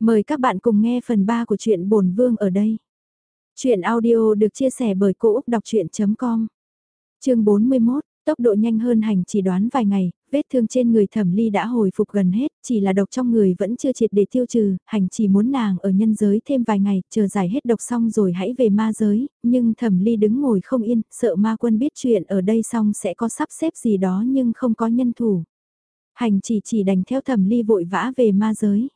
Mời các bạn cùng nghe phần 3 của truyện Bồn Vương ở đây. Chuyện audio được chia sẻ bởi Cô Úc Đọc Chuyện.com Chương 41, tốc độ nhanh hơn hành chỉ đoán vài ngày, vết thương trên người thẩm ly đã hồi phục gần hết, chỉ là độc trong người vẫn chưa triệt để tiêu trừ, hành chỉ muốn nàng ở nhân giới thêm vài ngày, chờ giải hết độc xong rồi hãy về ma giới, nhưng thẩm ly đứng ngồi không yên, sợ ma quân biết chuyện ở đây xong sẽ có sắp xếp gì đó nhưng không có nhân thủ. Hành chỉ chỉ đành theo thẩm ly vội vã về ma giới.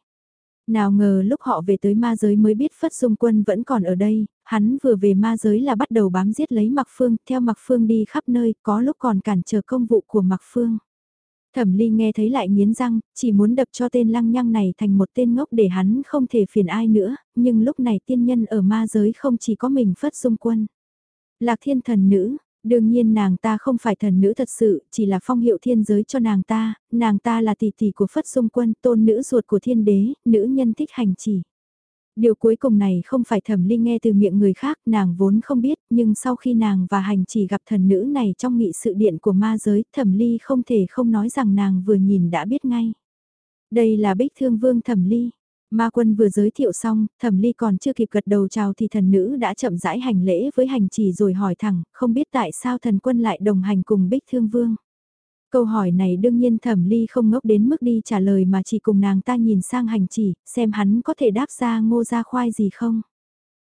Nào ngờ lúc họ về tới ma giới mới biết Phất Dung Quân vẫn còn ở đây, hắn vừa về ma giới là bắt đầu bám giết lấy Mạc Phương, theo Mạc Phương đi khắp nơi, có lúc còn cản trở công vụ của Mạc Phương. Thẩm Ly nghe thấy lại nghiến răng, chỉ muốn đập cho tên lăng nhăng này thành một tên ngốc để hắn không thể phiền ai nữa, nhưng lúc này tiên nhân ở ma giới không chỉ có mình Phất Dung Quân. Lạc thiên thần nữ, Đương nhiên nàng ta không phải thần nữ thật sự, chỉ là phong hiệu thiên giới cho nàng ta, nàng ta là tỷ tỷ của Phất Dung Quân, tôn nữ ruột của thiên đế, nữ nhân thích hành chỉ. Điều cuối cùng này không phải thẩm ly nghe từ miệng người khác, nàng vốn không biết, nhưng sau khi nàng và hành chỉ gặp thần nữ này trong nghị sự điện của ma giới, thẩm ly không thể không nói rằng nàng vừa nhìn đã biết ngay. Đây là bích thương vương thẩm ly, Ma quân vừa giới thiệu xong, thẩm ly còn chưa kịp gật đầu chào thì thần nữ đã chậm rãi hành lễ với hành chỉ rồi hỏi thẳng, không biết tại sao thần quân lại đồng hành cùng bích thương vương. Câu hỏi này đương nhiên thẩm ly không ngốc đến mức đi trả lời mà chỉ cùng nàng ta nhìn sang hành chỉ, xem hắn có thể đáp ra ngô ra khoai gì không.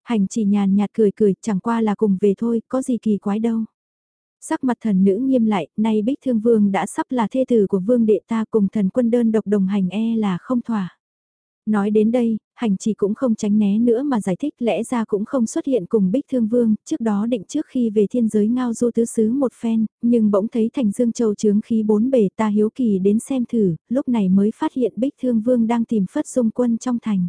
Hành chỉ nhàn nhạt cười cười, chẳng qua là cùng về thôi, có gì kỳ quái đâu. Sắc mặt thần nữ nghiêm lại, nay bích thương vương đã sắp là thê tử của vương đệ ta cùng thần quân đơn độc đồng hành e là không thỏa. Nói đến đây, hành chỉ cũng không tránh né nữa mà giải thích lẽ ra cũng không xuất hiện cùng Bích Thương Vương, trước đó định trước khi về thiên giới ngao du tứ xứ một phen, nhưng bỗng thấy thành dương châu chướng khí bốn bề ta hiếu kỳ đến xem thử, lúc này mới phát hiện Bích Thương Vương đang tìm phất dung quân trong thành.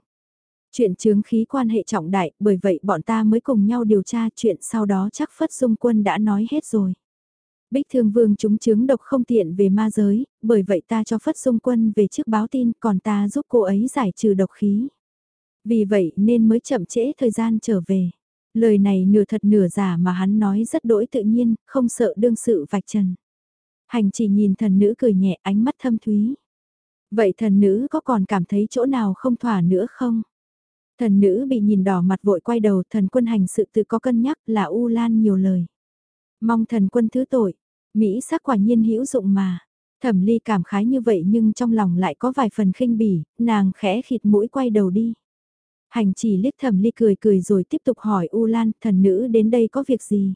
Chuyện chướng khí quan hệ trọng đại, bởi vậy bọn ta mới cùng nhau điều tra chuyện sau đó chắc phất dung quân đã nói hết rồi. Bích Thương Vương chúng chứng độc không tiện về ma giới, bởi vậy ta cho Phất Dung Quân về trước báo tin còn ta giúp cô ấy giải trừ độc khí. Vì vậy nên mới chậm trễ thời gian trở về. Lời này nửa thật nửa giả mà hắn nói rất đỗi tự nhiên, không sợ đương sự vạch trần. Hành chỉ nhìn thần nữ cười nhẹ ánh mắt thâm thúy. Vậy thần nữ có còn cảm thấy chỗ nào không thỏa nữa không? Thần nữ bị nhìn đỏ mặt vội quay đầu thần quân hành sự tự có cân nhắc là U Lan nhiều lời. Mong thần quân thứ tội, Mỹ sắc quả nhiên hữu dụng mà. Thẩm ly cảm khái như vậy nhưng trong lòng lại có vài phần khinh bỉ, nàng khẽ khịt mũi quay đầu đi. Hành chỉ liếc thẩm ly cười cười rồi tiếp tục hỏi U Lan, thần nữ đến đây có việc gì?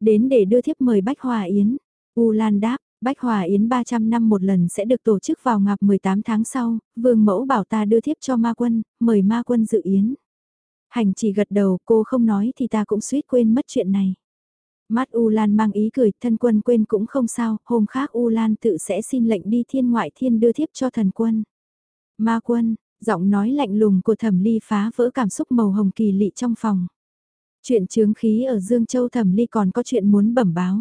Đến để đưa thiếp mời Bách Hòa Yến. U Lan đáp, Bách Hòa Yến 300 năm một lần sẽ được tổ chức vào ngạp 18 tháng sau, vương mẫu bảo ta đưa thiếp cho ma quân, mời ma quân dự yến. Hành chỉ gật đầu, cô không nói thì ta cũng suýt quên mất chuyện này. Mắt U Lan mang ý cười, thân quân quên cũng không sao, hôm khác U Lan tự sẽ xin lệnh đi thiên ngoại thiên đưa thiếp cho thần quân. Ma quân, giọng nói lạnh lùng của thẩm ly phá vỡ cảm xúc màu hồng kỳ lị trong phòng. Chuyện chướng khí ở Dương Châu thẩm ly còn có chuyện muốn bẩm báo.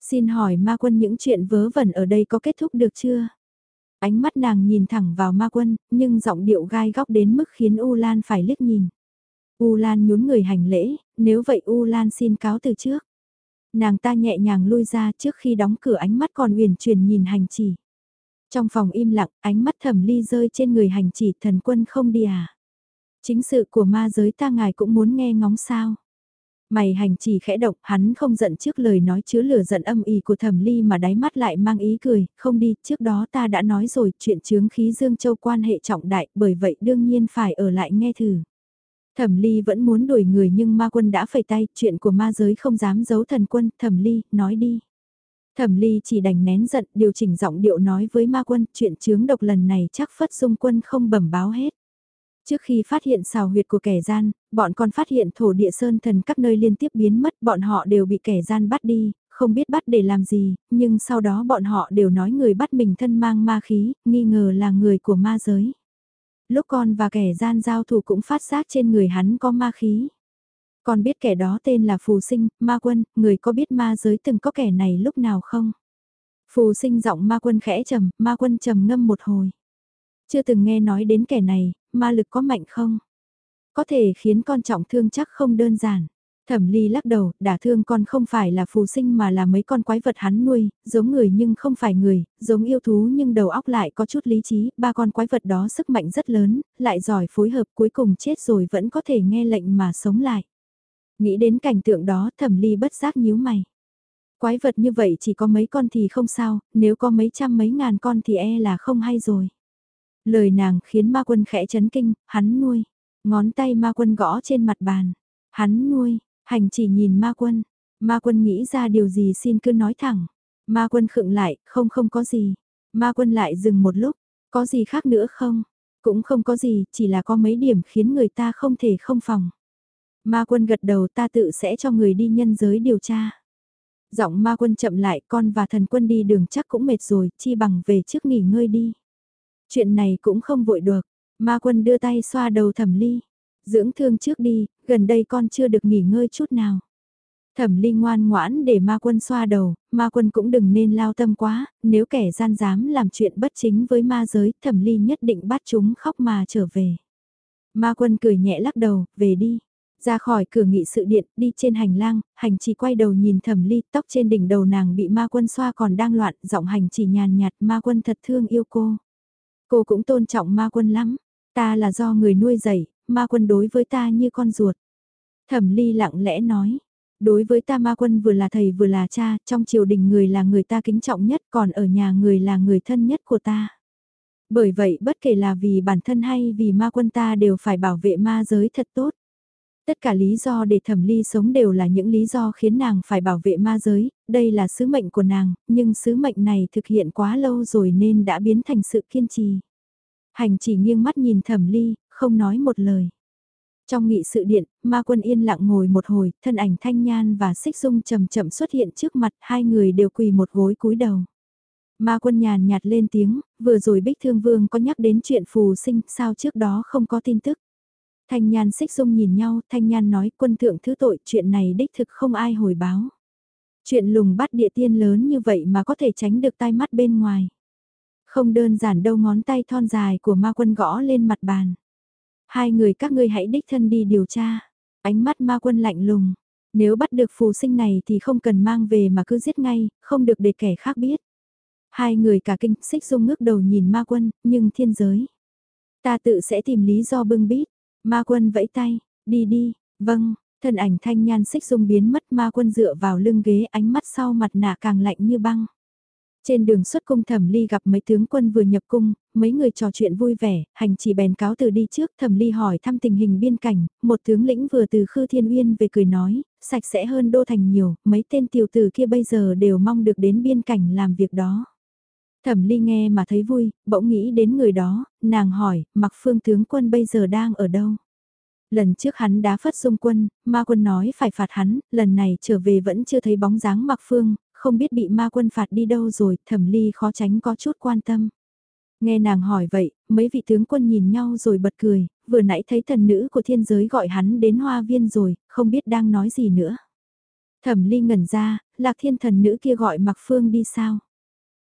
Xin hỏi ma quân những chuyện vớ vẩn ở đây có kết thúc được chưa? Ánh mắt nàng nhìn thẳng vào ma quân, nhưng giọng điệu gai góc đến mức khiến U Lan phải liếc nhìn. U Lan nhún người hành lễ, nếu vậy U Lan xin cáo từ trước. Nàng ta nhẹ nhàng lui ra trước khi đóng cửa ánh mắt còn uyển truyền nhìn hành chỉ. Trong phòng im lặng, ánh mắt thẩm ly rơi trên người hành chỉ thần quân không đi à. Chính sự của ma giới ta ngài cũng muốn nghe ngóng sao. Mày hành chỉ khẽ động, hắn không giận trước lời nói chứa lửa giận âm ý của thẩm ly mà đáy mắt lại mang ý cười, không đi, trước đó ta đã nói rồi, chuyện chướng khí Dương Châu quan hệ trọng đại, bởi vậy đương nhiên phải ở lại nghe thử. Thẩm Ly vẫn muốn đuổi người nhưng ma quân đã phẩy tay, chuyện của ma giới không dám giấu thần quân, Thẩm Ly, nói đi. Thẩm Ly chỉ đành nén giận, điều chỉnh giọng điệu nói với ma quân, chuyện chướng độc lần này chắc phất dung quân không bẩm báo hết. Trước khi phát hiện xào huyệt của kẻ gian, bọn còn phát hiện thổ địa sơn thần các nơi liên tiếp biến mất, bọn họ đều bị kẻ gian bắt đi, không biết bắt để làm gì, nhưng sau đó bọn họ đều nói người bắt mình thân mang ma khí, nghi ngờ là người của ma giới. Lúc con và kẻ gian giao thủ cũng phát giác trên người hắn có ma khí. Con biết kẻ đó tên là Phù Sinh, ma quân, người có biết ma giới từng có kẻ này lúc nào không? Phù Sinh giọng ma quân khẽ trầm, ma quân trầm ngâm một hồi. Chưa từng nghe nói đến kẻ này, ma lực có mạnh không? Có thể khiến con trọng thương chắc không đơn giản. Thẩm ly lắc đầu, đả thương con không phải là phù sinh mà là mấy con quái vật hắn nuôi, giống người nhưng không phải người, giống yêu thú nhưng đầu óc lại có chút lý trí, ba con quái vật đó sức mạnh rất lớn, lại giỏi phối hợp cuối cùng chết rồi vẫn có thể nghe lệnh mà sống lại. Nghĩ đến cảnh tượng đó thẩm ly bất giác nhíu mày. Quái vật như vậy chỉ có mấy con thì không sao, nếu có mấy trăm mấy ngàn con thì e là không hay rồi. Lời nàng khiến ma quân khẽ chấn kinh, hắn nuôi. Ngón tay ma quân gõ trên mặt bàn. Hắn nuôi, hành chỉ nhìn ma quân. Ma quân nghĩ ra điều gì xin cứ nói thẳng. Ma quân khựng lại, không không có gì. Ma quân lại dừng một lúc, có gì khác nữa không? Cũng không có gì, chỉ là có mấy điểm khiến người ta không thể không phòng. Ma quân gật đầu ta tự sẽ cho người đi nhân giới điều tra. Giọng ma quân chậm lại con và thần quân đi đường chắc cũng mệt rồi, chi bằng về trước nghỉ ngơi đi. Chuyện này cũng không vội được, ma quân đưa tay xoa đầu thẩm ly. Dưỡng thương trước đi, gần đây con chưa được nghỉ ngơi chút nào. Thẩm ly ngoan ngoãn để ma quân xoa đầu, ma quân cũng đừng nên lao tâm quá, nếu kẻ gian dám làm chuyện bất chính với ma giới, thẩm ly nhất định bắt chúng khóc mà trở về. Ma quân cười nhẹ lắc đầu, về đi. Ra khỏi cửa nghị sự điện, đi trên hành lang, hành chỉ quay đầu nhìn thẩm ly, tóc trên đỉnh đầu nàng bị ma quân xoa còn đang loạn, giọng hành chỉ nhàn nhạt, ma quân thật thương yêu cô. Cô cũng tôn trọng ma quân lắm, ta là do người nuôi dạy, ma quân đối với ta như con ruột. Thẩm ly lặng lẽ nói, đối với ta ma quân vừa là thầy vừa là cha, trong triều đình người là người ta kính trọng nhất, còn ở nhà người là người thân nhất của ta. Bởi vậy bất kể là vì bản thân hay vì ma quân ta đều phải bảo vệ ma giới thật tốt. Tất cả lý do để thẩm ly sống đều là những lý do khiến nàng phải bảo vệ ma giới, đây là sứ mệnh của nàng, nhưng sứ mệnh này thực hiện quá lâu rồi nên đã biến thành sự kiên trì. Hành chỉ nghiêng mắt nhìn thẩm ly, không nói một lời. Trong nghị sự điện, ma quân yên lặng ngồi một hồi, thân ảnh thanh nhan và xích dung chậm chậm xuất hiện trước mặt, hai người đều quỳ một gối cúi đầu. Ma quân nhàn nhạt lên tiếng, vừa rồi Bích Thương Vương có nhắc đến chuyện phù sinh, sao trước đó không có tin tức. Thanh Nhan xích dung nhìn nhau, Thanh Nhan nói quân thượng thứ tội chuyện này đích thực không ai hồi báo. Chuyện lùng bắt địa tiên lớn như vậy mà có thể tránh được tai mắt bên ngoài. Không đơn giản đâu ngón tay thon dài của ma quân gõ lên mặt bàn. Hai người các ngươi hãy đích thân đi điều tra. Ánh mắt ma quân lạnh lùng. Nếu bắt được phù sinh này thì không cần mang về mà cứ giết ngay, không được để kẻ khác biết. Hai người cả kinh xích dung ngước đầu nhìn ma quân, nhưng thiên giới. Ta tự sẽ tìm lý do bưng bít. Ma quân vẫy tay, đi đi, vâng, thân ảnh thanh nhan xích dung biến mất ma quân dựa vào lưng ghế ánh mắt sau mặt nạ càng lạnh như băng. Trên đường xuất cung thẩm ly gặp mấy tướng quân vừa nhập cung, mấy người trò chuyện vui vẻ, hành chỉ bèn cáo từ đi trước thẩm ly hỏi thăm tình hình biên cảnh, một tướng lĩnh vừa từ Khư Thiên Uyên về cười nói, sạch sẽ hơn đô thành nhiều, mấy tên tiểu tử kia bây giờ đều mong được đến biên cảnh làm việc đó. Thẩm ly nghe mà thấy vui, bỗng nghĩ đến người đó, nàng hỏi, mặc phương tướng quân bây giờ đang ở đâu? Lần trước hắn đá phất dung quân, ma quân nói phải phạt hắn, lần này trở về vẫn chưa thấy bóng dáng mặc phương, không biết bị ma quân phạt đi đâu rồi, thẩm ly khó tránh có chút quan tâm. Nghe nàng hỏi vậy, mấy vị tướng quân nhìn nhau rồi bật cười, vừa nãy thấy thần nữ của thiên giới gọi hắn đến hoa viên rồi, không biết đang nói gì nữa. Thẩm ly ngẩn ra, lạc thiên thần nữ kia gọi mặc phương đi sao?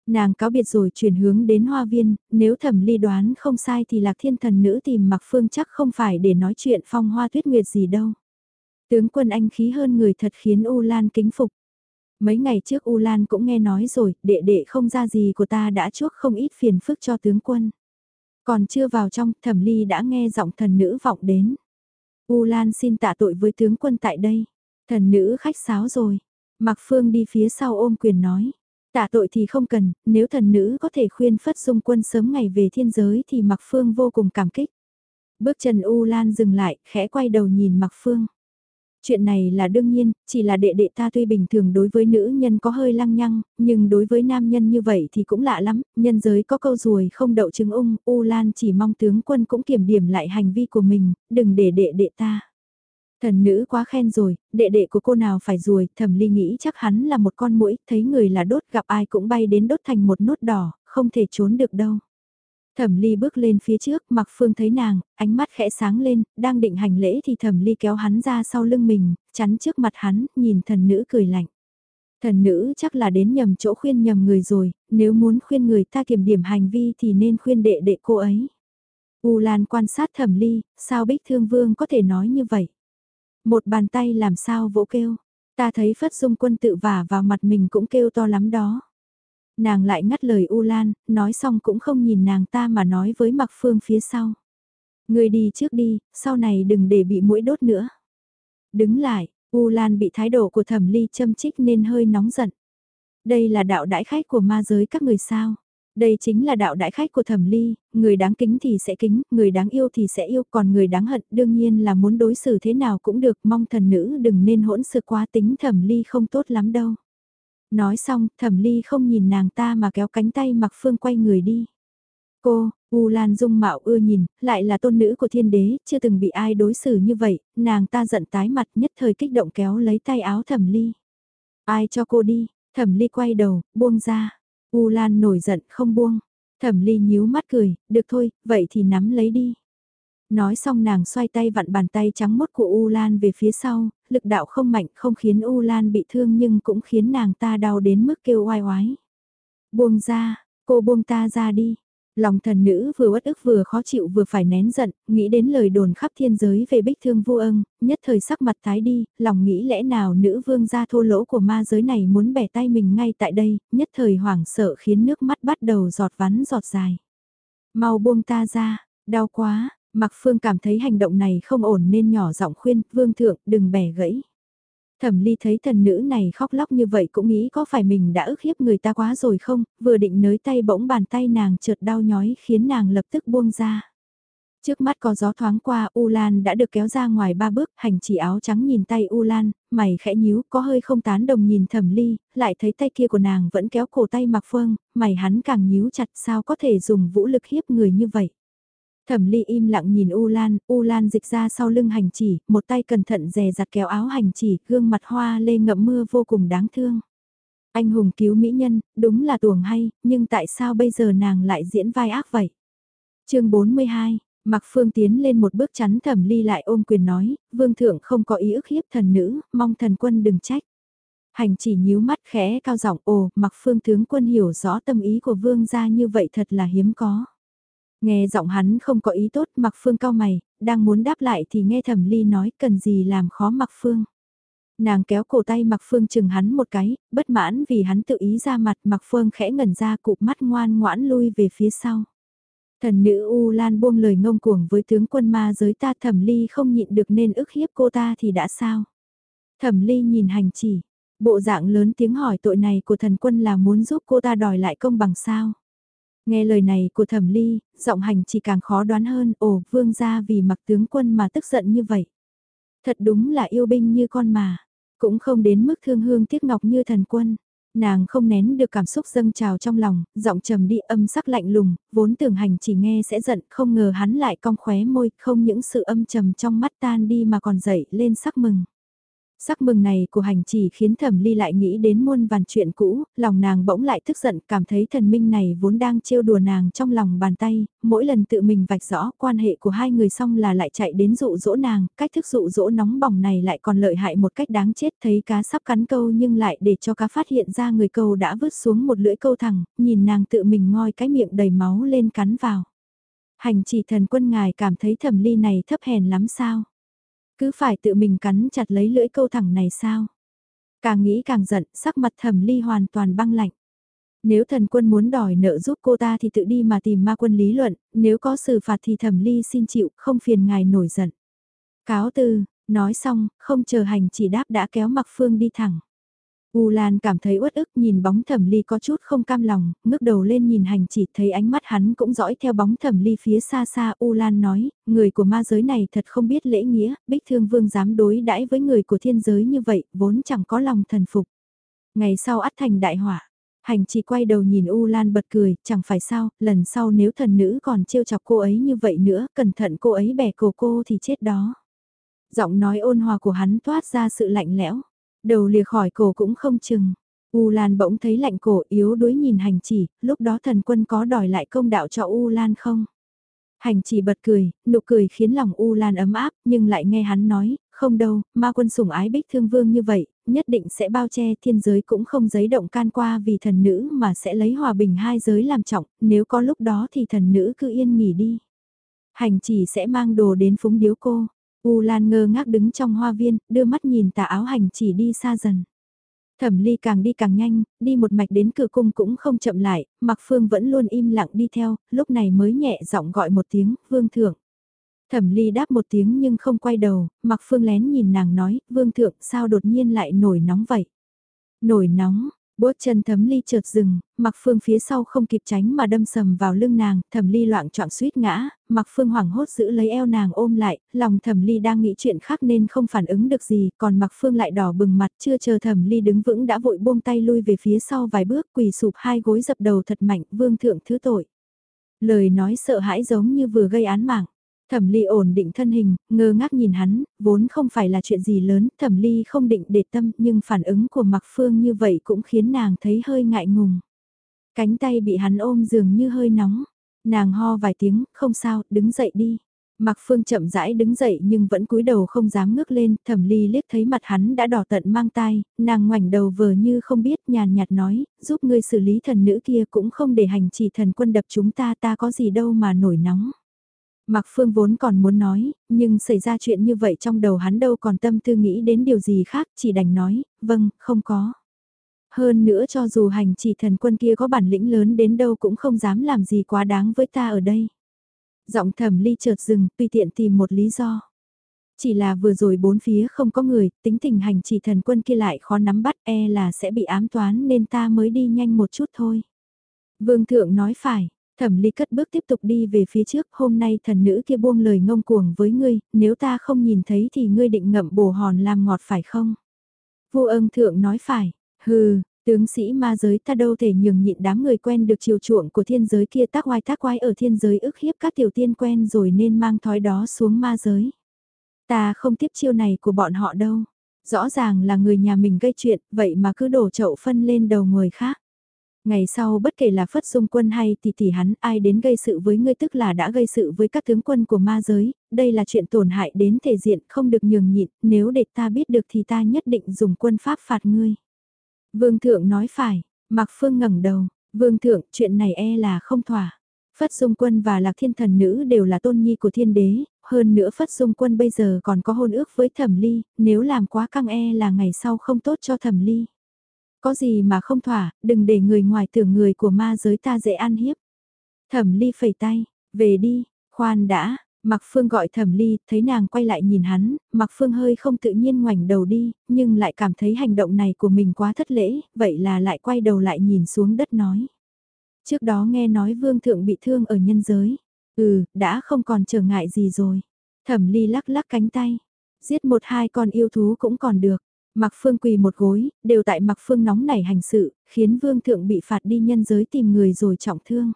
Nàng cáo biệt rồi chuyển hướng đến hoa viên, nếu thẩm ly đoán không sai thì lạc thiên thần nữ tìm mặc phương chắc không phải để nói chuyện phong hoa tuyết nguyệt gì đâu. Tướng quân anh khí hơn người thật khiến U Lan kính phục. Mấy ngày trước U Lan cũng nghe nói rồi, đệ đệ không ra gì của ta đã chuốc không ít phiền phức cho tướng quân. Còn chưa vào trong, thẩm ly đã nghe giọng thần nữ vọng đến. U Lan xin tạ tội với tướng quân tại đây. Thần nữ khách sáo rồi. Mạc Phương đi phía sau ôm quyền nói. Tạ tội thì không cần, nếu thần nữ có thể khuyên Phất Dung Quân sớm ngày về thiên giới thì Mạc Phương vô cùng cảm kích. Bước chân U Lan dừng lại, khẽ quay đầu nhìn Mạc Phương. Chuyện này là đương nhiên, chỉ là đệ đệ ta tuy bình thường đối với nữ nhân có hơi lăng nhăng, nhưng đối với nam nhân như vậy thì cũng lạ lắm, nhân giới có câu ruồi không đậu trứng ung, U Lan chỉ mong tướng quân cũng kiểm điểm lại hành vi của mình, đừng để đệ đệ ta. Thần nữ quá khen rồi, đệ đệ của cô nào phải ruồi, thẩm ly nghĩ chắc hắn là một con mũi, thấy người là đốt gặp ai cũng bay đến đốt thành một nốt đỏ, không thể trốn được đâu. Thẩm ly bước lên phía trước, mặc phương thấy nàng, ánh mắt khẽ sáng lên, đang định hành lễ thì thẩm ly kéo hắn ra sau lưng mình, chắn trước mặt hắn, nhìn thần nữ cười lạnh. Thần nữ chắc là đến nhầm chỗ khuyên nhầm người rồi, nếu muốn khuyên người ta kiểm điểm hành vi thì nên khuyên đệ đệ cô ấy. U Lan quan sát thẩm ly, sao bích thương vương có thể nói như vậy? Một bàn tay làm sao vỗ kêu. Ta thấy Phất Dung Quân tự vả vào mặt mình cũng kêu to lắm đó. Nàng lại ngắt lời U Lan, nói xong cũng không nhìn nàng ta mà nói với Mặc Phương phía sau. Người đi trước đi, sau này đừng để bị mũi đốt nữa. Đứng lại, U Lan bị thái độ của thẩm ly châm chích nên hơi nóng giận. Đây là đạo đãi khách của ma giới các người sao. Đây chính là đạo đại khách của thẩm ly, người đáng kính thì sẽ kính, người đáng yêu thì sẽ yêu, còn người đáng hận đương nhiên là muốn đối xử thế nào cũng được, mong thần nữ đừng nên hỗn sự quá tính thẩm ly không tốt lắm đâu. Nói xong, thẩm ly không nhìn nàng ta mà kéo cánh tay mặc phương quay người đi. Cô, U Lan dung mạo ưa nhìn, lại là tôn nữ của thiên đế, chưa từng bị ai đối xử như vậy, nàng ta giận tái mặt nhất thời kích động kéo lấy tay áo thẩm ly. Ai cho cô đi, thẩm ly quay đầu, buông ra. U Lan nổi giận không buông. Thẩm ly nhíu mắt cười, được thôi, vậy thì nắm lấy đi. Nói xong nàng xoay tay vặn bàn tay trắng mốt của U Lan về phía sau, lực đạo không mạnh không khiến U Lan bị thương nhưng cũng khiến nàng ta đau đến mức kêu oai oái. Buông ra, cô buông ta ra đi. Lòng thần nữ vừa uất ức vừa khó chịu vừa phải nén giận, nghĩ đến lời đồn khắp thiên giới về bích thương vô ân, nhất thời sắc mặt tái đi, lòng nghĩ lẽ nào nữ vương gia thô lỗ của ma giới này muốn bẻ tay mình ngay tại đây, nhất thời hoảng sợ khiến nước mắt bắt đầu giọt vắn giọt dài. Mau buông ta ra, đau quá, mạc Phương cảm thấy hành động này không ổn nên nhỏ giọng khuyên, vương thượng đừng bẻ gãy. Thẩm ly thấy thần nữ này khóc lóc như vậy cũng nghĩ có phải mình đã ức hiếp người ta quá rồi không, vừa định nới tay bỗng bàn tay nàng trượt đau nhói khiến nàng lập tức buông ra. Trước mắt có gió thoáng qua U Lan đã được kéo ra ngoài ba bước, hành chỉ áo trắng nhìn tay U Lan, mày khẽ nhíu, có hơi không tán đồng nhìn thẩm ly, lại thấy tay kia của nàng vẫn kéo cổ tay mạc phương, mày hắn càng nhíu chặt sao có thể dùng vũ lực hiếp người như vậy. Thẩm ly im lặng nhìn U Lan, U Lan dịch ra sau lưng hành chỉ, một tay cẩn thận dè dặt kéo áo hành chỉ, gương mặt hoa lê ngậm mưa vô cùng đáng thương. Anh hùng cứu mỹ nhân, đúng là tuồng hay, nhưng tại sao bây giờ nàng lại diễn vai ác vậy? chương 42, Mặc Phương tiến lên một bước chắn thẩm ly lại ôm quyền nói, vương thượng không có ý ức hiếp thần nữ, mong thần quân đừng trách. Hành chỉ nhíu mắt khẽ cao giọng ồ, Mặc Phương tướng quân hiểu rõ tâm ý của vương gia như vậy thật là hiếm có. Nghe giọng hắn không có ý tốt mặc phương cao mày, đang muốn đáp lại thì nghe thẩm ly nói cần gì làm khó mặc phương. Nàng kéo cổ tay mặc phương chừng hắn một cái, bất mãn vì hắn tự ý ra mặt mặc phương khẽ ngẩn ra cụp mắt ngoan ngoãn lui về phía sau. Thần nữ U Lan buông lời ngông cuồng với tướng quân ma giới ta thẩm ly không nhịn được nên ức hiếp cô ta thì đã sao. Thẩm ly nhìn hành chỉ, bộ dạng lớn tiếng hỏi tội này của thần quân là muốn giúp cô ta đòi lại công bằng sao. Nghe lời này của thẩm ly, giọng hành chỉ càng khó đoán hơn, ồ, vương gia vì mặc tướng quân mà tức giận như vậy. Thật đúng là yêu binh như con mà, cũng không đến mức thương hương tiếc ngọc như thần quân. Nàng không nén được cảm xúc dâng trào trong lòng, giọng trầm đi âm sắc lạnh lùng, vốn tưởng hành chỉ nghe sẽ giận, không ngờ hắn lại cong khóe môi, không những sự âm trầm trong mắt tan đi mà còn dậy lên sắc mừng. Sắc mừng này của hành chỉ khiến thẩm ly lại nghĩ đến muôn vàn chuyện cũ, lòng nàng bỗng lại tức giận, cảm thấy thần minh này vốn đang trêu đùa nàng trong lòng bàn tay, mỗi lần tự mình vạch rõ quan hệ của hai người xong là lại chạy đến dụ dỗ nàng, cách thức dụ dỗ nóng bỏng này lại còn lợi hại một cách đáng chết thấy cá sắp cắn câu nhưng lại để cho cá phát hiện ra người câu đã vứt xuống một lưỡi câu thẳng, nhìn nàng tự mình ngoi cái miệng đầy máu lên cắn vào. Hành chỉ thần quân ngài cảm thấy thẩm ly này thấp hèn lắm sao? Cứ phải tự mình cắn chặt lấy lưỡi câu thẳng này sao? Càng nghĩ càng giận, sắc mặt thẩm ly hoàn toàn băng lạnh. Nếu thần quân muốn đòi nợ giúp cô ta thì tự đi mà tìm ma quân lý luận, nếu có xử phạt thì thẩm ly xin chịu, không phiền ngài nổi giận. Cáo từ, nói xong, không chờ hành chỉ đáp đã kéo mặc phương đi thẳng. U Lan cảm thấy uất ức nhìn bóng thẩm ly có chút không cam lòng, ngước đầu lên nhìn hành chỉ thấy ánh mắt hắn cũng dõi theo bóng thẩm ly phía xa xa. U Lan nói, người của ma giới này thật không biết lễ nghĩa, bích thương vương dám đối đãi với người của thiên giới như vậy, vốn chẳng có lòng thần phục. Ngày sau ắt thành đại hỏa, hành chỉ quay đầu nhìn U Lan bật cười, chẳng phải sao, lần sau nếu thần nữ còn trêu chọc cô ấy như vậy nữa, cẩn thận cô ấy bẻ cổ cô thì chết đó. Giọng nói ôn hòa của hắn toát ra sự lạnh lẽo. Đầu lìa khỏi cổ cũng không chừng. U Lan bỗng thấy lạnh cổ yếu đuối nhìn hành chỉ, lúc đó thần quân có đòi lại công đạo cho U Lan không? Hành chỉ bật cười, nụ cười khiến lòng U Lan ấm áp, nhưng lại nghe hắn nói, không đâu, ma quân sủng ái bích thương vương như vậy, nhất định sẽ bao che thiên giới cũng không giấy động can qua vì thần nữ mà sẽ lấy hòa bình hai giới làm trọng, nếu có lúc đó thì thần nữ cứ yên nghỉ đi. Hành chỉ sẽ mang đồ đến phúng điếu cô, U Lan ngơ ngác đứng trong hoa viên, đưa mắt nhìn tà áo hành chỉ đi xa dần. Thẩm ly càng đi càng nhanh, đi một mạch đến cửa cung cũng không chậm lại, Mặc Phương vẫn luôn im lặng đi theo, lúc này mới nhẹ giọng gọi một tiếng, vương thượng. Thẩm ly đáp một tiếng nhưng không quay đầu, Mặc Phương lén nhìn nàng nói, vương thượng sao đột nhiên lại nổi nóng vậy? Nổi nóng, Bốt chân thấm ly chợt dừng, mặc phương phía sau không kịp tránh mà đâm sầm vào lưng nàng, thẩm ly loạn trọng suýt ngã, mặc phương hoảng hốt giữ lấy eo nàng ôm lại, lòng thẩm ly đang nghĩ chuyện khác nên không phản ứng được gì, còn mặc phương lại đỏ bừng mặt chưa chờ thẩm ly đứng vững đã vội buông tay lui về phía sau vài bước quỳ sụp hai gối dập đầu thật mạnh vương thượng thứ tội. Lời nói sợ hãi giống như vừa gây án mạng. Thẩm ly ổn định thân hình, ngơ ngác nhìn hắn, vốn không phải là chuyện gì lớn, thẩm ly không định để tâm nhưng phản ứng của Mạc Phương như vậy cũng khiến nàng thấy hơi ngại ngùng. Cánh tay bị hắn ôm dường như hơi nóng, nàng ho vài tiếng, không sao, đứng dậy đi. Mạc Phương chậm rãi đứng dậy nhưng vẫn cúi đầu không dám ngước lên, thẩm ly liếc thấy mặt hắn đã đỏ tận mang tai, nàng ngoảnh đầu vờ như không biết nhàn nhạt nói, giúp ngươi xử lý thần nữ kia cũng không để hành chỉ thần quân đập chúng ta ta có gì đâu mà nổi nóng. Mạc Phương vốn còn muốn nói, nhưng xảy ra chuyện như vậy trong đầu hắn đâu còn tâm tư nghĩ đến điều gì khác, chỉ đành nói, vâng, không có. Hơn nữa cho dù hành chỉ thần quân kia có bản lĩnh lớn đến đâu cũng không dám làm gì quá đáng với ta ở đây. Giọng thẩm ly chợt dừng, tùy tiện tìm một lý do. Chỉ là vừa rồi bốn phía không có người, tính tình hành chỉ thần quân kia lại khó nắm bắt e là sẽ bị ám toán nên ta mới đi nhanh một chút thôi. Vương thượng nói phải, Thẩm ly cất bước tiếp tục đi về phía trước, hôm nay thần nữ kia buông lời ngông cuồng với ngươi, nếu ta không nhìn thấy thì ngươi định ngậm bồ hòn làm ngọt phải không? Vua ân thượng nói phải, hừ, tướng sĩ ma giới ta đâu thể nhường nhịn đám người quen được chiều chuộng của thiên giới kia tác oai tác quái ở thiên giới ức hiếp các tiểu tiên quen rồi nên mang thói đó xuống ma giới. Ta không tiếp chiêu này của bọn họ đâu. Rõ ràng là người nhà mình gây chuyện, vậy mà cứ đổ chậu phân lên đầu người khác. Ngày sau bất kể là Phất Dung quân hay tỷ tỷ hắn ai đến gây sự với ngươi tức là đã gây sự với các tướng quân của ma giới, đây là chuyện tổn hại đến thể diện không được nhường nhịn, nếu để ta biết được thì ta nhất định dùng quân pháp phạt ngươi. Vương thượng nói phải, Mạc Phương ngẩng đầu, Vương thượng chuyện này e là không thỏa. Phất Dung Quân và Lạc Thiên Thần Nữ đều là tôn nhi của thiên đế, hơn nữa Phất Dung Quân bây giờ còn có hôn ước với Thẩm Ly, nếu làm quá căng e là ngày sau không tốt cho Thẩm Ly. Có gì mà không thỏa, đừng để người ngoài tưởng người của ma giới ta dễ ăn hiếp. Thẩm ly phẩy tay, về đi, khoan đã, Mặc Phương gọi Thẩm Ly, thấy nàng quay lại nhìn hắn, Mặc Phương hơi không tự nhiên ngoảnh đầu đi, nhưng lại cảm thấy hành động này của mình quá thất lễ, vậy là lại quay đầu lại nhìn xuống đất nói. Trước đó nghe nói Vương Thượng bị thương ở nhân giới. Ừ, đã không còn trở ngại gì rồi. Thẩm Ly lắc lắc cánh tay. Giết một hai con yêu thú cũng còn được. Mạc Phương quỳ một gối, đều tại Mạc Phương nóng nảy hành sự, khiến Vương Thượng bị phạt đi nhân giới tìm người rồi trọng thương.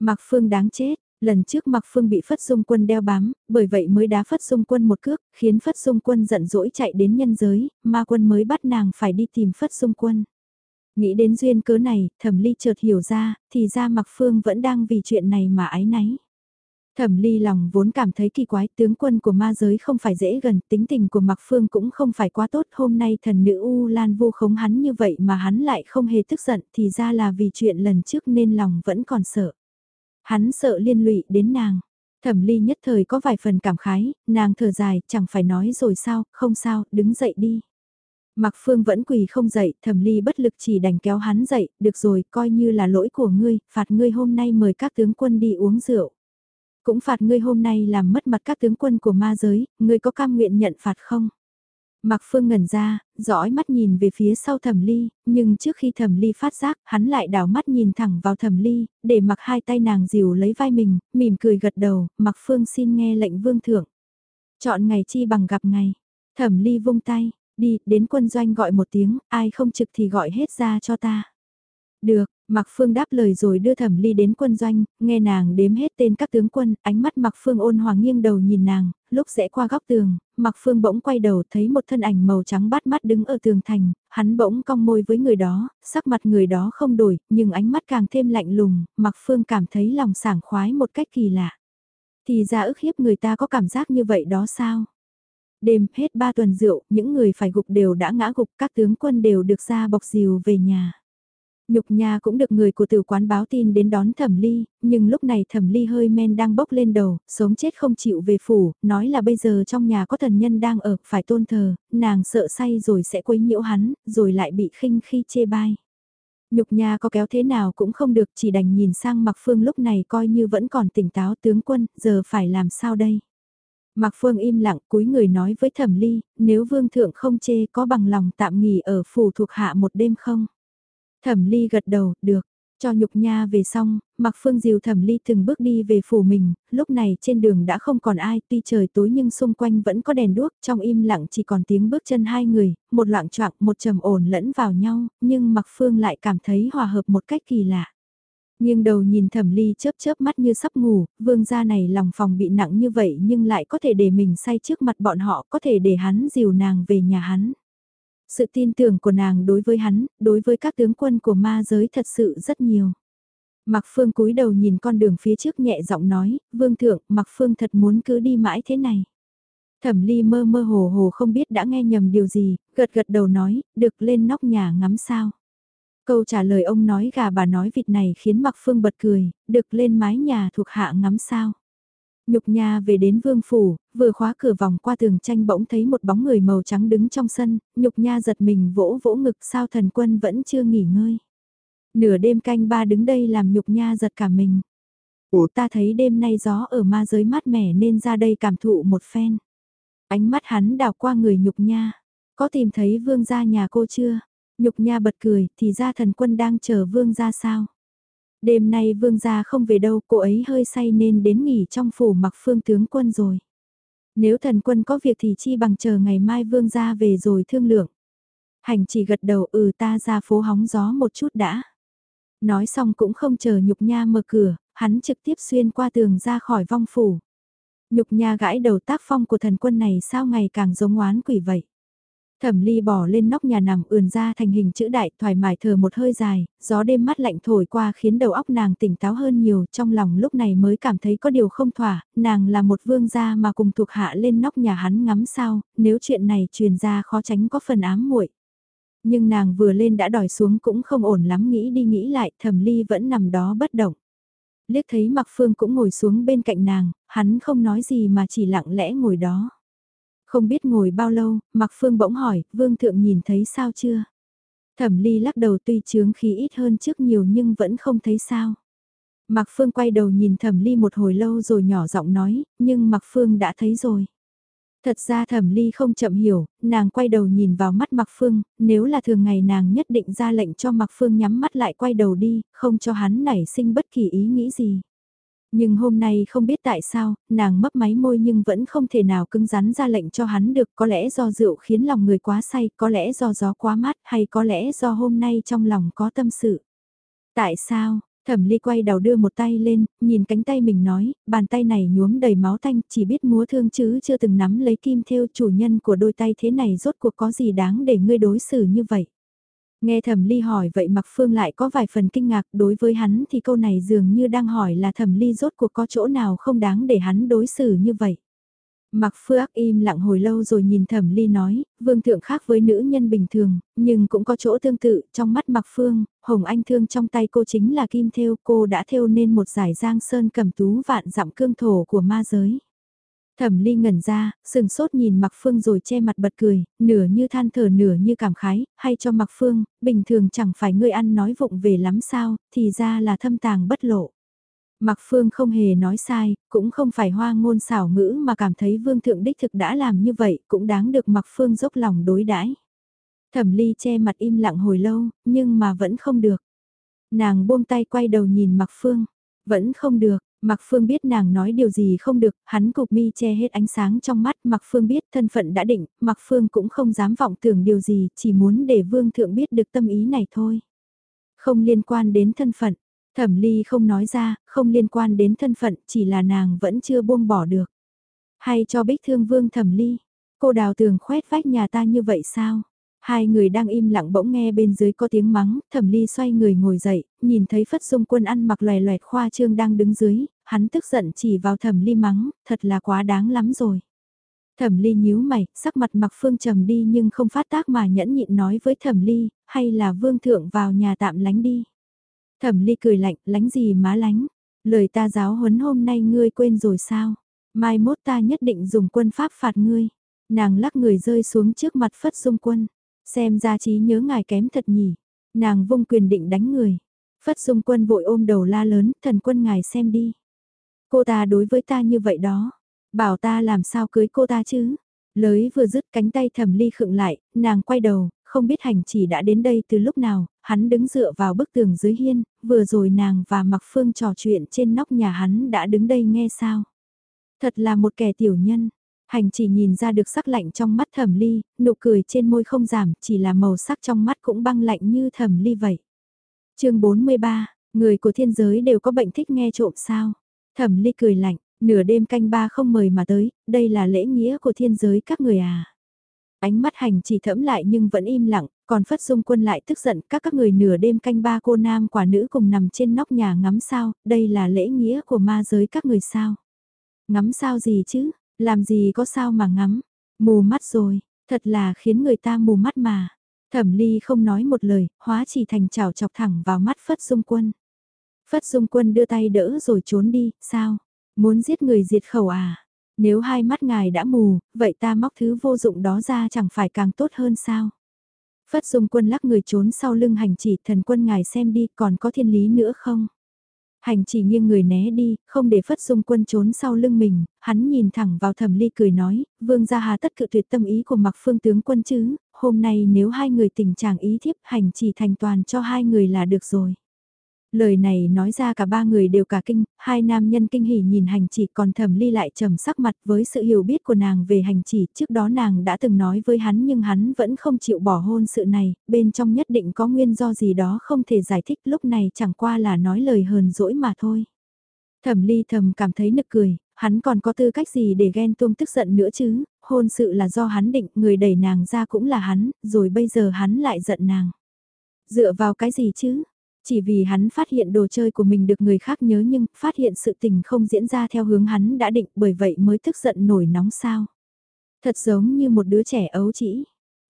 Mạc Phương đáng chết, lần trước Mạc Phương bị Phất Dung Quân đeo bám, bởi vậy mới đá Phất Dung Quân một cước, khiến Phất Dung Quân giận dỗi chạy đến nhân giới, ma quân mới bắt nàng phải đi tìm Phất Dung Quân. Nghĩ đến duyên cớ này, thẩm ly chợt hiểu ra, thì ra Mạc Phương vẫn đang vì chuyện này mà ái náy. Thẩm ly lòng vốn cảm thấy kỳ quái tướng quân của ma giới không phải dễ gần, tính tình của Mạc Phương cũng không phải quá tốt. Hôm nay thần nữ U Lan vô khống hắn như vậy mà hắn lại không hề tức giận thì ra là vì chuyện lần trước nên lòng vẫn còn sợ. Hắn sợ liên lụy đến nàng. Thẩm ly nhất thời có vài phần cảm khái, nàng thở dài, chẳng phải nói rồi sao, không sao, đứng dậy đi. Mạc Phương vẫn quỳ không dậy, thẩm ly bất lực chỉ đành kéo hắn dậy, được rồi, coi như là lỗi của ngươi, phạt ngươi hôm nay mời các tướng quân đi uống rượu cũng phạt ngươi hôm nay làm mất mặt các tướng quân của ma giới, ngươi có cam nguyện nhận phạt không? Mạc Phương ngẩn ra, dõi mắt nhìn về phía sau thẩm ly, nhưng trước khi thẩm ly phát giác, hắn lại đảo mắt nhìn thẳng vào thẩm ly, để mặc hai tay nàng dìu lấy vai mình, mỉm cười gật đầu, Mạc Phương xin nghe lệnh vương thượng. Chọn ngày chi bằng gặp ngày. Thẩm ly vung tay, đi, đến quân doanh gọi một tiếng, ai không trực thì gọi hết ra cho ta. Được, Mạc Phương đáp lời rồi đưa Thẩm Ly đến quân doanh, nghe nàng đếm hết tên các tướng quân, ánh mắt Mạc Phương ôn hòa nghiêng đầu nhìn nàng, lúc rẽ qua góc tường, Mạc Phương bỗng quay đầu thấy một thân ảnh màu trắng bắt mắt đứng ở tường thành, hắn bỗng cong môi với người đó, sắc mặt người đó không đổi, nhưng ánh mắt càng thêm lạnh lùng, Mạc Phương cảm thấy lòng sảng khoái một cách kỳ lạ. Thì ra ức hiếp người ta có cảm giác như vậy đó sao? Đêm hết ba tuần rượu, những người phải gục đều đã ngã gục, các tướng quân đều được ra bọc diều về nhà. Nhục Nha cũng được người của tử quán báo tin đến đón thẩm ly, nhưng lúc này thẩm ly hơi men đang bốc lên đầu, sống chết không chịu về phủ, nói là bây giờ trong nhà có thần nhân đang ở, phải tôn thờ, nàng sợ say rồi sẽ quấy nhiễu hắn, rồi lại bị khinh khi chê bai. Nhục Nha có kéo thế nào cũng không được, chỉ đành nhìn sang mặc phương lúc này coi như vẫn còn tỉnh táo tướng quân, giờ phải làm sao đây? Mạc Phương im lặng cúi người nói với Thẩm Ly, nếu vương thượng không chê có bằng lòng tạm nghỉ ở phủ thuộc hạ một đêm không? Thẩm Ly gật đầu, được. Cho nhục nha về xong, Mạc Phương dìu Thẩm Ly từng bước đi về phủ mình, lúc này trên đường đã không còn ai, tuy trời tối nhưng xung quanh vẫn có đèn đuốc, trong im lặng chỉ còn tiếng bước chân hai người, một loạn choạng, một trầm ổn lẫn vào nhau, nhưng Mạc Phương lại cảm thấy hòa hợp một cách kỳ lạ. Nhưng đầu nhìn thẩm ly chớp chớp mắt như sắp ngủ, vương gia này lòng phòng bị nặng như vậy nhưng lại có thể để mình say trước mặt bọn họ, có thể để hắn dìu nàng về nhà hắn. Sự tin tưởng của nàng đối với hắn, đối với các tướng quân của ma giới thật sự rất nhiều. Mạc Phương cúi đầu nhìn con đường phía trước nhẹ giọng nói, vương thượng, Mạc Phương thật muốn cứ đi mãi thế này. Thẩm ly mơ mơ hồ hồ không biết đã nghe nhầm điều gì, gật gật đầu nói, được lên nóc nhà ngắm sao. Câu trả lời ông nói gà bà nói vịt này khiến Mạc Phương bật cười, được lên mái nhà thuộc hạ ngắm sao. Nhục Nha về đến vương phủ, vừa khóa cửa vòng qua tường tranh bỗng thấy một bóng người màu trắng đứng trong sân, nhục nha giật mình vỗ vỗ ngực sao thần quân vẫn chưa nghỉ ngơi. Nửa đêm canh ba đứng đây làm nhục nha giật cả mình. Ủa ta thấy đêm nay gió ở ma giới mát mẻ nên ra đây cảm thụ một phen. Ánh mắt hắn đào qua người nhục nha. Có tìm thấy vương gia nhà cô chưa? Nhục nha bật cười, thì ra thần quân đang chờ vương gia sao? Đêm nay vương gia không về đâu, cô ấy hơi say nên đến nghỉ trong phủ mặc phương tướng quân rồi. Nếu thần quân có việc thì chi bằng chờ ngày mai vương gia về rồi thương lượng. Hành chỉ gật đầu ừ ta ra phố hóng gió một chút đã. Nói xong cũng không chờ nhục nha mở cửa, hắn trực tiếp xuyên qua tường ra khỏi vong phủ. Nhục nha gãi đầu tác phong của thần quân này sao ngày càng giống oán quỷ vậy. Thẩm ly bỏ lên nóc nhà nằm ườn ra thành hình chữ đại thoải mái thở một hơi dài, gió đêm mát lạnh thổi qua khiến đầu óc nàng tỉnh táo hơn nhiều trong lòng lúc này mới cảm thấy có điều không thỏa, nàng là một vương gia mà cùng thuộc hạ lên nóc nhà hắn ngắm sao, nếu chuyện này truyền ra khó tránh có phần ám muội. Nhưng nàng vừa lên đã đòi xuống cũng không ổn lắm nghĩ đi nghĩ lại thẩm ly vẫn nằm đó bất động. Liếc thấy mặc phương cũng ngồi xuống bên cạnh nàng, hắn không nói gì mà chỉ lặng lẽ ngồi đó. Không biết ngồi bao lâu, Mạc Phương bỗng hỏi, Vương Thượng nhìn thấy sao chưa? Thẩm Ly lắc đầu tuy chướng khí ít hơn trước nhiều nhưng vẫn không thấy sao. Mạc Phương quay đầu nhìn Thẩm Ly một hồi lâu rồi nhỏ giọng nói, nhưng Mạc Phương đã thấy rồi. Thật ra Thẩm Ly không chậm hiểu, nàng quay đầu nhìn vào mắt Mạc Phương, nếu là thường ngày nàng nhất định ra lệnh cho Mạc Phương nhắm mắt lại quay đầu đi, không cho hắn nảy sinh bất kỳ ý nghĩ gì. Nhưng hôm nay không biết tại sao, nàng mấp máy môi nhưng vẫn không thể nào cứng rắn ra lệnh cho hắn được, có lẽ do rượu khiến lòng người quá say, có lẽ do gió quá mát, hay có lẽ do hôm nay trong lòng có tâm sự. Tại sao? Thẩm ly quay đầu đưa một tay lên, nhìn cánh tay mình nói, bàn tay này nhuốm đầy máu thanh, chỉ biết múa thương chứ chưa từng nắm lấy kim theo chủ nhân của đôi tay thế này rốt cuộc có gì đáng để ngươi đối xử như vậy. Nghe thẩm ly hỏi vậy Mạc Phương lại có vài phần kinh ngạc đối với hắn thì câu này dường như đang hỏi là thẩm ly rốt cuộc có chỗ nào không đáng để hắn đối xử như vậy. Mạc phương im lặng hồi lâu rồi nhìn Thẩm Ly nói, vương thượng khác với nữ nhân bình thường, nhưng cũng có chỗ tương tự, trong mắt Mạc Phương, Hồng Anh thương trong tay cô chính là kim thêu, cô đã thêu nên một giải giang sơn cầm tú vạn dặm cương thổ của ma giới. Thẩm ly ngẩn ra, sừng sốt nhìn Mạc Phương rồi che mặt bật cười, nửa như than thở nửa như cảm khái, hay cho Mạc Phương, bình thường chẳng phải ngươi ăn nói vụng về lắm sao, thì ra là thâm tàng bất lộ. Mạc Phương không hề nói sai, cũng không phải hoa ngôn xảo ngữ mà cảm thấy Vương Thượng Đích thực đã làm như vậy, cũng đáng được Mạc Phương dốc lòng đối đãi. Thẩm ly che mặt im lặng hồi lâu, nhưng mà vẫn không được. Nàng buông tay quay đầu nhìn Mạc Phương, vẫn không được, Mạc Phương biết nàng nói điều gì không được, hắn cục mi che hết ánh sáng trong mắt, Mạc Phương biết thân phận đã định, Mạc Phương cũng không dám vọng tưởng điều gì, chỉ muốn để Vương Thượng biết được tâm ý này thôi. Không liên quan đến thân phận, Thẩm Ly không nói ra, không liên quan đến thân phận, chỉ là nàng vẫn chưa buông bỏ được. Hay cho bích thương Vương Thẩm Ly, cô đào tường khoét vách nhà ta như vậy sao? Hai người đang im lặng bỗng nghe bên dưới có tiếng mắng, thẩm ly xoay người ngồi dậy, nhìn thấy phất dung quân ăn mặc loè loẹt khoa trương đang đứng dưới, hắn tức giận chỉ vào thẩm ly mắng, thật là quá đáng lắm rồi. Thẩm ly nhíu mày, sắc mặt mặc phương trầm đi nhưng không phát tác mà nhẫn nhịn nói với thẩm ly, hay là vương thượng vào nhà tạm lánh đi. Thẩm ly cười lạnh, lánh gì má lánh, lời ta giáo huấn hôm nay ngươi quên rồi sao, mai mốt ta nhất định dùng quân pháp phạt ngươi. Nàng lắc người rơi xuống trước mặt phất dung quân, xem ra trí nhớ ngài kém thật nhỉ, nàng vung quyền định đánh người. Phất dung quân vội ôm đầu la lớn, thần quân ngài xem đi. Cô ta đối với ta như vậy đó, bảo ta làm sao cưới cô ta chứ. Lới vừa dứt cánh tay thẩm ly khựng lại, nàng quay đầu, không biết hành chỉ đã đến đây từ lúc nào, hắn đứng dựa vào bức tường dưới hiên, vừa rồi nàng và Mặc Phương trò chuyện trên nóc nhà hắn đã đứng đây nghe sao. Thật là một kẻ tiểu nhân, hành chỉ nhìn ra được sắc lạnh trong mắt thẩm ly, nụ cười trên môi không giảm, chỉ là màu sắc trong mắt cũng băng lạnh như thẩm ly vậy. chương 43, người của thiên giới đều có bệnh thích nghe trộm sao? Thẩm ly cười lạnh, nửa đêm canh ba không mời mà tới, đây là lễ nghĩa của thiên giới các người à. Ánh mắt hành chỉ thẫm lại nhưng vẫn im lặng, còn Phất Dung Quân lại tức giận các các người nửa đêm canh ba cô nam quả nữ cùng nằm trên nóc nhà ngắm sao, đây là lễ nghĩa của ma giới các người sao. Ngắm sao gì chứ, làm gì có sao mà ngắm, mù mắt rồi, thật là khiến người ta mù mắt mà. Thẩm ly không nói một lời, hóa chỉ thành chảo chọc thẳng vào mắt Phất Dung Quân. Phất Dung Quân đưa tay đỡ rồi trốn đi, sao? Muốn giết người diệt khẩu à? Nếu hai mắt ngài đã mù, vậy ta móc thứ vô dụng đó ra chẳng phải càng tốt hơn sao? Phất Dung Quân lắc người trốn sau lưng hành chỉ thần quân ngài xem đi còn có thiên lý nữa không? Hành chỉ nghiêng người né đi, không để Phất Dung Quân trốn sau lưng mình, hắn nhìn thẳng vào thẩm ly cười nói, vương gia hà tất cự tuyệt tâm ý của mặc phương tướng quân chứ, hôm nay nếu hai người tình trạng ý thiếp hành chỉ thành toàn cho hai người là được rồi. Lời này nói ra cả ba người đều cả kinh, hai nam nhân kinh hỉ nhìn hành chỉ còn thẩm ly lại trầm sắc mặt với sự hiểu biết của nàng về hành chỉ. Trước đó nàng đã từng nói với hắn nhưng hắn vẫn không chịu bỏ hôn sự này, bên trong nhất định có nguyên do gì đó không thể giải thích lúc này chẳng qua là nói lời hờn dỗi mà thôi. Thẩm ly thầm cảm thấy nực cười, hắn còn có tư cách gì để ghen tuông tức giận nữa chứ, hôn sự là do hắn định, người đẩy nàng ra cũng là hắn, rồi bây giờ hắn lại giận nàng. Dựa vào cái gì chứ, chỉ vì hắn phát hiện đồ chơi của mình được người khác nhớ nhưng phát hiện sự tình không diễn ra theo hướng hắn đã định bởi vậy mới tức giận nổi nóng sao. Thật giống như một đứa trẻ ấu trĩ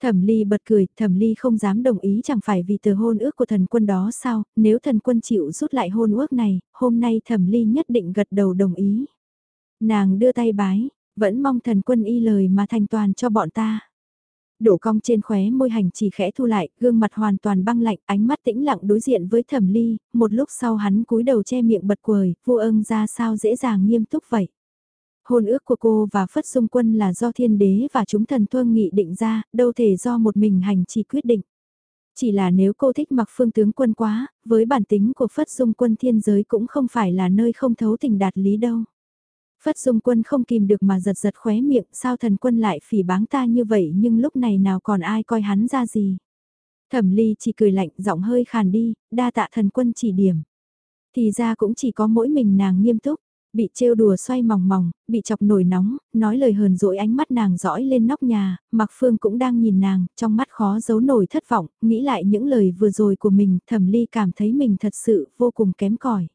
Thẩm ly bật cười, thẩm ly không dám đồng ý chẳng phải vì từ hôn ước của thần quân đó sao, nếu thần quân chịu rút lại hôn ước này, hôm nay thẩm ly nhất định gật đầu đồng ý. Nàng đưa tay bái, vẫn mong thần quân y lời mà thành toàn cho bọn ta đổ cong trên khóe môi hành chỉ khẽ thu lại, gương mặt hoàn toàn băng lạnh, ánh mắt tĩnh lặng đối diện với thẩm ly, một lúc sau hắn cúi đầu che miệng bật quời, vô ơn ra sao dễ dàng nghiêm túc vậy. Hôn ước của cô và Phất Dung Quân là do thiên đế và chúng thần thương nghị định ra, đâu thể do một mình hành chỉ quyết định. Chỉ là nếu cô thích mặc phương tướng quân quá, với bản tính của Phất Dung Quân thiên giới cũng không phải là nơi không thấu tình đạt lý đâu. Phất Dung Quân không kìm được mà giật giật khóe miệng, sao thần quân lại phỉ báng ta như vậy nhưng lúc này nào còn ai coi hắn ra gì. Thẩm ly chỉ cười lạnh, giọng hơi khàn đi, đa tạ thần quân chỉ điểm. Thì ra cũng chỉ có mỗi mình nàng nghiêm túc, bị trêu đùa xoay mỏng mỏng, bị chọc nổi nóng, nói lời hờn dỗi ánh mắt nàng dõi lên nóc nhà, Mặc Phương cũng đang nhìn nàng, trong mắt khó giấu nổi thất vọng, nghĩ lại những lời vừa rồi của mình, thẩm ly cảm thấy mình thật sự vô cùng kém cỏi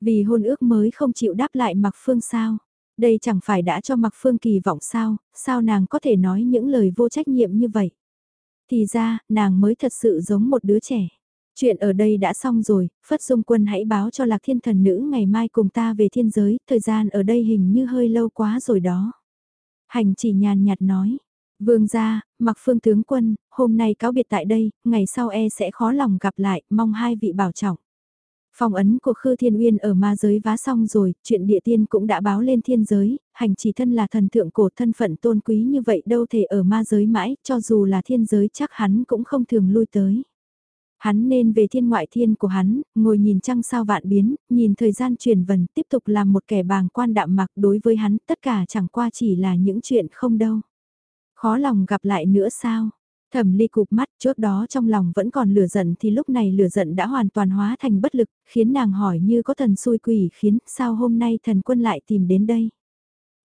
vì hôn ước mới không chịu đáp lại Mạc Phương sao? Đây chẳng phải đã cho Mạc Phương kỳ vọng sao, sao nàng có thể nói những lời vô trách nhiệm như vậy? Thì ra, nàng mới thật sự giống một đứa trẻ. Chuyện ở đây đã xong rồi, Phất Dung Quân hãy báo cho Lạc Thiên Thần Nữ ngày mai cùng ta về thiên giới, thời gian ở đây hình như hơi lâu quá rồi đó. Hành chỉ nhàn nhạt nói, Vương gia, mặc phương tướng quân, hôm nay cáo biệt tại đây, ngày sau e sẽ khó lòng gặp lại, mong hai vị bảo trọng. Phong ấn của Khư Thiên Uyên ở ma giới vá xong rồi, chuyện địa tiên cũng đã báo lên thiên giới, hành chỉ thân là thần thượng cổ thân phận tôn quý như vậy đâu thể ở ma giới mãi, cho dù là thiên giới chắc hắn cũng không thường lui tới. Hắn nên về thiên ngoại thiên của hắn, ngồi nhìn trăng sao vạn biến, nhìn thời gian truyền vần tiếp tục làm một kẻ bàng quan đạm mặc đối với hắn, tất cả chẳng qua chỉ là những chuyện không đâu. Khó lòng gặp lại nữa sao? Thẩm ly cụp mắt trước đó trong lòng vẫn còn lửa giận thì lúc này lửa giận đã hoàn toàn hóa thành bất lực, khiến nàng hỏi như có thần xui quỷ khiến sao hôm nay thần quân lại tìm đến đây.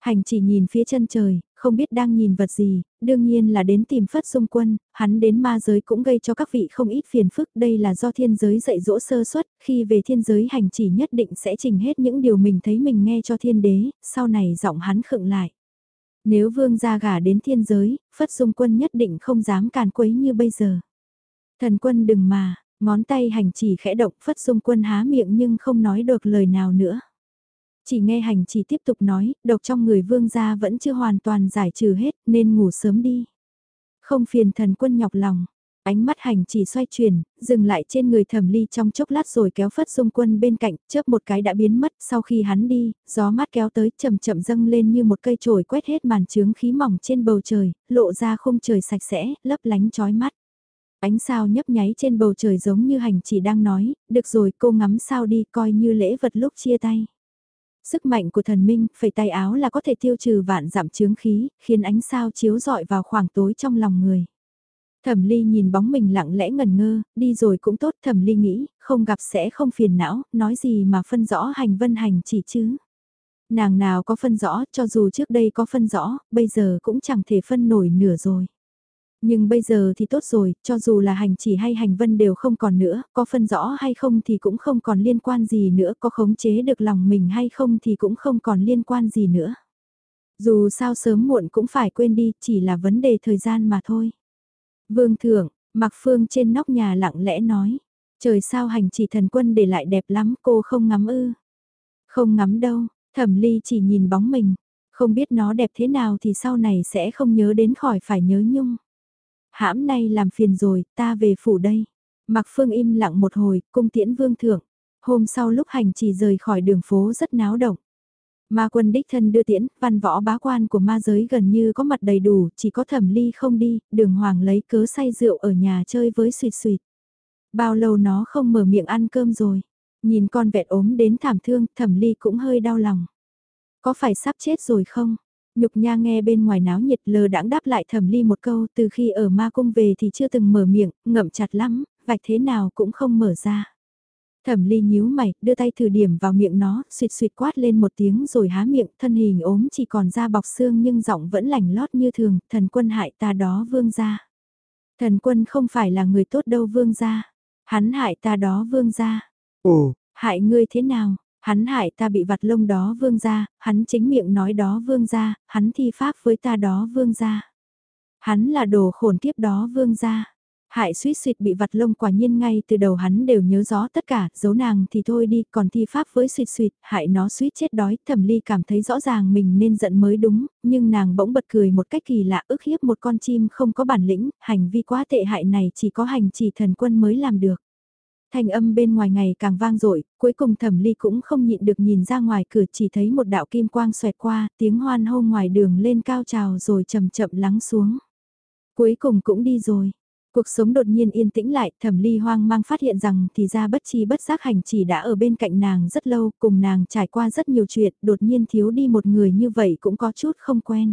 Hành chỉ nhìn phía chân trời, không biết đang nhìn vật gì, đương nhiên là đến tìm Phất Dung Quân, hắn đến ma giới cũng gây cho các vị không ít phiền phức, đây là do thiên giới dạy dỗ sơ suất, khi về thiên giới hành chỉ nhất định sẽ trình hết những điều mình thấy mình nghe cho thiên đế, sau này giọng hắn khựng lại. Nếu vương gia gả đến thiên giới, Phất Dung Quân nhất định không dám càn quấy như bây giờ. Thần quân đừng mà, ngón tay hành chỉ khẽ động Phất Dung Quân há miệng nhưng không nói được lời nào nữa. Chỉ nghe hành chỉ tiếp tục nói, độc trong người vương gia vẫn chưa hoàn toàn giải trừ hết nên ngủ sớm đi. Không phiền thần quân nhọc lòng, Ánh mắt hành chỉ xoay chuyển, dừng lại trên người thẩm ly trong chốc lát rồi kéo phất dung quân bên cạnh, chớp một cái đã biến mất sau khi hắn đi, gió mát kéo tới chậm chậm dâng lên như một cây trồi quét hết màn trướng khí mỏng trên bầu trời, lộ ra khung trời sạch sẽ, lấp lánh chói mắt. Ánh sao nhấp nháy trên bầu trời giống như hành chỉ đang nói, được rồi cô ngắm sao đi coi như lễ vật lúc chia tay. Sức mạnh của thần minh, phẩy tay áo là có thể tiêu trừ vạn giảm chướng khí, khiến ánh sao chiếu rọi vào khoảng tối trong lòng người. Thẩm Ly nhìn bóng mình lặng lẽ ngần ngơ, đi rồi cũng tốt Thẩm Ly nghĩ, không gặp sẽ không phiền não, nói gì mà phân rõ hành vân hành chỉ chứ. Nàng nào có phân rõ, cho dù trước đây có phân rõ, bây giờ cũng chẳng thể phân nổi nửa rồi. Nhưng bây giờ thì tốt rồi, cho dù là hành chỉ hay hành vân đều không còn nữa, có phân rõ hay không thì cũng không còn liên quan gì nữa, có khống chế được lòng mình hay không thì cũng không còn liên quan gì nữa. Dù sao sớm muộn cũng phải quên đi, chỉ là vấn đề thời gian mà thôi. Vương thượng, Mạc Phương trên nóc nhà lặng lẽ nói. Trời sao hành chỉ thần quân để lại đẹp lắm cô không ngắm ư. Không ngắm đâu, thẩm ly chỉ nhìn bóng mình. Không biết nó đẹp thế nào thì sau này sẽ không nhớ đến khỏi phải nhớ nhung. Hãm nay làm phiền rồi, ta về phủ đây. Mạc Phương im lặng một hồi, cung tiễn vương thượng. Hôm sau lúc hành chỉ rời khỏi đường phố rất náo động. Ma quân đích thân đưa tiễn, văn võ bá quan của ma giới gần như có mặt đầy đủ, chỉ có thẩm ly không đi, đường hoàng lấy cớ say rượu ở nhà chơi với suyệt suyệt. Bao lâu nó không mở miệng ăn cơm rồi, nhìn con vẹt ốm đến thảm thương, thẩm ly cũng hơi đau lòng. Có phải sắp chết rồi không? Nhục nha nghe bên ngoài náo nhiệt lờ đãng đáp lại thẩm ly một câu từ khi ở ma cung về thì chưa từng mở miệng, ngậm chặt lắm, vạch thế nào cũng không mở ra. Thẩm ly nhíu mày, đưa tay thử điểm vào miệng nó, suyệt suyệt quát lên một tiếng rồi há miệng, thân hình ốm chỉ còn da bọc xương nhưng giọng vẫn lành lót như thường, thần quân hại ta đó vương gia. Thần quân không phải là người tốt đâu vương gia. Hắn hại ta đó vương gia. Ồ, hại ngươi thế nào? Hắn hại ta bị vặt lông đó vương gia, hắn chính miệng nói đó vương gia, hắn thi pháp với ta đó vương gia. Hắn là đồ khổn kiếp đó vương gia. Hại suýt suyệt bị vặt lông quả nhiên ngay từ đầu hắn đều nhớ rõ tất cả, giấu nàng thì thôi đi, còn thi pháp với suýt suyệt, hại nó suýt chết đói, thẩm ly cảm thấy rõ ràng mình nên giận mới đúng, nhưng nàng bỗng bật cười một cách kỳ lạ ức hiếp một con chim không có bản lĩnh, hành vi quá tệ hại này chỉ có hành chỉ thần quân mới làm được thanh âm bên ngoài ngày càng vang dội cuối cùng thẩm ly cũng không nhịn được nhìn ra ngoài cửa chỉ thấy một đạo kim quang xoẹt qua, tiếng hoan hô ngoài đường lên cao trào rồi chậm chậm lắng xuống. Cuối cùng cũng đi rồi, Cuộc sống đột nhiên yên tĩnh lại, thẩm ly hoang mang phát hiện rằng thì ra bất chi bất giác hành chỉ đã ở bên cạnh nàng rất lâu, cùng nàng trải qua rất nhiều chuyện, đột nhiên thiếu đi một người như vậy cũng có chút không quen.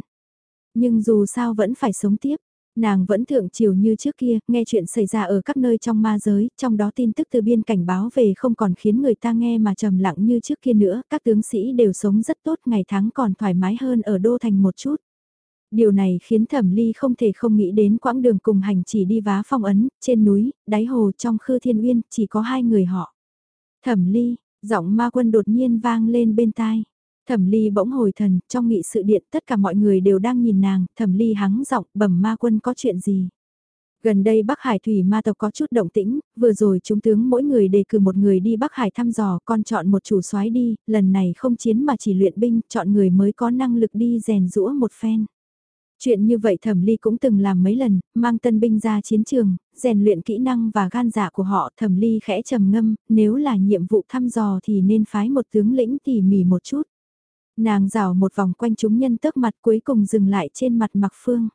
Nhưng dù sao vẫn phải sống tiếp, nàng vẫn thượng chiều như trước kia, nghe chuyện xảy ra ở các nơi trong ma giới, trong đó tin tức từ biên cảnh báo về không còn khiến người ta nghe mà trầm lặng như trước kia nữa, các tướng sĩ đều sống rất tốt, ngày tháng còn thoải mái hơn ở đô thành một chút. Điều này khiến thẩm ly không thể không nghĩ đến quãng đường cùng hành chỉ đi vá phong ấn, trên núi, đáy hồ trong khư thiên uyên, chỉ có hai người họ. Thẩm ly, giọng ma quân đột nhiên vang lên bên tai. Thẩm ly bỗng hồi thần, trong nghị sự điện tất cả mọi người đều đang nhìn nàng, thẩm ly hắng giọng bẩm ma quân có chuyện gì. Gần đây Bắc Hải Thủy ma tộc có chút động tĩnh, vừa rồi chúng tướng mỗi người đề cử một người đi Bắc Hải thăm dò, con chọn một chủ soái đi, lần này không chiến mà chỉ luyện binh, chọn người mới có năng lực đi rèn rũa một phen. Chuyện như vậy thẩm ly cũng từng làm mấy lần, mang tân binh ra chiến trường, rèn luyện kỹ năng và gan dạ của họ thẩm ly khẽ trầm ngâm, nếu là nhiệm vụ thăm dò thì nên phái một tướng lĩnh tỉ mỉ một chút. Nàng rảo một vòng quanh chúng nhân tước mặt cuối cùng dừng lại trên mặt mặc phương.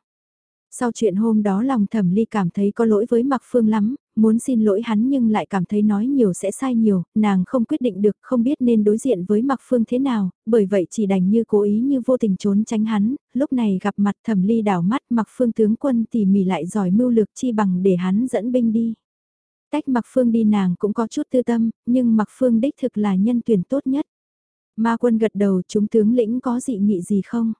Sau chuyện hôm đó lòng thẩm ly cảm thấy có lỗi với mặc phương lắm, muốn xin lỗi hắn nhưng lại cảm thấy nói nhiều sẽ sai nhiều, nàng không quyết định được, không biết nên đối diện với Mạc Phương thế nào, bởi vậy chỉ đành như cố ý như vô tình trốn tránh hắn, lúc này gặp mặt thẩm ly đảo mắt Mạc Phương tướng quân tỉ mỉ lại giỏi mưu lược chi bằng để hắn dẫn binh đi. Tách Mạc Phương đi nàng cũng có chút tư tâm, nhưng Mạc Phương đích thực là nhân tuyển tốt nhất. Ma quân gật đầu chúng tướng lĩnh có dị nghị gì không?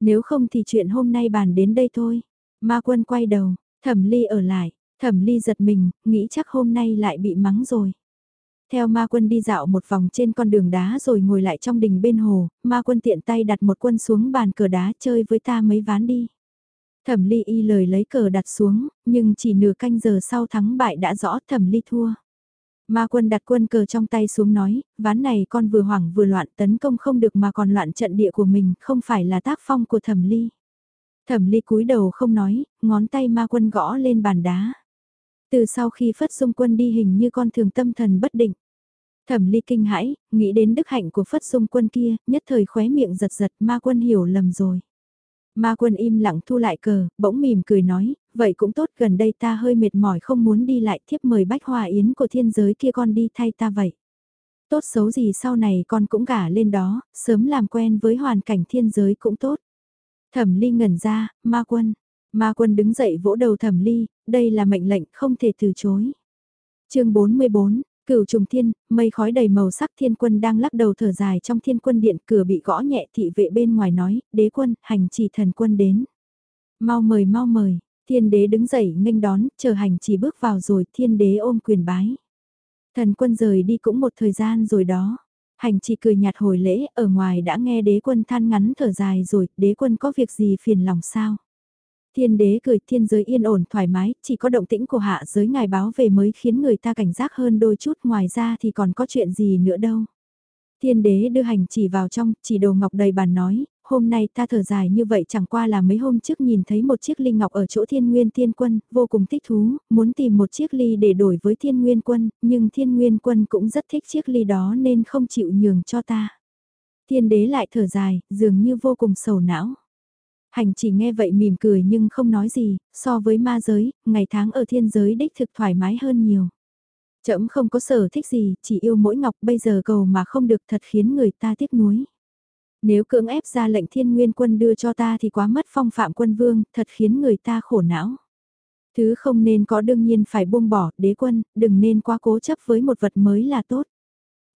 Nếu không thì chuyện hôm nay bàn đến đây thôi. Ma quân quay đầu, thẩm ly ở lại, Thẩm ly giật mình, nghĩ chắc hôm nay lại bị mắng rồi. Theo ma quân đi dạo một vòng trên con đường đá rồi ngồi lại trong đình bên hồ, ma quân tiện tay đặt một quân xuống bàn cờ đá chơi với ta mấy ván đi. Thẩm ly y lời lấy cờ đặt xuống, nhưng chỉ nửa canh giờ sau thắng bại đã rõ thẩm ly thua. Ma quân đặt quân cờ trong tay xuống nói, ván này con vừa hoảng vừa loạn tấn công không được mà còn loạn trận địa của mình, không phải là tác phong của thẩm ly. Thẩm ly cúi đầu không nói, ngón tay ma quân gõ lên bàn đá. Từ sau khi Phất Dung Quân đi hình như con thường tâm thần bất định. Thẩm ly kinh hãi, nghĩ đến đức hạnh của Phất Dung Quân kia, nhất thời khóe miệng giật giật ma quân hiểu lầm rồi. Ma quân im lặng thu lại cờ, bỗng mỉm cười nói, vậy cũng tốt gần đây ta hơi mệt mỏi không muốn đi lại thiếp mời bách hòa yến của thiên giới kia con đi thay ta vậy. Tốt xấu gì sau này con cũng gả lên đó, sớm làm quen với hoàn cảnh thiên giới cũng tốt. Thẩm ly ngẩn ra, ma quân. Ma quân đứng dậy vỗ đầu thẩm ly, đây là mệnh lệnh không thể từ chối. chương 44, Cửu trùng thiên, mây khói đầy màu sắc thiên quân đang lắc đầu thở dài trong thiên quân điện cửa bị gõ nhẹ thị vệ bên ngoài nói, đế quân, hành chỉ thần quân đến. Mau mời mau mời, thiên đế đứng dậy nghênh đón, chờ hành chỉ bước vào rồi thiên đế ôm quyền bái. Thần quân rời đi cũng một thời gian rồi đó. Hành chỉ cười nhạt hồi lễ, ở ngoài đã nghe đế quân than ngắn thở dài rồi, đế quân có việc gì phiền lòng sao? Thiên đế cười thiên giới yên ổn thoải mái, chỉ có động tĩnh của hạ giới ngài báo về mới khiến người ta cảnh giác hơn đôi chút ngoài ra thì còn có chuyện gì nữa đâu. Thiên đế đưa hành chỉ vào trong, chỉ đồ ngọc đầy bàn nói, hôm nay ta thở dài như vậy chẳng qua là mấy hôm trước nhìn thấy một chiếc ly ngọc ở chỗ thiên nguyên thiên quân, vô cùng thích thú, muốn tìm một chiếc ly để đổi với thiên nguyên quân, nhưng thiên nguyên quân cũng rất thích chiếc ly đó nên không chịu nhường cho ta. Thiên đế lại thở dài, dường như vô cùng sầu não. Hành chỉ nghe vậy mỉm cười nhưng không nói gì, so với ma giới, ngày tháng ở thiên giới đích thực thoải mái hơn nhiều. Chậm không có sở thích gì, chỉ yêu mỗi ngọc bây giờ cầu mà không được thật khiến người ta tiếc nuối. Nếu cưỡng ép ra lệnh thiên nguyên quân đưa cho ta thì quá mất phong phạm quân vương, thật khiến người ta khổ não. Thứ không nên có đương nhiên phải buông bỏ, đế quân, đừng nên quá cố chấp với một vật mới là tốt.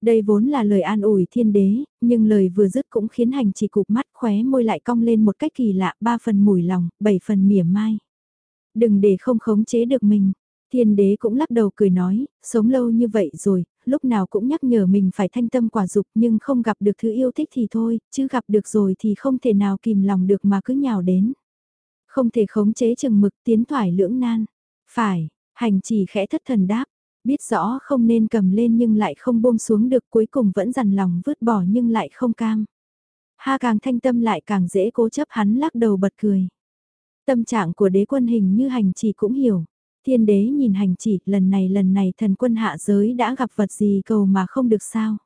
Đây vốn là lời an ủi thiên đế, nhưng lời vừa dứt cũng khiến hành chỉ cụp mắt khóe môi lại cong lên một cách kỳ lạ, ba phần mùi lòng, bảy phần mỉa mai. Đừng để không khống chế được mình. Thiên đế cũng lắc đầu cười nói, sống lâu như vậy rồi, lúc nào cũng nhắc nhở mình phải thanh tâm quả dục nhưng không gặp được thứ yêu thích thì thôi, chứ gặp được rồi thì không thể nào kìm lòng được mà cứ nhào đến. Không thể khống chế chừng mực tiến thoải lưỡng nan. Phải, hành chỉ khẽ thất thần đáp, biết rõ không nên cầm lên nhưng lại không buông xuống được cuối cùng vẫn dằn lòng vứt bỏ nhưng lại không cam. Ha càng thanh tâm lại càng dễ cố chấp hắn lắc đầu bật cười. Tâm trạng của đế quân hình như hành chỉ cũng hiểu. Thiên đế nhìn hành chỉ lần này lần này thần quân hạ giới đã gặp vật gì cầu mà không được sao.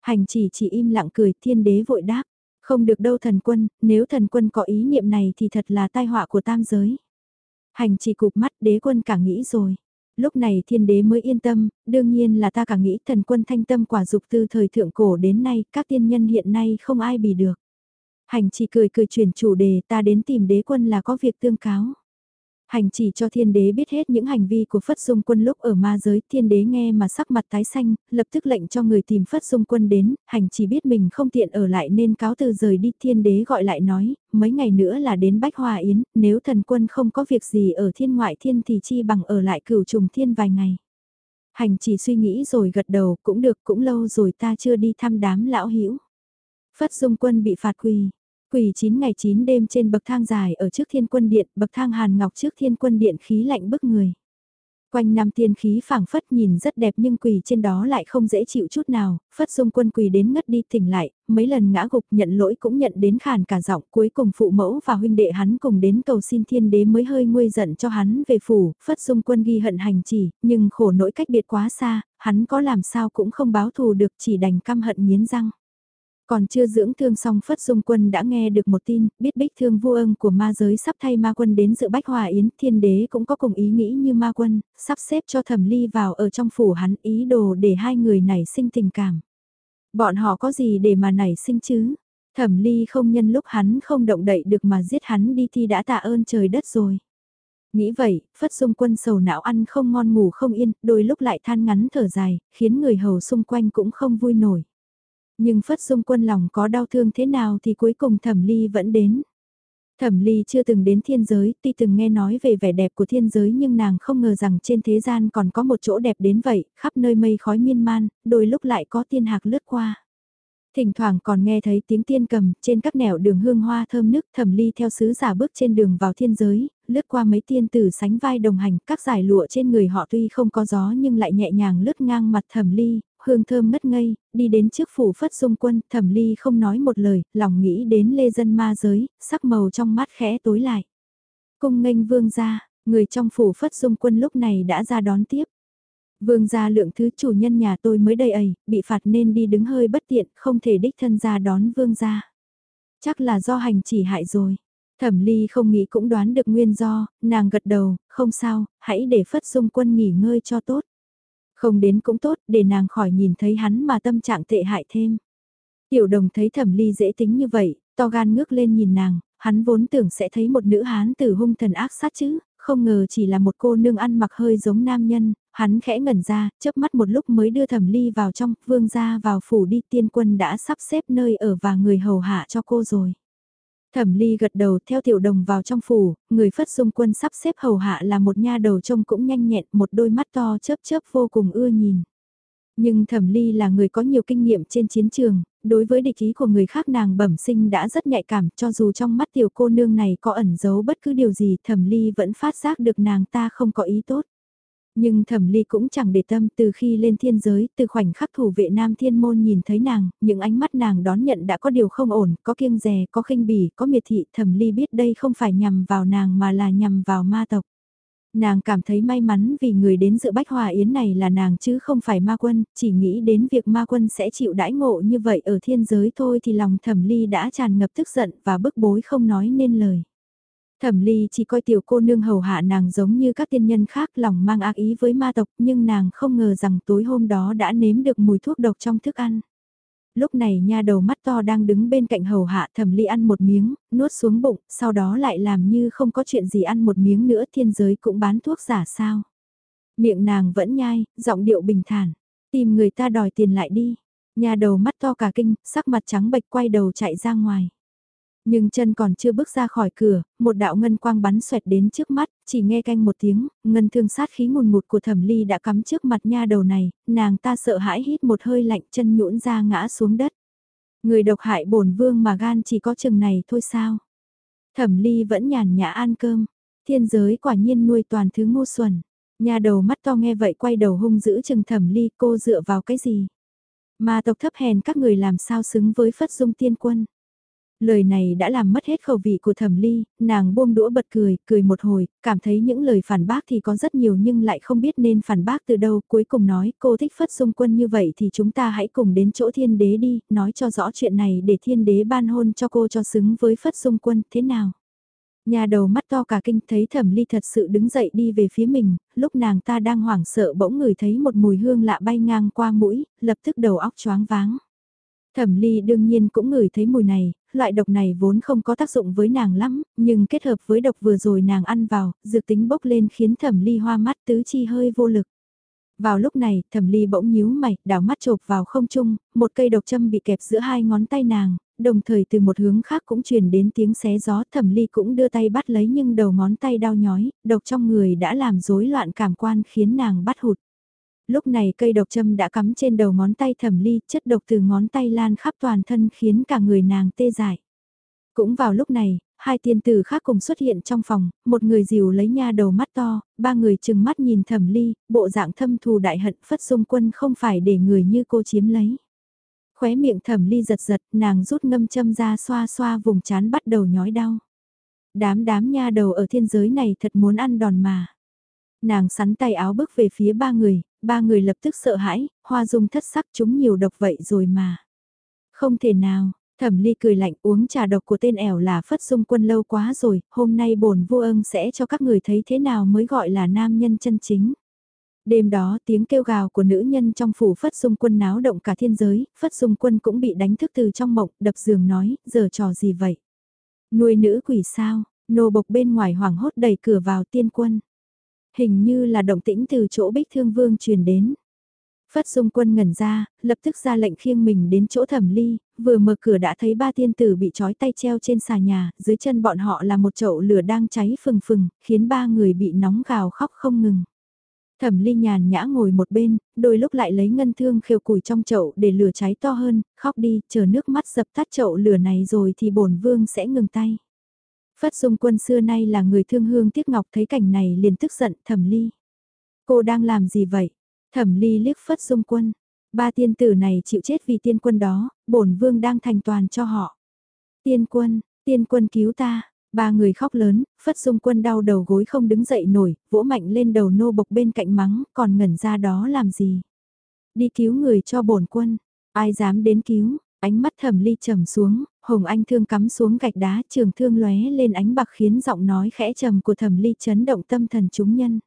Hành chỉ chỉ im lặng cười thiên đế vội đáp. Không được đâu thần quân, nếu thần quân có ý niệm này thì thật là tai họa của tam giới. Hành chỉ cụp mắt đế quân cả nghĩ rồi lúc này thiên đế mới yên tâm, đương nhiên là ta cả nghĩ thần quân thanh tâm quả dục từ thời thượng cổ đến nay, các tiên nhân hiện nay không ai bì được. Hành chỉ cười cười chuyển chủ đề ta đến tìm đế quân là có việc tương cáo. Hành chỉ cho thiên đế biết hết những hành vi của Phất Dung Quân lúc ở ma giới, thiên đế nghe mà sắc mặt tái xanh, lập tức lệnh cho người tìm Phất Dung Quân đến, hành chỉ biết mình không tiện ở lại nên cáo từ rời đi, thiên đế gọi lại nói, mấy ngày nữa là đến Bách Hoa Yến, nếu thần quân không có việc gì ở thiên ngoại thiên thì chi bằng ở lại cửu trùng thiên vài ngày. Hành chỉ suy nghĩ rồi gật đầu, cũng được, cũng lâu rồi ta chưa đi thăm đám lão hữu Phất Dung Quân bị phạt quỳ, Quỳ 9 ngày 9 đêm trên bậc thang dài ở trước thiên quân điện, bậc thang hàn ngọc trước thiên quân điện khí lạnh bức người. Quanh năm tiên khí phảng phất nhìn rất đẹp nhưng quỳ trên đó lại không dễ chịu chút nào, phất dung quân quỳ đến ngất đi tỉnh lại, mấy lần ngã gục nhận lỗi cũng nhận đến khàn cả giọng cuối cùng phụ mẫu và huynh đệ hắn cùng đến cầu xin thiên đế mới hơi nguôi giận cho hắn về phủ, phất dung quân ghi hận hành chỉ, nhưng khổ nỗi cách biệt quá xa, hắn có làm sao cũng không báo thù được chỉ đành căm hận nghiến răng. Còn chưa dưỡng thương xong Phất Dung Quân đã nghe được một tin, biết bích thương vua ân của ma giới sắp thay ma quân đến dự bách hòa yến, thiên đế cũng có cùng ý nghĩ như ma quân, sắp xếp cho thẩm ly vào ở trong phủ hắn ý đồ để hai người nảy sinh tình cảm. Bọn họ có gì để mà nảy sinh chứ? Thẩm ly không nhân lúc hắn không động đậy được mà giết hắn đi thì đã tạ ơn trời đất rồi. Nghĩ vậy, Phất Dung Quân sầu não ăn không ngon ngủ không yên, đôi lúc lại than ngắn thở dài, khiến người hầu xung quanh cũng không vui nổi. Nhưng Phất Dung quân lòng có đau thương thế nào thì cuối cùng thẩm ly vẫn đến. Thẩm Ly chưa từng đến thiên giới, tuy từng nghe nói về vẻ đẹp của thiên giới nhưng nàng không ngờ rằng trên thế gian còn có một chỗ đẹp đến vậy, khắp nơi mây khói miên man, đôi lúc lại có tiên hạc lướt qua. Thỉnh thoảng còn nghe thấy tiếng tiên cầm, trên các nẻo đường hương hoa thơm nức thẩm ly theo sứ giả bước trên đường vào thiên giới, lướt qua mấy tiên tử sánh vai đồng hành, các giải lụa trên người họ tuy không có gió nhưng lại nhẹ nhàng lướt ngang mặt thẩm ly, hương thơm ngất ngây, đi đến trước phủ phất dung quân, thẩm ly không nói một lời, lòng nghĩ đến lê dân ma giới, sắc màu trong mắt khẽ tối lại. Cung nghênh vương ra, người trong phủ phất dung quân lúc này đã ra đón tiếp. Vương gia lượng thứ chủ nhân nhà tôi mới đây ấy, bị phạt nên đi đứng hơi bất tiện, không thể đích thân ra đón vương gia. Chắc là do hành chỉ hại rồi. Thẩm ly không nghĩ cũng đoán được nguyên do, nàng gật đầu, không sao, hãy để phất dung quân nghỉ ngơi cho tốt. Không đến cũng tốt, để nàng khỏi nhìn thấy hắn mà tâm trạng tệ hại thêm. Tiểu đồng thấy thẩm ly dễ tính như vậy, to gan ngước lên nhìn nàng, hắn vốn tưởng sẽ thấy một nữ hán tử hung thần ác sát chứ, không ngờ chỉ là một cô nương ăn mặc hơi giống nam nhân, hắn khẽ ngẩn ra, chớp mắt một lúc mới đưa thẩm ly vào trong, vương ra vào phủ đi tiên quân đã sắp xếp nơi ở và người hầu hạ cho cô rồi. Thẩm ly gật đầu theo tiểu đồng vào trong phủ, người phất dung quân sắp xếp hầu hạ là một nha đầu trông cũng nhanh nhẹn, một đôi mắt to chớp chớp vô cùng ưa nhìn. Nhưng thẩm ly là người có nhiều kinh nghiệm trên chiến trường, đối với địch ý của người khác nàng bẩm sinh đã rất nhạy cảm cho dù trong mắt tiểu cô nương này có ẩn giấu bất cứ điều gì thẩm ly vẫn phát giác được nàng ta không có ý tốt. Nhưng thẩm ly cũng chẳng để tâm từ khi lên thiên giới, từ khoảnh khắc thủ vệ nam thiên môn nhìn thấy nàng, những ánh mắt nàng đón nhận đã có điều không ổn, có kiêng rè, có khinh bỉ, có miệt thị, thẩm ly biết đây không phải nhằm vào nàng mà là nhằm vào ma tộc. Nàng cảm thấy may mắn vì người đến dự bách hòa yến này là nàng chứ không phải ma quân, chỉ nghĩ đến việc ma quân sẽ chịu đãi ngộ như vậy ở thiên giới thôi thì lòng thẩm ly đã tràn ngập tức giận và bức bối không nói nên lời. Thẩm ly chỉ coi tiểu cô nương hầu hạ nàng giống như các tiên nhân khác lòng mang ác ý với ma tộc nhưng nàng không ngờ rằng tối hôm đó đã nếm được mùi thuốc độc trong thức ăn. Lúc này nha đầu mắt to đang đứng bên cạnh hầu hạ thẩm ly ăn một miếng, nuốt xuống bụng, sau đó lại làm như không có chuyện gì ăn một miếng nữa thiên giới cũng bán thuốc giả sao. Miệng nàng vẫn nhai, giọng điệu bình thản, tìm người ta đòi tiền lại đi. Nhà đầu mắt to cả kinh, sắc mặt trắng bệch quay đầu chạy ra ngoài. Nhưng chân còn chưa bước ra khỏi cửa, một đạo ngân quang bắn xoẹt đến trước mắt, chỉ nghe canh một tiếng, ngân thương sát khí ngùn ngụt của thẩm ly đã cắm trước mặt nha đầu này, nàng ta sợ hãi hít một hơi lạnh chân nhũn ra ngã xuống đất. Người độc hại bổn vương mà gan chỉ có chừng này thôi sao? Thẩm ly vẫn nhàn nhã ăn cơm, thiên giới quả nhiên nuôi toàn thứ ngu xuẩn. Nhà đầu mắt to nghe vậy quay đầu hung giữ chừng thẩm ly cô dựa vào cái gì? Mà tộc thấp hèn các người làm sao xứng với phất dung tiên quân? Lời này đã làm mất hết khẩu vị của thẩm ly, nàng buông đũa bật cười, cười một hồi, cảm thấy những lời phản bác thì có rất nhiều nhưng lại không biết nên phản bác từ đâu. Cuối cùng nói cô thích phất xung quân như vậy thì chúng ta hãy cùng đến chỗ thiên đế đi, nói cho rõ chuyện này để thiên đế ban hôn cho cô cho xứng với phất xung quân, thế nào? Nhà đầu mắt to cả kinh thấy thẩm ly thật sự đứng dậy đi về phía mình, lúc nàng ta đang hoảng sợ bỗng người thấy một mùi hương lạ bay ngang qua mũi, lập tức đầu óc choáng váng. Thẩm ly đương nhiên cũng ngửi thấy mùi này, loại độc này vốn không có tác dụng với nàng lắm, nhưng kết hợp với độc vừa rồi nàng ăn vào, dược tính bốc lên khiến thẩm ly hoa mắt tứ chi hơi vô lực. Vào lúc này, thẩm ly bỗng nhíu mày, đảo mắt chộp vào không trung, một cây độc châm bị kẹp giữa hai ngón tay nàng, đồng thời từ một hướng khác cũng truyền đến tiếng xé gió thẩm ly cũng đưa tay bắt lấy nhưng đầu ngón tay đau nhói, độc trong người đã làm rối loạn cảm quan khiến nàng bắt hụt. Lúc này cây độc châm đã cắm trên đầu ngón tay thẩm ly, chất độc từ ngón tay lan khắp toàn thân khiến cả người nàng tê dại. Cũng vào lúc này, hai tiên tử khác cùng xuất hiện trong phòng, một người dìu lấy nha đầu mắt to, ba người chừng mắt nhìn thẩm ly, bộ dạng thâm thù đại hận phất dung quân không phải để người như cô chiếm lấy. Khóe miệng thẩm ly giật giật, nàng rút ngâm châm ra xoa xoa vùng chán bắt đầu nhói đau. Đám đám nha đầu ở thiên giới này thật muốn ăn đòn mà. Nàng sắn tay áo bước về phía ba người, ba người lập tức sợ hãi, hoa dung thất sắc chúng nhiều độc vậy rồi mà. Không thể nào, thẩm ly cười lạnh uống trà độc của tên ẻo là phất dung quân lâu quá rồi, hôm nay bổn vua ân sẽ cho các người thấy thế nào mới gọi là nam nhân chân chính. Đêm đó tiếng kêu gào của nữ nhân trong phủ Phất Dung Quân náo động cả thiên giới, Phất Dung Quân cũng bị đánh thức từ trong mộng, đập giường nói, giờ trò gì vậy? Nuôi nữ quỷ sao? Nô bộc bên ngoài hoảng hốt đẩy cửa vào tiên quân. Hình như là động tĩnh từ chỗ bích thương vương truyền đến. Phất Dung Quân ngẩn ra, lập tức ra lệnh khiêng mình đến chỗ thẩm ly, vừa mở cửa đã thấy ba tiên tử bị trói tay treo trên xà nhà, dưới chân bọn họ là một chậu lửa đang cháy phừng phừng, khiến ba người bị nóng gào khóc không ngừng. Thẩm ly nhàn nhã ngồi một bên, đôi lúc lại lấy ngân thương khều củi trong chậu để lửa cháy to hơn, khóc đi, chờ nước mắt dập tắt chậu lửa này rồi thì bổn vương sẽ ngừng tay. Phất Dung Quân xưa nay là người thương hương tiếc ngọc thấy cảnh này liền tức giận thẩm ly. Cô đang làm gì vậy? Thẩm ly liếc Phất Dung Quân. Ba tiên tử này chịu chết vì tiên quân đó, bổn vương đang thành toàn cho họ. Tiên quân, tiên quân cứu ta, Ba người khóc lớn, Phất Dung Quân đau đầu gối không đứng dậy nổi, vỗ mạnh lên đầu nô bộc bên cạnh mắng, còn ngẩn ra đó làm gì? Đi cứu người cho bổn quân, ai dám đến cứu? Ánh mắt thẩm ly trầm xuống, hồng anh thương cắm xuống gạch đá trường thương lóe lên ánh bạc khiến giọng nói khẽ trầm của thẩm ly chấn động tâm thần chúng nhân.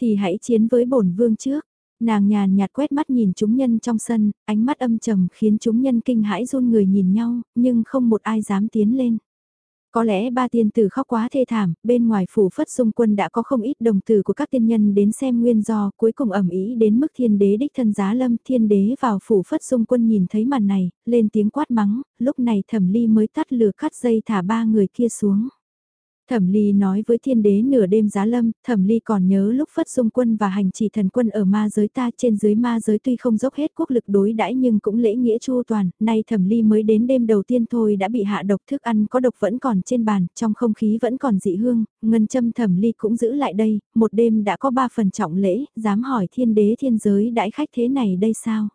Thì hãy chiến với bổn vương trước, nàng nhàn nhạt quét mắt nhìn chúng nhân trong sân, ánh mắt âm trầm khiến chúng nhân kinh hãi run người nhìn nhau, nhưng không một ai dám tiến lên. Có lẽ ba tiên tử khóc quá thê thảm, bên ngoài phủ phất dung quân đã có không ít đồng tử của các tiên nhân đến xem nguyên do, cuối cùng ẩm ý đến mức thiên đế đích thân giá lâm thiên đế vào phủ phất dung quân nhìn thấy màn này, lên tiếng quát mắng, lúc này thẩm ly mới tắt lửa cắt dây thả ba người kia xuống. Thẩm Ly nói với thiên đế nửa đêm giá lâm, Thẩm Ly còn nhớ lúc Phất Dung Quân và hành chỉ thần quân ở ma giới ta trên dưới ma giới tuy không dốc hết quốc lực đối đãi nhưng cũng lễ nghĩa chu toàn, nay Thẩm Ly mới đến đêm đầu tiên thôi đã bị hạ độc thức ăn có độc vẫn còn trên bàn, trong không khí vẫn còn dị hương, ngân châm Thẩm Ly cũng giữ lại đây, một đêm đã có ba phần trọng lễ, dám hỏi thiên đế thiên giới đãi khách thế này đây sao?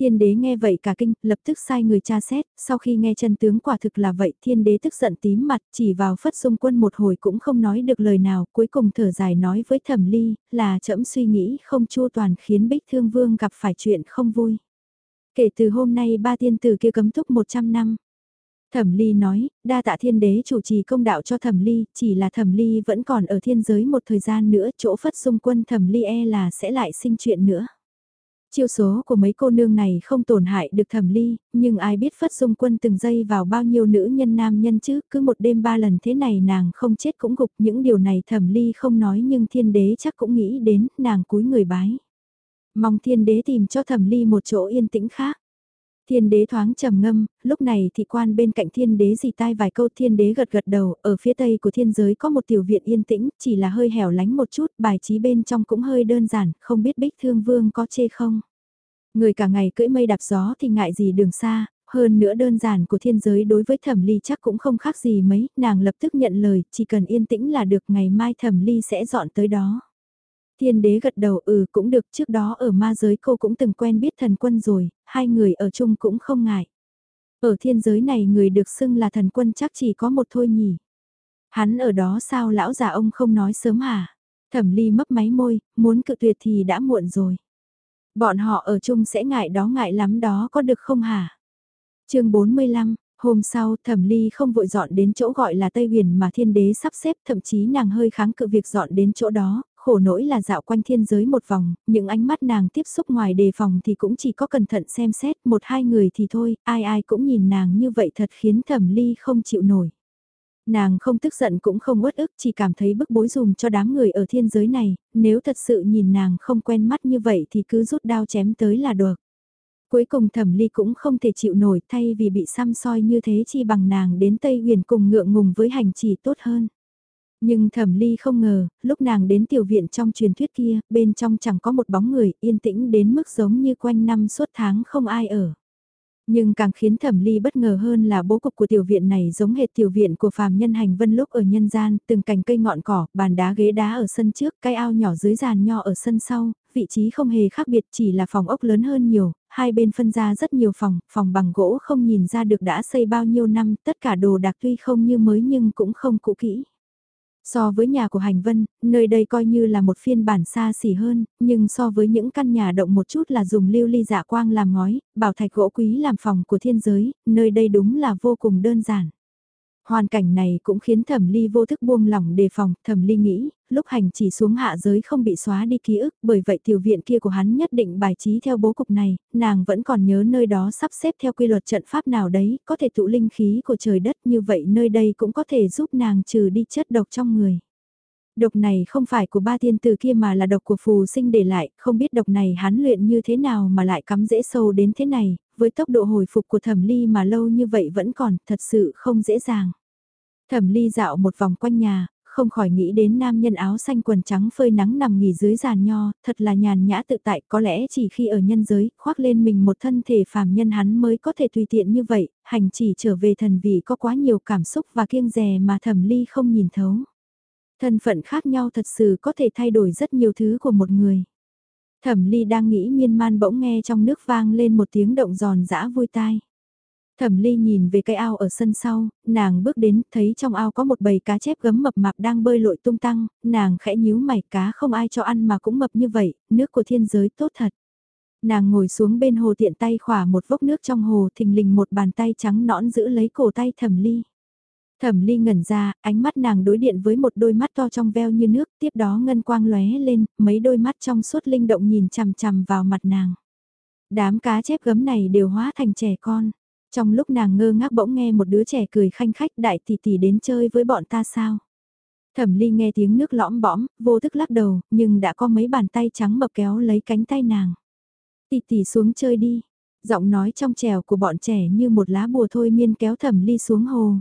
Thiên đế nghe vậy cả kinh, lập tức sai người tra xét, sau khi nghe chân tướng quả thực là vậy, thiên đế tức giận tím mặt, chỉ vào phất dung quân một hồi cũng không nói được lời nào, cuối cùng thở dài nói với thẩm ly, là trẫm suy nghĩ không chua toàn khiến bích thương vương gặp phải chuyện không vui. Kể từ hôm nay ba tiên tử kia cấm túc 100 năm. Thẩm Ly nói, đa tạ thiên đế chủ trì công đạo cho Thẩm Ly, chỉ là Thẩm Ly vẫn còn ở thiên giới một thời gian nữa, chỗ phất dung quân Thẩm Ly e là sẽ lại sinh chuyện nữa. Chiêu số của mấy cô nương này không tổn hại được thẩm ly, nhưng ai biết Phất Dung Quân từng giây vào bao nhiêu nữ nhân nam nhân chứ, cứ một đêm ba lần thế này nàng không chết cũng gục những điều này thẩm ly không nói nhưng thiên đế chắc cũng nghĩ đến, nàng cúi người bái. Mong thiên đế tìm cho thẩm ly một chỗ yên tĩnh khác. Thiên đế thoáng trầm ngâm, lúc này thị quan bên cạnh thiên đế dì tai vài câu thiên đế gật gật đầu, ở phía tây của thiên giới có một tiểu viện yên tĩnh, chỉ là hơi hẻo lánh một chút, bài trí bên trong cũng hơi đơn giản, không biết bích thương vương có chê không. Người cả ngày cưỡi mây đạp gió thì ngại gì đường xa, hơn nữa đơn giản của thiên giới đối với thẩm ly chắc cũng không khác gì mấy, nàng lập tức nhận lời, chỉ cần yên tĩnh là được ngày mai thẩm ly sẽ dọn tới đó. Thiên đế gật đầu ừ cũng được trước đó ở ma giới cô cũng từng quen biết thần quân rồi, hai người ở chung cũng không ngại. Ở thiên giới này người được xưng là thần quân chắc chỉ có một thôi nhỉ. Hắn ở đó sao lão già ông không nói sớm hả? Thẩm ly mấp máy môi, muốn cự tuyệt thì đã muộn rồi. Bọn họ ở chung sẽ ngại đó ngại lắm đó có được không hả? chương 45, Hôm sau, Thẩm Ly không vội dọn đến chỗ gọi là Tây Huyền mà thiên đế sắp xếp, thậm chí nàng hơi kháng cự việc dọn đến chỗ đó, khổ nỗi là dạo quanh thiên giới một vòng, những ánh mắt nàng tiếp xúc ngoài đề phòng thì cũng chỉ có cẩn thận xem xét một hai người thì thôi, ai ai cũng nhìn nàng như vậy thật khiến thẩm ly không chịu nổi. Nàng không tức giận cũng không uất ức chỉ cảm thấy bức bối dùm cho đám người ở thiên giới này, nếu thật sự nhìn nàng không quen mắt như vậy thì cứ rút đao chém tới là được. Cuối cùng thẩm ly cũng không thể chịu nổi thay vì bị xăm soi như thế chi bằng nàng đến Tây huyền cùng ngượng ngùng với hành trì tốt hơn. Nhưng thẩm ly không ngờ, lúc nàng đến tiểu viện trong truyền thuyết kia, bên trong chẳng có một bóng người, yên tĩnh đến mức giống như quanh năm suốt tháng không ai ở. Nhưng càng khiến thẩm ly bất ngờ hơn là bố cục của tiểu viện này giống hệt tiểu viện của phàm nhân hành vân lúc ở nhân gian, từng cành cây ngọn cỏ, bàn đá ghế đá ở sân trước, cái ao nhỏ dưới giàn nho ở sân sau, vị trí không hề khác biệt chỉ là phòng ốc lớn hơn nhiều, hai bên phân ra rất nhiều phòng, phòng bằng gỗ không nhìn ra được đã xây bao nhiêu năm, tất cả đồ đạc tuy không như mới nhưng cũng không cũ kỹ. So với nhà của Hành Vân, nơi đây coi như là một phiên bản xa xỉ hơn, nhưng so với những căn nhà động một chút là dùng lưu ly dạ quang làm ngói, bảo thạch gỗ quý làm phòng của thiên giới, nơi đây đúng là vô cùng đơn giản. Hoàn cảnh này cũng khiến thẩm ly vô thức buông lỏng đề phòng, thẩm ly nghĩ, lúc hành chỉ xuống hạ giới không bị xóa đi ký ức, bởi vậy tiểu viện kia của hắn nhất định bài trí theo bố cục này, nàng vẫn còn nhớ nơi đó sắp xếp theo quy luật trận pháp nào đấy, có thể tụ linh khí của trời đất như vậy nơi đây cũng có thể giúp nàng trừ đi chất độc trong người. Độc này không phải của ba tiên tử kia mà là độc của phù sinh để lại, không biết độc này hắn luyện như thế nào mà lại cắm dễ sâu đến thế này, với tốc độ hồi phục của thẩm ly mà lâu như vậy vẫn còn, thật sự không dễ dàng. Thẩm ly dạo một vòng quanh nhà, không khỏi nghĩ đến nam nhân áo xanh quần trắng phơi nắng nằm nghỉ dưới giàn nho, thật là nhàn nhã tự tại, có lẽ chỉ khi ở nhân giới, khoác lên mình một thân thể phàm nhân hắn mới có thể tùy tiện như vậy, hành chỉ trở về thần vị có quá nhiều cảm xúc và kiêng dè mà thẩm ly không nhìn thấu. Thân phận khác nhau thật sự có thể thay đổi rất nhiều thứ của một người. Thẩm ly đang nghĩ miên man bỗng nghe trong nước vang lên một tiếng động giòn giã vui tai. Thẩm ly nhìn về cái ao ở sân sau, nàng bước đến, thấy trong ao có một bầy cá chép gấm mập mạp đang bơi lội tung tăng, nàng khẽ nhíu mày cá không ai cho ăn mà cũng mập như vậy, nước của thiên giới tốt thật. Nàng ngồi xuống bên hồ tiện tay khỏa một vốc nước trong hồ thình lình một bàn tay trắng nõn giữ lấy cổ tay thẩm ly. Thẩm ly ngẩn ra, ánh mắt nàng đối điện với một đôi mắt to trong veo như nước, tiếp đó ngân quang lóe lên, mấy đôi mắt trong suốt linh động nhìn chằm chằm vào mặt nàng. Đám cá chép gấm này đều hóa thành trẻ con. Trong lúc nàng ngơ ngác bỗng nghe một đứa trẻ cười khanh khách đại tỷ tỷ đến chơi với bọn ta sao. Thẩm ly nghe tiếng nước lõm bõm, vô thức lắc đầu, nhưng đã có mấy bàn tay trắng mập kéo lấy cánh tay nàng. Tỷ tỷ xuống chơi đi. Giọng nói trong trèo của bọn trẻ như một lá bùa thôi miên kéo thẩm ly xuống hồ.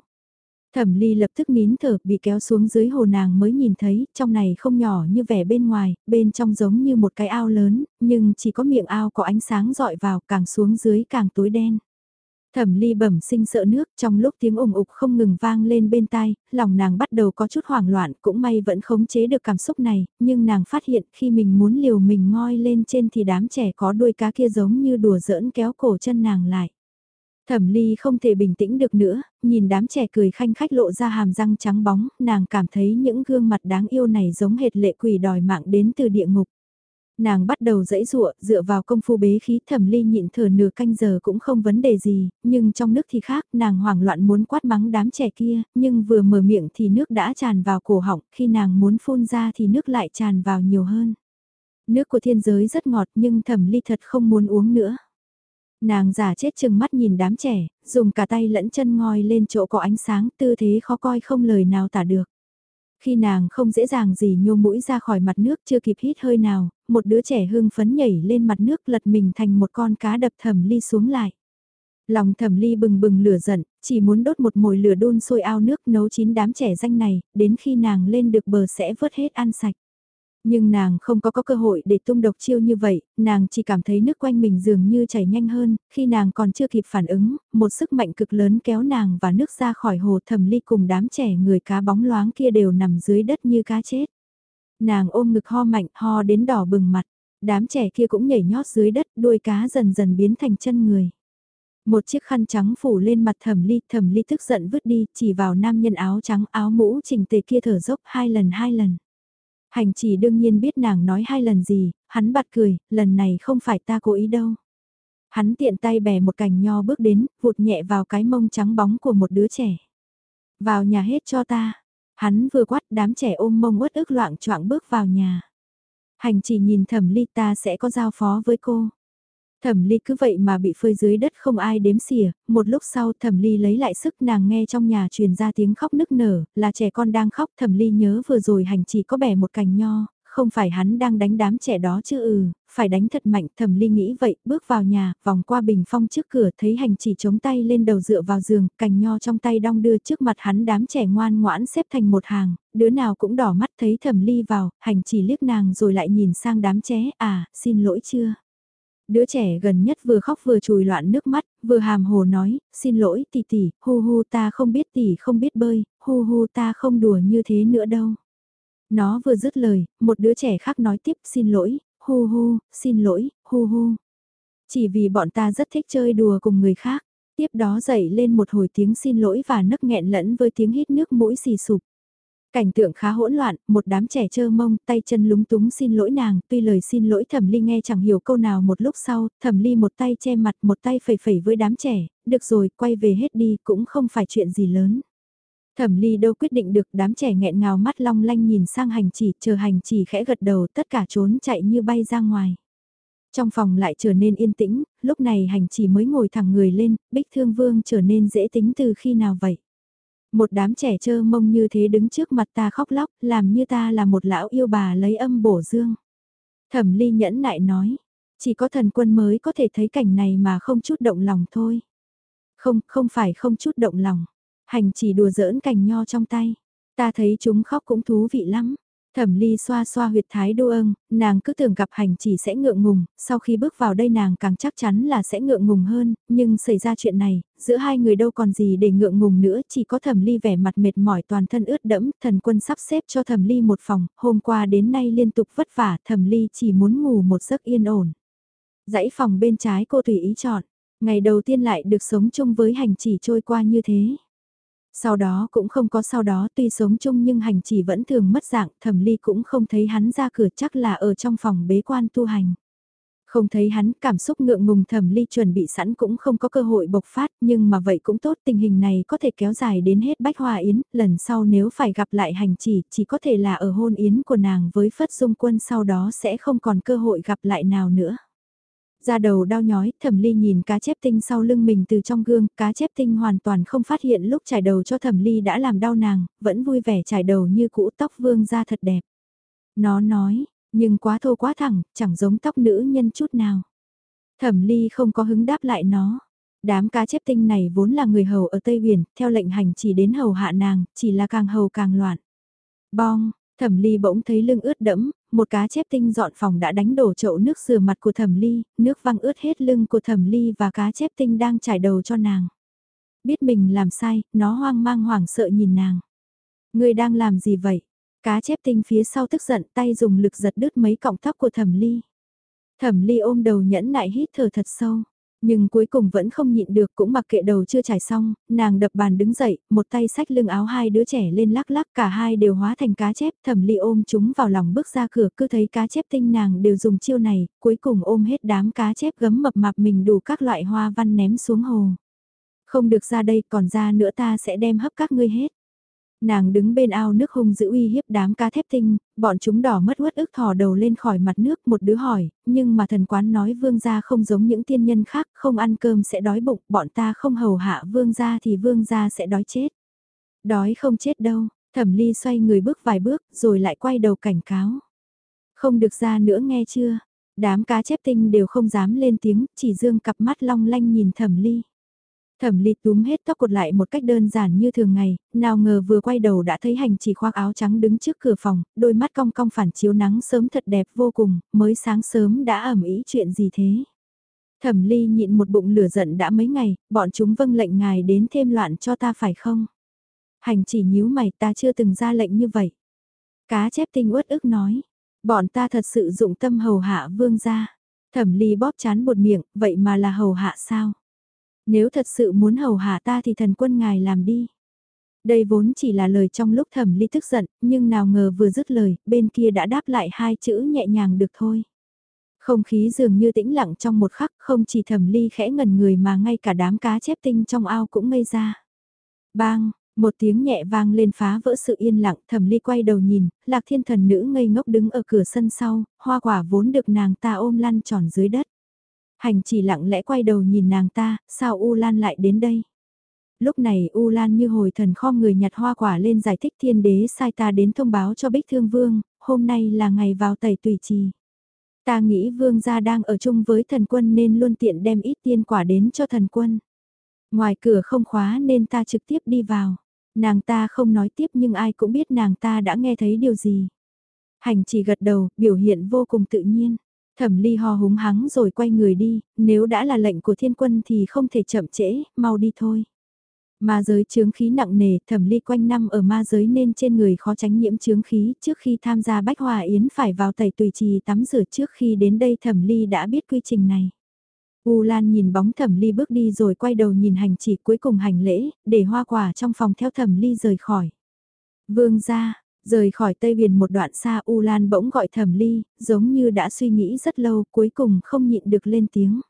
Thẩm ly lập tức nín thở bị kéo xuống dưới hồ nàng mới nhìn thấy, trong này không nhỏ như vẻ bên ngoài, bên trong giống như một cái ao lớn, nhưng chỉ có miệng ao có ánh sáng dọi vào càng xuống dưới càng tối đen. Thẩm ly bẩm sinh sợ nước trong lúc tiếng ủng ục không ngừng vang lên bên tai, lòng nàng bắt đầu có chút hoảng loạn cũng may vẫn khống chế được cảm xúc này, nhưng nàng phát hiện khi mình muốn liều mình ngoi lên trên thì đám trẻ có đuôi cá kia giống như đùa giỡn kéo cổ chân nàng lại. Thẩm ly không thể bình tĩnh được nữa, nhìn đám trẻ cười khanh khách lộ ra hàm răng trắng bóng, nàng cảm thấy những gương mặt đáng yêu này giống hệt lệ quỷ đòi mạng đến từ địa ngục. Nàng bắt đầu dẫy dụa, dựa vào công phu bế khí thẩm ly nhịn thở nửa canh giờ cũng không vấn đề gì, nhưng trong nước thì khác, nàng hoảng loạn muốn quát mắng đám trẻ kia, nhưng vừa mở miệng thì nước đã tràn vào cổ họng, khi nàng muốn phun ra thì nước lại tràn vào nhiều hơn. Nước của thiên giới rất ngọt nhưng thẩm ly thật không muốn uống nữa. Nàng giả chết chừng mắt nhìn đám trẻ, dùng cả tay lẫn chân ngoi lên chỗ có ánh sáng tư thế khó coi không lời nào tả được. Khi nàng không dễ dàng gì nhô mũi ra khỏi mặt nước chưa kịp hít hơi nào, một đứa trẻ hưng phấn nhảy lên mặt nước lật mình thành một con cá đập thẩm ly xuống lại. Lòng thẩm ly bừng bừng lửa giận, chỉ muốn đốt một mồi lửa đun sôi ao nước nấu chín đám trẻ danh này, đến khi nàng lên được bờ sẽ vớt hết ăn sạch. Nhưng nàng không có có cơ hội để tung độc chiêu như vậy, nàng chỉ cảm thấy nước quanh mình dường như chảy nhanh hơn, khi nàng còn chưa kịp phản ứng, một sức mạnh cực lớn kéo nàng và nước ra khỏi hồ thầm ly cùng đám trẻ người cá bóng loáng kia đều nằm dưới đất như cá chết. Nàng ôm ngực ho mạnh, ho đến đỏ bừng mặt, đám trẻ kia cũng nhảy nhót dưới đất, đuôi cá dần dần biến thành chân người. Một chiếc khăn trắng phủ lên mặt thẩm ly, thẩm ly tức giận vứt đi, chỉ vào nam nhân áo trắng áo mũ chỉnh tề kia thở dốc hai lần hai lần. Hành chỉ đương nhiên biết nàng nói hai lần gì, hắn bật cười, lần này không phải ta cố ý đâu. Hắn tiện tay bẻ một cành nho bước đến, vụt nhẹ vào cái mông trắng bóng của một đứa trẻ. Vào nhà hết cho ta. Hắn vừa quát đám trẻ ôm mông uất ức loạn choạng bước vào nhà. Hành chỉ nhìn thẩm ly ta sẽ có giao phó với cô. Thẩm ly cứ vậy mà bị phơi dưới đất không ai đếm xỉa, một lúc sau thẩm ly lấy lại sức nàng nghe trong nhà truyền ra tiếng khóc nức nở, là trẻ con đang khóc thẩm ly nhớ vừa rồi hành chỉ có bẻ một cành nho, không phải hắn đang đánh đám trẻ đó chứ ừ, phải đánh thật mạnh thẩm ly nghĩ vậy, bước vào nhà, vòng qua bình phong trước cửa thấy hành chỉ chống tay lên đầu dựa vào giường, cành nho trong tay đong đưa trước mặt hắn đám trẻ ngoan ngoãn xếp thành một hàng, đứa nào cũng đỏ mắt thấy thẩm ly vào, hành chỉ liếc nàng rồi lại nhìn sang đám trẻ, à, xin lỗi chưa. Đứa trẻ gần nhất vừa khóc vừa chùi loạn nước mắt, vừa hàm hồ nói, xin lỗi tỷ tỷ, hu hu ta không biết tỷ không biết bơi, hu hu ta không đùa như thế nữa đâu. Nó vừa dứt lời, một đứa trẻ khác nói tiếp xin lỗi, hu hu, xin lỗi, hu hu. Chỉ vì bọn ta rất thích chơi đùa cùng người khác, tiếp đó dậy lên một hồi tiếng xin lỗi và nấc nghẹn lẫn với tiếng hít nước mũi xì sụp. Cảnh tượng khá hỗn loạn, một đám trẻ trơ mông, tay chân lúng túng xin lỗi nàng, tuy lời xin lỗi thẩm ly nghe chẳng hiểu câu nào một lúc sau, thẩm ly một tay che mặt một tay phẩy phẩy với đám trẻ, được rồi, quay về hết đi, cũng không phải chuyện gì lớn. Thẩm ly đâu quyết định được đám trẻ nghẹn ngào mắt long lanh nhìn sang hành chỉ, chờ hành chỉ khẽ gật đầu tất cả trốn chạy như bay ra ngoài. Trong phòng lại trở nên yên tĩnh, lúc này hành chỉ mới ngồi thẳng người lên, bích thương vương trở nên dễ tính từ khi nào vậy. Một đám trẻ trơ mông như thế đứng trước mặt ta khóc lóc, làm như ta là một lão yêu bà lấy âm bổ dương. Thẩm ly nhẫn nại nói, chỉ có thần quân mới có thể thấy cảnh này mà không chút động lòng thôi. Không, không phải không chút động lòng. Hành chỉ đùa giỡn cành nho trong tay. Ta thấy chúng khóc cũng thú vị lắm. Thẩm ly xoa xoa huyệt thái đô âng, nàng cứ tưởng gặp hành chỉ sẽ ngượng ngùng, sau khi bước vào đây nàng càng chắc chắn là sẽ ngượng ngùng hơn, nhưng xảy ra chuyện này, giữa hai người đâu còn gì để ngượng ngùng nữa, chỉ có thẩm ly vẻ mặt mệt mỏi toàn thân ướt đẫm, thần quân sắp xếp cho thẩm ly một phòng, hôm qua đến nay liên tục vất vả, thẩm ly chỉ muốn ngủ một giấc yên ổn. Dãy phòng bên trái cô tùy ý chọn, ngày đầu tiên lại được sống chung với hành chỉ trôi qua như thế. Sau đó cũng không có sau đó tuy sống chung nhưng hành chỉ vẫn thường mất dạng, thẩm ly cũng không thấy hắn ra cửa chắc là ở trong phòng bế quan tu hành. Không thấy hắn, cảm xúc ngượng ngùng thẩm ly chuẩn bị sẵn cũng không có cơ hội bộc phát, nhưng mà vậy cũng tốt, tình hình này có thể kéo dài đến hết bách hoa yến, lần sau nếu phải gặp lại hành chỉ, chỉ có thể là ở hôn yến của nàng với phất dung quân sau đó sẽ không còn cơ hội gặp lại nào nữa. Ra đầu đau nhói, thẩm ly nhìn cá chép tinh sau lưng mình từ trong gương, cá chép tinh hoàn toàn không phát hiện lúc trải đầu cho thẩm ly đã làm đau nàng, vẫn vui vẻ trải đầu như cũ tóc vương ra thật đẹp. Nó nói, nhưng quá thô quá thẳng, chẳng giống tóc nữ nhân chút nào. Thẩm ly không có hứng đáp lại nó. Đám cá chép tinh này vốn là người hầu ở Tây biển, theo lệnh hành chỉ đến hầu hạ nàng, chỉ là càng hầu càng loạn. Bong, thẩm ly bỗng thấy lưng ướt đẫm, một cá chép tinh dọn phòng đã đánh đổ chậu nước rửa mặt của thẩm ly, nước văng ướt hết lưng của thẩm ly và cá chép tinh đang trải đầu cho nàng. Biết mình làm sai, nó hoang mang hoảng sợ nhìn nàng. Người đang làm gì vậy? Cá chép tinh phía sau tức giận tay dùng lực giật đứt mấy cọng tóc của thẩm ly. Thẩm ly ôm đầu nhẫn nại hít thở thật sâu. Nhưng cuối cùng vẫn không nhịn được cũng mặc kệ đầu chưa trải xong, nàng đập bàn đứng dậy, một tay xách lưng áo hai đứa trẻ lên lắc lắc cả hai đều hóa thành cá chép thẩm ly ôm chúng vào lòng bước ra cửa cứ thấy cá chép tinh nàng đều dùng chiêu này, cuối cùng ôm hết đám cá chép gấm mập mạp mình đủ các loại hoa văn ném xuống hồ. Không được ra đây còn ra nữa ta sẽ đem hấp các ngươi hết. Nàng đứng bên ao nước hung giữ uy hiếp đám cá thép tinh, bọn chúng đỏ mất uất ức thò đầu lên khỏi mặt nước một đứa hỏi, nhưng mà thần quán nói vương gia không giống những tiên nhân khác, không ăn cơm sẽ đói bụng, bọn ta không hầu hạ vương gia thì vương gia sẽ đói chết. Đói không chết đâu, thẩm ly xoay người bước vài bước rồi lại quay đầu cảnh cáo. Không được ra nữa nghe chưa, đám cá chép tinh đều không dám lên tiếng, chỉ dương cặp mắt long lanh nhìn thẩm ly. Thẩm ly túm hết tóc cột lại một cách đơn giản như thường ngày, nào ngờ vừa quay đầu đã thấy hành chỉ khoác áo trắng đứng trước cửa phòng, đôi mắt cong cong phản chiếu nắng sớm thật đẹp vô cùng, mới sáng sớm đã ẩm ý chuyện gì thế. Thẩm ly nhịn một bụng lửa giận đã mấy ngày, bọn chúng vâng lệnh ngài đến thêm loạn cho ta phải không? Hành chỉ nhíu mày ta chưa từng ra lệnh như vậy. Cá chép tinh uất ức nói, bọn ta thật sự dụng tâm hầu hạ vương gia. Thẩm ly bóp chán một miệng, vậy mà là hầu hạ sao? Nếu thật sự muốn hầu hạ ta thì thần quân ngài làm đi. Đây vốn chỉ là lời trong lúc thẩm ly tức giận, nhưng nào ngờ vừa dứt lời, bên kia đã đáp lại hai chữ nhẹ nhàng được thôi. Không khí dường như tĩnh lặng trong một khắc, không chỉ thẩm ly khẽ ngần người mà ngay cả đám cá chép tinh trong ao cũng ngây ra. Bang, một tiếng nhẹ vang lên phá vỡ sự yên lặng, thẩm ly quay đầu nhìn, lạc thiên thần nữ ngây ngốc đứng ở cửa sân sau, hoa quả vốn được nàng ta ôm lăn tròn dưới đất. Hành chỉ lặng lẽ quay đầu nhìn nàng ta, sao U Lan lại đến đây? Lúc này U Lan như hồi thần kho người nhặt hoa quả lên giải thích thiên đế sai ta đến thông báo cho Bích Thương Vương, hôm nay là ngày vào tẩy tùy trì. Ta nghĩ vương gia đang ở chung với thần quân nên luôn tiện đem ít tiên quả đến cho thần quân. Ngoài cửa không khóa nên ta trực tiếp đi vào. Nàng ta không nói tiếp nhưng ai cũng biết nàng ta đã nghe thấy điều gì. Hành chỉ gật đầu, biểu hiện vô cùng tự nhiên. Thẩm ly ho húng hắng rồi quay người đi, nếu đã là lệnh của thiên quân thì không thể chậm trễ, mau đi thôi. Ma giới chướng khí nặng nề, thẩm ly quanh năm ở ma giới nên trên người khó tránh nhiễm chướng khí, trước khi tham gia bách hòa yến phải vào tẩy tùy trì tắm rửa trước khi đến đây thẩm ly đã biết quy trình này. U Lan nhìn bóng thẩm ly bước đi rồi quay đầu nhìn hành chỉ cuối cùng hành lễ, để hoa quả trong phòng theo thẩm ly rời khỏi. Vương ra, Rời khỏi Tây biển một đoạn xa U Lan bỗng gọi thẩm ly, giống như đã suy nghĩ rất lâu cuối cùng không nhịn được lên tiếng.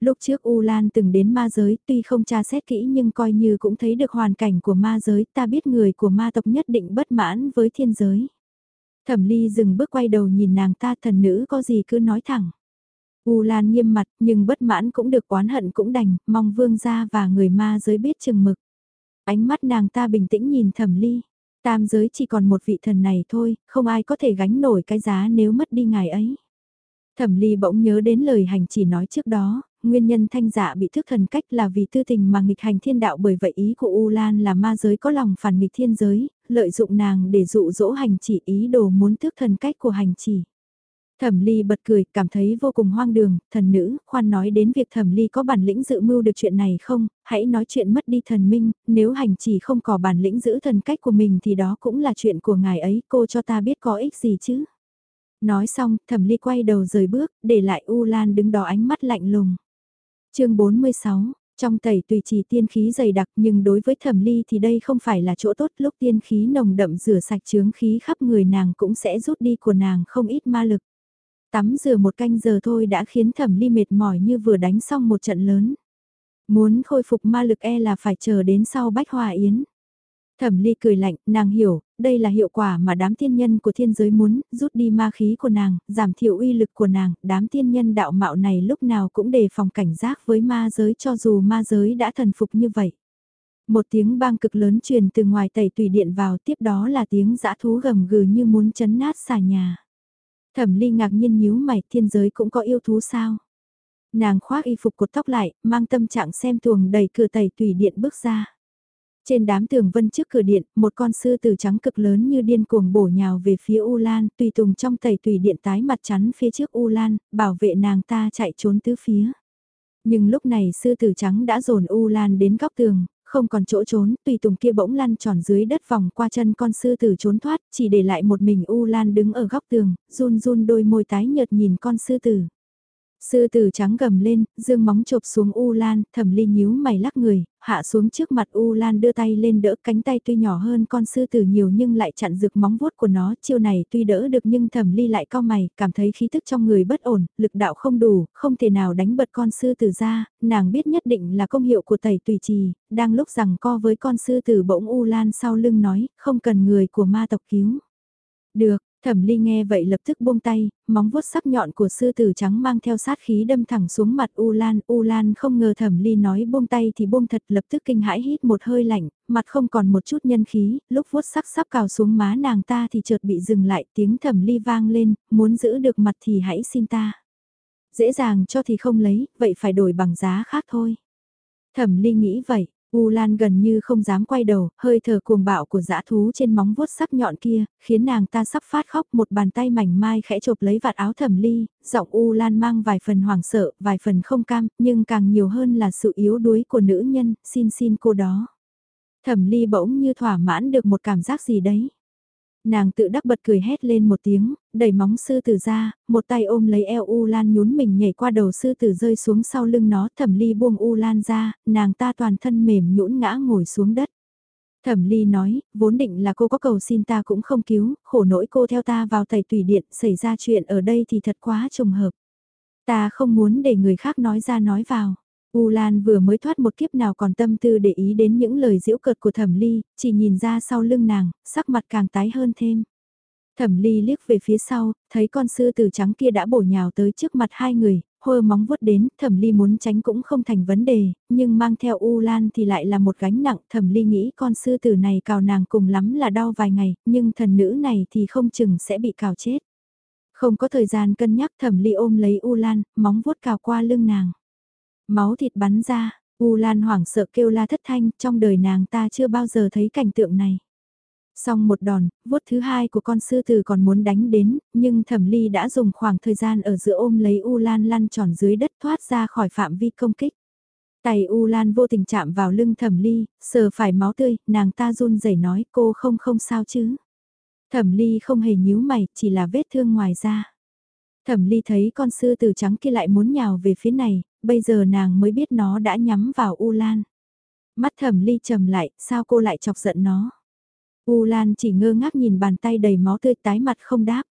Lúc trước U Lan từng đến ma giới tuy không tra xét kỹ nhưng coi như cũng thấy được hoàn cảnh của ma giới ta biết người của ma tộc nhất định bất mãn với thiên giới. Thẩm ly dừng bước quay đầu nhìn nàng ta thần nữ có gì cứ nói thẳng. U Lan nghiêm mặt nhưng bất mãn cũng được oán hận cũng đành, mong vương gia và người ma giới biết chừng mực. Ánh mắt nàng ta bình tĩnh nhìn thẩm ly. Tam giới chỉ còn một vị thần này thôi, không ai có thể gánh nổi cái giá nếu mất đi ngài ấy. Thẩm ly bỗng nhớ đến lời hành chỉ nói trước đó, nguyên nhân thanh dạ bị thức thần cách là vì tư tình mà nghịch hành thiên đạo bởi vậy ý của U Lan là ma giới có lòng phản nghịch thiên giới, lợi dụng nàng để dụ dỗ hành chỉ ý đồ muốn thức thần cách của hành chỉ. Thẩm Ly bật cười, cảm thấy vô cùng hoang đường, thần nữ, khoan nói đến việc Thẩm Ly có bản lĩnh dự mưu được chuyện này không, hãy nói chuyện mất đi thần minh, nếu hành chỉ không có bản lĩnh giữ thần cách của mình thì đó cũng là chuyện của ngài ấy, cô cho ta biết có ích gì chứ. Nói xong, Thẩm Ly quay đầu rời bước, để lại U Lan đứng đó ánh mắt lạnh lùng. chương 46 trong tẩy tùy trì tiên khí dày đặc nhưng đối với thẩm ly thì đây không phải là chỗ tốt lúc tiên khí nồng đậm rửa sạch chướng khí khắp người nàng cũng sẽ rút đi của nàng không ít ma lực. Tắm rửa một canh giờ thôi đã khiến thẩm ly mệt mỏi như vừa đánh xong một trận lớn. Muốn khôi phục ma lực e là phải chờ đến sau bách hòa yến. Thẩm ly cười lạnh, nàng hiểu, đây là hiệu quả mà đám tiên nhân của thiên giới muốn, rút đi ma khí của nàng, giảm thiểu uy lực của nàng, đám tiên nhân đạo mạo này lúc nào cũng đề phòng cảnh giác với ma giới cho dù ma giới đã thần phục như vậy. Một tiếng bang cực lớn truyền từ ngoài tẩy tùy điện vào tiếp đó là tiếng dã thú gầm gừ như muốn chấn nát xà nhà. Thẩm ly ngạc nhiên nhíu mày thiên giới cũng có yêu thú sao? Nàng khoác y phục cột tóc lại, mang tâm trạng xem tuồng đầy cửa tẩy tùy điện bước ra. Trên đám tường vân trước cửa điện, một con sư tử trắng cực lớn như điên cuồng bổ nhào về phía U Lan, tùy tùng trong tẩy tùy điện tái mặt chắn phía trước U Lan, bảo vệ nàng ta chạy trốn tứ phía. Nhưng lúc này sư tử trắng đã dồn U Lan đến góc tường, không còn chỗ trốn, tùy tùng kia bỗng lăn tròn dưới đất vòng qua chân con sư tử trốn thoát, chỉ để lại một mình U Lan đứng ở góc tường, run run đôi môi tái nhợt nhìn con sư tử. Sư tử trắng gầm lên, dương móng chộp xuống U Lan, thẩm ly nhíu mày lắc người, hạ xuống trước mặt U Lan đưa tay lên đỡ cánh tay tuy nhỏ hơn con sư tử nhiều nhưng lại chặn rực móng vuốt của nó, chiêu này tuy đỡ được nhưng thẩm ly lại cao mày, cảm thấy khí thức trong người bất ổn, lực đạo không đủ, không thể nào đánh bật con sư tử ra, nàng biết nhất định là công hiệu của tẩy tùy trì, đang lúc rằng co với con sư tử bỗng U Lan sau lưng nói, không cần người của ma tộc cứu. Được, Thẩm Ly nghe vậy lập tức buông tay, móng vuốt sắc nhọn của sư tử trắng mang theo sát khí đâm thẳng xuống mặt U Lan. U Lan không ngờ Thẩm Ly nói buông tay thì buông thật lập tức kinh hãi hít một hơi lạnh, mặt không còn một chút nhân khí, lúc vuốt sắc sắp cào xuống má nàng ta thì chợt bị dừng lại tiếng Thẩm Ly vang lên, muốn giữ được mặt thì hãy xin ta. Dễ dàng cho thì không lấy, vậy phải đổi bằng giá khác thôi. Thẩm Ly nghĩ vậy, U Lan gần như không dám quay đầu, hơi thở cuồng bạo của dã thú trên móng vuốt sắc nhọn kia, khiến nàng ta sắp phát khóc một bàn tay mảnh mai khẽ chộp lấy vạt áo thẩm ly, giọng U Lan mang vài phần hoảng sợ, vài phần không cam, nhưng càng nhiều hơn là sự yếu đuối của nữ nhân, xin xin cô đó. Thẩm ly bỗng như thỏa mãn được một cảm giác gì đấy. Nàng tự đắc bật cười hét lên một tiếng, đẩy móng sư tử ra, một tay ôm lấy eo U Lan nhún mình nhảy qua đầu sư tử rơi xuống sau lưng nó thẩm ly buông U Lan ra, nàng ta toàn thân mềm nhũn ngã ngồi xuống đất. Thẩm ly nói, vốn định là cô có cầu xin ta cũng không cứu, khổ nỗi cô theo ta vào tẩy tùy điện, xảy ra chuyện ở đây thì thật quá trùng hợp. Ta không muốn để người khác nói ra nói vào. U Lan vừa mới thoát một kiếp nào còn tâm tư để ý đến những lời giễu cợt của Thẩm Ly, chỉ nhìn ra sau lưng nàng, sắc mặt càng tái hơn thêm. Thẩm Ly liếc về phía sau, thấy con sư tử trắng kia đã bổ nhào tới trước mặt hai người, hơ móng vuốt đến, Thẩm Ly muốn tránh cũng không thành vấn đề, nhưng mang theo U Lan thì lại là một gánh nặng, Thẩm Ly nghĩ con sư tử này cào nàng cùng lắm là đau vài ngày, nhưng thần nữ này thì không chừng sẽ bị cào chết. Không có thời gian cân nhắc Thẩm Ly ôm lấy U Lan, móng vuốt cào qua lưng nàng. Máu thịt bắn ra, U Lan hoảng sợ kêu la thất thanh, trong đời nàng ta chưa bao giờ thấy cảnh tượng này. Xong một đòn, vuốt thứ hai của con sư tử còn muốn đánh đến, nhưng thẩm ly đã dùng khoảng thời gian ở giữa ôm lấy U Lan lăn tròn dưới đất thoát ra khỏi phạm vi công kích. Tay U Lan vô tình chạm vào lưng thẩm ly, sờ phải máu tươi, nàng ta run rẩy nói cô không không sao chứ. Thẩm ly không hề nhíu mày, chỉ là vết thương ngoài da. Thẩm ly thấy con sư tử trắng kia lại muốn nhào về phía này, bây giờ nàng mới biết nó đã nhắm vào U Lan. Mắt thẩm ly trầm lại, sao cô lại chọc giận nó? U Lan chỉ ngơ ngác nhìn bàn tay đầy máu tươi tái mặt không đáp.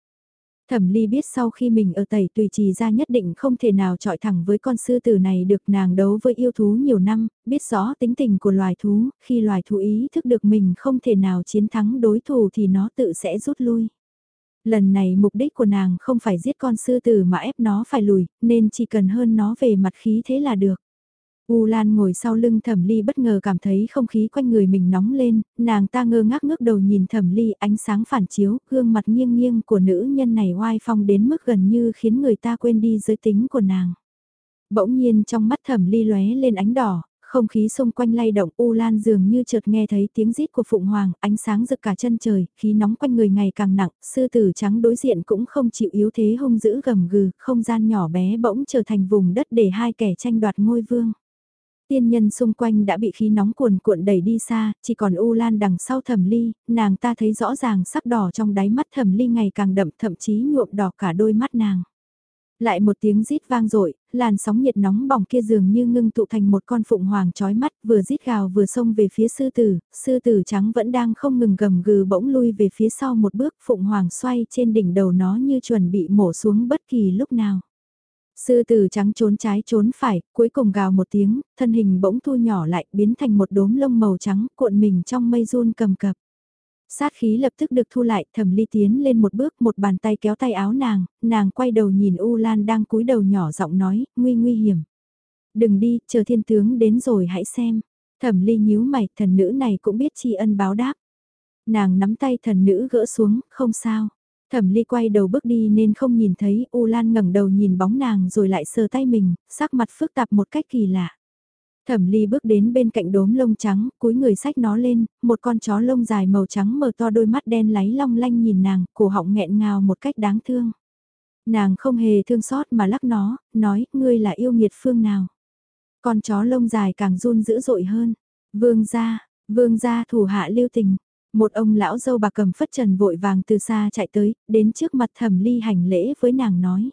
Thẩm Ly biết sau khi mình ở tẩy tùy trì ra nhất định không thể nào trọi thẳng với con sư tử này được nàng đấu với yêu thú nhiều năm, biết rõ tính tình của loài thú, khi loài thú ý thức được mình không thể nào chiến thắng đối thủ thì nó tự sẽ rút lui. Lần này mục đích của nàng không phải giết con sư tử mà ép nó phải lùi, nên chỉ cần hơn nó về mặt khí thế là được. U Lan ngồi sau lưng thẩm ly bất ngờ cảm thấy không khí quanh người mình nóng lên, nàng ta ngơ ngác ngước đầu nhìn thẩm ly ánh sáng phản chiếu, gương mặt nghiêng nghiêng của nữ nhân này oai phong đến mức gần như khiến người ta quên đi giới tính của nàng. Bỗng nhiên trong mắt thẩm ly lóe lên ánh đỏ, không khí xung quanh lay động U Lan dường như chợt nghe thấy tiếng rít của Phụng Hoàng, ánh sáng rực cả chân trời, khí nóng quanh người ngày càng nặng, sư tử trắng đối diện cũng không chịu yếu thế hung dữ gầm gừ, không gian nhỏ bé bỗng trở thành vùng đất để hai kẻ tranh đoạt ngôi vương. Tiên nhân xung quanh đã bị khí nóng cuồn cuộn đẩy đi xa, chỉ còn U Lan đằng sau thẩm ly, nàng ta thấy rõ ràng sắc đỏ trong đáy mắt thẩm ly ngày càng đậm thậm chí nhuộm đỏ cả đôi mắt nàng. Lại một tiếng rít vang dội làn sóng nhiệt nóng bỏng kia dường như ngưng tụ thành một con phụng hoàng chói mắt vừa rít gào vừa xông về phía sư tử, sư tử trắng vẫn đang không ngừng gầm gừ bỗng lui về phía sau một bước phụng hoàng xoay trên đỉnh đầu nó như chuẩn bị mổ xuống bất kỳ lúc nào. Sư tử trắng trốn trái trốn phải, cuối cùng gào một tiếng, thân hình bỗng thu nhỏ lại, biến thành một đốm lông màu trắng, cuộn mình trong mây run cầm cập. Sát khí lập tức được thu lại, thẩm ly tiến lên một bước, một bàn tay kéo tay áo nàng, nàng quay đầu nhìn U Lan đang cúi đầu nhỏ giọng nói, nguy nguy hiểm. Đừng đi, chờ thiên tướng đến rồi hãy xem. Thẩm ly nhíu mày, thần nữ này cũng biết tri ân báo đáp. Nàng nắm tay thần nữ gỡ xuống, không sao. Thẩm ly quay đầu bước đi nên không nhìn thấy, U Lan ngẩng đầu nhìn bóng nàng rồi lại sờ tay mình, sắc mặt phức tạp một cách kỳ lạ. Thẩm ly bước đến bên cạnh đốm lông trắng, cúi người sách nó lên, một con chó lông dài màu trắng mở to đôi mắt đen láy long lanh nhìn nàng, cổ họng nghẹn ngào một cách đáng thương. Nàng không hề thương xót mà lắc nó, nói, ngươi là yêu nghiệt phương nào. Con chó lông dài càng run dữ dội hơn. Vương gia, vương gia thủ hạ lưu tình. Một ông lão dâu bạc cầm phất trần vội vàng từ xa chạy tới, đến trước mặt thẩm ly hành lễ với nàng nói.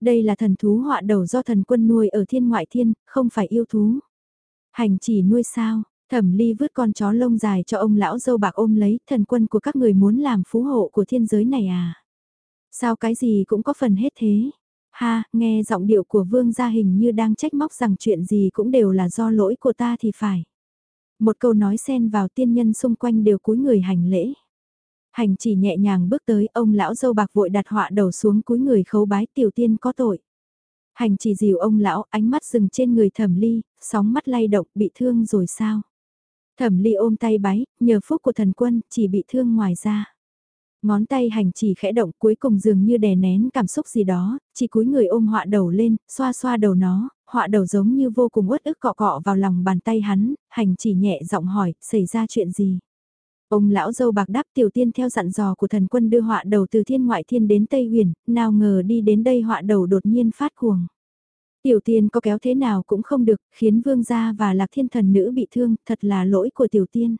Đây là thần thú họa đầu do thần quân nuôi ở thiên ngoại thiên, không phải yêu thú. Hành chỉ nuôi sao, thẩm ly vứt con chó lông dài cho ông lão dâu bạc ôm lấy, thần quân của các người muốn làm phú hộ của thiên giới này à? Sao cái gì cũng có phần hết thế? Ha, nghe giọng điệu của vương gia hình như đang trách móc rằng chuyện gì cũng đều là do lỗi của ta thì phải. Một câu nói xen vào tiên nhân xung quanh đều cúi người hành lễ. Hành chỉ nhẹ nhàng bước tới, ông lão dâu bạc vội đặt họa đầu xuống cúi người khấu bái tiểu tiên có tội. Hành chỉ dìu ông lão, ánh mắt dừng trên người thẩm ly, sóng mắt lay động, bị thương rồi sao? Thẩm ly ôm tay bái, nhờ phúc của thần quân, chỉ bị thương ngoài ra. Ngón tay hành chỉ khẽ động cuối cùng dường như đè nén cảm xúc gì đó, chỉ cúi người ôm họa đầu lên, xoa xoa đầu nó, họa đầu giống như vô cùng uất ức cọ cọ vào lòng bàn tay hắn, hành chỉ nhẹ giọng hỏi, xảy ra chuyện gì? Ông lão dâu bạc đáp tiểu tiên theo dặn dò của thần quân đưa họa đầu từ thiên ngoại thiên đến Tây huyền, nào ngờ đi đến đây họa đầu đột nhiên phát cuồng. Tiểu tiên có kéo thế nào cũng không được, khiến vương gia và lạc thiên thần nữ bị thương, thật là lỗi của tiểu tiên.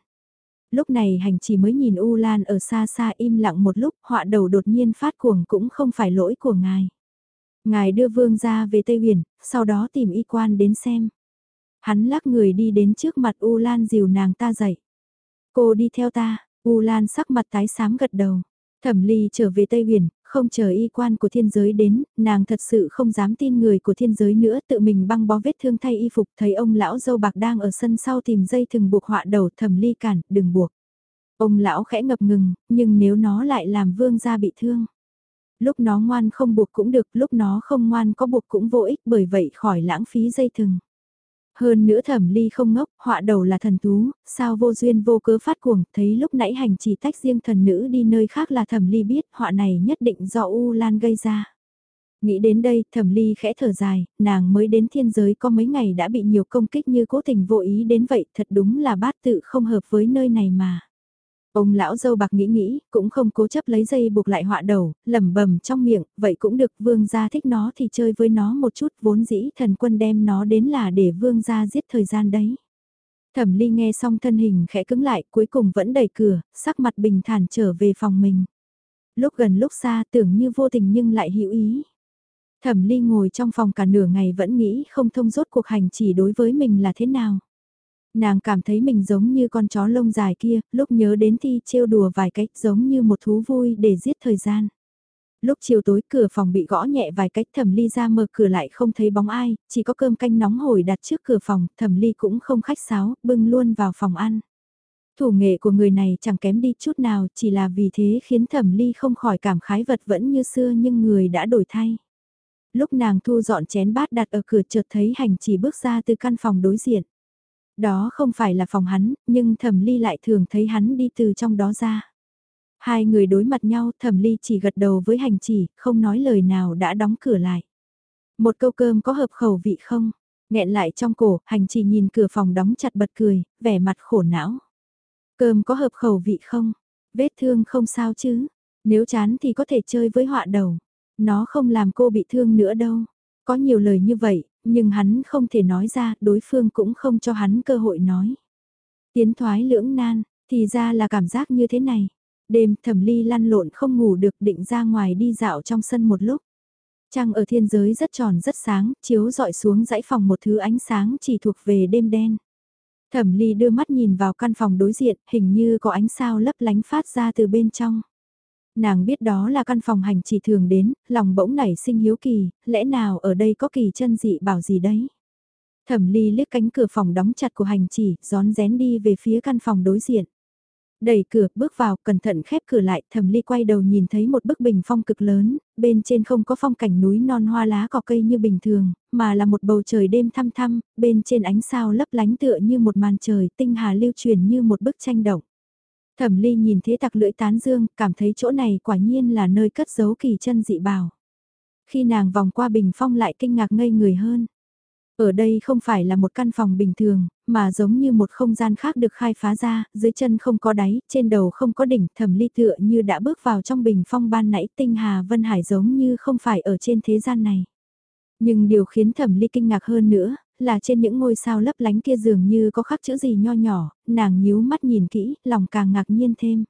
Lúc này hành chỉ mới nhìn U Lan ở xa xa im lặng một lúc, họa đầu đột nhiên phát cuồng cũng không phải lỗi của ngài. Ngài đưa vương gia về Tây Huyền, sau đó tìm y quan đến xem. Hắn lắc người đi đến trước mặt U Lan dìu nàng ta dậy. Cô đi theo ta, U Lan sắc mặt tái xám gật đầu. Thẩm Ly trở về Tây Huyền, không chờ y quan của thiên giới đến, nàng thật sự không dám tin người của thiên giới nữa tự mình băng bó vết thương thay y phục thấy ông lão dâu bạc đang ở sân sau tìm dây thừng buộc họa đầu Thẩm Ly cản, đừng buộc. Ông lão khẽ ngập ngừng, nhưng nếu nó lại làm vương gia bị thương. Lúc nó ngoan không buộc cũng được, lúc nó không ngoan có buộc cũng vô ích bởi vậy khỏi lãng phí dây thừng. Hơn nữa thẩm ly không ngốc, họa đầu là thần tú, sao vô duyên vô cớ phát cuồng, thấy lúc nãy hành chỉ tách riêng thần nữ đi nơi khác là thẩm ly biết họa này nhất định do U Lan gây ra. Nghĩ đến đây, thẩm ly khẽ thở dài, nàng mới đến thiên giới có mấy ngày đã bị nhiều công kích như cố tình vô ý đến vậy, thật đúng là bát tự không hợp với nơi này mà. Ông lão dâu bạc nghĩ nghĩ, cũng không cố chấp lấy dây buộc lại họa đầu, lẩm bẩm trong miệng, vậy cũng được, vương gia thích nó thì chơi với nó một chút, vốn dĩ thần quân đem nó đến là để vương gia giết thời gian đấy. Thẩm ly nghe xong thân hình khẽ cứng lại, cuối cùng vẫn đẩy cửa, sắc mặt bình thản trở về phòng mình. Lúc gần lúc xa tưởng như vô tình nhưng lại hữu ý. Thẩm ly ngồi trong phòng cả nửa ngày vẫn nghĩ không thông rốt cuộc hành chỉ đối với mình là thế nào. Nàng cảm thấy mình giống như con chó lông dài kia, lúc nhớ đến thi trêu đùa vài cách giống như một thú vui để giết thời gian. Lúc chiều tối cửa phòng bị gõ nhẹ vài cách thẩm ly ra mở cửa lại không thấy bóng ai, chỉ có cơm canh nóng hổi đặt trước cửa phòng, thẩm ly cũng không khách sáo, bưng luôn vào phòng ăn. Thủ nghệ của người này chẳng kém đi chút nào, chỉ là vì thế khiến thẩm ly không khỏi cảm khái vật vẫn như xưa nhưng người đã đổi thay. Lúc nàng thu dọn chén bát đặt ở cửa chợt thấy hành chỉ bước ra từ căn phòng đối diện. Đó không phải là phòng hắn, nhưng thẩm ly lại thường thấy hắn đi từ trong đó ra. Hai người đối mặt nhau thẩm ly chỉ gật đầu với hành chỉ, không nói lời nào đã đóng cửa lại. Một câu cơm có hợp khẩu vị không? nghẹn lại trong cổ, hành chỉ nhìn cửa phòng đóng chặt bật cười, vẻ mặt khổ não. Cơm có hợp khẩu vị không? Vết thương không sao chứ? Nếu chán thì có thể chơi với họa đầu. Nó không làm cô bị thương nữa đâu. Có nhiều lời như vậy, nhưng hắn không thể nói ra, đối phương cũng không cho hắn cơ hội nói. Tiến thoái lưỡng nan, thì ra là cảm giác như thế này. Đêm thẩm ly lăn lộn không ngủ được định ra ngoài đi dạo trong sân một lúc. Trăng ở thiên giới rất tròn rất sáng, chiếu dọi xuống dãy phòng một thứ ánh sáng chỉ thuộc về đêm đen. Thẩm ly đưa mắt nhìn vào căn phòng đối diện, hình như có ánh sao lấp lánh phát ra từ bên trong. Nàng biết đó là căn phòng hành chỉ thường đến, lòng bỗng nảy sinh hiếu kỳ, lẽ nào ở đây có kỳ chân dị bảo gì đấy. Thẩm ly liếc cánh cửa phòng đóng chặt của hành chỉ, gión rén đi về phía căn phòng đối diện. Đẩy cửa, bước vào, cẩn thận khép cửa lại, thẩm ly quay đầu nhìn thấy một bức bình phong cực lớn, bên trên không có phong cảnh núi non hoa lá cỏ cây như bình thường, mà là một bầu trời đêm thăm thăm, bên trên ánh sao lấp lánh tựa như một màn trời, tinh hà lưu truyền như một bức tranh động. Thẩm ly nhìn thế tặc lưỡi tán dương, cảm thấy chỗ này quả nhiên là nơi cất giấu kỳ chân dị bảo. Khi nàng vòng qua bình phong lại kinh ngạc ngây người hơn. Ở đây không phải là một căn phòng bình thường, mà giống như một không gian khác được khai phá ra, dưới chân không có đáy, trên đầu không có đỉnh, thẩm ly tựa như đã bước vào trong bình phong ban nãy tinh hà vân hải giống như không phải ở trên thế gian này. Nhưng điều khiến thẩm ly kinh ngạc hơn nữa, là trên những ngôi sao lấp lánh kia dường như có khắc chữ gì nho nhỏ, nàng nhíu mắt nhìn kỹ, lòng càng ngạc nhiên thêm.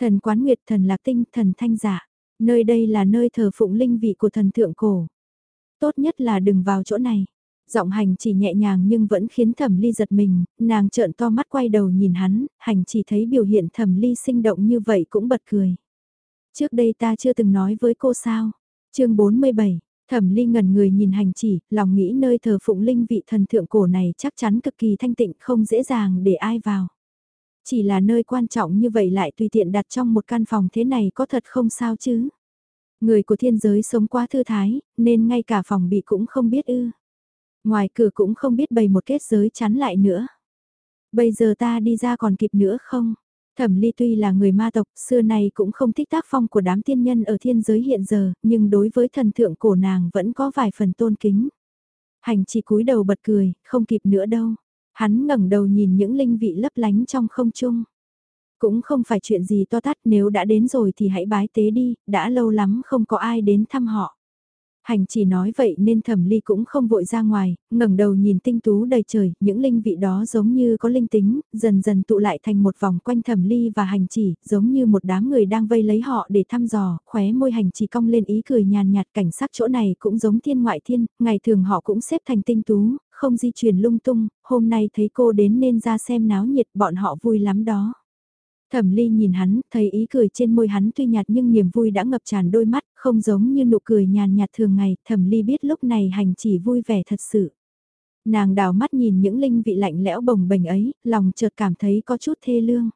Thần quán nguyệt thần lạc tinh thần thanh giả, nơi đây là nơi thờ phụng linh vị của thần thượng cổ. Tốt nhất là đừng vào chỗ này. Giọng hành chỉ nhẹ nhàng nhưng vẫn khiến thẩm ly giật mình, nàng trợn to mắt quay đầu nhìn hắn, hành chỉ thấy biểu hiện thẩm ly sinh động như vậy cũng bật cười. Trước đây ta chưa từng nói với cô sao. chương 47, thẩm ly ngẩn người nhìn hành chỉ, lòng nghĩ nơi thờ phụng linh vị thần thượng cổ này chắc chắn cực kỳ thanh tịnh không dễ dàng để ai vào. Chỉ là nơi quan trọng như vậy lại tùy tiện đặt trong một căn phòng thế này có thật không sao chứ. Người của thiên giới sống quá thư thái, nên ngay cả phòng bị cũng không biết ư. Ngoài cửa cũng không biết bày một kết giới chắn lại nữa. Bây giờ ta đi ra còn kịp nữa không? Thẩm Ly tuy là người ma tộc, xưa nay cũng không thích tác phong của đám tiên nhân ở thiên giới hiện giờ, nhưng đối với thần thượng cổ nàng vẫn có vài phần tôn kính. Hành chỉ cúi đầu bật cười, không kịp nữa đâu. Hắn ngẩng đầu nhìn những linh vị lấp lánh trong không trung. Cũng không phải chuyện gì to tát nếu đã đến rồi thì hãy bái tế đi, đã lâu lắm không có ai đến thăm họ. Hành chỉ nói vậy nên thẩm ly cũng không vội ra ngoài, ngẩng đầu nhìn tinh tú đầy trời, những linh vị đó giống như có linh tính, dần dần tụ lại thành một vòng quanh thẩm ly và hành chỉ, giống như một đám người đang vây lấy họ để thăm dò, khóe môi hành chỉ cong lên ý cười nhàn nhạt cảnh sắc chỗ này cũng giống thiên ngoại thiên, ngày thường họ cũng xếp thành tinh tú, không di chuyển lung tung, hôm nay thấy cô đến nên ra xem náo nhiệt bọn họ vui lắm đó. Thẩm ly nhìn hắn, thấy ý cười trên môi hắn tuy nhạt nhưng niềm vui đã ngập tràn đôi mắt, không giống như nụ cười nhàn nhạt thường ngày, thẩm ly biết lúc này hành chỉ vui vẻ thật sự. Nàng đào mắt nhìn những linh vị lạnh lẽo bồng bềnh ấy, lòng chợt cảm thấy có chút thê lương.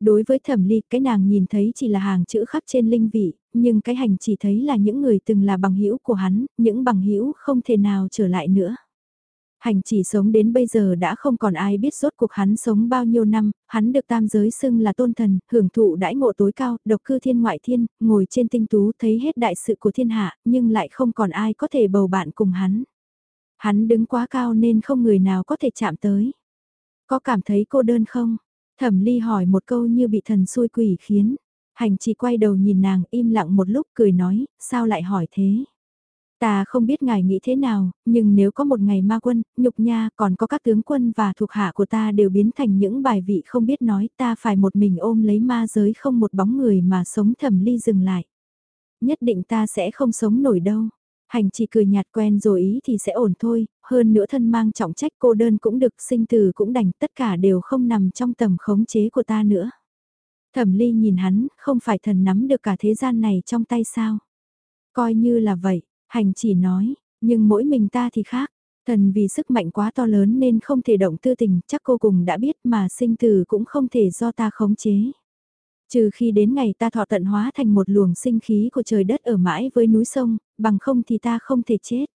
Đối với thẩm ly, cái nàng nhìn thấy chỉ là hàng chữ khắc trên linh vị, nhưng cái hành chỉ thấy là những người từng là bằng hữu của hắn, những bằng hữu không thể nào trở lại nữa. Hành chỉ sống đến bây giờ đã không còn ai biết rốt cuộc hắn sống bao nhiêu năm, hắn được tam giới xưng là tôn thần, hưởng thụ đãi ngộ tối cao, độc cư thiên ngoại thiên, ngồi trên tinh tú thấy hết đại sự của thiên hạ, nhưng lại không còn ai có thể bầu bạn cùng hắn. Hắn đứng quá cao nên không người nào có thể chạm tới. Có cảm thấy cô đơn không? Thẩm ly hỏi một câu như bị thần xui quỷ khiến. Hành chỉ quay đầu nhìn nàng im lặng một lúc cười nói, sao lại hỏi thế? Ta không biết ngài nghĩ thế nào, nhưng nếu có một ngày ma quân, nhục nha, còn có các tướng quân và thuộc hạ của ta đều biến thành những bài vị không biết nói, ta phải một mình ôm lấy ma giới không một bóng người mà sống thầm ly dừng lại. Nhất định ta sẽ không sống nổi đâu. Hành chỉ cười nhạt quen rồi ý thì sẽ ổn thôi, hơn nữa thân mang trọng trách cô đơn cũng được, sinh từ cũng đành, tất cả đều không nằm trong tầm khống chế của ta nữa. Thẩm ly nhìn hắn, không phải thần nắm được cả thế gian này trong tay sao? Coi như là vậy, Hành chỉ nói, nhưng mỗi mình ta thì khác. Thần vì sức mạnh quá to lớn nên không thể động tư tình, chắc cô cùng đã biết mà sinh tử cũng không thể do ta khống chế. Trừ khi đến ngày ta thọ tận hóa thành một luồng sinh khí của trời đất ở mãi với núi sông, bằng không thì ta không thể chết.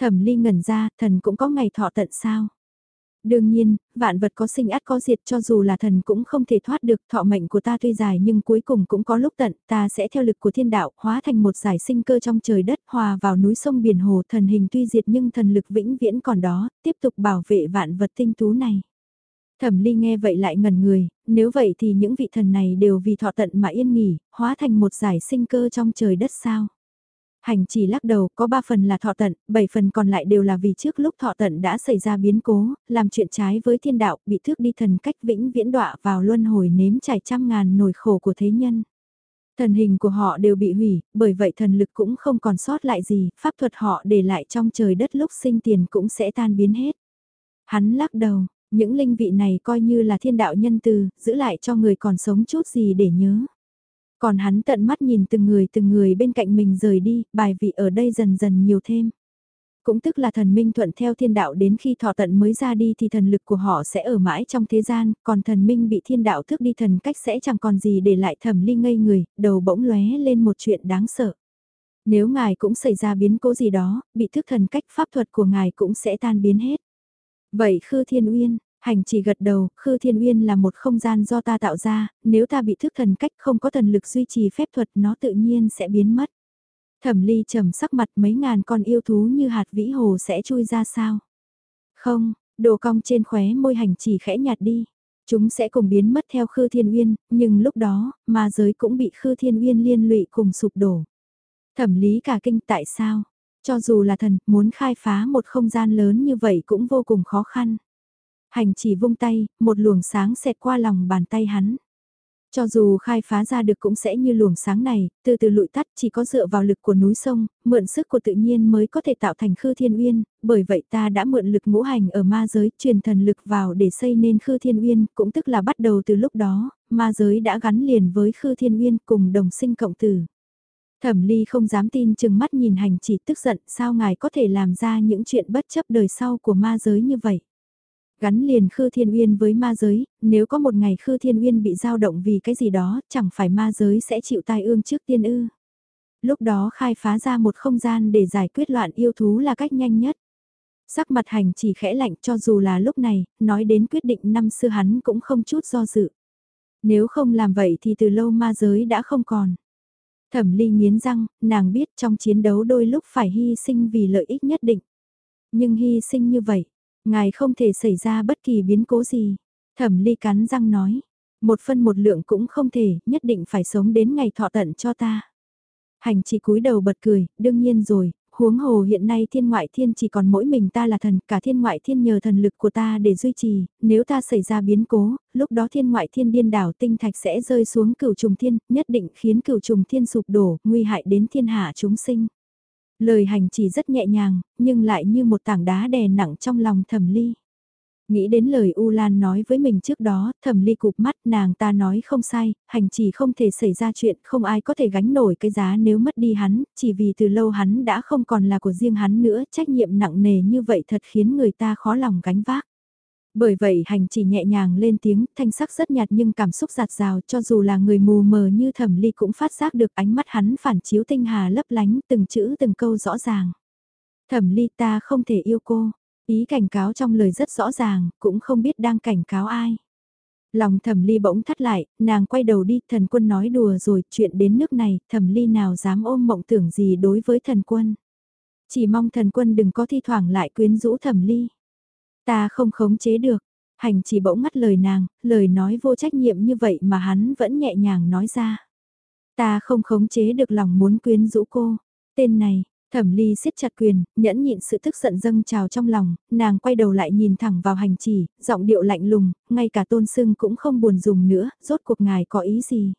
Thẩm ly ngẩn ra, thần cũng có ngày thọ tận sao? Đương nhiên, vạn vật có sinh át có diệt cho dù là thần cũng không thể thoát được thọ mệnh của ta tuy dài nhưng cuối cùng cũng có lúc tận, ta sẽ theo lực của thiên đạo hóa thành một giải sinh cơ trong trời đất hòa vào núi sông biển hồ thần hình tuy diệt nhưng thần lực vĩnh viễn còn đó, tiếp tục bảo vệ vạn vật tinh tú này. Thẩm ly nghe vậy lại ngẩn người, nếu vậy thì những vị thần này đều vì thọ tận mà yên nghỉ, hóa thành một giải sinh cơ trong trời đất sao? Hành chỉ lắc đầu có 3 phần là thọ tận, 7 phần còn lại đều là vì trước lúc thọ tận đã xảy ra biến cố, làm chuyện trái với thiên đạo, bị thước đi thần cách vĩnh viễn đọa vào luân hồi nếm trải trăm ngàn nỗi khổ của thế nhân. Thần hình của họ đều bị hủy, bởi vậy thần lực cũng không còn sót lại gì, pháp thuật họ để lại trong trời đất lúc sinh tiền cũng sẽ tan biến hết. Hắn lắc đầu, những linh vị này coi như là thiên đạo nhân từ, giữ lại cho người còn sống chút gì để nhớ. Còn hắn tận mắt nhìn từng người từng người bên cạnh mình rời đi, bài vị ở đây dần dần nhiều thêm. Cũng tức là thần minh thuận theo thiên đạo đến khi thọ tận mới ra đi thì thần lực của họ sẽ ở mãi trong thế gian, còn thần minh bị thiên đạo thước đi thần cách sẽ chẳng còn gì để lại thẩm ly ngây người, đầu bỗng lóe lên một chuyện đáng sợ. Nếu ngài cũng xảy ra biến cố gì đó, bị thức thần cách pháp thuật của ngài cũng sẽ tan biến hết. Vậy Khư Thiên Uyên, Hành chỉ gật đầu, Khư Thiên Uyên là một không gian do ta tạo ra, nếu ta bị thức thần cách không có thần lực duy trì phép thuật nó tự nhiên sẽ biến mất. Thẩm ly trầm sắc mặt mấy ngàn con yêu thú như hạt vĩ hồ sẽ chui ra sao? Không, đồ cong trên khóe môi hành chỉ khẽ nhạt đi. Chúng sẽ cùng biến mất theo Khư Thiên Uyên, nhưng lúc đó, ma giới cũng bị Khư Thiên Uyên liên lụy cùng sụp đổ. Thẩm lý cả kinh tại sao? Cho dù là thần, muốn khai phá một không gian lớn như vậy cũng vô cùng khó khăn. Hành chỉ vung tay, một luồng sáng xẹt qua lòng bàn tay hắn. Cho dù khai phá ra được cũng sẽ như luồng sáng này, từ từ lụi tắt chỉ có dựa vào lực của núi sông, mượn sức của tự nhiên mới có thể tạo thành khư thiên uyên, bởi vậy ta đã mượn lực ngũ hành ở ma giới, truyền thần lực vào để xây nên khư thiên uyên, cũng tức là bắt đầu từ lúc đó, ma giới đã gắn liền với khư thiên uyên cùng đồng sinh cộng tử. Thẩm ly không dám tin chừng mắt nhìn hành chỉ tức giận sao ngài có thể làm ra những chuyện bất chấp đời sau của ma giới như vậy. Gắn liền Khư Thiên Uyên với ma giới, nếu có một ngày Khư Thiên Uyên bị dao động vì cái gì đó, chẳng phải ma giới sẽ chịu tai ương trước tiên ư. Lúc đó khai phá ra một không gian để giải quyết loạn yêu thú là cách nhanh nhất. Sắc mặt hành chỉ khẽ lạnh cho dù là lúc này, nói đến quyết định năm xưa hắn cũng không chút do dự. Nếu không làm vậy thì từ lâu ma giới đã không còn. Thẩm ly nghiến răng, nàng biết trong chiến đấu đôi lúc phải hy sinh vì lợi ích nhất định. Nhưng hy sinh như vậy, Ngài không thể xảy ra bất kỳ biến cố gì. Thẩm ly cắn răng nói. Một phân một lượng cũng không thể, nhất định phải sống đến ngày thọ tận cho ta. Hành chỉ cúi đầu bật cười, đương nhiên rồi, huống hồ hiện nay thiên ngoại thiên chỉ còn mỗi mình ta là thần, cả thiên ngoại thiên nhờ thần lực của ta để duy trì, nếu ta xảy ra biến cố, lúc đó thiên ngoại thiên điên đảo tinh thạch sẽ rơi xuống cửu trùng thiên, nhất định khiến cửu trùng thiên sụp đổ, nguy hại đến thiên hạ chúng sinh. Lời hành chỉ rất nhẹ nhàng, nhưng lại như một tảng đá đè nặng trong lòng thẩm ly. Nghĩ đến lời U Lan nói với mình trước đó, thẩm ly cụp mắt nàng ta nói không sai, hành chỉ không thể xảy ra chuyện, không ai có thể gánh nổi cái giá nếu mất đi hắn, chỉ vì từ lâu hắn đã không còn là của riêng hắn nữa, trách nhiệm nặng nề như vậy thật khiến người ta khó lòng gánh vác. Bởi vậy hành chỉ nhẹ nhàng lên tiếng, thanh sắc rất nhạt nhưng cảm xúc giạt rào cho dù là người mù mờ như thẩm ly cũng phát giác được ánh mắt hắn phản chiếu tinh hà lấp lánh từng chữ từng câu rõ ràng. Thẩm ly ta không thể yêu cô, ý cảnh cáo trong lời rất rõ ràng, cũng không biết đang cảnh cáo ai. Lòng thẩm ly bỗng thắt lại, nàng quay đầu đi, thần quân nói đùa rồi, chuyện đến nước này, thẩm ly nào dám ôm mộng tưởng gì đối với thần quân. Chỉ mong thần quân đừng có thi thoảng lại quyến rũ thẩm ly. Ta không khống chế được, hành chỉ bỗng ngắt lời nàng, lời nói vô trách nhiệm như vậy mà hắn vẫn nhẹ nhàng nói ra. Ta không khống chế được lòng muốn quyến rũ cô. Tên này, thẩm ly siết chặt quyền, nhẫn nhịn sự tức giận dâng trào trong lòng, nàng quay đầu lại nhìn thẳng vào hành chỉ, giọng điệu lạnh lùng, ngay cả tôn sưng cũng không buồn dùng nữa, rốt cuộc ngài có ý gì.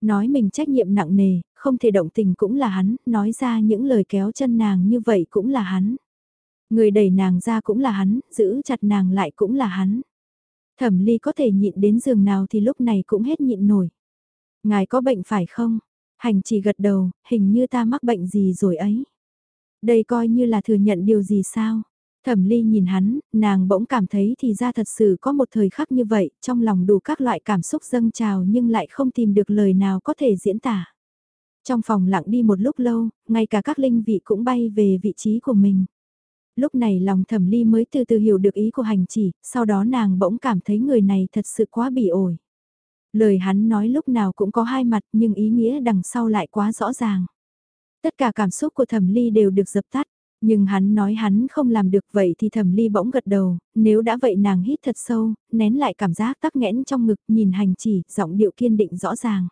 Nói mình trách nhiệm nặng nề, không thể động tình cũng là hắn, nói ra những lời kéo chân nàng như vậy cũng là hắn. Người đẩy nàng ra cũng là hắn, giữ chặt nàng lại cũng là hắn. Thẩm ly có thể nhịn đến giường nào thì lúc này cũng hết nhịn nổi. Ngài có bệnh phải không? Hành chỉ gật đầu, hình như ta mắc bệnh gì rồi ấy. Đây coi như là thừa nhận điều gì sao? Thẩm ly nhìn hắn, nàng bỗng cảm thấy thì ra thật sự có một thời khắc như vậy, trong lòng đủ các loại cảm xúc dâng trào nhưng lại không tìm được lời nào có thể diễn tả. Trong phòng lặng đi một lúc lâu, ngay cả các linh vị cũng bay về vị trí của mình. Lúc này lòng thẩm ly mới từ từ hiểu được ý của hành chỉ, sau đó nàng bỗng cảm thấy người này thật sự quá bị ổi. Lời hắn nói lúc nào cũng có hai mặt nhưng ý nghĩa đằng sau lại quá rõ ràng. Tất cả cảm xúc của thẩm ly đều được dập tắt. Nhưng hắn nói hắn không làm được vậy thì thẩm ly bỗng gật đầu, nếu đã vậy nàng hít thật sâu, nén lại cảm giác tắc nghẽn trong ngực nhìn hành chỉ, giọng điệu kiên định rõ ràng.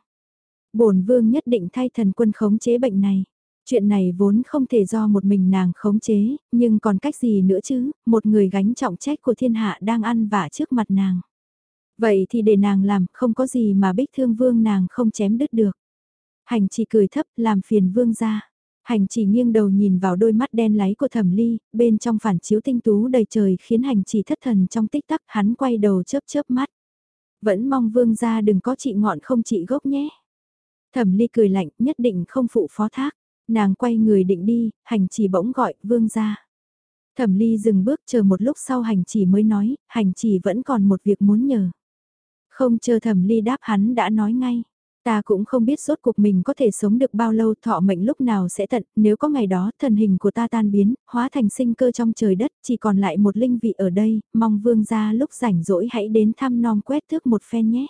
bổn vương nhất định thay thần quân khống chế bệnh này. Chuyện này vốn không thể do một mình nàng khống chế, nhưng còn cách gì nữa chứ, một người gánh trọng trách của thiên hạ đang ăn vả trước mặt nàng. Vậy thì để nàng làm, không có gì mà bích thương vương nàng không chém đứt được. Hành chỉ cười thấp, làm phiền vương ra. Hành chỉ nghiêng đầu nhìn vào đôi mắt đen láy của thẩm ly, bên trong phản chiếu tinh tú đầy trời khiến hành chỉ thất thần trong tích tắc hắn quay đầu chớp chớp mắt. Vẫn mong vương gia đừng có chị ngọn không chị gốc nhé. Thẩm ly cười lạnh nhất định không phụ phó thác. Nàng quay người định đi, hành chỉ bỗng gọi vương gia. Thẩm ly dừng bước chờ một lúc sau hành chỉ mới nói, hành chỉ vẫn còn một việc muốn nhờ. Không chờ thẩm ly đáp hắn đã nói ngay. Ta cũng không biết rốt cuộc mình có thể sống được bao lâu thọ mệnh lúc nào sẽ tận, nếu có ngày đó thần hình của ta tan biến, hóa thành sinh cơ trong trời đất, chỉ còn lại một linh vị ở đây, mong vương gia lúc rảnh rỗi hãy đến thăm non quét thước một phen nhé.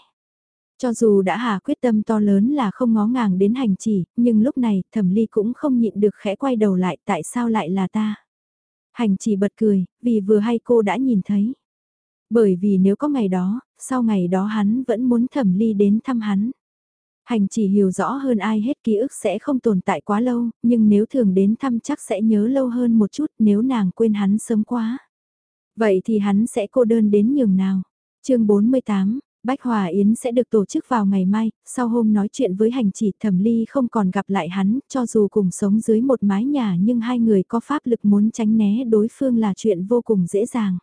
Cho dù đã hà quyết tâm to lớn là không ngó ngàng đến hành chỉ, nhưng lúc này thẩm ly cũng không nhịn được khẽ quay đầu lại tại sao lại là ta. Hành chỉ bật cười, vì vừa hay cô đã nhìn thấy. Bởi vì nếu có ngày đó, sau ngày đó hắn vẫn muốn thẩm ly đến thăm hắn. Hành chỉ hiểu rõ hơn ai hết ký ức sẽ không tồn tại quá lâu, nhưng nếu thường đến thăm chắc sẽ nhớ lâu hơn một chút nếu nàng quên hắn sớm quá. Vậy thì hắn sẽ cô đơn đến nhường nào? chương 48, Bách Hòa Yến sẽ được tổ chức vào ngày mai, sau hôm nói chuyện với hành chỉ thẩm ly không còn gặp lại hắn, cho dù cùng sống dưới một mái nhà nhưng hai người có pháp lực muốn tránh né đối phương là chuyện vô cùng dễ dàng.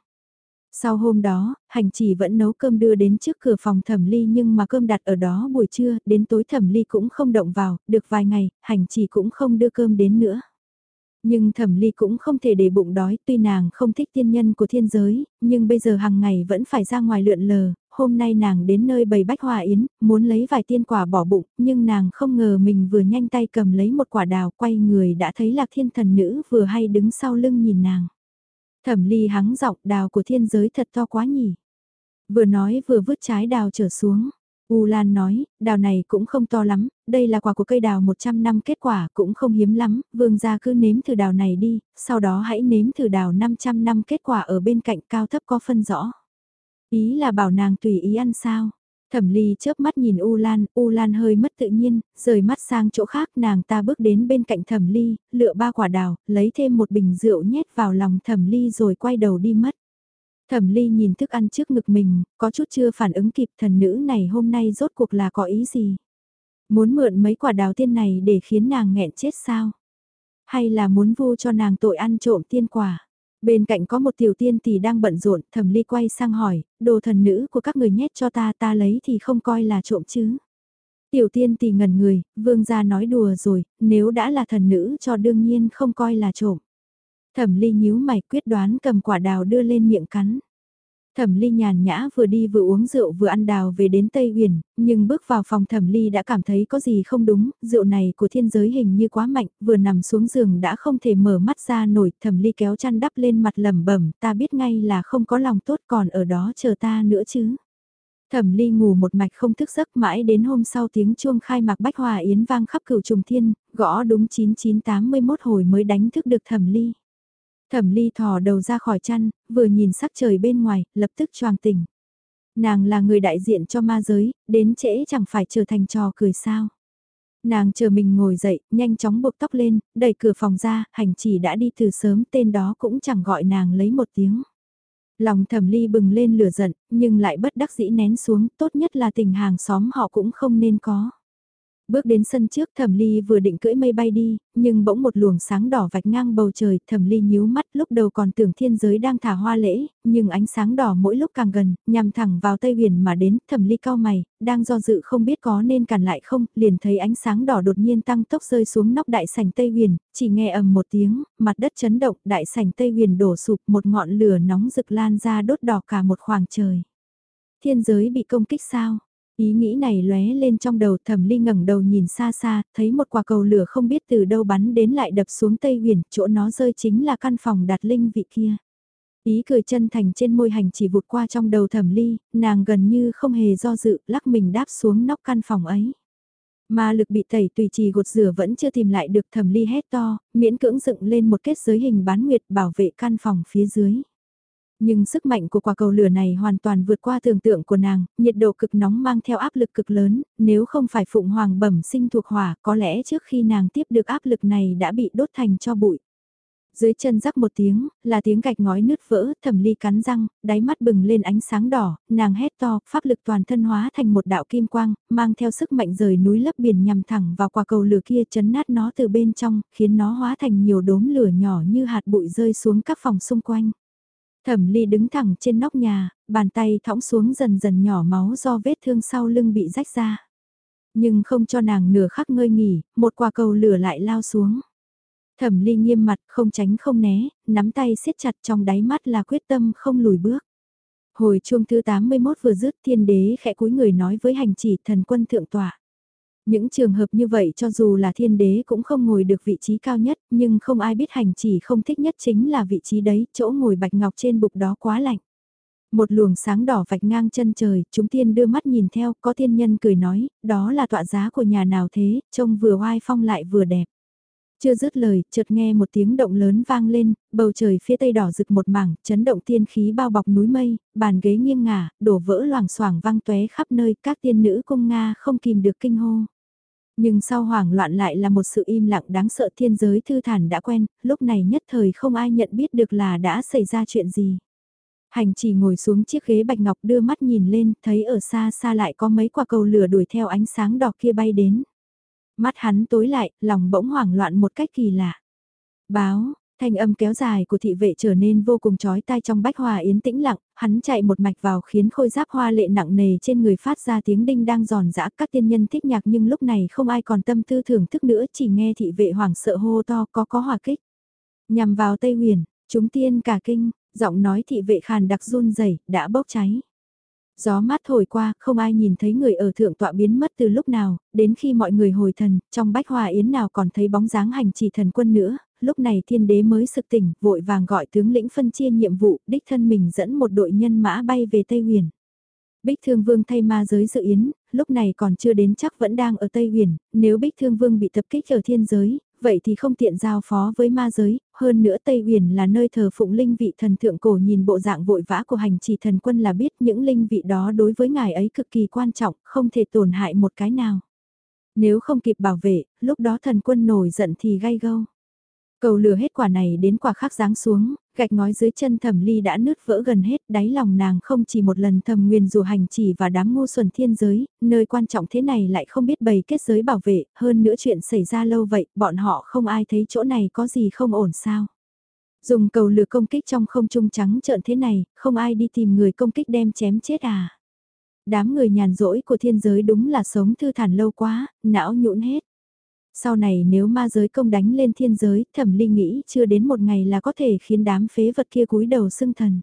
Sau hôm đó, hành chỉ vẫn nấu cơm đưa đến trước cửa phòng thẩm ly nhưng mà cơm đặt ở đó buổi trưa, đến tối thẩm ly cũng không động vào, được vài ngày, hành chỉ cũng không đưa cơm đến nữa. Nhưng thẩm ly cũng không thể để bụng đói, tuy nàng không thích tiên nhân của thiên giới, nhưng bây giờ hàng ngày vẫn phải ra ngoài lượn lờ, hôm nay nàng đến nơi bầy bách hòa yến, muốn lấy vài tiên quả bỏ bụng, nhưng nàng không ngờ mình vừa nhanh tay cầm lấy một quả đào quay người đã thấy lạc thiên thần nữ vừa hay đứng sau lưng nhìn nàng. Thẩm ly hắng giọng đào của thiên giới thật to quá nhỉ. Vừa nói vừa vứt trái đào trở xuống. U Lan nói, đào này cũng không to lắm, đây là quả của cây đào 100 năm kết quả cũng không hiếm lắm, vương gia cứ nếm thử đào này đi, sau đó hãy nếm thử đào 500 năm kết quả ở bên cạnh cao thấp có phân rõ. Ý là bảo nàng tùy ý ăn sao. Thẩm ly chớp mắt nhìn U Lan, U Lan hơi mất tự nhiên, rời mắt sang chỗ khác nàng ta bước đến bên cạnh thẩm ly, lựa ba quả đào, lấy thêm một bình rượu nhét vào lòng thẩm ly rồi quay đầu đi mất. Thẩm ly nhìn thức ăn trước ngực mình, có chút chưa phản ứng kịp thần nữ này hôm nay rốt cuộc là có ý gì? Muốn mượn mấy quả đào tiên này để khiến nàng nghẹn chết sao? Hay là muốn vu cho nàng tội ăn trộm tiên quả? Bên cạnh có một tiểu tiên tỷ đang bận rộn, thẩm ly quay sang hỏi, đồ thần nữ của các người nhét cho ta ta lấy thì không coi là trộm chứ. Tiểu tiên tỷ ngẩn người, vương gia nói đùa rồi, nếu đã là thần nữ cho đương nhiên không coi là trộm. Thẩm ly nhíu mày quyết đoán cầm quả đào đưa lên miệng cắn. Thẩm Ly nhàn nhã vừa đi vừa uống rượu vừa ăn đào về đến Tây Huyền, nhưng bước vào phòng Thẩm Ly đã cảm thấy có gì không đúng, rượu này của thiên giới hình như quá mạnh, vừa nằm xuống giường đã không thể mở mắt ra nổi, Thẩm Ly kéo chăn đắp lên mặt lẩm bẩm, ta biết ngay là không có lòng tốt còn ở đó chờ ta nữa chứ. Thẩm Ly ngủ một mạch không thức giấc mãi đến hôm sau tiếng chuông khai mạc Bách Hòa Yến vang khắp cửu trùng thiên, gõ đúng 9981 hồi mới đánh thức được Thẩm Ly. Thẩm ly thò đầu ra khỏi chăn, vừa nhìn sắc trời bên ngoài, lập tức choàng tỉnh. Nàng là người đại diện cho ma giới, đến trễ chẳng phải trở thành trò cười sao. Nàng chờ mình ngồi dậy, nhanh chóng buộc tóc lên, đẩy cửa phòng ra, hành chỉ đã đi từ sớm, tên đó cũng chẳng gọi nàng lấy một tiếng. Lòng thẩm ly bừng lên lửa giận, nhưng lại bất đắc dĩ nén xuống, tốt nhất là tình hàng xóm họ cũng không nên có. Bước đến sân trước thẩm ly vừa định cưỡi mây bay đi, nhưng bỗng một luồng sáng đỏ vạch ngang bầu trời, thẩm ly nhíu mắt lúc đầu còn tưởng thiên giới đang thả hoa lễ, nhưng ánh sáng đỏ mỗi lúc càng gần, nhằm thẳng vào tây huyền mà đến, thẩm ly cao mày, đang do dự không biết có nên cản lại không, liền thấy ánh sáng đỏ đột nhiên tăng tốc rơi xuống nóc đại sảnh tây huyền, chỉ nghe ầm một tiếng, mặt đất chấn động, đại sảnh tây huyền đổ sụp một ngọn lửa nóng rực lan ra đốt đỏ cả một khoảng trời. Thiên giới bị công kích sao? Ý nghĩ này lóe lên trong đầu thẩm ly ngẩng đầu nhìn xa xa, thấy một quả cầu lửa không biết từ đâu bắn đến lại đập xuống tây huyền, chỗ nó rơi chính là căn phòng đặt linh vị kia. Ý cười chân thành trên môi hành chỉ vụt qua trong đầu thẩm ly, nàng gần như không hề do dự, lắc mình đáp xuống nóc căn phòng ấy. Mà lực bị tẩy tùy trì gột rửa vẫn chưa tìm lại được thẩm ly hét to, miễn cưỡng dựng lên một kết giới hình bán nguyệt bảo vệ căn phòng phía dưới. Nhưng sức mạnh của quả cầu lửa này hoàn toàn vượt qua tưởng tượng của nàng, nhiệt độ cực nóng mang theo áp lực cực lớn, nếu không phải Phụng Hoàng bẩm sinh thuộc hỏa, có lẽ trước khi nàng tiếp được áp lực này đã bị đốt thành cho bụi. Dưới chân rắc một tiếng, là tiếng gạch ngói nứt vỡ, thẩm ly cắn răng, đáy mắt bừng lên ánh sáng đỏ, nàng hét to, pháp lực toàn thân hóa thành một đạo kim quang, mang theo sức mạnh rời núi lấp biển nhằm thẳng vào quả cầu lửa kia chấn nát nó từ bên trong, khiến nó hóa thành nhiều đốm lửa nhỏ như hạt bụi rơi xuống các phòng xung quanh. Thẩm ly đứng thẳng trên nóc nhà, bàn tay thõng xuống dần dần nhỏ máu do vết thương sau lưng bị rách ra. Nhưng không cho nàng nửa khắc ngơi nghỉ, một quả cầu lửa lại lao xuống. Thẩm ly nghiêm mặt không tránh không né, nắm tay siết chặt trong đáy mắt là quyết tâm không lùi bước. Hồi chuông thứ 81 vừa dứt thiên đế khẽ cúi người nói với hành chỉ thần quân thượng tọa. Những trường hợp như vậy cho dù là thiên đế cũng không ngồi được vị trí cao nhất, nhưng không ai biết hành chỉ không thích nhất chính là vị trí đấy, chỗ ngồi bạch ngọc trên bục đó quá lạnh. Một luồng sáng đỏ vạch ngang chân trời, chúng tiên đưa mắt nhìn theo, có tiên nhân cười nói, đó là tọa giá của nhà nào thế, trông vừa oai phong lại vừa đẹp. Chưa dứt lời, chợt nghe một tiếng động lớn vang lên, bầu trời phía tây đỏ rực một mảng, chấn động tiên khí bao bọc núi mây, bàn ghế nghiêng ngả, đổ vỡ loảng xoảng vang tóe khắp nơi, các tiên nữ cung Nga không kìm được kinh hô. Nhưng sau hoảng loạn lại là một sự im lặng đáng sợ thiên giới thư thản đã quen, lúc này nhất thời không ai nhận biết được là đã xảy ra chuyện gì. Hành chỉ ngồi xuống chiếc ghế bạch ngọc đưa mắt nhìn lên, thấy ở xa xa lại có mấy quả cầu lửa đuổi theo ánh sáng đỏ kia bay đến. Mắt hắn tối lại, lòng bỗng hoảng loạn một cách kỳ lạ. Báo, Thanh âm kéo dài của thị vệ trở nên vô cùng chói tai trong bách hòa yến tĩnh lặng, hắn chạy một mạch vào khiến khôi giáp hoa lệ nặng nề trên người phát ra tiếng đinh đang giòn giã các tiên nhân thích nhạc nhưng lúc này không ai còn tâm tư thưởng thức nữa chỉ nghe thị vệ hoảng sợ hô to có có hòa kích. Nhằm vào Tây Huyền, chúng tiên cả kinh, giọng nói thị vệ khàn đặc run rẩy đã bốc cháy. Gió mát thổi qua, không ai nhìn thấy người ở thượng tọa biến mất từ lúc nào, đến khi mọi người hồi thần, trong bách hòa yến nào còn thấy bóng dáng hành trì thần quân nữa, lúc này thiên đế mới sực tỉnh, vội vàng gọi tướng lĩnh phân chia nhiệm vụ, đích thân mình dẫn một đội nhân mã bay về Tây Huyền. Bích Thương Vương thay ma giới dự yến, lúc này còn chưa đến chắc vẫn đang ở Tây Huyền, nếu Bích Thương Vương bị tập kích ở thiên giới, vậy thì không tiện giao phó với ma giới, hơn nữa Tây Huyền là nơi thờ phụng linh vị thần thượng cổ nhìn bộ dạng vội vã của hành trì thần quân là biết những linh vị đó đối với ngài ấy cực kỳ quan trọng, không thể tổn hại một cái nào. Nếu không kịp bảo vệ, lúc đó thần quân nổi giận thì gay gâu. Cầu lửa hết quả này đến quả khác giáng xuống, gạch ngói dưới chân thẩm ly đã nứt vỡ gần hết, đáy lòng nàng không chỉ một lần thầm nguyền dù hành chỉ và đám ngu xuẩn thiên giới, nơi quan trọng thế này lại không biết bày kết giới bảo vệ, hơn nữa chuyện xảy ra lâu vậy, bọn họ không ai thấy chỗ này có gì không ổn sao. Dùng cầu lửa công kích trong không trung trắng trợn thế này, không ai đi tìm người công kích đem chém chết à. Đám người nhàn rỗi của thiên giới đúng là sống thư thản lâu quá, não nhũn hết sau này nếu ma giới công đánh lên thiên giới, thẩm ly nghĩ chưa đến một ngày là có thể khiến đám phế vật kia cúi đầu xưng thần.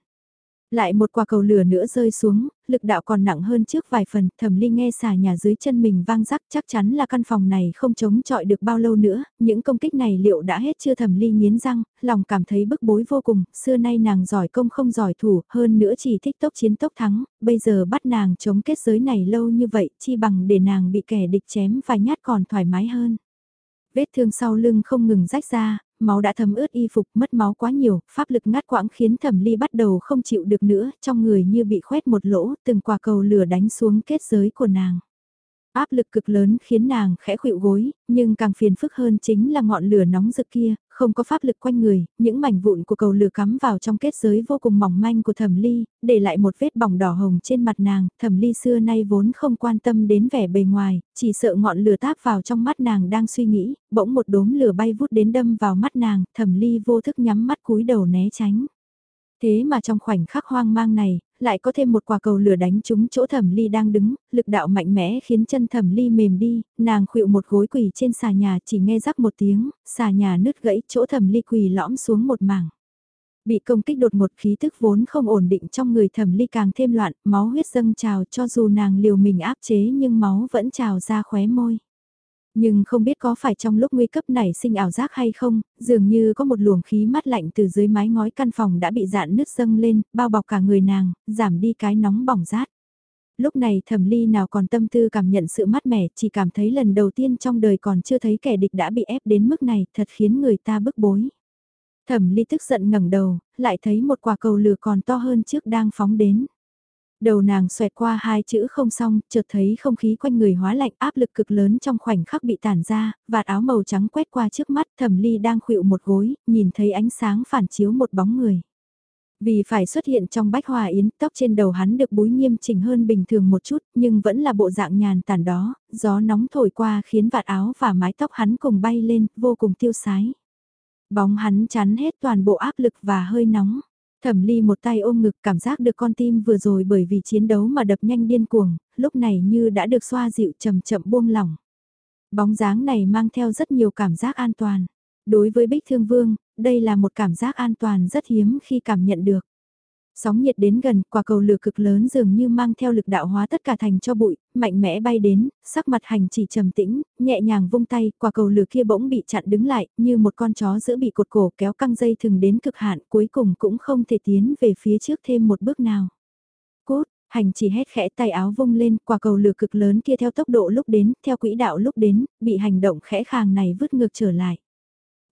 Lại một quả cầu lửa nữa rơi xuống, lực đạo còn nặng hơn trước vài phần, thẩm ly nghe xà nhà dưới chân mình vang rắc chắc chắn là căn phòng này không chống chọi được bao lâu nữa, những công kích này liệu đã hết chưa thẩm ly nghiến răng, lòng cảm thấy bức bối vô cùng, xưa nay nàng giỏi công không giỏi thủ, hơn nữa chỉ thích tốc chiến tốc thắng, bây giờ bắt nàng chống kết giới này lâu như vậy, chi bằng để nàng bị kẻ địch chém vài nhát còn thoải mái hơn. Vết thương sau lưng không ngừng rách ra, máu đã thấm ướt y phục mất máu quá nhiều, pháp lực ngắt quãng khiến thẩm ly bắt đầu không chịu được nữa, trong người như bị khoét một lỗ, từng quả cầu lửa đánh xuống kết giới của nàng. Áp lực cực lớn khiến nàng khẽ khuỵu gối, nhưng càng phiền phức hơn chính là ngọn lửa nóng rực kia, không có pháp lực quanh người, những mảnh vụn của cầu lửa cắm vào trong kết giới vô cùng mỏng manh của thẩm ly, để lại một vết bỏng đỏ hồng trên mặt nàng, thẩm ly xưa nay vốn không quan tâm đến vẻ bề ngoài, chỉ sợ ngọn lửa táp vào trong mắt nàng đang suy nghĩ, bỗng một đốm lửa bay vút đến đâm vào mắt nàng, thẩm ly vô thức nhắm mắt cúi đầu né tránh. Thế mà trong khoảnh khắc hoang mang này, lại có thêm một quả cầu lửa đánh trúng chỗ thẩm ly đang đứng, lực đạo mạnh mẽ khiến chân thẩm ly mềm đi, nàng khuỵu một gối quỳ trên xà nhà chỉ nghe rắc một tiếng, xà nhà nứt gãy chỗ thẩm ly quỳ lõm xuống một mảng. Bị công kích đột một khí tức vốn không ổn định trong người thẩm ly càng thêm loạn, máu huyết dâng trào cho dù nàng liều mình áp chế nhưng máu vẫn trào ra khóe môi. Nhưng không biết có phải trong lúc nguy cấp này sinh ảo giác hay không, dường như có một luồng khí mát lạnh từ dưới mái ngói căn phòng đã bị dạn nứt dâng lên, bao bọc cả người nàng, giảm đi cái nóng bỏng rát. Lúc này thẩm ly nào còn tâm tư cảm nhận sự mát mẻ, chỉ cảm thấy lần đầu tiên trong đời còn chưa thấy kẻ địch đã bị ép đến mức này, thật khiến người ta bức bối. Thẩm ly tức giận ngẩng đầu, lại thấy một quả cầu lửa còn to hơn trước đang phóng đến. Đầu nàng xoẹt qua hai chữ không xong, chợt thấy không khí quanh người hóa lạnh áp lực cực lớn trong khoảnh khắc bị tản ra, vạt áo màu trắng quét qua trước mắt thẩm ly đang khuỵu một gối, nhìn thấy ánh sáng phản chiếu một bóng người. Vì phải xuất hiện trong bách hòa yến, tóc trên đầu hắn được búi nghiêm chỉnh hơn bình thường một chút, nhưng vẫn là bộ dạng nhàn tản đó, gió nóng thổi qua khiến vạt áo và mái tóc hắn cùng bay lên, vô cùng tiêu sái. Bóng hắn chắn hết toàn bộ áp lực và hơi nóng. Thẩm ly một tay ôm ngực cảm giác được con tim vừa rồi bởi vì chiến đấu mà đập nhanh điên cuồng, lúc này như đã được xoa dịu chậm chậm buông lỏng. Bóng dáng này mang theo rất nhiều cảm giác an toàn. Đối với Bích Thương Vương, đây là một cảm giác an toàn rất hiếm khi cảm nhận được. Sóng nhiệt đến gần, quả cầu lửa cực lớn dường như mang theo lực đạo hóa tất cả thành cho bụi, mạnh mẽ bay đến, sắc mặt hành chỉ trầm tĩnh, nhẹ nhàng vung tay, quả cầu lửa kia bỗng bị chặn đứng lại, như một con chó giữ bị cột cổ kéo căng dây thừng đến cực hạn, cuối cùng cũng không thể tiến về phía trước thêm một bước nào. Cốt, hành chỉ hét khẽ tay áo vung lên, quả cầu lửa cực lớn kia theo tốc độ lúc đến, theo quỹ đạo lúc đến, bị hành động khẽ khàng này vứt ngược trở lại.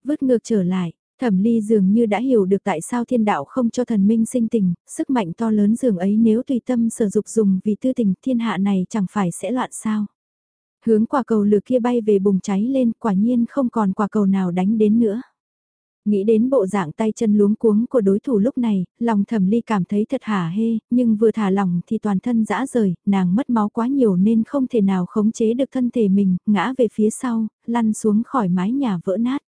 Vứt ngược trở lại, Thẩm ly dường như đã hiểu được tại sao thiên đạo không cho thần minh sinh tình, sức mạnh to lớn dường ấy nếu tùy tâm sử dụng dùng vì tư tình thiên hạ này chẳng phải sẽ loạn sao. Hướng quả cầu lửa kia bay về bùng cháy lên quả nhiên không còn quả cầu nào đánh đến nữa. Nghĩ đến bộ dạng tay chân luống cuống của đối thủ lúc này, lòng thẩm ly cảm thấy thật hả hê, nhưng vừa thả lòng thì toàn thân dã rời, nàng mất máu quá nhiều nên không thể nào khống chế được thân thể mình, ngã về phía sau, lăn xuống khỏi mái nhà vỡ nát.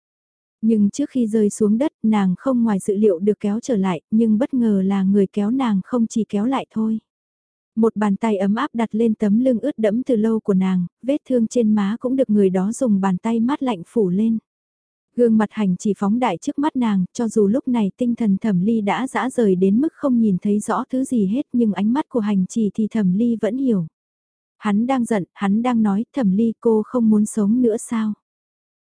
Nhưng trước khi rơi xuống đất nàng không ngoài dự liệu được kéo trở lại, nhưng bất ngờ là người kéo nàng không chỉ kéo lại thôi. Một bàn tay ấm áp đặt lên tấm lưng ướt đẫm từ lâu của nàng, vết thương trên má cũng được người đó dùng bàn tay mát lạnh phủ lên. Gương mặt hành chỉ phóng đại trước mắt nàng, cho dù lúc này tinh thần thẩm ly đã dã rời đến mức không nhìn thấy rõ thứ gì hết nhưng ánh mắt của hành chỉ thì thẩm ly vẫn hiểu. Hắn đang giận, hắn đang nói thẩm ly cô không muốn sống nữa sao?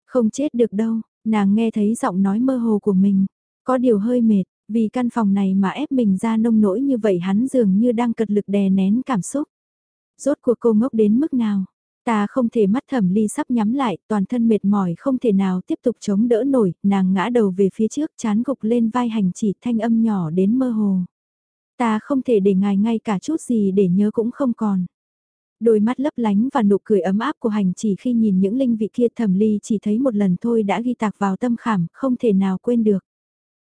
Không chết được đâu, Nàng nghe thấy giọng nói mơ hồ của mình, có điều hơi mệt, vì căn phòng này mà ép mình ra nông nỗi như vậy hắn dường như đang cật lực đè nén cảm xúc. Rốt cuộc cô ngốc đến mức nào? Ta không thể mắt thẩm ly sắp nhắm lại, toàn thân mệt mỏi không thể nào tiếp tục chống đỡ nổi, nàng ngã đầu về phía trước chán gục lên vai hành chỉ thanh âm nhỏ đến mơ hồ. Ta không thể để ngài ngay cả chút gì để nhớ cũng không còn. Đôi mắt lấp lánh và nụ cười ấm áp của hành chỉ khi nhìn những linh vị kia thẩm ly chỉ thấy một lần thôi đã ghi tạc vào tâm khảm, không thể nào quên được.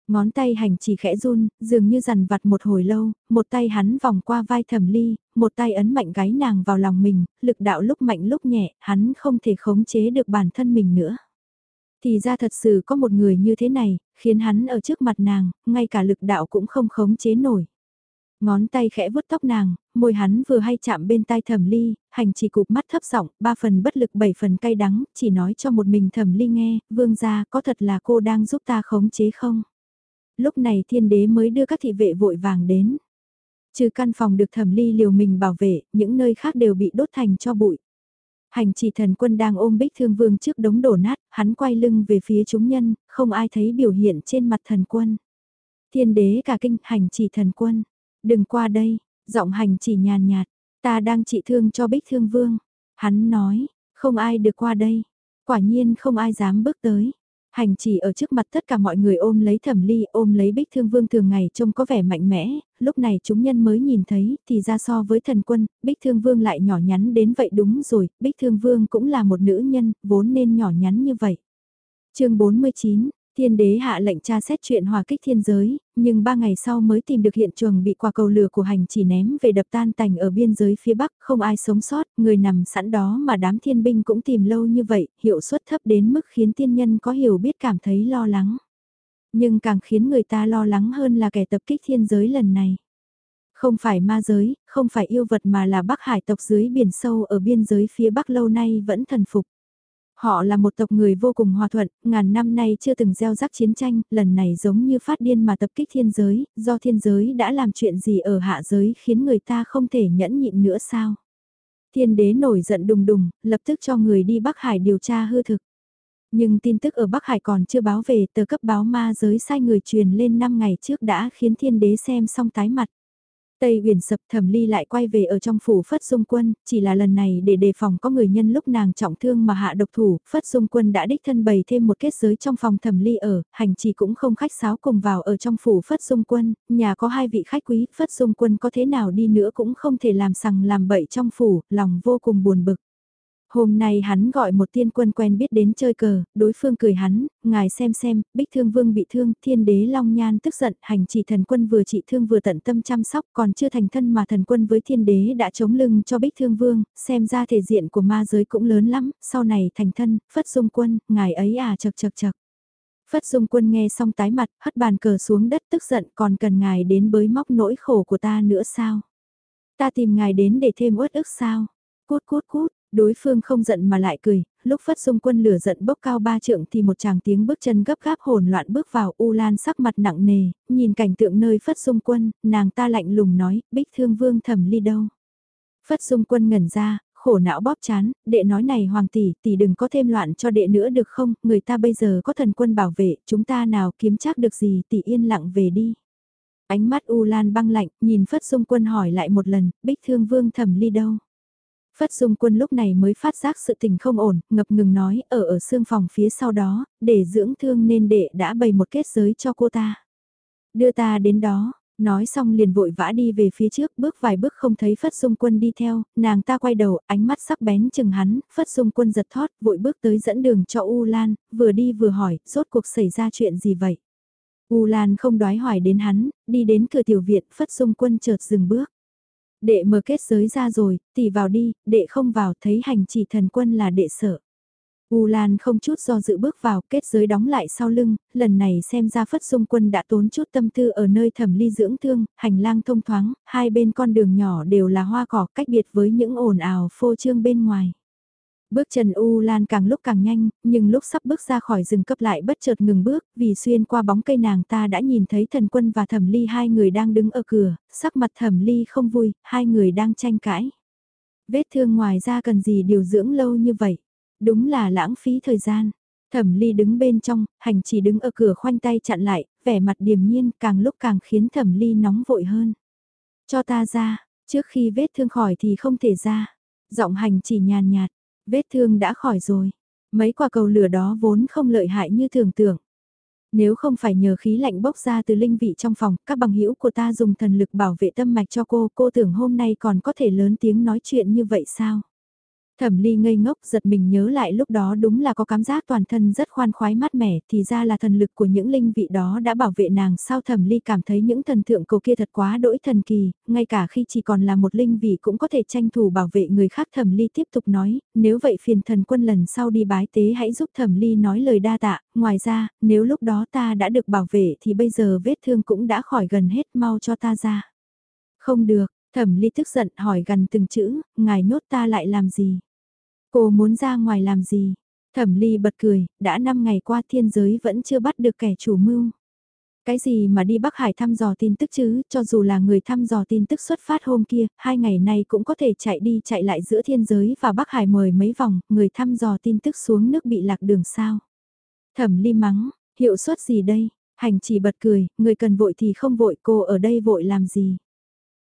Ngón tay hành chỉ khẽ run, dường như dằn vặt một hồi lâu, một tay hắn vòng qua vai thẩm ly, một tay ấn mạnh gái nàng vào lòng mình, lực đạo lúc mạnh lúc nhẹ, hắn không thể khống chế được bản thân mình nữa. Thì ra thật sự có một người như thế này, khiến hắn ở trước mặt nàng, ngay cả lực đạo cũng không khống chế nổi. Ngón tay khẽ vuốt tóc nàng, môi hắn vừa hay chạm bên tai thẩm ly, hành chỉ cụp mắt thấp giọng, ba phần bất lực bảy phần cay đắng, chỉ nói cho một mình thẩm ly nghe, vương gia có thật là cô đang giúp ta khống chế không? Lúc này thiên đế mới đưa các thị vệ vội vàng đến. Trừ căn phòng được thẩm ly liều mình bảo vệ, những nơi khác đều bị đốt thành cho bụi. Hành chỉ thần quân đang ôm bích thương vương trước đống đổ nát, hắn quay lưng về phía chúng nhân, không ai thấy biểu hiện trên mặt thần quân. Thiên đế cả kinh hành chỉ thần quân, Đừng qua đây, giọng hành chỉ nhàn nhạt, ta đang trị thương cho bích thương vương. Hắn nói, không ai được qua đây. Quả nhiên không ai dám bước tới. Hành chỉ ở trước mặt tất cả mọi người ôm lấy thẩm ly, ôm lấy bích thương vương thường ngày trông có vẻ mạnh mẽ, lúc này chúng nhân mới nhìn thấy, thì ra so với thần quân, bích thương vương lại nhỏ nhắn đến vậy đúng rồi, bích thương vương cũng là một nữ nhân, vốn nên nhỏ nhắn như vậy. chương 49, Thiên đế hạ lệnh tra xét chuyện hòa kích thiên giới, nhưng ba ngày sau mới tìm được hiện trường bị quả cầu lửa của hành chỉ ném về đập tan tành ở biên giới phía bắc, không ai sống sót, người nằm sẵn đó mà đám thiên binh cũng tìm lâu như vậy, hiệu suất thấp đến mức khiến tiên nhân có hiểu biết cảm thấy lo lắng. Nhưng càng khiến người ta lo lắng hơn là kẻ tập kích thiên giới lần này. Không phải ma giới, không phải yêu vật mà là Bắc Hải tộc dưới biển sâu ở biên giới phía Bắc lâu nay vẫn thần phục. Họ là một tộc người vô cùng hòa thuận, ngàn năm nay chưa từng gieo rắc chiến tranh, lần này giống như phát điên mà tập kích thiên giới, do thiên giới đã làm chuyện gì ở hạ giới khiến người ta không thể nhẫn nhịn nữa sao. Thiên đế nổi giận đùng đùng, lập tức cho người đi Bắc Hải điều tra hư thực. Nhưng tin tức ở Bắc Hải còn chưa báo về, tờ cấp báo ma giới sai người truyền lên 5 ngày trước đã khiến thiên đế xem xong tái mặt. Tây Uyển sập thẩm ly lại quay về ở trong phủ Phất Dung Quân, chỉ là lần này để đề phòng có người nhân lúc nàng trọng thương mà hạ độc thủ, Phất Dung Quân đã đích thân bày thêm một kết giới trong phòng thẩm ly ở, hành trì cũng không khách sáo cùng vào ở trong phủ Phất Dung Quân, nhà có hai vị khách quý, Phất Dung Quân có thế nào đi nữa cũng không thể làm sằng làm bậy trong phủ, lòng vô cùng buồn bực. Hôm nay hắn gọi một tiên quân quen biết đến chơi cờ, đối phương cười hắn, ngài xem xem, bích thương vương bị thương, thiên đế long nhan tức giận, hành chỉ thần quân vừa trị thương vừa tận tâm chăm sóc, còn chưa thành thân mà thần quân với thiên đế đã chống lưng cho bích thương vương, xem ra thể diện của ma giới cũng lớn lắm, sau này thành thân, phất dung quân, ngài ấy à chật chật chật. Phất dung quân nghe xong tái mặt, hất bàn cờ xuống đất tức giận còn cần ngài đến bới móc nỗi khổ của ta nữa sao? Ta tìm ngài đến để thêm uất ức sao? Cút cút cút, Đối phương không giận mà lại cười, lúc Phất Dung Quân lửa giận bốc cao ba trượng thì một chàng tiếng bước chân gấp gáp hồn loạn bước vào U Lan sắc mặt nặng nề, nhìn cảnh tượng nơi Phất Dung Quân, nàng ta lạnh lùng nói, bích thương vương thẩm ly đâu. Phất Dung Quân ngẩn ra, khổ não bóp chán, đệ nói này hoàng tỷ, tỷ đừng có thêm loạn cho đệ nữa được không, người ta bây giờ có thần quân bảo vệ, chúng ta nào kiếm chắc được gì tỷ yên lặng về đi. Ánh mắt U Lan băng lạnh, nhìn Phất Dung Quân hỏi lại một lần, bích thương vương thẩm ly đâu. Phất Dung Quân lúc này mới phát giác sự tình không ổn, ngập ngừng nói ở ở xương phòng phía sau đó, để dưỡng thương nên đệ đã bày một kết giới cho cô ta. Đưa ta đến đó, nói xong liền vội vã đi về phía trước, bước vài bước không thấy Phất Dung Quân đi theo, nàng ta quay đầu, ánh mắt sắc bén chừng hắn, Phất Dung Quân giật thót, vội bước tới dẫn đường cho U Lan, vừa đi vừa hỏi, rốt cuộc xảy ra chuyện gì vậy? U Lan không đoái hỏi đến hắn, đi đến cửa tiểu viện, Phất Dung Quân chợt dừng bước. Đệ mở kết giới ra rồi, tỷ vào đi, đệ không vào thấy hành chỉ thần quân là đệ sợ. U Lan không chút do dự bước vào, kết giới đóng lại sau lưng, lần này xem ra Phất Dung Quân đã tốn chút tâm tư ở nơi thẩm ly dưỡng thương, hành lang thông thoáng, hai bên con đường nhỏ đều là hoa cỏ cách biệt với những ồn ào phô trương bên ngoài. Bước chân U Lan càng lúc càng nhanh, nhưng lúc sắp bước ra khỏi rừng cấp lại bất chợt ngừng bước, vì xuyên qua bóng cây nàng ta đã nhìn thấy thần quân và thẩm ly hai người đang đứng ở cửa, sắc mặt thẩm ly không vui, hai người đang tranh cãi. Vết thương ngoài ra cần gì điều dưỡng lâu như vậy? Đúng là lãng phí thời gian. Thẩm ly đứng bên trong, hành chỉ đứng ở cửa khoanh tay chặn lại, vẻ mặt điềm nhiên càng lúc càng khiến thẩm ly nóng vội hơn. Cho ta ra, trước khi vết thương khỏi thì không thể ra. Giọng hành chỉ nhàn nhạt, Vết thương đã khỏi rồi. Mấy quả cầu lửa đó vốn không lợi hại như thường tưởng. Nếu không phải nhờ khí lạnh bốc ra từ linh vị trong phòng, các bằng hữu của ta dùng thần lực bảo vệ tâm mạch cho cô, cô tưởng hôm nay còn có thể lớn tiếng nói chuyện như vậy sao? Thẩm ly ngây ngốc giật mình nhớ lại lúc đó đúng là có cảm giác toàn thân rất khoan khoái mát mẻ thì ra là thần lực của những linh vị đó đã bảo vệ nàng sao thẩm ly cảm thấy những thần thượng cầu kia thật quá đỗi thần kỳ, ngay cả khi chỉ còn là một linh vị cũng có thể tranh thủ bảo vệ người khác thẩm ly tiếp tục nói, nếu vậy phiền thần quân lần sau đi bái tế hãy giúp thẩm ly nói lời đa tạ, ngoài ra, nếu lúc đó ta đã được bảo vệ thì bây giờ vết thương cũng đã khỏi gần hết mau cho ta ra. Không được, thẩm ly tức giận hỏi gần từng chữ, ngài nhốt ta lại làm gì? Cô muốn ra ngoài làm gì? Thẩm ly bật cười, đã 5 ngày qua thiên giới vẫn chưa bắt được kẻ chủ mưu. Cái gì mà đi Bắc Hải thăm dò tin tức chứ, cho dù là người thăm dò tin tức xuất phát hôm kia, hai ngày nay cũng có thể chạy đi chạy lại giữa thiên giới và Bắc Hải mời mấy vòng, người thăm dò tin tức xuống nước bị lạc đường sao. Thẩm ly mắng, hiệu suất gì đây? Hành chỉ bật cười, người cần vội thì không vội, cô ở đây vội làm gì?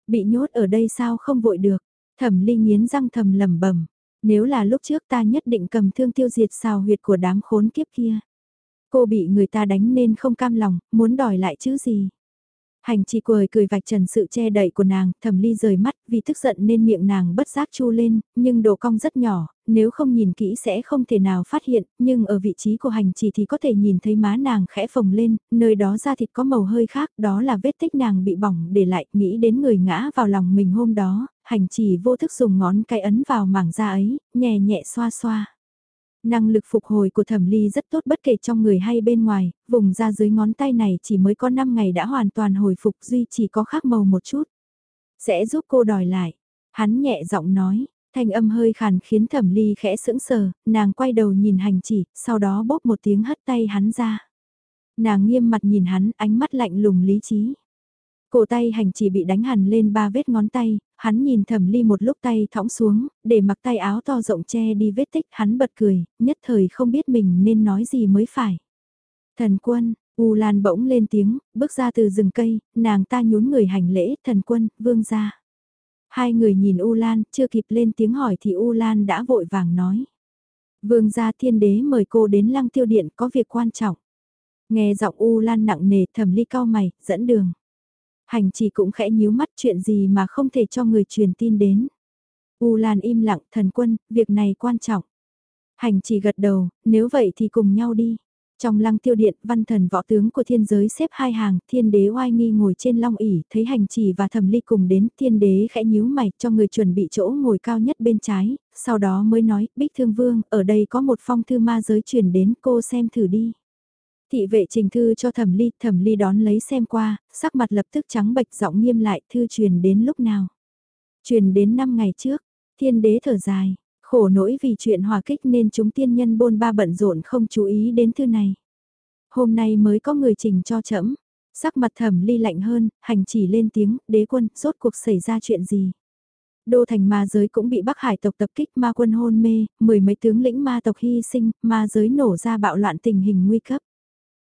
Bị nhốt ở đây sao không vội được? Thẩm ly nghiến răng thầm lẩm bẩm nếu là lúc trước ta nhất định cầm thương tiêu diệt xào huyệt của đám khốn kiếp kia. Cô bị người ta đánh nên không cam lòng, muốn đòi lại chứ gì. Hành chỉ cười cười vạch trần sự che đậy của nàng, thẩm ly rời mắt vì tức giận nên miệng nàng bất giác chu lên, nhưng độ cong rất nhỏ, nếu không nhìn kỹ sẽ không thể nào phát hiện, nhưng ở vị trí của hành chỉ thì có thể nhìn thấy má nàng khẽ phồng lên, nơi đó da thịt có màu hơi khác, đó là vết tích nàng bị bỏng để lại, nghĩ đến người ngã vào lòng mình hôm đó, hành chỉ vô thức dùng ngón cái ấn vào mảng da ấy, nhẹ nhẹ xoa xoa. Năng lực phục hồi của thẩm ly rất tốt bất kể trong người hay bên ngoài, vùng da dưới ngón tay này chỉ mới có 5 ngày đã hoàn toàn hồi phục duy chỉ có khác màu một chút. Sẽ giúp cô đòi lại. Hắn nhẹ giọng nói, thanh âm hơi khàn khiến thẩm ly khẽ sững sờ, nàng quay đầu nhìn hành chỉ, sau đó bóp một tiếng hất tay hắn ra. Nàng nghiêm mặt nhìn hắn, ánh mắt lạnh lùng lý trí. Cổ tay hành chỉ bị đánh hẳn lên ba vết ngón tay, hắn nhìn thẩm ly một lúc tay thõng xuống, để mặc tay áo to rộng che đi vết tích, hắn bật cười, nhất thời không biết mình nên nói gì mới phải. Thần quân, U Lan bỗng lên tiếng, bước ra từ rừng cây, nàng ta nhún người hành lễ, thần quân, vương ra. Hai người nhìn U Lan, chưa kịp lên tiếng hỏi thì U Lan đã vội vàng nói. Vương gia thiên đế mời cô đến lăng tiêu điện có việc quan trọng. Nghe giọng U Lan nặng nề thẩm ly cao mày, dẫn đường. Hành chỉ cũng khẽ nhíu mắt chuyện gì mà không thể cho người truyền tin đến. U Lan im lặng, thần quân, việc này quan trọng. Hành chỉ gật đầu, nếu vậy thì cùng nhau đi. Trong lăng tiêu điện, văn thần võ tướng của thiên giới xếp hai hàng, thiên đế oai nghi ngồi trên long ỉ, thấy hành chỉ và thẩm ly cùng đến, thiên đế khẽ nhíu mày, cho người chuẩn bị chỗ ngồi cao nhất bên trái, sau đó mới nói, bích thương vương, ở đây có một phong thư ma giới truyền đến, cô xem thử đi. Thị vệ trình thư cho thẩm ly, thẩm ly đón lấy xem qua, sắc mặt lập tức trắng bệch giọng nghiêm lại thư truyền đến lúc nào. Truyền đến 5 ngày trước, thiên đế thở dài, khổ nỗi vì chuyện hòa kích nên chúng tiên nhân bôn ba bận rộn không chú ý đến thư này. Hôm nay mới có người trình cho trẫm sắc mặt thẩm ly lạnh hơn, hành chỉ lên tiếng, đế quân, rốt cuộc xảy ra chuyện gì. Đô thành ma giới cũng bị Bắc Hải tộc tập kích ma quân hôn mê, mười mấy tướng lĩnh ma tộc hy sinh, ma giới nổ ra bạo loạn tình hình nguy cấp.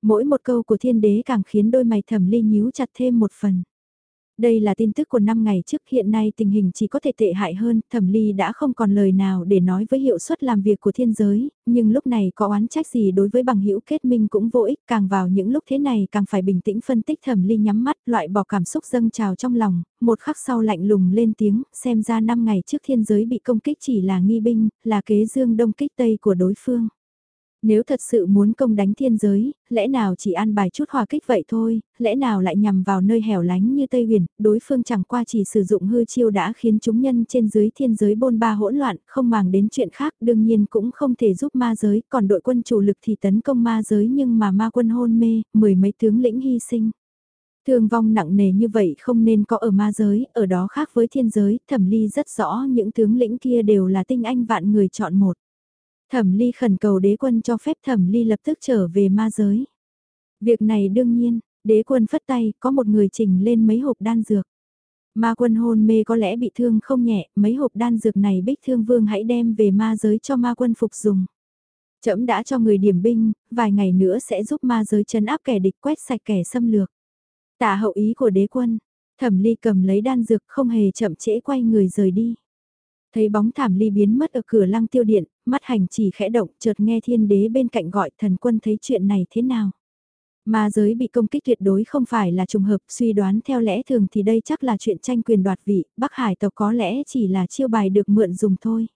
Mỗi một câu của thiên đế càng khiến đôi mày thẩm ly nhíu chặt thêm một phần. Đây là tin tức của 5 ngày trước hiện nay tình hình chỉ có thể tệ hại hơn, thẩm ly đã không còn lời nào để nói với hiệu suất làm việc của thiên giới, nhưng lúc này có oán trách gì đối với bằng hữu kết minh cũng vô ích, càng vào những lúc thế này càng phải bình tĩnh phân tích thẩm ly nhắm mắt loại bỏ cảm xúc dâng trào trong lòng, một khắc sau lạnh lùng lên tiếng, xem ra 5 ngày trước thiên giới bị công kích chỉ là nghi binh, là kế dương đông kích tây của đối phương. Nếu thật sự muốn công đánh thiên giới, lẽ nào chỉ an bài chút hòa kích vậy thôi, lẽ nào lại nhằm vào nơi hẻo lánh như Tây Huyền, đối phương chẳng qua chỉ sử dụng hư chiêu đã khiến chúng nhân trên dưới thiên giới bôn ba hỗn loạn, không màng đến chuyện khác đương nhiên cũng không thể giúp ma giới, còn đội quân chủ lực thì tấn công ma giới nhưng mà ma quân hôn mê, mười mấy tướng lĩnh hy sinh. Thương vong nặng nề như vậy không nên có ở ma giới, ở đó khác với thiên giới, thẩm ly rất rõ những tướng lĩnh kia đều là tinh anh vạn người chọn một. Thẩm ly khẩn cầu đế quân cho phép thẩm ly lập tức trở về ma giới. Việc này đương nhiên, đế quân phất tay, có một người trình lên mấy hộp đan dược. Ma quân hôn mê có lẽ bị thương không nhẹ, mấy hộp đan dược này bích thương vương hãy đem về ma giới cho ma quân phục dùng. Trẫm đã cho người điểm binh, vài ngày nữa sẽ giúp ma giới chấn áp kẻ địch quét sạch kẻ xâm lược. Tạ hậu ý của đế quân, thẩm ly cầm lấy đan dược không hề chậm trễ quay người rời đi. Thấy bóng thảm ly biến mất ở cửa lăng tiêu điện, mắt hành chỉ khẽ động chợt nghe thiên đế bên cạnh gọi thần quân thấy chuyện này thế nào. Ma giới bị công kích tuyệt đối không phải là trùng hợp suy đoán theo lẽ thường thì đây chắc là chuyện tranh quyền đoạt vị, Bắc Hải tộc có lẽ chỉ là chiêu bài được mượn dùng thôi.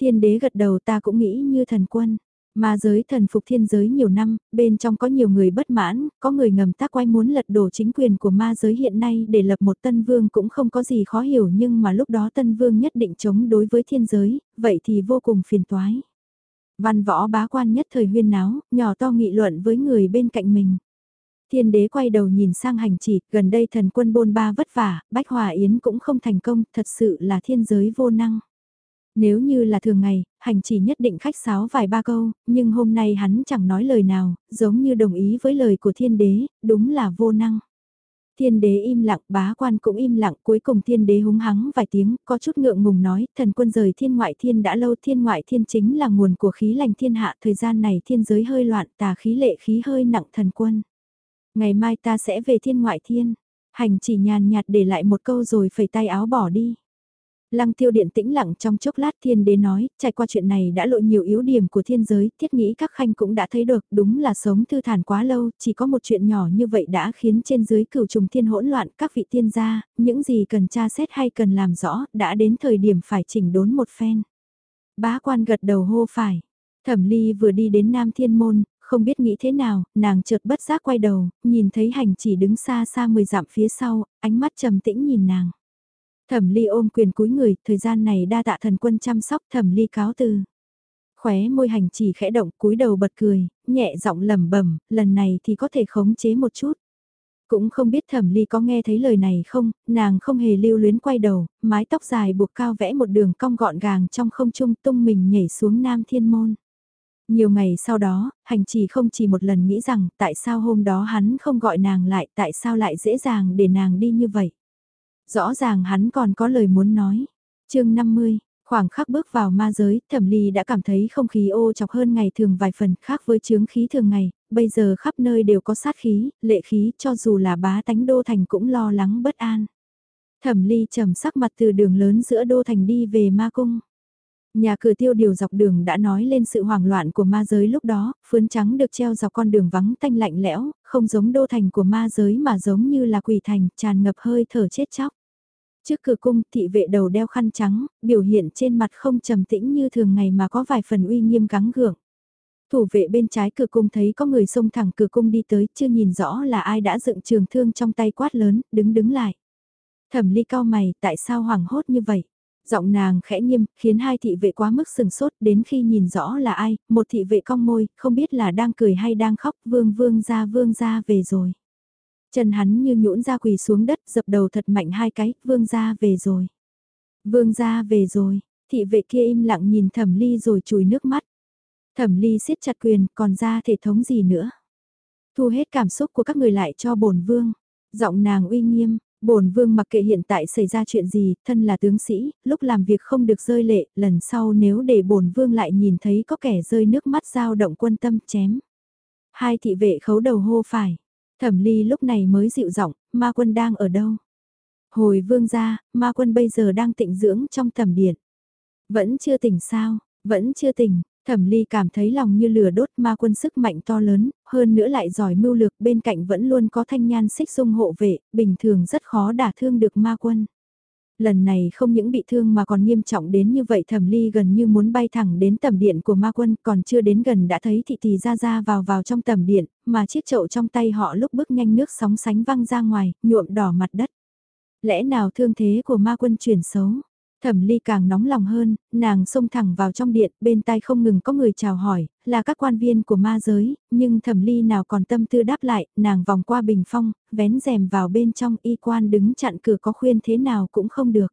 Thiên đế gật đầu ta cũng nghĩ như thần quân. Ma giới thần phục thiên giới nhiều năm, bên trong có nhiều người bất mãn, có người ngầm tác quay muốn lật đổ chính quyền của ma giới hiện nay để lập một tân vương cũng không có gì khó hiểu nhưng mà lúc đó tân vương nhất định chống đối với thiên giới, vậy thì vô cùng phiền toái. Văn võ bá quan nhất thời huyên náo, nhỏ to nghị luận với người bên cạnh mình. Thiên đế quay đầu nhìn sang hành chỉ, gần đây thần quân bôn ba vất vả, bách hòa yến cũng không thành công, thật sự là thiên giới vô năng. Nếu như là thường ngày, hành chỉ nhất định khách sáo vài ba câu, nhưng hôm nay hắn chẳng nói lời nào, giống như đồng ý với lời của thiên đế, đúng là vô năng. Thiên đế im lặng, bá quan cũng im lặng, cuối cùng thiên đế húng hắng vài tiếng, có chút ngượng ngùng nói, thần quân rời thiên ngoại thiên đã lâu, thiên ngoại thiên chính là nguồn của khí lành thiên hạ, thời gian này thiên giới hơi loạn, tà khí lệ khí hơi nặng thần quân. Ngày mai ta sẽ về thiên ngoại thiên, hành chỉ nhàn nhạt để lại một câu rồi phẩy tay áo bỏ đi. Lăng tiêu điện tĩnh lặng trong chốc lát thiên đế nói, trải qua chuyện này đã lộ nhiều yếu điểm của thiên giới, thiết nghĩ các khanh cũng đã thấy được, đúng là sống thư thản quá lâu, chỉ có một chuyện nhỏ như vậy đã khiến trên dưới cửu trùng thiên hỗn loạn các vị tiên gia, những gì cần tra xét hay cần làm rõ, đã đến thời điểm phải chỉnh đốn một phen. Bá quan gật đầu hô phải, thẩm ly vừa đi đến Nam Thiên Môn, không biết nghĩ thế nào, nàng chợt bất giác quay đầu, nhìn thấy hành chỉ đứng xa xa mười dặm phía sau, ánh mắt trầm tĩnh nhìn nàng. Thẩm ly ôm quyền cúi người, thời gian này đa tạ thần quân chăm sóc thẩm ly cáo từ. Khóe môi hành chỉ khẽ động cúi đầu bật cười, nhẹ giọng lẩm bẩm lần này thì có thể khống chế một chút. Cũng không biết thẩm ly có nghe thấy lời này không, nàng không hề lưu luyến quay đầu, mái tóc dài buộc cao vẽ một đường cong gọn gàng trong không trung tung mình nhảy xuống nam thiên môn. Nhiều ngày sau đó, hành trì không chỉ một lần nghĩ rằng tại sao hôm đó hắn không gọi nàng lại, tại sao lại dễ dàng để nàng đi như vậy. Rõ ràng hắn còn có lời muốn nói. chương 50, khoảng khắc bước vào ma giới, thẩm ly đã cảm thấy không khí ô chọc hơn ngày thường vài phần khác với chướng khí thường ngày, bây giờ khắp nơi đều có sát khí, lệ khí cho dù là bá tánh đô thành cũng lo lắng bất an. Thẩm ly trầm sắc mặt từ đường lớn giữa đô thành đi về ma cung. Nhà cửa tiêu điều dọc đường đã nói lên sự hoảng loạn của ma giới lúc đó, phướn trắng được treo dọc con đường vắng tanh lạnh lẽo, không giống đô thành của ma giới mà giống như là quỷ thành, tràn ngập hơi thở chết chóc. Trước cửa cung, thị vệ đầu đeo khăn trắng, biểu hiện trên mặt không trầm tĩnh như thường ngày mà có vài phần uy nghiêm gắng gượng. Thủ vệ bên trái cửa cung thấy có người xông thẳng cửa cung đi tới, chưa nhìn rõ là ai đã dựng trường thương trong tay quát lớn, đứng đứng lại. Thẩm ly cao mày, tại sao hoảng hốt như vậy? Giọng nàng khẽ nghiêm, khiến hai thị vệ quá mức sừng sốt, đến khi nhìn rõ là ai, một thị vệ cong môi, không biết là đang cười hay đang khóc, vương vương ra vương ra về rồi. Chân hắn như nhũn ra quỳ xuống đất, dập đầu thật mạnh hai cái, vương gia về rồi. Vương gia về rồi, thị vệ kia im lặng nhìn thẩm ly rồi chùi nước mắt. Thẩm ly siết chặt quyền, còn ra thể thống gì nữa. Thu hết cảm xúc của các người lại cho bổn vương. Giọng nàng uy nghiêm, bổn vương mặc kệ hiện tại xảy ra chuyện gì, thân là tướng sĩ, lúc làm việc không được rơi lệ, lần sau nếu để bổn vương lại nhìn thấy có kẻ rơi nước mắt dao động quân tâm chém. Hai thị vệ khấu đầu hô phải. Thẩm ly lúc này mới dịu giọng, ma quân đang ở đâu? Hồi vương ra, ma quân bây giờ đang tịnh dưỡng trong thẩm điện. Vẫn chưa tỉnh sao, vẫn chưa tỉnh, thẩm ly cảm thấy lòng như lửa đốt ma quân sức mạnh to lớn, hơn nữa lại giỏi mưu lược bên cạnh vẫn luôn có thanh nhan xích dung hộ vệ, bình thường rất khó đả thương được ma quân lần này không những bị thương mà còn nghiêm trọng đến như vậy thẩm ly gần như muốn bay thẳng đến tầm điện của ma quân còn chưa đến gần đã thấy thị tỷ ra ra vào vào trong tầm điện, mà chiếc chậu trong tay họ lúc bước nhanh nước sóng sánh văng ra ngoài, nhuộm đỏ mặt đất. Lẽ nào thương thế của ma quân chuyển xấu? Thẩm ly càng nóng lòng hơn, nàng xông thẳng vào trong điện, bên tai không ngừng có người chào hỏi, là các quan viên của ma giới, nhưng thẩm ly nào còn tâm tư đáp lại, nàng vòng qua bình phong, vén rèm vào bên trong y quan đứng chặn cửa có khuyên thế nào cũng không được.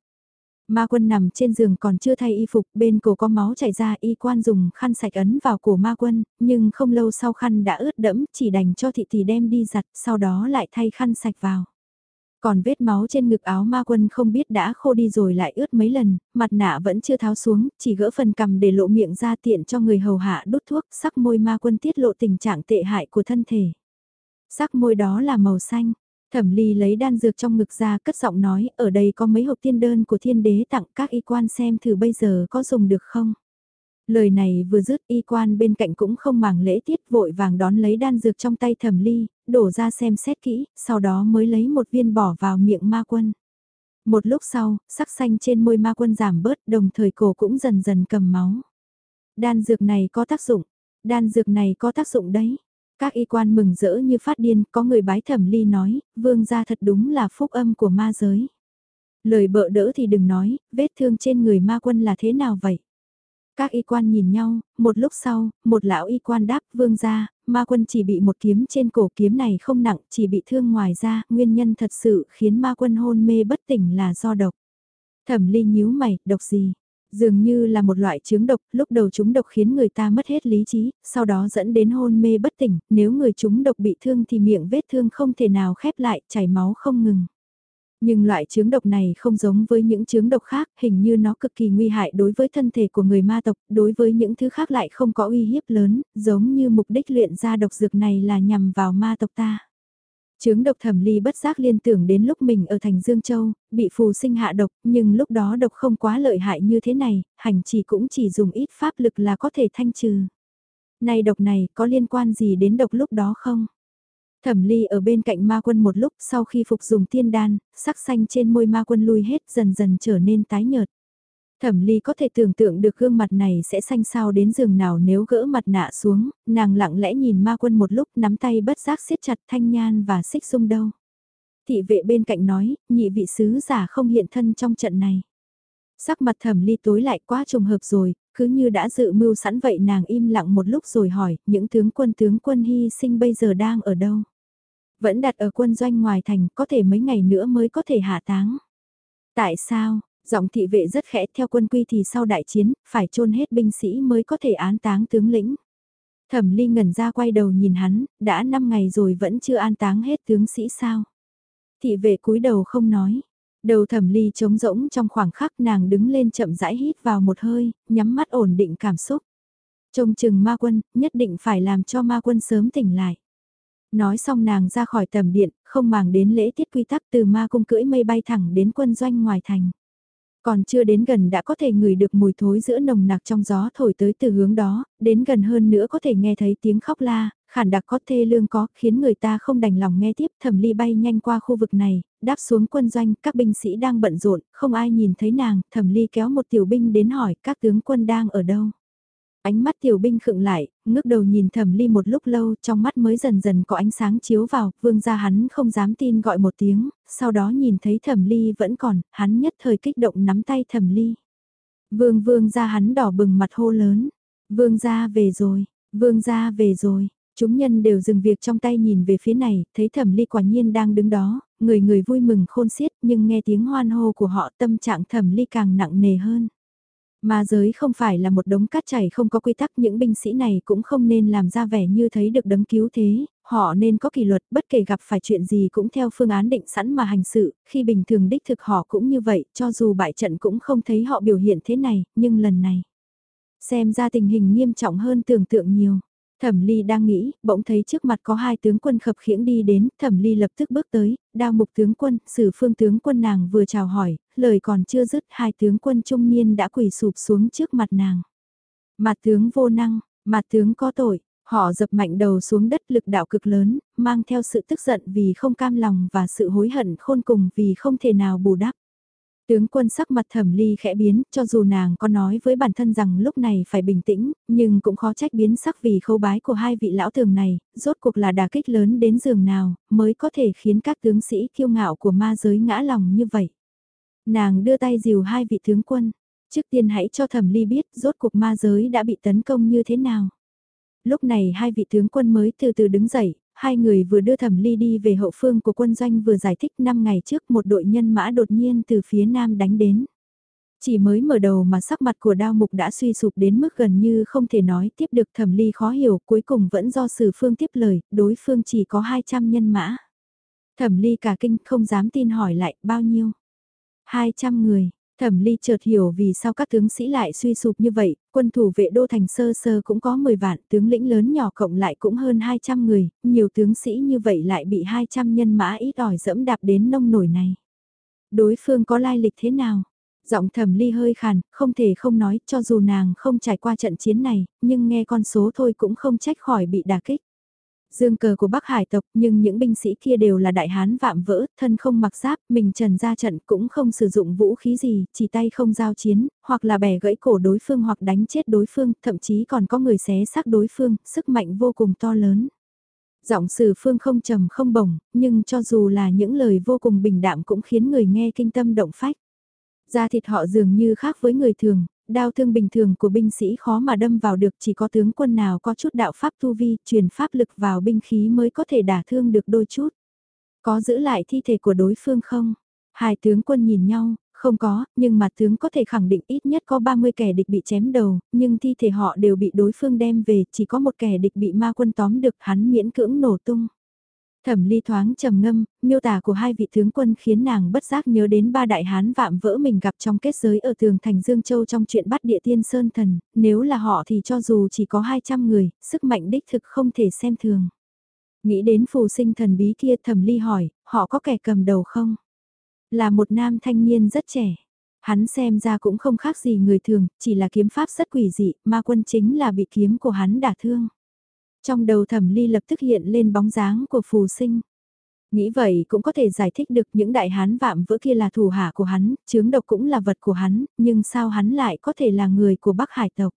Ma quân nằm trên giường còn chưa thay y phục, bên cổ có máu chảy ra y quan dùng khăn sạch ấn vào cổ ma quân, nhưng không lâu sau khăn đã ướt đẫm, chỉ đành cho thị tỷ đem đi giặt, sau đó lại thay khăn sạch vào. Còn vết máu trên ngực áo ma quân không biết đã khô đi rồi lại ướt mấy lần, mặt nạ vẫn chưa tháo xuống, chỉ gỡ phần cầm để lộ miệng ra tiện cho người hầu hạ đút thuốc, sắc môi ma quân tiết lộ tình trạng tệ hại của thân thể. Sắc môi đó là màu xanh. Thẩm ly lấy đan dược trong ngực ra cất giọng nói, ở đây có mấy hộp tiên đơn của thiên đế tặng các y quan xem thử bây giờ có dùng được không. Lời này vừa dứt y quan bên cạnh cũng không màng lễ tiết vội vàng đón lấy đan dược trong tay thẩm ly, đổ ra xem xét kỹ, sau đó mới lấy một viên bỏ vào miệng ma quân. Một lúc sau, sắc xanh trên môi ma quân giảm bớt đồng thời cổ cũng dần dần cầm máu. Đan dược này có tác dụng, đan dược này có tác dụng đấy. Các y quan mừng rỡ như phát điên, có người bái thẩm ly nói, vương gia thật đúng là phúc âm của ma giới. Lời bợ đỡ thì đừng nói, vết thương trên người ma quân là thế nào vậy? Các y quan nhìn nhau, một lúc sau, một lão y quan đáp vương ra, ma quân chỉ bị một kiếm trên cổ kiếm này không nặng, chỉ bị thương ngoài ra, nguyên nhân thật sự khiến ma quân hôn mê bất tỉnh là do độc. Thẩm ly nhíu mày, độc gì? Dường như là một loại chứng độc, lúc đầu chúng độc khiến người ta mất hết lý trí, sau đó dẫn đến hôn mê bất tỉnh, nếu người chúng độc bị thương thì miệng vết thương không thể nào khép lại, chảy máu không ngừng. Nhưng loại chướng độc này không giống với những chướng độc khác, hình như nó cực kỳ nguy hại đối với thân thể của người ma tộc, đối với những thứ khác lại không có uy hiếp lớn, giống như mục đích luyện ra độc dược này là nhằm vào ma tộc ta. Chứng độc thẩm ly bất giác liên tưởng đến lúc mình ở thành Dương Châu, bị phù sinh hạ độc, nhưng lúc đó độc không quá lợi hại như thế này, hành chỉ cũng chỉ dùng ít pháp lực là có thể thanh trừ. Này độc này có liên quan gì đến độc lúc đó không? Thẩm ly ở bên cạnh ma quân một lúc sau khi phục dùng tiên đan, sắc xanh trên môi ma quân lui hết dần dần trở nên tái nhợt. Thẩm ly có thể tưởng tượng được gương mặt này sẽ xanh sao đến giường nào nếu gỡ mặt nạ xuống, nàng lặng lẽ nhìn ma quân một lúc nắm tay bất giác siết chặt thanh nhan và xích sung đâu. Thị vệ bên cạnh nói, nhị vị sứ giả không hiện thân trong trận này. Sắc mặt thẩm ly tối lại quá trùng hợp rồi, cứ như đã dự mưu sẵn vậy nàng im lặng một lúc rồi hỏi, những tướng quân tướng quân hy sinh bây giờ đang ở đâu? Vẫn đặt ở quân doanh ngoài thành, có thể mấy ngày nữa mới có thể hạ táng. Tại sao, giọng thị vệ rất khẽ theo quân quy thì sau đại chiến, phải chôn hết binh sĩ mới có thể án táng tướng lĩnh. Thẩm ly ngẩn ra quay đầu nhìn hắn, đã 5 ngày rồi vẫn chưa an táng hết tướng sĩ sao. Thị vệ cúi đầu không nói. Đầu thẩm ly trống rỗng trong khoảng khắc nàng đứng lên chậm rãi hít vào một hơi, nhắm mắt ổn định cảm xúc. Trông chừng ma quân, nhất định phải làm cho ma quân sớm tỉnh lại. Nói xong nàng ra khỏi tầm điện, không màng đến lễ tiết quy tắc từ ma cung cưỡi mây bay thẳng đến quân doanh ngoài thành. Còn chưa đến gần đã có thể ngửi được mùi thối giữa nồng nặc trong gió thổi tới từ hướng đó, đến gần hơn nữa có thể nghe thấy tiếng khóc la, khản đặc có thê lương có, khiến người ta không đành lòng nghe tiếp, thẩm ly bay nhanh qua khu vực này, đáp xuống quân doanh, các binh sĩ đang bận rộn, không ai nhìn thấy nàng, thẩm ly kéo một tiểu binh đến hỏi các tướng quân đang ở đâu. Ánh mắt tiểu binh khựng lại, ngước đầu nhìn thẩm ly một lúc lâu trong mắt mới dần dần có ánh sáng chiếu vào, vương gia hắn không dám tin gọi một tiếng, sau đó nhìn thấy thẩm ly vẫn còn, hắn nhất thời kích động nắm tay thẩm ly. Vương vương gia hắn đỏ bừng mặt hô lớn, vương gia về rồi, vương gia về rồi, chúng nhân đều dừng việc trong tay nhìn về phía này, thấy thẩm ly quả nhiên đang đứng đó, người người vui mừng khôn xiết nhưng nghe tiếng hoan hô của họ tâm trạng thẩm ly càng nặng nề hơn. Ma giới không phải là một đống cát chảy không có quy tắc những binh sĩ này cũng không nên làm ra vẻ như thấy được đấng cứu thế, họ nên có kỷ luật bất kể gặp phải chuyện gì cũng theo phương án định sẵn mà hành sự, khi bình thường đích thực họ cũng như vậy, cho dù bại trận cũng không thấy họ biểu hiện thế này, nhưng lần này. Xem ra tình hình nghiêm trọng hơn tưởng tượng nhiều. Thẩm Ly đang nghĩ, bỗng thấy trước mặt có hai tướng quân khập khiễng đi đến, Thẩm Ly lập tức bước tới, đao mục tướng quân, sử phương tướng quân nàng vừa chào hỏi, lời còn chưa dứt hai tướng quân trung niên đã quỳ sụp xuống trước mặt nàng. Mặt tướng vô năng, mặt tướng có tội, họ dập mạnh đầu xuống đất lực đạo cực lớn, mang theo sự tức giận vì không cam lòng và sự hối hận khôn cùng vì không thể nào bù đắp. Tướng quân sắc mặt thẩm ly khẽ biến, cho dù nàng có nói với bản thân rằng lúc này phải bình tĩnh, nhưng cũng khó trách biến sắc vì khâu bái của hai vị lão thường này, rốt cuộc là đà kích lớn đến giường nào, mới có thể khiến các tướng sĩ kiêu ngạo của ma giới ngã lòng như vậy. Nàng đưa tay dìu hai vị tướng quân, trước tiên hãy cho thẩm ly biết rốt cuộc ma giới đã bị tấn công như thế nào. Lúc này hai vị tướng quân mới từ từ đứng dậy, hai người vừa đưa thẩm ly đi về hậu phương của quân doanh vừa giải thích 5 ngày trước một đội nhân mã đột nhiên từ phía nam đánh đến. Chỉ mới mở đầu mà sắc mặt của đao mục đã suy sụp đến mức gần như không thể nói tiếp được thẩm ly khó hiểu cuối cùng vẫn do sử phương tiếp lời, đối phương chỉ có 200 nhân mã. Thẩm ly cả kinh không dám tin hỏi lại bao nhiêu. 200 người, Thẩm Ly chợt hiểu vì sao các tướng sĩ lại suy sụp như vậy, quân thủ vệ đô thành sơ sơ cũng có 10 vạn, tướng lĩnh lớn nhỏ cộng lại cũng hơn 200 người, nhiều tướng sĩ như vậy lại bị 200 nhân mã ít ỏi dẫm đạp đến nông nổi này. Đối phương có lai lịch thế nào? Giọng Thẩm Ly hơi khàn, không thể không nói, cho dù nàng không trải qua trận chiến này, nhưng nghe con số thôi cũng không trách khỏi bị đả kích dương cờ của Bắc Hải tộc nhưng những binh sĩ kia đều là đại hán vạm vỡ, thân không mặc giáp, mình trần ra trận cũng không sử dụng vũ khí gì, chỉ tay không giao chiến, hoặc là bẻ gãy cổ đối phương hoặc đánh chết đối phương, thậm chí còn có người xé xác đối phương, sức mạnh vô cùng to lớn. Giọng sử phương không trầm không bổng, nhưng cho dù là những lời vô cùng bình đạm cũng khiến người nghe kinh tâm động phách. Da thịt họ dường như khác với người thường, đao thương bình thường của binh sĩ khó mà đâm vào được chỉ có tướng quân nào có chút đạo pháp tu vi, truyền pháp lực vào binh khí mới có thể đả thương được đôi chút. Có giữ lại thi thể của đối phương không? Hai tướng quân nhìn nhau, không có, nhưng mặt tướng có thể khẳng định ít nhất có 30 kẻ địch bị chém đầu, nhưng thi thể họ đều bị đối phương đem về, chỉ có một kẻ địch bị ma quân tóm được hắn miễn cưỡng nổ tung. Thẩm ly thoáng trầm ngâm, miêu tả của hai vị tướng quân khiến nàng bất giác nhớ đến ba đại hán vạm vỡ mình gặp trong kết giới ở tường thành Dương Châu trong chuyện bắt địa tiên Sơn Thần, nếu là họ thì cho dù chỉ có 200 người, sức mạnh đích thực không thể xem thường. Nghĩ đến phù sinh thần bí kia thẩm ly hỏi, họ có kẻ cầm đầu không? Là một nam thanh niên rất trẻ. Hắn xem ra cũng không khác gì người thường, chỉ là kiếm pháp rất quỷ dị, ma quân chính là bị kiếm của hắn đả thương. Trong đầu thẩm ly lập tức hiện lên bóng dáng của phù sinh. Nghĩ vậy cũng có thể giải thích được những đại hán vạm vỡ kia là thủ hạ của hắn, chướng độc cũng là vật của hắn, nhưng sao hắn lại có thể là người của Bắc Hải tộc.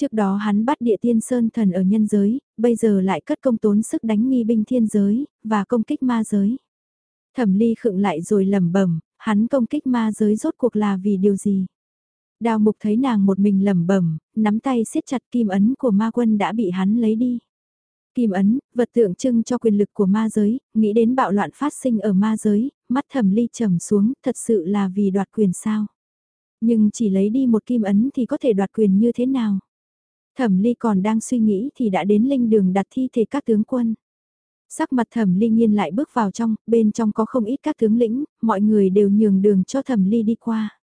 Trước đó hắn bắt địa tiên sơn thần ở nhân giới, bây giờ lại cất công tốn sức đánh nghi binh thiên giới, và công kích ma giới. Thẩm ly khựng lại rồi lẩm bẩm hắn công kích ma giới rốt cuộc là vì điều gì? Đào mục thấy nàng một mình lẩm bẩm nắm tay siết chặt kim ấn của ma quân đã bị hắn lấy đi. Kim ấn, vật tượng trưng cho quyền lực của ma giới, nghĩ đến bạo loạn phát sinh ở ma giới, mắt thẩm ly trầm xuống, thật sự là vì đoạt quyền sao. Nhưng chỉ lấy đi một kim ấn thì có thể đoạt quyền như thế nào? Thẩm ly còn đang suy nghĩ thì đã đến linh đường đặt thi thể các tướng quân. Sắc mặt thẩm ly nghiên lại bước vào trong, bên trong có không ít các tướng lĩnh, mọi người đều nhường đường cho thẩm ly đi qua.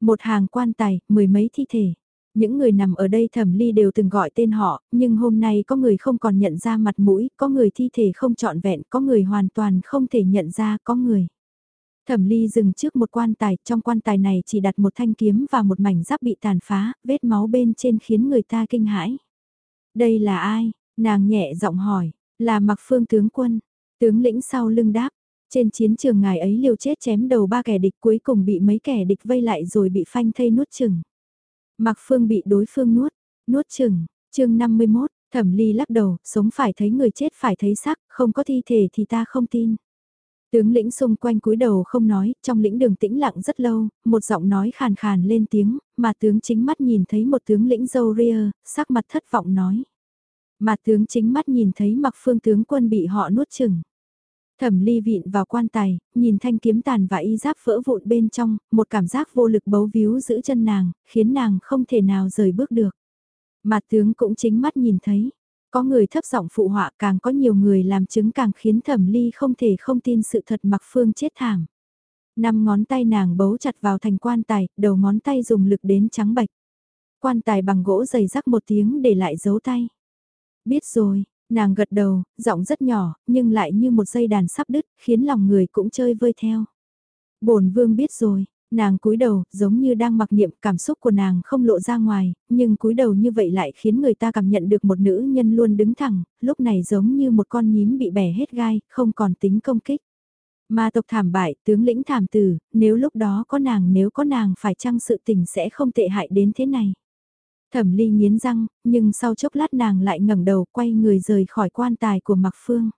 Một hàng quan tài, mười mấy thi thể. Những người nằm ở đây thẩm ly đều từng gọi tên họ, nhưng hôm nay có người không còn nhận ra mặt mũi, có người thi thể không trọn vẹn, có người hoàn toàn không thể nhận ra, có người. Thẩm ly dừng trước một quan tài, trong quan tài này chỉ đặt một thanh kiếm và một mảnh giáp bị tàn phá, vết máu bên trên khiến người ta kinh hãi. Đây là ai? Nàng nhẹ giọng hỏi, là mặc phương tướng quân, tướng lĩnh sau lưng đáp. Trên chiến trường ngài ấy liều chết chém đầu ba kẻ địch cuối cùng bị mấy kẻ địch vây lại rồi bị phanh thây nuốt chừng. Mặc phương bị đối phương nuốt, nuốt chừng, chương 51, thẩm ly lắc đầu, sống phải thấy người chết phải thấy xác, không có thi thể thì ta không tin. Tướng lĩnh xung quanh cúi đầu không nói, trong lĩnh đường tĩnh lặng rất lâu, một giọng nói khàn khàn lên tiếng, mà tướng chính mắt nhìn thấy một tướng lĩnh dâu ria, sắc mặt thất vọng nói. Mà tướng chính mắt nhìn thấy mặc phương tướng quân bị họ nuốt chừng. Thẩm ly vịn vào quan tài, nhìn thanh kiếm tàn và y giáp vỡ vụn bên trong, một cảm giác vô lực bấu víu giữ chân nàng, khiến nàng không thể nào rời bước được. Mà tướng cũng chính mắt nhìn thấy, có người thấp giọng phụ họa càng có nhiều người làm chứng càng khiến thẩm ly không thể không tin sự thật mặc phương chết thảm. Năm ngón tay nàng bấu chặt vào thành quan tài, đầu ngón tay dùng lực đến trắng bạch. Quan tài bằng gỗ dày rắc một tiếng để lại dấu tay. Biết rồi, nàng gật đầu, giọng rất nhỏ, nhưng lại như một dây đàn sắp đứt, khiến lòng người cũng chơi vơi theo. bổn vương biết rồi, nàng cúi đầu, giống như đang mặc niệm cảm xúc của nàng không lộ ra ngoài, nhưng cúi đầu như vậy lại khiến người ta cảm nhận được một nữ nhân luôn đứng thẳng, lúc này giống như một con nhím bị bẻ hết gai, không còn tính công kích. Ma tộc thảm bại, tướng lĩnh thảm tử, nếu lúc đó có nàng nếu có nàng phải chăng sự tình sẽ không tệ hại đến thế này. Thẩm ly nghiến răng, nhưng sau chốc lát nàng lại ngẩng đầu quay người rời khỏi quan tài của Mạc Phương.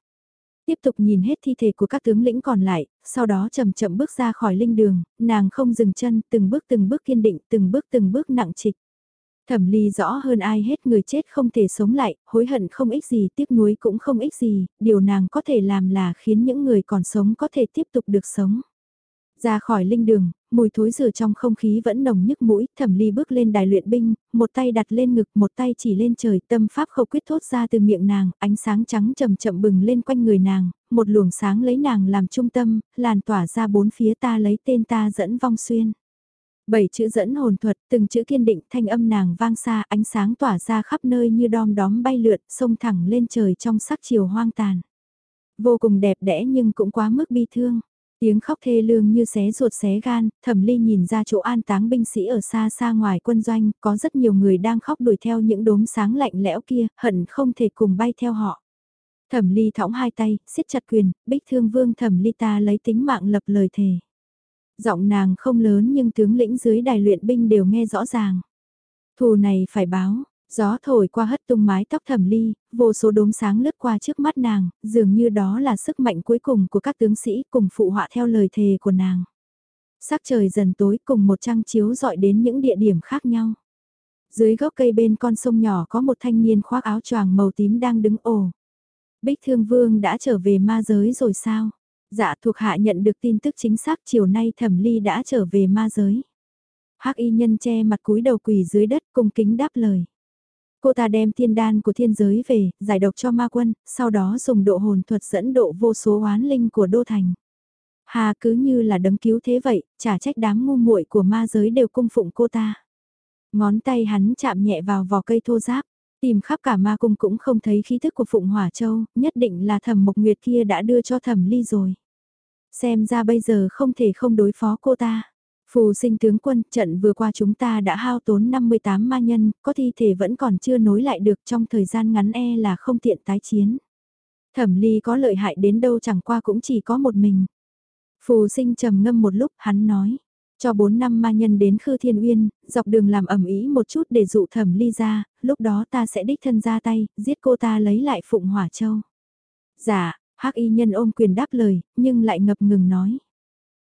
Tiếp tục nhìn hết thi thể của các tướng lĩnh còn lại, sau đó chậm chậm bước ra khỏi linh đường, nàng không dừng chân, từng bước từng bước kiên định, từng bước từng bước nặng trịch. Thẩm ly rõ hơn ai hết người chết không thể sống lại, hối hận không ích gì, tiếc nuối cũng không ích gì, điều nàng có thể làm là khiến những người còn sống có thể tiếp tục được sống. Ra khỏi linh đường, mùi thối rửa trong không khí vẫn nồng nhức mũi, thẩm ly bước lên đài luyện binh, một tay đặt lên ngực, một tay chỉ lên trời, tâm pháp khẩu quyết thốt ra từ miệng nàng, ánh sáng trắng chậm chậm bừng lên quanh người nàng, một luồng sáng lấy nàng làm trung tâm, làn tỏa ra bốn phía ta lấy tên ta dẫn vong xuyên. Bảy chữ dẫn hồn thuật, từng chữ kiên định thanh âm nàng vang xa, ánh sáng tỏa ra khắp nơi như đom đóm bay lượn, sông thẳng lên trời trong sắc chiều hoang tàn. Vô cùng đẹp đẽ nhưng cũng quá mức bi thương. Tiếng khóc thê lương như xé ruột xé gan, thẩm ly nhìn ra chỗ an táng binh sĩ ở xa xa ngoài quân doanh, có rất nhiều người đang khóc đuổi theo những đốm sáng lạnh lẽo kia, hận không thể cùng bay theo họ. Thẩm ly thõng hai tay, siết chặt quyền, bích thương vương thẩm ly ta lấy tính mạng lập lời thề. Giọng nàng không lớn nhưng tướng lĩnh dưới đài luyện binh đều nghe rõ ràng. Thù này phải báo, Gió thổi qua hất tung mái tóc thẩm ly, vô số đốm sáng lướt qua trước mắt nàng, dường như đó là sức mạnh cuối cùng của các tướng sĩ cùng phụ họa theo lời thề của nàng. Sắc trời dần tối cùng một trăng chiếu dọi đến những địa điểm khác nhau. Dưới gốc cây bên con sông nhỏ có một thanh niên khoác áo choàng màu tím đang đứng ồ. Bích Thương Vương đã trở về ma giới rồi sao? Dạ thuộc hạ nhận được tin tức chính xác chiều nay thẩm ly đã trở về ma giới. hắc y nhân che mặt cúi đầu quỳ dưới đất cung kính đáp lời. Cô ta đem thiên đan của thiên giới về, giải độc cho ma quân, sau đó dùng độ hồn thuật dẫn độ vô số oán linh của đô thành. Hà cứ như là đấng cứu thế vậy, chả trách đám ngu muội của ma giới đều cung phụng cô ta. Ngón tay hắn chạm nhẹ vào vỏ cây thô giáp, Tìm khắp cả ma cung cũng không thấy khí thức của Phụng Hỏa Châu, nhất định là thẩm mộc nguyệt kia đã đưa cho thẩm ly rồi. Xem ra bây giờ không thể không đối phó cô ta. Phù sinh tướng quân, trận vừa qua chúng ta đã hao tốn 58 ma nhân, có thi thể vẫn còn chưa nối lại được trong thời gian ngắn e là không tiện tái chiến. Thẩm ly có lợi hại đến đâu chẳng qua cũng chỉ có một mình. Phù sinh trầm ngâm một lúc, hắn nói. Cho 4 năm ma nhân đến Khư Thiên Uyên, dọc đường làm ẩm ý một chút để dụ thẩm ly ra, lúc đó ta sẽ đích thân ra tay, giết cô ta lấy lại Phụng Hỏa Châu. Dạ, hắc y nhân ôm quyền đáp lời, nhưng lại ngập ngừng nói.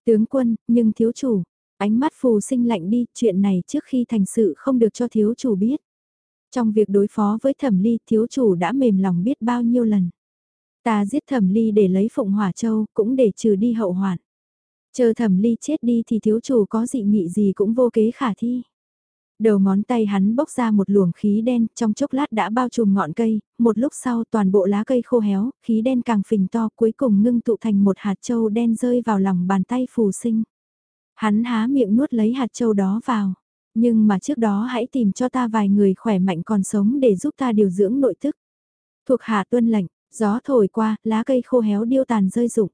Tướng quân, nhưng thiếu chủ, ánh mắt phù sinh lạnh đi, chuyện này trước khi thành sự không được cho thiếu chủ biết. Trong việc đối phó với thẩm ly, thiếu chủ đã mềm lòng biết bao nhiêu lần. Ta giết thẩm ly để lấy Phụng Hỏa Châu, cũng để trừ đi hậu hoạn. Chờ thẩm ly chết đi thì thiếu chủ có dị nghị gì cũng vô kế khả thi. Đầu ngón tay hắn bốc ra một luồng khí đen, trong chốc lát đã bao trùm ngọn cây, một lúc sau toàn bộ lá cây khô héo, khí đen càng phình to cuối cùng ngưng tụ thành một hạt châu đen rơi vào lòng bàn tay phù sinh. Hắn há miệng nuốt lấy hạt châu đó vào. Nhưng mà trước đó hãy tìm cho ta vài người khỏe mạnh còn sống để giúp ta điều dưỡng nội thức. Thuộc hạ tuân lệnh, gió thổi qua, lá cây khô héo điêu tàn rơi rụng.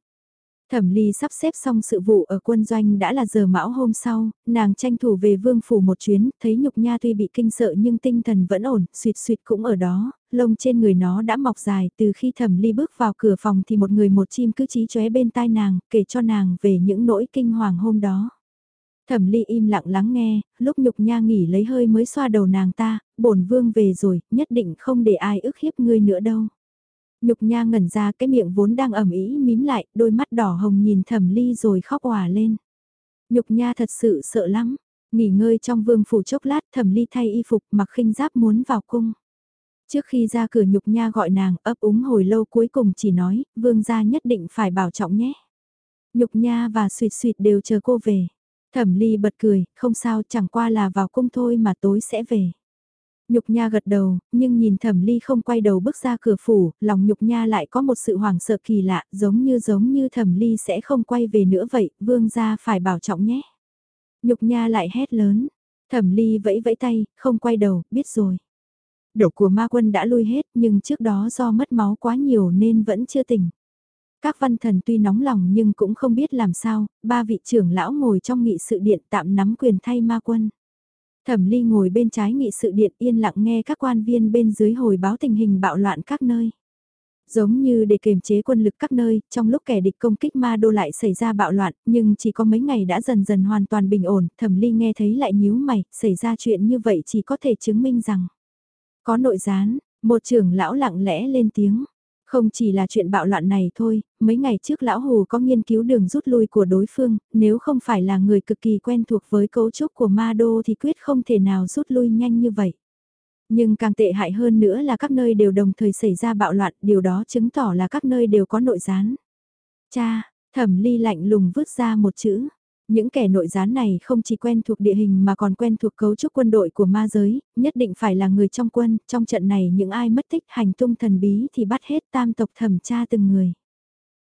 Thẩm Ly sắp xếp xong sự vụ ở quân doanh đã là giờ mão hôm sau, nàng tranh thủ về vương phủ một chuyến, thấy nhục nha tuy bị kinh sợ nhưng tinh thần vẫn ổn, suyệt suyệt cũng ở đó, lông trên người nó đã mọc dài, từ khi Thẩm Ly bước vào cửa phòng thì một người một chim cứ chí chóe bên tai nàng, kể cho nàng về những nỗi kinh hoàng hôm đó. Thẩm Ly im lặng lắng nghe, lúc nhục nha nghỉ lấy hơi mới xoa đầu nàng ta, bổn vương về rồi, nhất định không để ai ức hiếp ngươi nữa đâu. Nhục nha ngẩn ra cái miệng vốn đang ẩm ý mím lại, đôi mắt đỏ hồng nhìn thẩm ly rồi khóc òa lên. Nhục nha thật sự sợ lắm, nghỉ ngơi trong vương phủ chốc lát thẩm ly thay y phục mặc khinh giáp muốn vào cung. Trước khi ra cửa nhục nha gọi nàng ấp úng hồi lâu cuối cùng chỉ nói, vương gia nhất định phải bảo trọng nhé. Nhục nha và suyệt suyệt đều chờ cô về. Thẩm ly bật cười, không sao chẳng qua là vào cung thôi mà tối sẽ về. Nhục Nha gật đầu, nhưng nhìn Thẩm Ly không quay đầu bước ra cửa phủ, lòng Nhục Nha lại có một sự hoảng sợ kỳ lạ, giống như giống như Thẩm Ly sẽ không quay về nữa vậy, vương gia phải bảo trọng nhé. Nhục Nha lại hét lớn, Thẩm Ly vẫy vẫy tay, không quay đầu, biết rồi. Độc của ma quân đã lui hết nhưng trước đó do mất máu quá nhiều nên vẫn chưa tỉnh. Các văn thần tuy nóng lòng nhưng cũng không biết làm sao, ba vị trưởng lão ngồi trong nghị sự điện tạm nắm quyền thay ma quân. Thẩm Ly ngồi bên trái nghị sự điện yên lặng nghe các quan viên bên dưới hồi báo tình hình bạo loạn các nơi. Giống như để kiềm chế quân lực các nơi, trong lúc kẻ địch công kích ma đô lại xảy ra bạo loạn, nhưng chỉ có mấy ngày đã dần dần hoàn toàn bình ổn, thẩm ly nghe thấy lại nhíu mày, xảy ra chuyện như vậy chỉ có thể chứng minh rằng. Có nội gián, một trưởng lão lặng lẽ lên tiếng, không chỉ là chuyện bạo loạn này thôi, mấy ngày trước lão Hồ có nghiên cứu đường rút lui của đối phương, nếu không phải là người cực kỳ quen thuộc với cấu trúc của ma đô thì quyết không thể nào rút lui nhanh như vậy. Nhưng càng tệ hại hơn nữa là các nơi đều đồng thời xảy ra bạo loạn, điều đó chứng tỏ là các nơi đều có nội gián. Cha, thẩm ly lạnh lùng vứt ra một chữ. Những kẻ nội gián này không chỉ quen thuộc địa hình mà còn quen thuộc cấu trúc quân đội của ma giới, nhất định phải là người trong quân, trong trận này những ai mất tích hành tung thần bí thì bắt hết tam tộc thẩm tra từng người.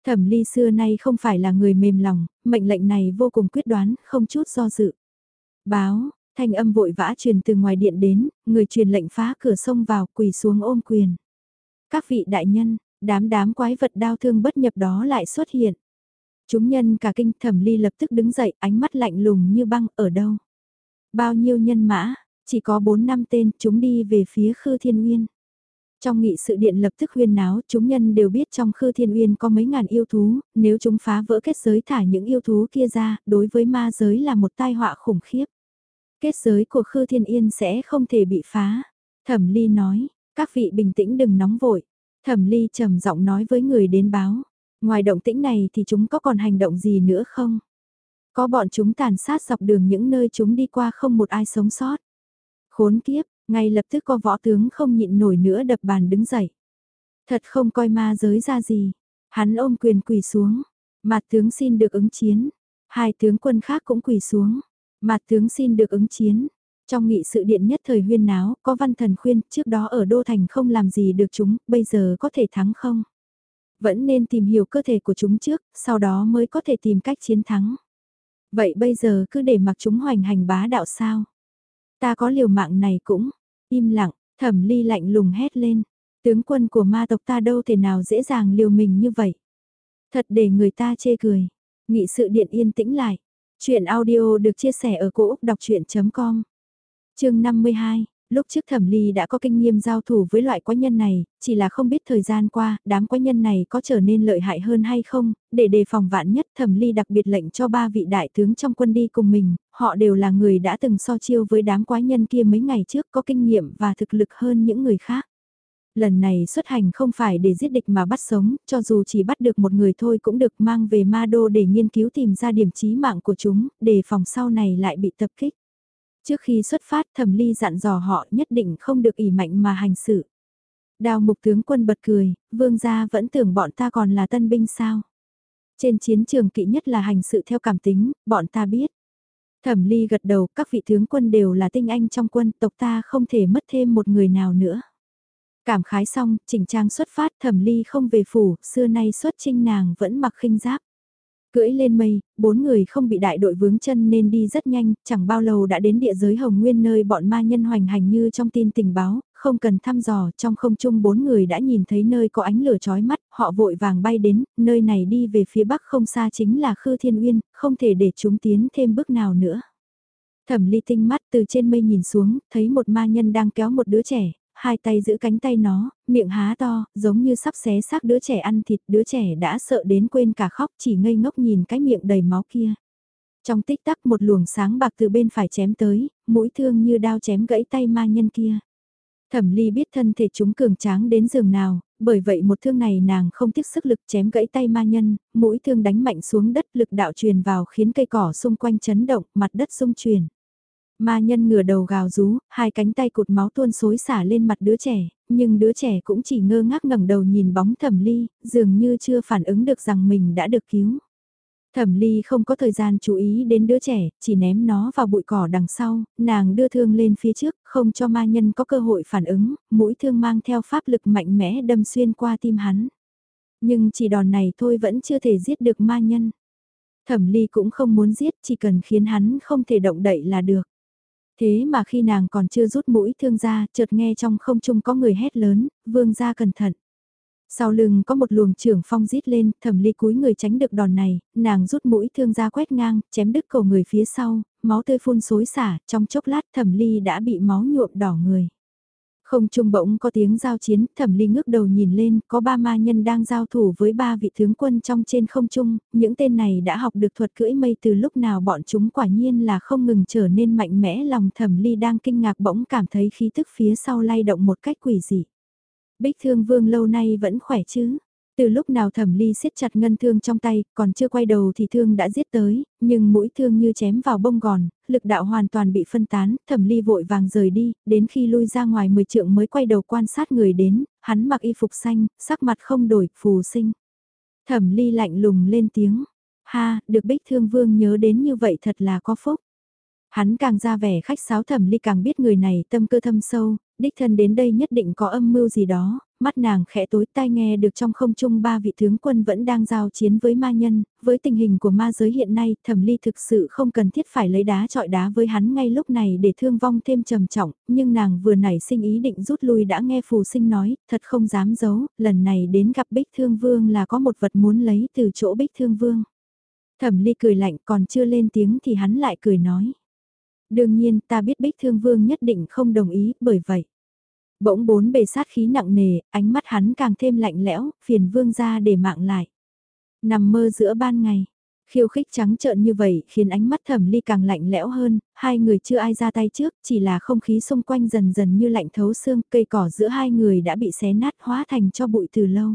Thẩm ly xưa nay không phải là người mềm lòng, mệnh lệnh này vô cùng quyết đoán, không chút do dự. Báo, thanh âm vội vã truyền từ ngoài điện đến, người truyền lệnh phá cửa sông vào quỳ xuống ôm quyền. Các vị đại nhân, đám đám quái vật đau thương bất nhập đó lại xuất hiện. Chúng nhân cả kinh thẩm ly lập tức đứng dậy, ánh mắt lạnh lùng như băng, ở đâu? Bao nhiêu nhân mã, chỉ có 4 năm tên, chúng đi về phía Khư Thiên Uyên. Trong nghị sự điện lập tức huyên náo, chúng nhân đều biết trong Khư Thiên Uyên có mấy ngàn yêu thú, nếu chúng phá vỡ kết giới thả những yêu thú kia ra, đối với ma giới là một tai họa khủng khiếp. Kết giới của Khư Thiên Yên sẽ không thể bị phá. Thẩm Ly nói, các vị bình tĩnh đừng nóng vội. Thẩm Ly trầm giọng nói với người đến báo. Ngoài động tĩnh này thì chúng có còn hành động gì nữa không? Có bọn chúng tàn sát dọc đường những nơi chúng đi qua không một ai sống sót. Khốn kiếp, ngay lập tức có võ tướng không nhịn nổi nữa đập bàn đứng dậy. Thật không coi ma giới ra gì. Hắn ôm quyền quỳ xuống. Mặt tướng xin được ứng chiến. Hai tướng quân khác cũng quỳ xuống. Mặt tướng xin được ứng chiến. Trong nghị sự điện nhất thời huyên náo, có văn thần khuyên, trước đó ở Đô Thành không làm gì được chúng, bây giờ có thể thắng không? Vẫn nên tìm hiểu cơ thể của chúng trước, sau đó mới có thể tìm cách chiến thắng. Vậy bây giờ cứ để mặc chúng hoành hành bá đạo sao? Ta có liều mạng này cũng, im lặng, Thẩm ly lạnh lùng hét lên, tướng quân của ma tộc ta đâu thể nào dễ dàng liều mình như vậy. Thật để người ta chê cười. Nghị sự điện yên tĩnh lại. Chuyện audio được chia sẻ ở cỗ đọc chuyện.com Chương 52 lúc trước thẩm ly đã có kinh nghiệm giao thủ với loại quái nhân này, chỉ là không biết thời gian qua, đám quái nhân này có trở nên lợi hại hơn hay không, để đề phòng vạn nhất thẩm ly đặc biệt lệnh cho ba vị đại tướng trong quân đi cùng mình, họ đều là người đã từng so chiêu với đám quái nhân kia mấy ngày trước có kinh nghiệm và thực lực hơn những người khác. Lần này xuất hành không phải để giết địch mà bắt sống, cho dù chỉ bắt được một người thôi cũng được mang về ma đô để nghiên cứu tìm ra điểm chí mạng của chúng, để phòng sau này lại bị tập kích. Trước khi xuất phát thẩm ly dặn dò họ nhất định không được ỉ mạnh mà hành xử. Đào mục tướng quân bật cười, vương gia vẫn tưởng bọn ta còn là tân binh sao. Trên chiến trường kỵ nhất là hành sự theo cảm tính, bọn ta biết. Thẩm ly gật đầu, các vị tướng quân đều là tinh anh trong quân, tộc ta không thể mất thêm một người nào nữa. Cảm khái xong, chỉnh trang xuất phát, thẩm ly không về phủ, xưa nay xuất trinh nàng vẫn mặc khinh giáp. Cưỡi lên mây, bốn người không bị đại đội vướng chân nên đi rất nhanh, chẳng bao lâu đã đến địa giới Hồng Nguyên nơi bọn ma nhân hoành hành như trong tin tình báo, không cần thăm dò, trong không trung bốn người đã nhìn thấy nơi có ánh lửa chói mắt, họ vội vàng bay đến, nơi này đi về phía bắc không xa chính là Khư Thiên Uyên, không thể để chúng tiến thêm bước nào nữa. Thẩm ly tinh mắt từ trên mây nhìn xuống, thấy một ma nhân đang kéo một đứa trẻ, hai tay giữ cánh tay nó, miệng há to, giống như sắp xé xác đứa trẻ ăn thịt, đứa trẻ đã sợ đến quên cả khóc chỉ ngây ngốc nhìn cái miệng đầy máu kia. Trong tích tắc một luồng sáng bạc từ bên phải chém tới, mũi thương như đao chém gãy tay ma nhân kia. Thẩm ly biết thân thể chúng cường tráng đến giường nào, bởi vậy một thương này nàng không tiếc sức lực chém gãy tay ma nhân, mũi thương đánh mạnh xuống đất lực đạo truyền vào khiến cây cỏ xung quanh chấn động, mặt đất xung truyền. Ma nhân ngửa đầu gào rú, hai cánh tay cụt máu tuôn xối xả lên mặt đứa trẻ, nhưng đứa trẻ cũng chỉ ngơ ngác ngẩng đầu nhìn bóng thẩm ly, dường như chưa phản ứng được rằng mình đã được cứu. Thẩm ly không có thời gian chú ý đến đứa trẻ, chỉ ném nó vào bụi cỏ đằng sau, nàng đưa thương lên phía trước, không cho ma nhân có cơ hội phản ứng, mũi thương mang theo pháp lực mạnh mẽ đâm xuyên qua tim hắn. Nhưng chỉ đòn này thôi vẫn chưa thể giết được ma nhân. Thẩm ly cũng không muốn giết, chỉ cần khiến hắn không thể động đậy là được. Thế mà khi nàng còn chưa rút mũi thương ra, chợt nghe trong không trung có người hét lớn, vương ra cẩn thận. Sau lưng có một luồng trưởng phong rít lên, thẩm ly cúi người tránh được đòn này, nàng rút mũi thương ra quét ngang, chém đứt cổ người phía sau, máu tươi phun xối xả, trong chốc lát thẩm ly đã bị máu nhuộm đỏ người. Không trung bỗng có tiếng giao chiến, thẩm ly ngước đầu nhìn lên, có ba ma nhân đang giao thủ với ba vị tướng quân trong trên không trung, những tên này đã học được thuật cưỡi mây từ lúc nào bọn chúng quả nhiên là không ngừng trở nên mạnh mẽ lòng thẩm ly đang kinh ngạc bỗng cảm thấy khí tức phía sau lay động một cách quỷ dị. Bích thương vương lâu nay vẫn khỏe chứ, từ lúc nào thẩm ly siết chặt ngân thương trong tay, còn chưa quay đầu thì thương đã giết tới, nhưng mũi thương như chém vào bông gòn, lực đạo hoàn toàn bị phân tán, thẩm ly vội vàng rời đi, đến khi lui ra ngoài 10 trượng mới quay đầu quan sát người đến, hắn mặc y phục xanh, sắc mặt không đổi, phù sinh. Thẩm ly lạnh lùng lên tiếng, ha, được bích thương vương nhớ đến như vậy thật là có phúc. Hắn càng ra vẻ khách sáo thẩm ly càng biết người này tâm cơ thâm sâu, đích thân đến đây nhất định có âm mưu gì đó, mắt nàng khẽ tối tai nghe được trong không trung ba vị tướng quân vẫn đang giao chiến với ma nhân, với tình hình của ma giới hiện nay thẩm ly thực sự không cần thiết phải lấy đá trọi đá với hắn ngay lúc này để thương vong thêm trầm trọng, nhưng nàng vừa nảy sinh ý định rút lui đã nghe phù sinh nói, thật không dám giấu, lần này đến gặp bích thương vương là có một vật muốn lấy từ chỗ bích thương vương. Thẩm ly cười lạnh còn chưa lên tiếng thì hắn lại cười nói. Đương nhiên ta biết bích thương vương nhất định không đồng ý bởi vậy. Bỗng bốn bề sát khí nặng nề, ánh mắt hắn càng thêm lạnh lẽo, phiền vương ra để mạng lại. Nằm mơ giữa ban ngày, khiêu khích trắng trợn như vậy khiến ánh mắt thẩm ly càng lạnh lẽo hơn, hai người chưa ai ra tay trước, chỉ là không khí xung quanh dần dần như lạnh thấu xương, cây cỏ giữa hai người đã bị xé nát hóa thành cho bụi từ lâu.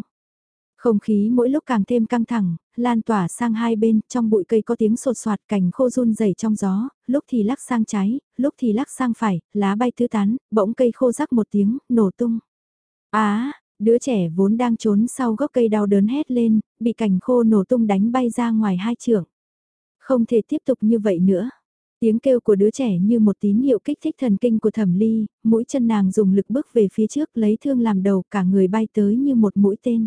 Không khí mỗi lúc càng thêm căng thẳng, lan tỏa sang hai bên, trong bụi cây có tiếng sột soạt cành khô run rẩy trong gió, lúc thì lắc sang trái, lúc thì lắc sang phải, lá bay tứ tán, bỗng cây khô rắc một tiếng, nổ tung. Á, đứa trẻ vốn đang trốn sau gốc cây đau đớn hét lên, bị cành khô nổ tung đánh bay ra ngoài hai trường. Không thể tiếp tục như vậy nữa. Tiếng kêu của đứa trẻ như một tín hiệu kích thích thần kinh của thẩm ly, mũi chân nàng dùng lực bước về phía trước lấy thương làm đầu cả người bay tới như một mũi tên.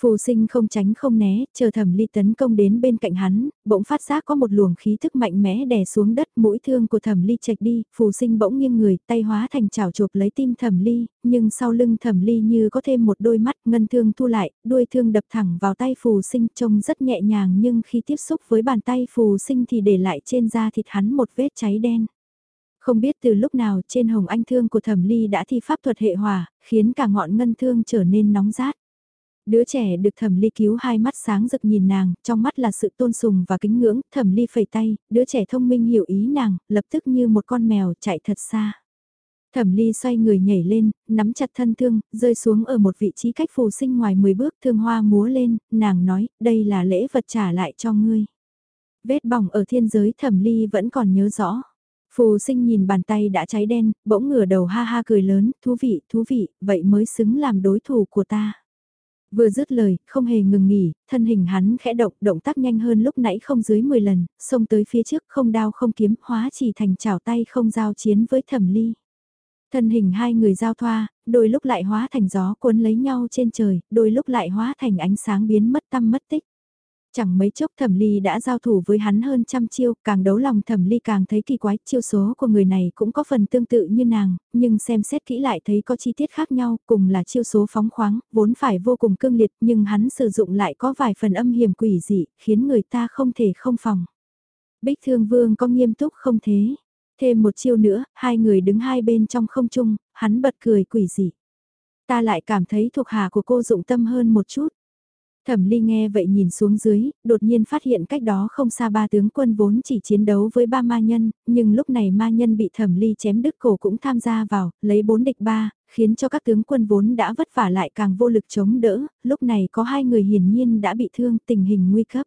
Phù sinh không tránh không né, chờ thẩm ly tấn công đến bên cạnh hắn, bỗng phát giác có một luồng khí thức mạnh mẽ đè xuống đất mũi thương của thẩm ly chạch đi, phù sinh bỗng nghiêng người, tay hóa thành chảo chụp lấy tim thẩm ly, nhưng sau lưng thẩm ly như có thêm một đôi mắt ngân thương thu lại, đuôi thương đập thẳng vào tay phù sinh trông rất nhẹ nhàng nhưng khi tiếp xúc với bàn tay phù sinh thì để lại trên da thịt hắn một vết cháy đen. Không biết từ lúc nào trên hồng anh thương của thẩm ly đã thi pháp thuật hệ hòa, khiến cả ngọn ngân thương trở nên nóng rát. Đứa trẻ được thẩm ly cứu hai mắt sáng rực nhìn nàng, trong mắt là sự tôn sùng và kính ngưỡng, thẩm ly phẩy tay, đứa trẻ thông minh hiểu ý nàng, lập tức như một con mèo chạy thật xa. Thẩm ly xoay người nhảy lên, nắm chặt thân thương, rơi xuống ở một vị trí cách phù sinh ngoài 10 bước thương hoa múa lên, nàng nói, đây là lễ vật trả lại cho ngươi. Vết bỏng ở thiên giới thẩm ly vẫn còn nhớ rõ. Phù sinh nhìn bàn tay đã cháy đen, bỗng ngửa đầu ha ha cười lớn, thú vị, thú vị, vậy mới xứng làm đối thủ của ta. Vừa dứt lời, không hề ngừng nghỉ, thân hình hắn khẽ động, động tác nhanh hơn lúc nãy không dưới 10 lần, xông tới phía trước không đao không kiếm, hóa chỉ thành chảo tay không giao chiến với thẩm ly. Thân hình hai người giao thoa, đôi lúc lại hóa thành gió cuốn lấy nhau trên trời, đôi lúc lại hóa thành ánh sáng biến mất tâm mất tích. Chẳng mấy chốc thẩm ly đã giao thủ với hắn hơn trăm chiêu, càng đấu lòng thẩm ly càng thấy kỳ quái, chiêu số của người này cũng có phần tương tự như nàng, nhưng xem xét kỹ lại thấy có chi tiết khác nhau, cùng là chiêu số phóng khoáng, vốn phải vô cùng cương liệt, nhưng hắn sử dụng lại có vài phần âm hiểm quỷ dị, khiến người ta không thể không phòng. Bích Thương Vương có nghiêm túc không thế? Thêm một chiêu nữa, hai người đứng hai bên trong không trung, hắn bật cười quỷ dị. Ta lại cảm thấy thuộc hạ của cô dụng tâm hơn một chút. Thẩm Ly nghe vậy nhìn xuống dưới, đột nhiên phát hiện cách đó không xa ba tướng quân vốn chỉ chiến đấu với ba ma nhân, nhưng lúc này ma nhân bị Thẩm Ly chém đứt cổ cũng tham gia vào, lấy bốn địch ba, khiến cho các tướng quân vốn đã vất vả lại càng vô lực chống đỡ, lúc này có hai người hiển nhiên đã bị thương tình hình nguy cấp.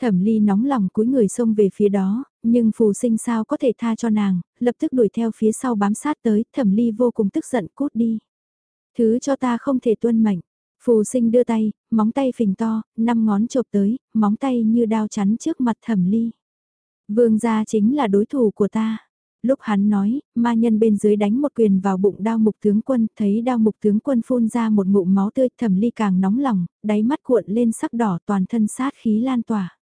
Thẩm Ly nóng lòng cúi người xông về phía đó, nhưng phù sinh sao có thể tha cho nàng, lập tức đuổi theo phía sau bám sát tới, Thẩm Ly vô cùng tức giận cút đi. Thứ cho ta không thể tuân mệnh Phù sinh đưa tay, móng tay phình to, năm ngón chộp tới, móng tay như đao chắn trước mặt thẩm ly. Vương gia chính là đối thủ của ta. Lúc hắn nói, ma nhân bên dưới đánh một quyền vào bụng đao mục tướng quân, thấy đao mục tướng quân phun ra một ngụm máu tươi, thẩm ly càng nóng lòng, đáy mắt cuộn lên sắc đỏ toàn thân sát khí lan tỏa.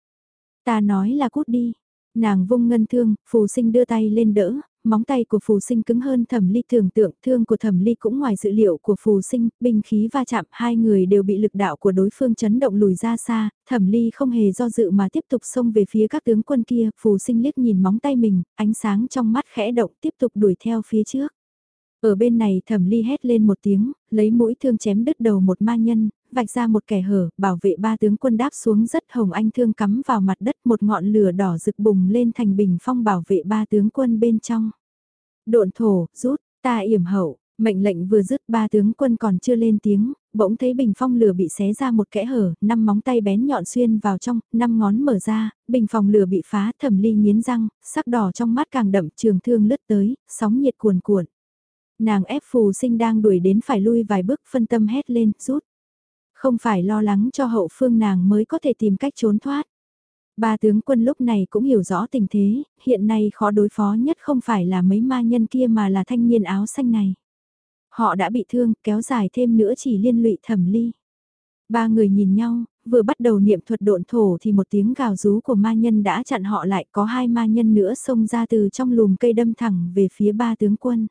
Ta nói là cút đi. Nàng vung ngân thương, phù sinh đưa tay lên đỡ, móng tay của phù sinh cứng hơn thẩm ly tưởng tượng, thương của thẩm ly cũng ngoài dự liệu của phù sinh, binh khí va chạm, hai người đều bị lực đạo của đối phương chấn động lùi ra xa, thẩm ly không hề do dự mà tiếp tục xông về phía các tướng quân kia, phù sinh liếc nhìn móng tay mình, ánh sáng trong mắt khẽ động tiếp tục đuổi theo phía trước. Ở bên này thẩm ly hét lên một tiếng, lấy mũi thương chém đứt đầu một ma nhân, vạch ra một kẻ hở, bảo vệ ba tướng quân đáp xuống rất hồng anh thương cắm vào mặt đất một ngọn lửa đỏ rực bùng lên thành bình phong bảo vệ ba tướng quân bên trong. Độn thổ, rút, ta yểm hậu, mệnh lệnh vừa dứt ba tướng quân còn chưa lên tiếng, bỗng thấy bình phong lửa bị xé ra một kẽ hở, năm móng tay bén nhọn xuyên vào trong, năm ngón mở ra, bình phòng lửa bị phá thẩm ly nghiến răng, sắc đỏ trong mắt càng đậm trường thương lướt tới, sóng nhiệt cuồn cuộn. Nàng ép phù sinh đang đuổi đến phải lui vài bước phân tâm hét lên, rút. Không phải lo lắng cho hậu phương nàng mới có thể tìm cách trốn thoát. Ba tướng quân lúc này cũng hiểu rõ tình thế, hiện nay khó đối phó nhất không phải là mấy ma nhân kia mà là thanh niên áo xanh này. Họ đã bị thương, kéo dài thêm nữa chỉ liên lụy thẩm ly. Ba người nhìn nhau, vừa bắt đầu niệm thuật độn thổ thì một tiếng gào rú của ma nhân đã chặn họ lại có hai ma nhân nữa xông ra từ trong lùm cây đâm thẳng về phía ba tướng quân.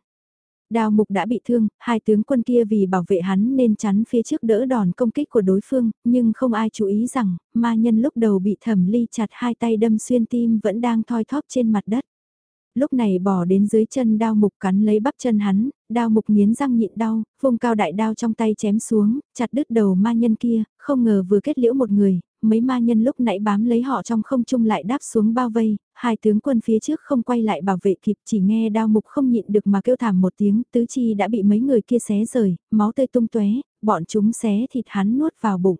Đào mục đã bị thương, hai tướng quân kia vì bảo vệ hắn nên chắn phía trước đỡ đòn công kích của đối phương, nhưng không ai chú ý rằng, ma nhân lúc đầu bị thẩm ly chặt hai tay đâm xuyên tim vẫn đang thoi thóp trên mặt đất. Lúc này bỏ đến dưới chân đao mục cắn lấy bắp chân hắn, đao mục nghiến răng nhịn đau, vùng cao đại đao trong tay chém xuống, chặt đứt đầu ma nhân kia, không ngờ vừa kết liễu một người, mấy ma nhân lúc nãy bám lấy họ trong không trung lại đáp xuống bao vây, hai tướng quân phía trước không quay lại bảo vệ kịp chỉ nghe đao mục không nhịn được mà kêu thảm một tiếng, tứ chi đã bị mấy người kia xé rời, máu tươi tung tóe, bọn chúng xé thịt hắn nuốt vào bụng.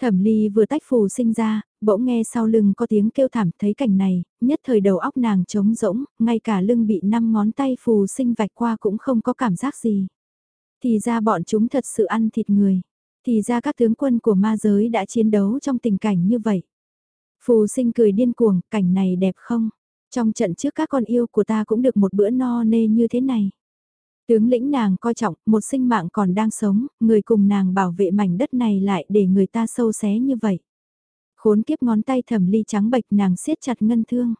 Thẩm ly vừa tách phù sinh ra, bỗng nghe sau lưng có tiếng kêu thảm thấy cảnh này, nhất thời đầu óc nàng trống rỗng, ngay cả lưng bị năm ngón tay phù sinh vạch qua cũng không có cảm giác gì. Thì ra bọn chúng thật sự ăn thịt người. Thì ra các tướng quân của ma giới đã chiến đấu trong tình cảnh như vậy. Phù sinh cười điên cuồng, cảnh này đẹp không? Trong trận trước các con yêu của ta cũng được một bữa no nê như thế này. Tướng lĩnh nàng coi trọng, một sinh mạng còn đang sống, người cùng nàng bảo vệ mảnh đất này lại để người ta sâu xé như vậy. Khốn kiếp ngón tay thẩm ly trắng bệch nàng siết chặt ngân thương.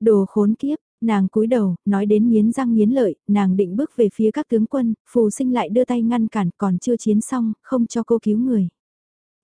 Đồ khốn kiếp, nàng cúi đầu, nói đến nghiến răng nghiến lợi, nàng định bước về phía các tướng quân, phù sinh lại đưa tay ngăn cản còn chưa chiến xong, không cho cô cứu người.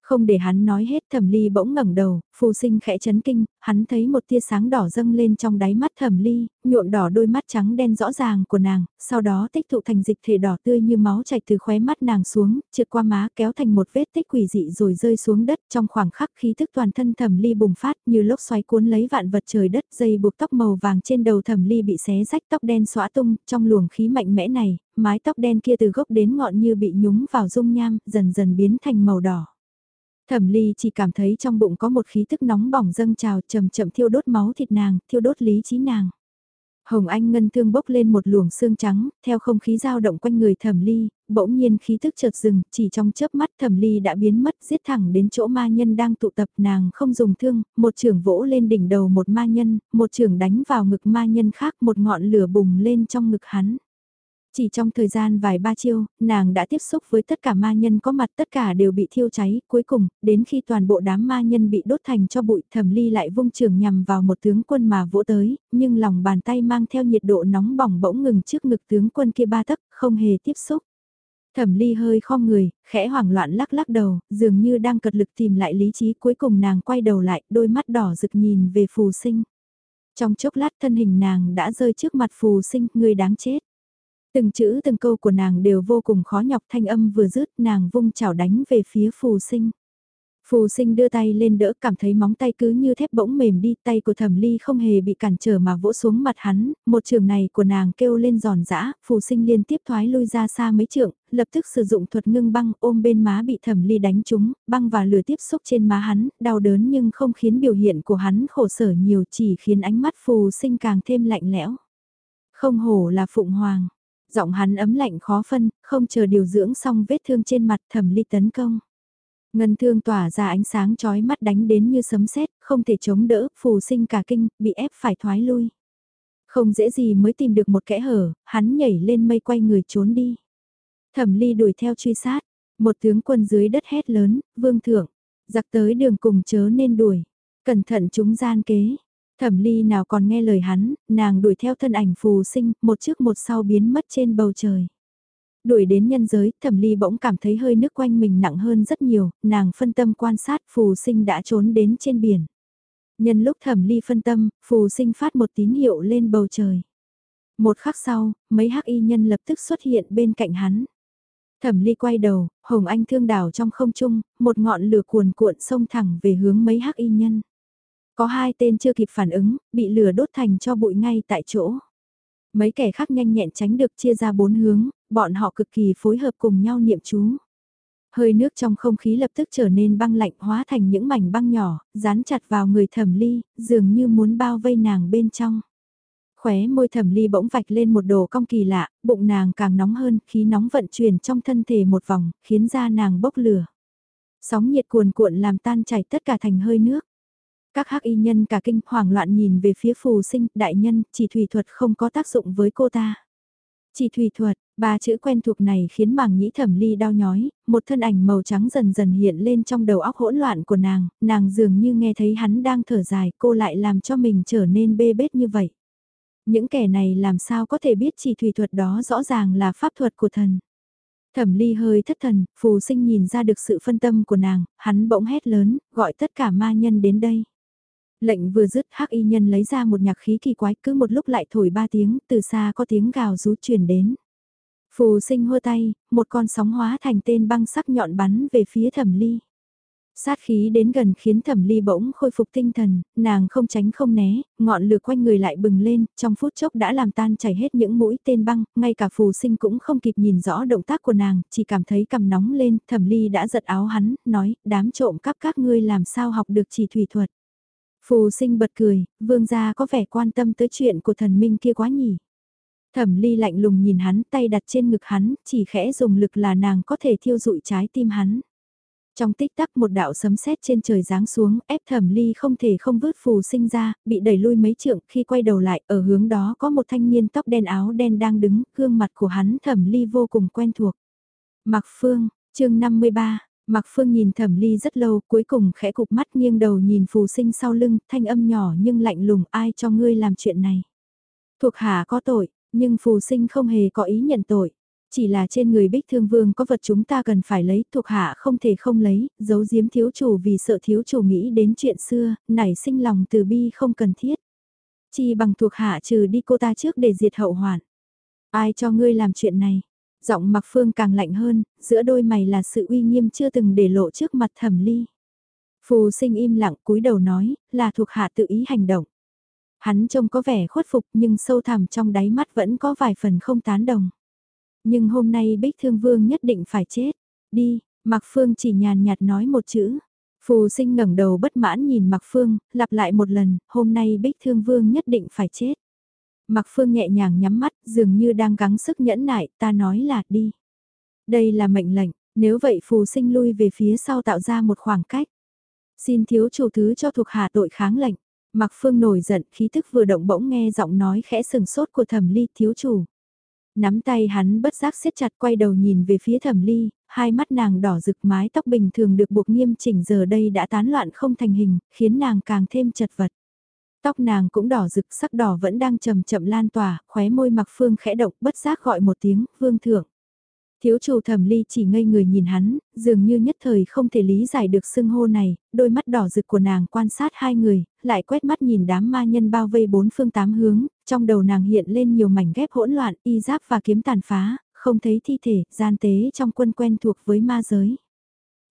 Không để hắn nói hết thẩm ly bỗng ngẩng đầu, phù sinh khẽ chấn kinh, hắn thấy một tia sáng đỏ dâng lên trong đáy mắt thẩm ly, nhuộm đỏ đôi mắt trắng đen rõ ràng của nàng, sau đó tích tụ thành dịch thể đỏ tươi như máu chảy từ khóe mắt nàng xuống, trượt qua má kéo thành một vết tích quỷ dị rồi rơi xuống đất trong khoảng khắc khí thức toàn thân thẩm ly bùng phát như lốc xoáy cuốn lấy vạn vật trời đất dây buộc tóc màu vàng trên đầu thẩm ly bị xé rách tóc đen xóa tung trong luồng khí mạnh mẽ này, mái tóc đen kia từ gốc đến ngọn như bị nhúng vào dung nham dần dần biến thành màu đỏ. Thẩm ly chỉ cảm thấy trong bụng có một khí thức nóng bỏng dâng trào chậm chậm thiêu đốt máu thịt nàng, thiêu đốt lý trí nàng. Hồng Anh ngân thương bốc lên một luồng xương trắng, theo không khí dao động quanh người thẩm ly, bỗng nhiên khí thức chợt dừng, chỉ trong chớp mắt thẩm ly đã biến mất giết thẳng đến chỗ ma nhân đang tụ tập nàng không dùng thương, một trường vỗ lên đỉnh đầu một ma nhân, một trường đánh vào ngực ma nhân khác một ngọn lửa bùng lên trong ngực hắn. Chỉ trong thời gian vài ba chiêu, nàng đã tiếp xúc với tất cả ma nhân có mặt tất cả đều bị thiêu cháy, cuối cùng, đến khi toàn bộ đám ma nhân bị đốt thành cho bụi thẩm ly lại vung trường nhằm vào một tướng quân mà vỗ tới, nhưng lòng bàn tay mang theo nhiệt độ nóng bỏng bỗng ngừng trước ngực tướng quân kia ba tấc, không hề tiếp xúc. Thẩm ly hơi khom người, khẽ hoảng loạn lắc lắc đầu, dường như đang cật lực tìm lại lý trí cuối cùng nàng quay đầu lại, đôi mắt đỏ rực nhìn về phù sinh. Trong chốc lát thân hình nàng đã rơi trước mặt phù sinh, người đáng chết. Từng chữ từng câu của nàng đều vô cùng khó nhọc thanh âm vừa dứt nàng vung chảo đánh về phía phù sinh. Phù sinh đưa tay lên đỡ cảm thấy móng tay cứ như thép bỗng mềm đi tay của thẩm ly không hề bị cản trở mà vỗ xuống mặt hắn, một trường này của nàng kêu lên giòn giã, phù sinh liên tiếp thoái lui ra xa mấy trượng, lập tức sử dụng thuật ngưng băng ôm bên má bị thẩm ly đánh trúng, băng và lửa tiếp xúc trên má hắn, đau đớn nhưng không khiến biểu hiện của hắn khổ sở nhiều chỉ khiến ánh mắt phù sinh càng thêm lạnh lẽo. Không hổ là phụng hoàng, Giọng hắn ấm lạnh khó phân, không chờ điều dưỡng xong vết thương trên mặt thẩm ly tấn công. Ngân thương tỏa ra ánh sáng chói mắt đánh đến như sấm sét, không thể chống đỡ, phù sinh cả kinh, bị ép phải thoái lui. Không dễ gì mới tìm được một kẽ hở, hắn nhảy lên mây quay người trốn đi. Thẩm ly đuổi theo truy sát, một tướng quân dưới đất hét lớn, vương thượng, giặc tới đường cùng chớ nên đuổi, cẩn thận chúng gian kế, Thẩm ly nào còn nghe lời hắn, nàng đuổi theo thân ảnh phù sinh, một trước một sau biến mất trên bầu trời. Đuổi đến nhân giới, thẩm ly bỗng cảm thấy hơi nước quanh mình nặng hơn rất nhiều, nàng phân tâm quan sát phù sinh đã trốn đến trên biển. Nhân lúc thẩm ly phân tâm, phù sinh phát một tín hiệu lên bầu trời. Một khắc sau, mấy hắc y nhân lập tức xuất hiện bên cạnh hắn. Thẩm ly quay đầu, hồng anh thương đảo trong không trung, một ngọn lửa cuồn cuộn xông thẳng về hướng mấy hắc y nhân. Có hai tên chưa kịp phản ứng, bị lửa đốt thành cho bụi ngay tại chỗ. Mấy kẻ khác nhanh nhẹn tránh được chia ra bốn hướng, bọn họ cực kỳ phối hợp cùng nhau niệm chú. Hơi nước trong không khí lập tức trở nên băng lạnh hóa thành những mảnh băng nhỏ, dán chặt vào người thẩm ly, dường như muốn bao vây nàng bên trong. Khóe môi thẩm ly bỗng vạch lên một đồ cong kỳ lạ, bụng nàng càng nóng hơn, khí nóng vận chuyển trong thân thể một vòng, khiến da nàng bốc lửa. Sóng nhiệt cuồn cuộn làm tan chảy tất cả thành hơi nước. Các hắc y nhân cả kinh hoảng loạn nhìn về phía phù sinh, đại nhân, chỉ thủy thuật không có tác dụng với cô ta. Chỉ thủy thuật, ba chữ quen thuộc này khiến màng nhĩ thẩm ly đau nhói, một thân ảnh màu trắng dần dần hiện lên trong đầu óc hỗn loạn của nàng, nàng dường như nghe thấy hắn đang thở dài, cô lại làm cho mình trở nên bê bết như vậy. Những kẻ này làm sao có thể biết chỉ thủy thuật đó rõ ràng là pháp thuật của thần. Thẩm ly hơi thất thần, phù sinh nhìn ra được sự phân tâm của nàng, hắn bỗng hét lớn, gọi tất cả ma nhân đến đây. Lệnh vừa dứt hắc y nhân lấy ra một nhạc khí kỳ quái cứ một lúc lại thổi ba tiếng, từ xa có tiếng gào rú truyền đến. Phù sinh hô tay, một con sóng hóa thành tên băng sắc nhọn bắn về phía thẩm ly. Sát khí đến gần khiến thẩm ly bỗng khôi phục tinh thần, nàng không tránh không né, ngọn lửa quanh người lại bừng lên, trong phút chốc đã làm tan chảy hết những mũi tên băng, ngay cả phù sinh cũng không kịp nhìn rõ động tác của nàng, chỉ cảm thấy cầm nóng lên, thẩm ly đã giật áo hắn, nói, đám trộm cắp các ngươi làm sao học được chỉ thủy thuật. Phù sinh bật cười, vương gia có vẻ quan tâm tới chuyện của thần minh kia quá nhỉ. Thẩm ly lạnh lùng nhìn hắn tay đặt trên ngực hắn, chỉ khẽ dùng lực là nàng có thể thiêu dụi trái tim hắn. Trong tích tắc một đạo sấm sét trên trời giáng xuống, ép thẩm ly không thể không vứt phù sinh ra, bị đẩy lui mấy trượng, khi quay đầu lại, ở hướng đó có một thanh niên tóc đen áo đen đang đứng, gương mặt của hắn thẩm ly vô cùng quen thuộc. Mặc Phương, chương 53, Mạc Phương nhìn thẩm ly rất lâu, cuối cùng khẽ cục mắt nghiêng đầu nhìn phù sinh sau lưng, thanh âm nhỏ nhưng lạnh lùng ai cho ngươi làm chuyện này. Thuộc hạ có tội, nhưng phù sinh không hề có ý nhận tội. Chỉ là trên người bích thương vương có vật chúng ta cần phải lấy, thuộc hạ không thể không lấy, giấu giếm thiếu chủ vì sợ thiếu chủ nghĩ đến chuyện xưa, nảy sinh lòng từ bi không cần thiết. Chỉ bằng thuộc hạ trừ đi cô ta trước để diệt hậu hoạn. Ai cho ngươi làm chuyện này? Giọng mặc phương càng lạnh hơn, giữa đôi mày là sự uy nghiêm chưa từng để lộ trước mặt thẩm ly. Phù sinh im lặng cúi đầu nói, là thuộc hạ tự ý hành động. Hắn trông có vẻ khuất phục nhưng sâu thẳm trong đáy mắt vẫn có vài phần không tán đồng. Nhưng hôm nay Bích Thương Vương nhất định phải chết. Đi, Mạc Phương chỉ nhàn nhạt nói một chữ. Phù sinh ngẩng đầu bất mãn nhìn Mạc Phương, lặp lại một lần, hôm nay Bích Thương Vương nhất định phải chết. Mạc Phương nhẹ nhàng nhắm mắt, dường như đang gắng sức nhẫn nại, ta nói là đi. Đây là mệnh lệnh, nếu vậy phù sinh lui về phía sau tạo ra một khoảng cách. Xin thiếu chủ thứ cho thuộc hạ tội kháng lệnh. Mạc Phương nổi giận khí thức vừa động bỗng nghe giọng nói khẽ sừng sốt của thẩm ly thiếu chủ. Nắm tay hắn bất giác siết chặt quay đầu nhìn về phía thẩm ly, hai mắt nàng đỏ rực mái tóc bình thường được buộc nghiêm chỉnh giờ đây đã tán loạn không thành hình, khiến nàng càng thêm chật vật. Tóc nàng cũng đỏ rực sắc đỏ vẫn đang chậm chậm lan tỏa, khóe môi mặc phương khẽ động bất giác gọi một tiếng, vương thượng. Thiếu chủ thẩm ly chỉ ngây người nhìn hắn, dường như nhất thời không thể lý giải được xưng hô này, đôi mắt đỏ rực của nàng quan sát hai người, lại quét mắt nhìn đám ma nhân bao vây bốn phương tám hướng, trong đầu nàng hiện lên nhiều mảnh ghép hỗn loạn, y giáp và kiếm tàn phá, không thấy thi thể, gian tế trong quân quen thuộc với ma giới.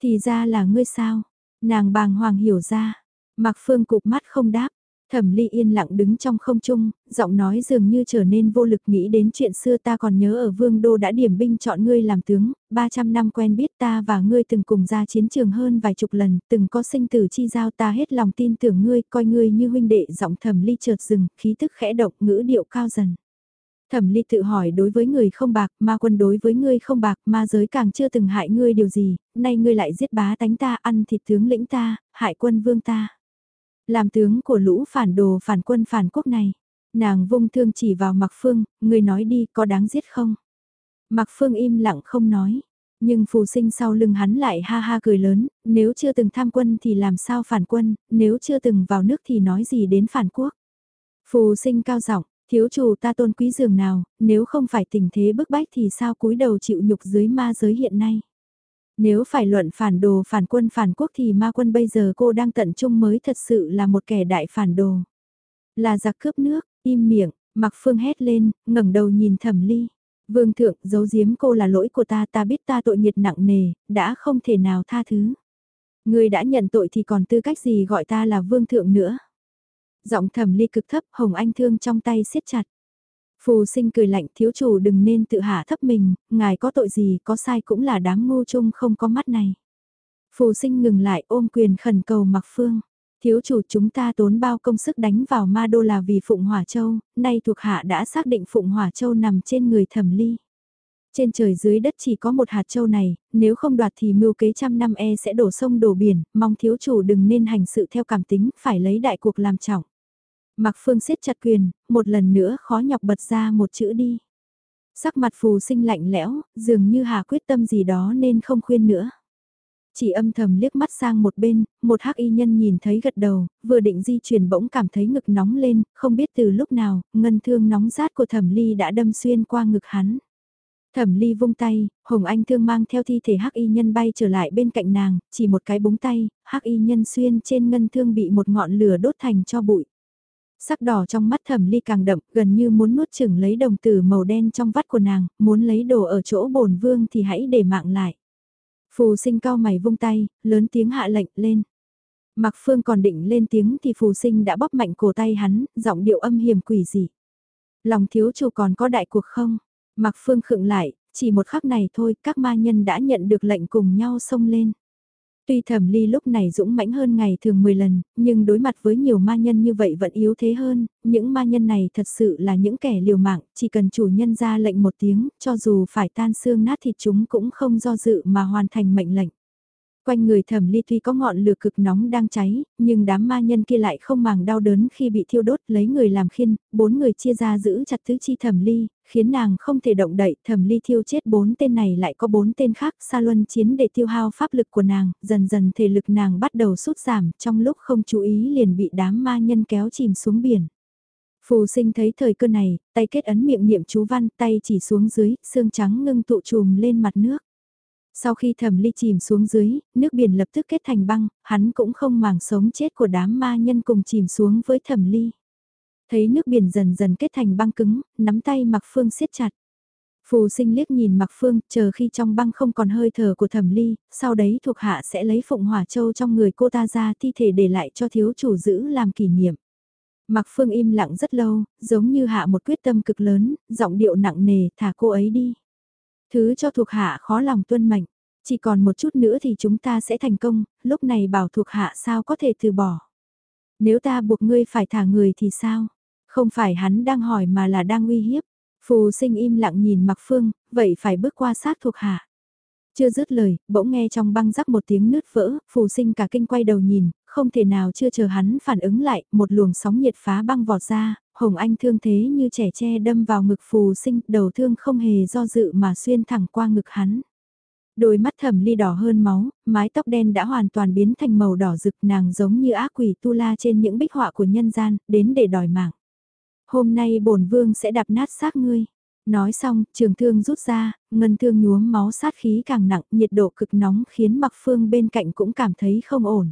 Thì ra là ngươi sao? Nàng bàng hoàng hiểu ra. mặc Phương cụp mắt không đáp, Thẩm Ly yên lặng đứng trong không trung, giọng nói dường như trở nên vô lực nghĩ đến chuyện xưa ta còn nhớ ở Vương Đô đã điểm binh chọn ngươi làm tướng, 300 năm quen biết ta và ngươi từng cùng ra chiến trường hơn vài chục lần, từng có sinh tử chi giao ta hết lòng tin tưởng ngươi, coi ngươi như huynh đệ giọng Thẩm Ly chợt dừng, khí tức khẽ động, ngữ điệu cao dần. Thẩm Ly tự hỏi đối với người không bạc, ma quân đối với ngươi không bạc, ma giới càng chưa từng hại ngươi điều gì, nay ngươi lại giết bá tánh ta, ăn thịt tướng lĩnh ta, hại quân vương ta. Làm tướng của lũ phản đồ phản quân phản quốc này. Nàng vung thương chỉ vào Mạc Phương, người nói đi có đáng giết không? Mạc Phương im lặng không nói. Nhưng phù sinh sau lưng hắn lại ha ha cười lớn, nếu chưa từng tham quân thì làm sao phản quân, nếu chưa từng vào nước thì nói gì đến phản quốc. Phù sinh cao giọng thiếu chủ ta tôn quý giường nào, nếu không phải tình thế bức bách thì sao cúi đầu chịu nhục dưới ma giới hiện nay. Nếu phải luận phản đồ phản quân phản quốc thì ma quân bây giờ cô đang tận trung mới thật sự là một kẻ đại phản đồ. Là giặc cướp nước, im miệng, mặc phương hét lên, ngẩng đầu nhìn thẩm ly. Vương thượng, giấu giếm cô là lỗi của ta, ta biết ta tội nhiệt nặng nề, đã không thể nào tha thứ. Người đã nhận tội thì còn tư cách gì gọi ta là vương thượng nữa. Giọng thẩm ly cực thấp, hồng anh thương trong tay siết chặt. Phù sinh cười lạnh thiếu chủ đừng nên tự hạ thấp mình, ngài có tội gì có sai cũng là đám ngu chung không có mắt này. Phù sinh ngừng lại ôm quyền khẩn cầu mặc phương. Thiếu chủ chúng ta tốn bao công sức đánh vào ma đô là vì Phụng Hỏa Châu, nay thuộc hạ đã xác định Phụng Hỏa Châu nằm trên người thẩm ly. Trên trời dưới đất chỉ có một hạt châu này, nếu không đoạt thì mưu kế trăm năm e sẽ đổ sông đổ biển, mong thiếu chủ đừng nên hành sự theo cảm tính, phải lấy đại cuộc làm trọng. Mặc phương siết chặt quyền, một lần nữa khó nhọc bật ra một chữ đi. Sắc mặt phù sinh lạnh lẽo, dường như hà quyết tâm gì đó nên không khuyên nữa. Chỉ âm thầm liếc mắt sang một bên, một hắc y nhân nhìn thấy gật đầu, vừa định di chuyển bỗng cảm thấy ngực nóng lên, không biết từ lúc nào, ngân thương nóng rát của thẩm ly đã đâm xuyên qua ngực hắn. Thẩm ly vung tay, Hồng Anh thương mang theo thi thể hắc y nhân bay trở lại bên cạnh nàng, chỉ một cái búng tay, hắc y nhân xuyên trên ngân thương bị một ngọn lửa đốt thành cho bụi. Sắc đỏ trong mắt thẩm ly càng đậm, gần như muốn nuốt chừng lấy đồng tử màu đen trong vắt của nàng, muốn lấy đồ ở chỗ bổn vương thì hãy để mạng lại. Phù sinh cao mày vung tay, lớn tiếng hạ lệnh lên. Mặc phương còn định lên tiếng thì phù sinh đã bóp mạnh cổ tay hắn, giọng điệu âm hiểm quỷ dị. Lòng thiếu chủ còn có đại cuộc không? Mặc phương khựng lại, chỉ một khắc này thôi các ma nhân đã nhận được lệnh cùng nhau xông lên. Tuy thẩm ly lúc này dũng mãnh hơn ngày thường 10 lần, nhưng đối mặt với nhiều ma nhân như vậy vẫn yếu thế hơn, những ma nhân này thật sự là những kẻ liều mạng, chỉ cần chủ nhân ra lệnh một tiếng, cho dù phải tan xương nát thịt chúng cũng không do dự mà hoàn thành mệnh lệnh. Quanh người thẩm ly tuy có ngọn lửa cực nóng đang cháy, nhưng đám ma nhân kia lại không màng đau đớn khi bị thiêu đốt lấy người làm khiên, bốn người chia ra giữ chặt tứ chi thẩm ly, khiến nàng không thể động đậy, thẩm ly thiêu chết bốn tên này lại có bốn tên khác, xa luân chiến để tiêu hao pháp lực của nàng, dần dần thể lực nàng bắt đầu sút giảm, trong lúc không chú ý liền bị đám ma nhân kéo chìm xuống biển. Phù sinh thấy thời cơ này, tay kết ấn miệng niệm chú văn, tay chỉ xuống dưới, xương trắng ngưng tụ trùm lên mặt nước. Sau khi thẩm ly chìm xuống dưới, nước biển lập tức kết thành băng, hắn cũng không màng sống chết của đám ma nhân cùng chìm xuống với thẩm ly. Thấy nước biển dần dần kết thành băng cứng, nắm tay mặc phương siết chặt. Phù sinh liếc nhìn mặc phương, chờ khi trong băng không còn hơi thở của thẩm ly, sau đấy thuộc hạ sẽ lấy phụng hỏa châu trong người cô ta ra thi thể để lại cho thiếu chủ giữ làm kỷ niệm. Mặc phương im lặng rất lâu, giống như hạ một quyết tâm cực lớn, giọng điệu nặng nề, thả cô ấy đi. Thứ cho thuộc hạ khó lòng tuân mệnh, chỉ còn một chút nữa thì chúng ta sẽ thành công, lúc này bảo thuộc hạ sao có thể từ bỏ. Nếu ta buộc ngươi phải thả người thì sao? Không phải hắn đang hỏi mà là đang uy hiếp. Phù sinh im lặng nhìn mặc phương, vậy phải bước qua sát thuộc hạ. Chưa dứt lời, bỗng nghe trong băng rắc một tiếng nứt vỡ, phù sinh cả kinh quay đầu nhìn, không thể nào chưa chờ hắn phản ứng lại, một luồng sóng nhiệt phá băng vọt ra, Hồng Anh thương thế như trẻ tre đâm vào ngực phù sinh, đầu thương không hề do dự mà xuyên thẳng qua ngực hắn. Đôi mắt thẩm ly đỏ hơn máu, mái tóc đen đã hoàn toàn biến thành màu đỏ rực nàng giống như ác quỷ tu la trên những bích họa của nhân gian, đến để đòi mạng. Hôm nay bổn vương sẽ đạp nát xác ngươi. Nói xong, trường thương rút ra, ngân thương nhuốm máu sát khí càng nặng, nhiệt độ cực nóng khiến mặc phương bên cạnh cũng cảm thấy không ổn.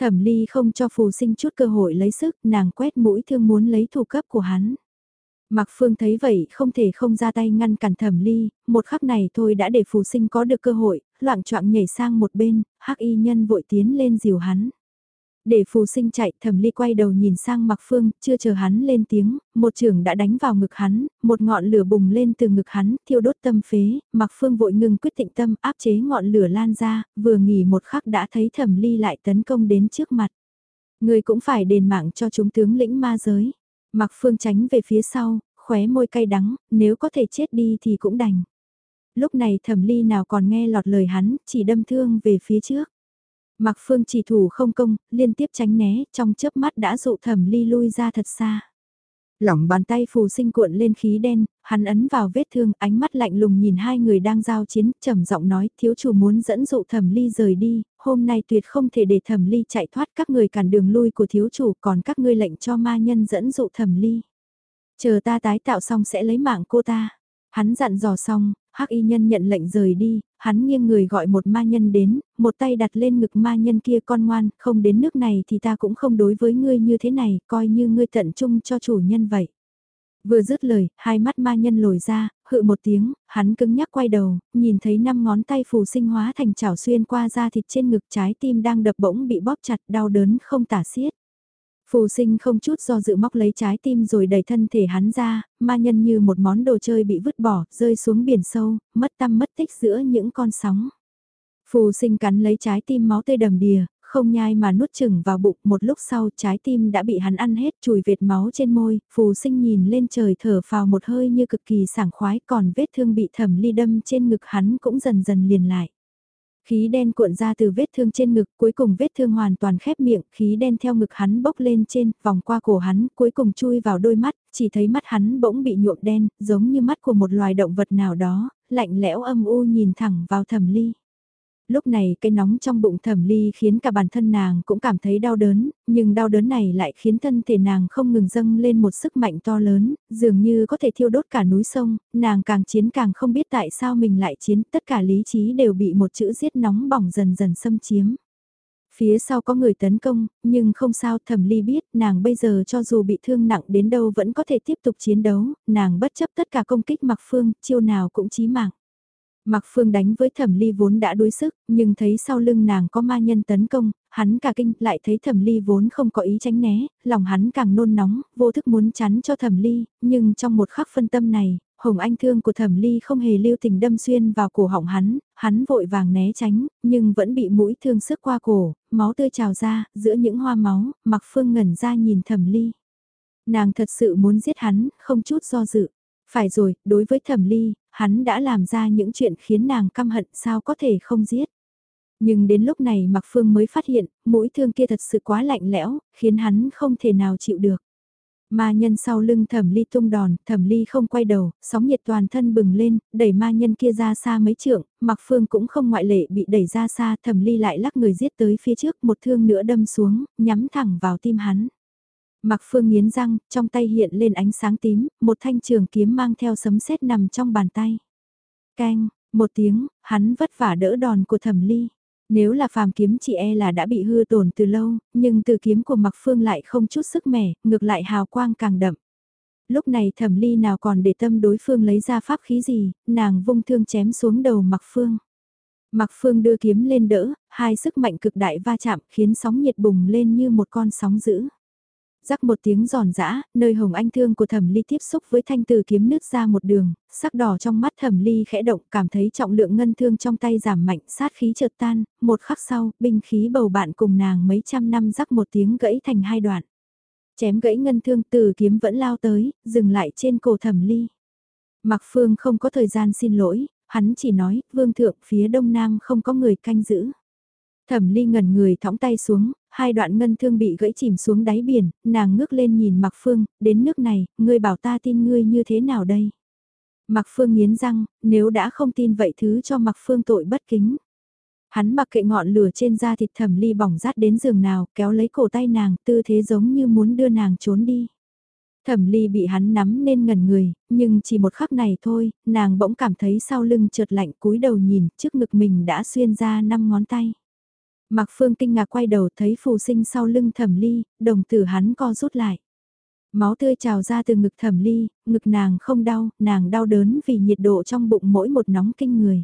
Thẩm ly không cho phù sinh chút cơ hội lấy sức, nàng quét mũi thương muốn lấy thủ cấp của hắn. Mặc phương thấy vậy không thể không ra tay ngăn cản thẩm ly, một khắc này thôi đã để phù sinh có được cơ hội, loạn trọng nhảy sang một bên, hắc y nhân vội tiến lên dìu hắn. Để phù sinh chạy, thẩm ly quay đầu nhìn sang mặc phương, chưa chờ hắn lên tiếng, một trưởng đã đánh vào ngực hắn, một ngọn lửa bùng lên từ ngực hắn, thiêu đốt tâm phế, mặc phương vội ngừng quyết định tâm áp chế ngọn lửa lan ra, vừa nghỉ một khắc đã thấy thẩm ly lại tấn công đến trước mặt. Người cũng phải đền mạng cho chúng tướng lĩnh ma giới. Mặc phương tránh về phía sau, khóe môi cay đắng, nếu có thể chết đi thì cũng đành. Lúc này thẩm ly nào còn nghe lọt lời hắn, chỉ đâm thương về phía trước. Mạc phương chỉ thủ không công, liên tiếp tránh né, trong chớp mắt đã dụ thẩm ly lui ra thật xa. Lỏng bàn tay phù sinh cuộn lên khí đen, hắn ấn vào vết thương, ánh mắt lạnh lùng nhìn hai người đang giao chiến, trầm giọng nói, thiếu chủ muốn dẫn dụ thẩm ly rời đi, hôm nay tuyệt không thể để thẩm ly chạy thoát các người cản đường lui của thiếu chủ, còn các ngươi lệnh cho ma nhân dẫn dụ thẩm ly. Chờ ta tái tạo xong sẽ lấy mạng cô ta. Hắn dặn dò xong, hắc y nhân nhận lệnh rời đi, hắn nghiêng người gọi một ma nhân đến, một tay đặt lên ngực ma nhân kia con ngoan, không đến nước này thì ta cũng không đối với ngươi như thế này, coi như ngươi tận trung cho chủ nhân vậy. Vừa dứt lời, hai mắt ma nhân lồi ra, hự một tiếng, hắn cứng nhắc quay đầu, nhìn thấy năm ngón tay phù sinh hóa thành chảo xuyên qua da thịt trên ngực trái tim đang đập bỗng bị bóp chặt đau đớn không tả xiết. Phù sinh không chút do dự móc lấy trái tim rồi đẩy thân thể hắn ra, ma nhân như một món đồ chơi bị vứt bỏ, rơi xuống biển sâu, mất tâm mất tích giữa những con sóng. Phù sinh cắn lấy trái tim máu tươi đầm đìa, không nhai mà nuốt chừng vào bụng một lúc sau trái tim đã bị hắn ăn hết chùi vệt máu trên môi, phù sinh nhìn lên trời thở vào một hơi như cực kỳ sảng khoái còn vết thương bị thẩm ly đâm trên ngực hắn cũng dần dần liền lại. Khí đen cuộn ra từ vết thương trên ngực, cuối cùng vết thương hoàn toàn khép miệng, khí đen theo ngực hắn bốc lên trên, vòng qua cổ hắn, cuối cùng chui vào đôi mắt, chỉ thấy mắt hắn bỗng bị nhuộm đen, giống như mắt của một loài động vật nào đó, lạnh lẽo âm u nhìn thẳng vào thẩm ly. Lúc này cái nóng trong bụng thẩm ly khiến cả bản thân nàng cũng cảm thấy đau đớn, nhưng đau đớn này lại khiến thân thể nàng không ngừng dâng lên một sức mạnh to lớn, dường như có thể thiêu đốt cả núi sông, nàng càng chiến càng không biết tại sao mình lại chiến, tất cả lý trí đều bị một chữ giết nóng bỏng dần dần xâm chiếm. Phía sau có người tấn công, nhưng không sao thẩm ly biết nàng bây giờ cho dù bị thương nặng đến đâu vẫn có thể tiếp tục chiến đấu, nàng bất chấp tất cả công kích mặc phương, chiêu nào cũng chí mạng. Mạc phương đánh với thẩm ly vốn đã đối sức, nhưng thấy sau lưng nàng có ma nhân tấn công, hắn cả kinh lại thấy thẩm ly vốn không có ý tránh né, lòng hắn càng nôn nóng, vô thức muốn chắn cho thẩm ly, nhưng trong một khắc phân tâm này, hồng anh thương của thẩm ly không hề lưu tình đâm xuyên vào cổ họng hắn, hắn vội vàng né tránh, nhưng vẫn bị mũi thương sức qua cổ, máu tươi trào ra, giữa những hoa máu, Mạc phương ngẩn ra nhìn thẩm ly. Nàng thật sự muốn giết hắn, không chút do dự. Phải rồi, đối với thẩm ly, hắn đã làm ra những chuyện khiến nàng căm hận sao có thể không giết. Nhưng đến lúc này Mạc Phương mới phát hiện, mũi thương kia thật sự quá lạnh lẽo, khiến hắn không thể nào chịu được. Ma nhân sau lưng thẩm ly tung đòn, thẩm ly không quay đầu, sóng nhiệt toàn thân bừng lên, đẩy ma nhân kia ra xa mấy trượng, mặc phương cũng không ngoại lệ bị đẩy ra xa, thẩm ly lại lắc người giết tới phía trước, một thương nữa đâm xuống, nhắm thẳng vào tim hắn. Mặc phương nghiến răng, trong tay hiện lên ánh sáng tím, một thanh trường kiếm mang theo sấm sét nằm trong bàn tay. Canh, một tiếng, hắn vất vả đỡ đòn của thẩm ly. Nếu là phàm kiếm chị e là đã bị hư tổn từ lâu, nhưng từ kiếm của Mạc Phương lại không chút sức mẻ, ngược lại hào quang càng đậm. Lúc này thẩm ly nào còn để tâm đối phương lấy ra pháp khí gì, nàng vung thương chém xuống đầu Mạc Phương. Mạc Phương đưa kiếm lên đỡ, hai sức mạnh cực đại va chạm khiến sóng nhiệt bùng lên như một con sóng dữ rắc một tiếng giòn giã, nơi hồng anh thương của thẩm ly tiếp xúc với thanh từ kiếm nước ra một đường, sắc đỏ trong mắt thẩm ly khẽ động cảm thấy trọng lượng ngân thương trong tay giảm mạnh sát khí chợt tan, một khắc sau, binh khí bầu bạn cùng nàng mấy trăm năm rắc một tiếng gãy thành hai đoạn. Chém gãy ngân thương từ kiếm vẫn lao tới, dừng lại trên cổ thẩm ly. Mặc phương không có thời gian xin lỗi, hắn chỉ nói, vương thượng phía đông nam không có người canh giữ. Thẩm ly ngẩn người thõng tay xuống, hai đoạn ngân thương bị gãy chìm xuống đáy biển, nàng ngước lên nhìn Mạc Phương, đến nước này, ngươi bảo ta tin ngươi như thế nào đây? Mạc Phương nghiến răng, nếu đã không tin vậy thứ cho Mạc Phương tội bất kính. Hắn mặc kệ ngọn lửa trên da thịt thẩm ly bỏng rát đến giường nào, kéo lấy cổ tay nàng, tư thế giống như muốn đưa nàng trốn đi. Thẩm ly bị hắn nắm nên ngẩn người, nhưng chỉ một khắc này thôi, nàng bỗng cảm thấy sau lưng trượt lạnh cúi đầu nhìn, trước ngực mình đã xuyên ra năm ngón tay. Mạc Phương kinh ngạc quay đầu thấy phù sinh sau lưng thẩm ly, đồng tử hắn co rút lại. Máu tươi trào ra từ ngực thẩm ly, ngực nàng không đau, nàng đau đớn vì nhiệt độ trong bụng mỗi một nóng kinh người.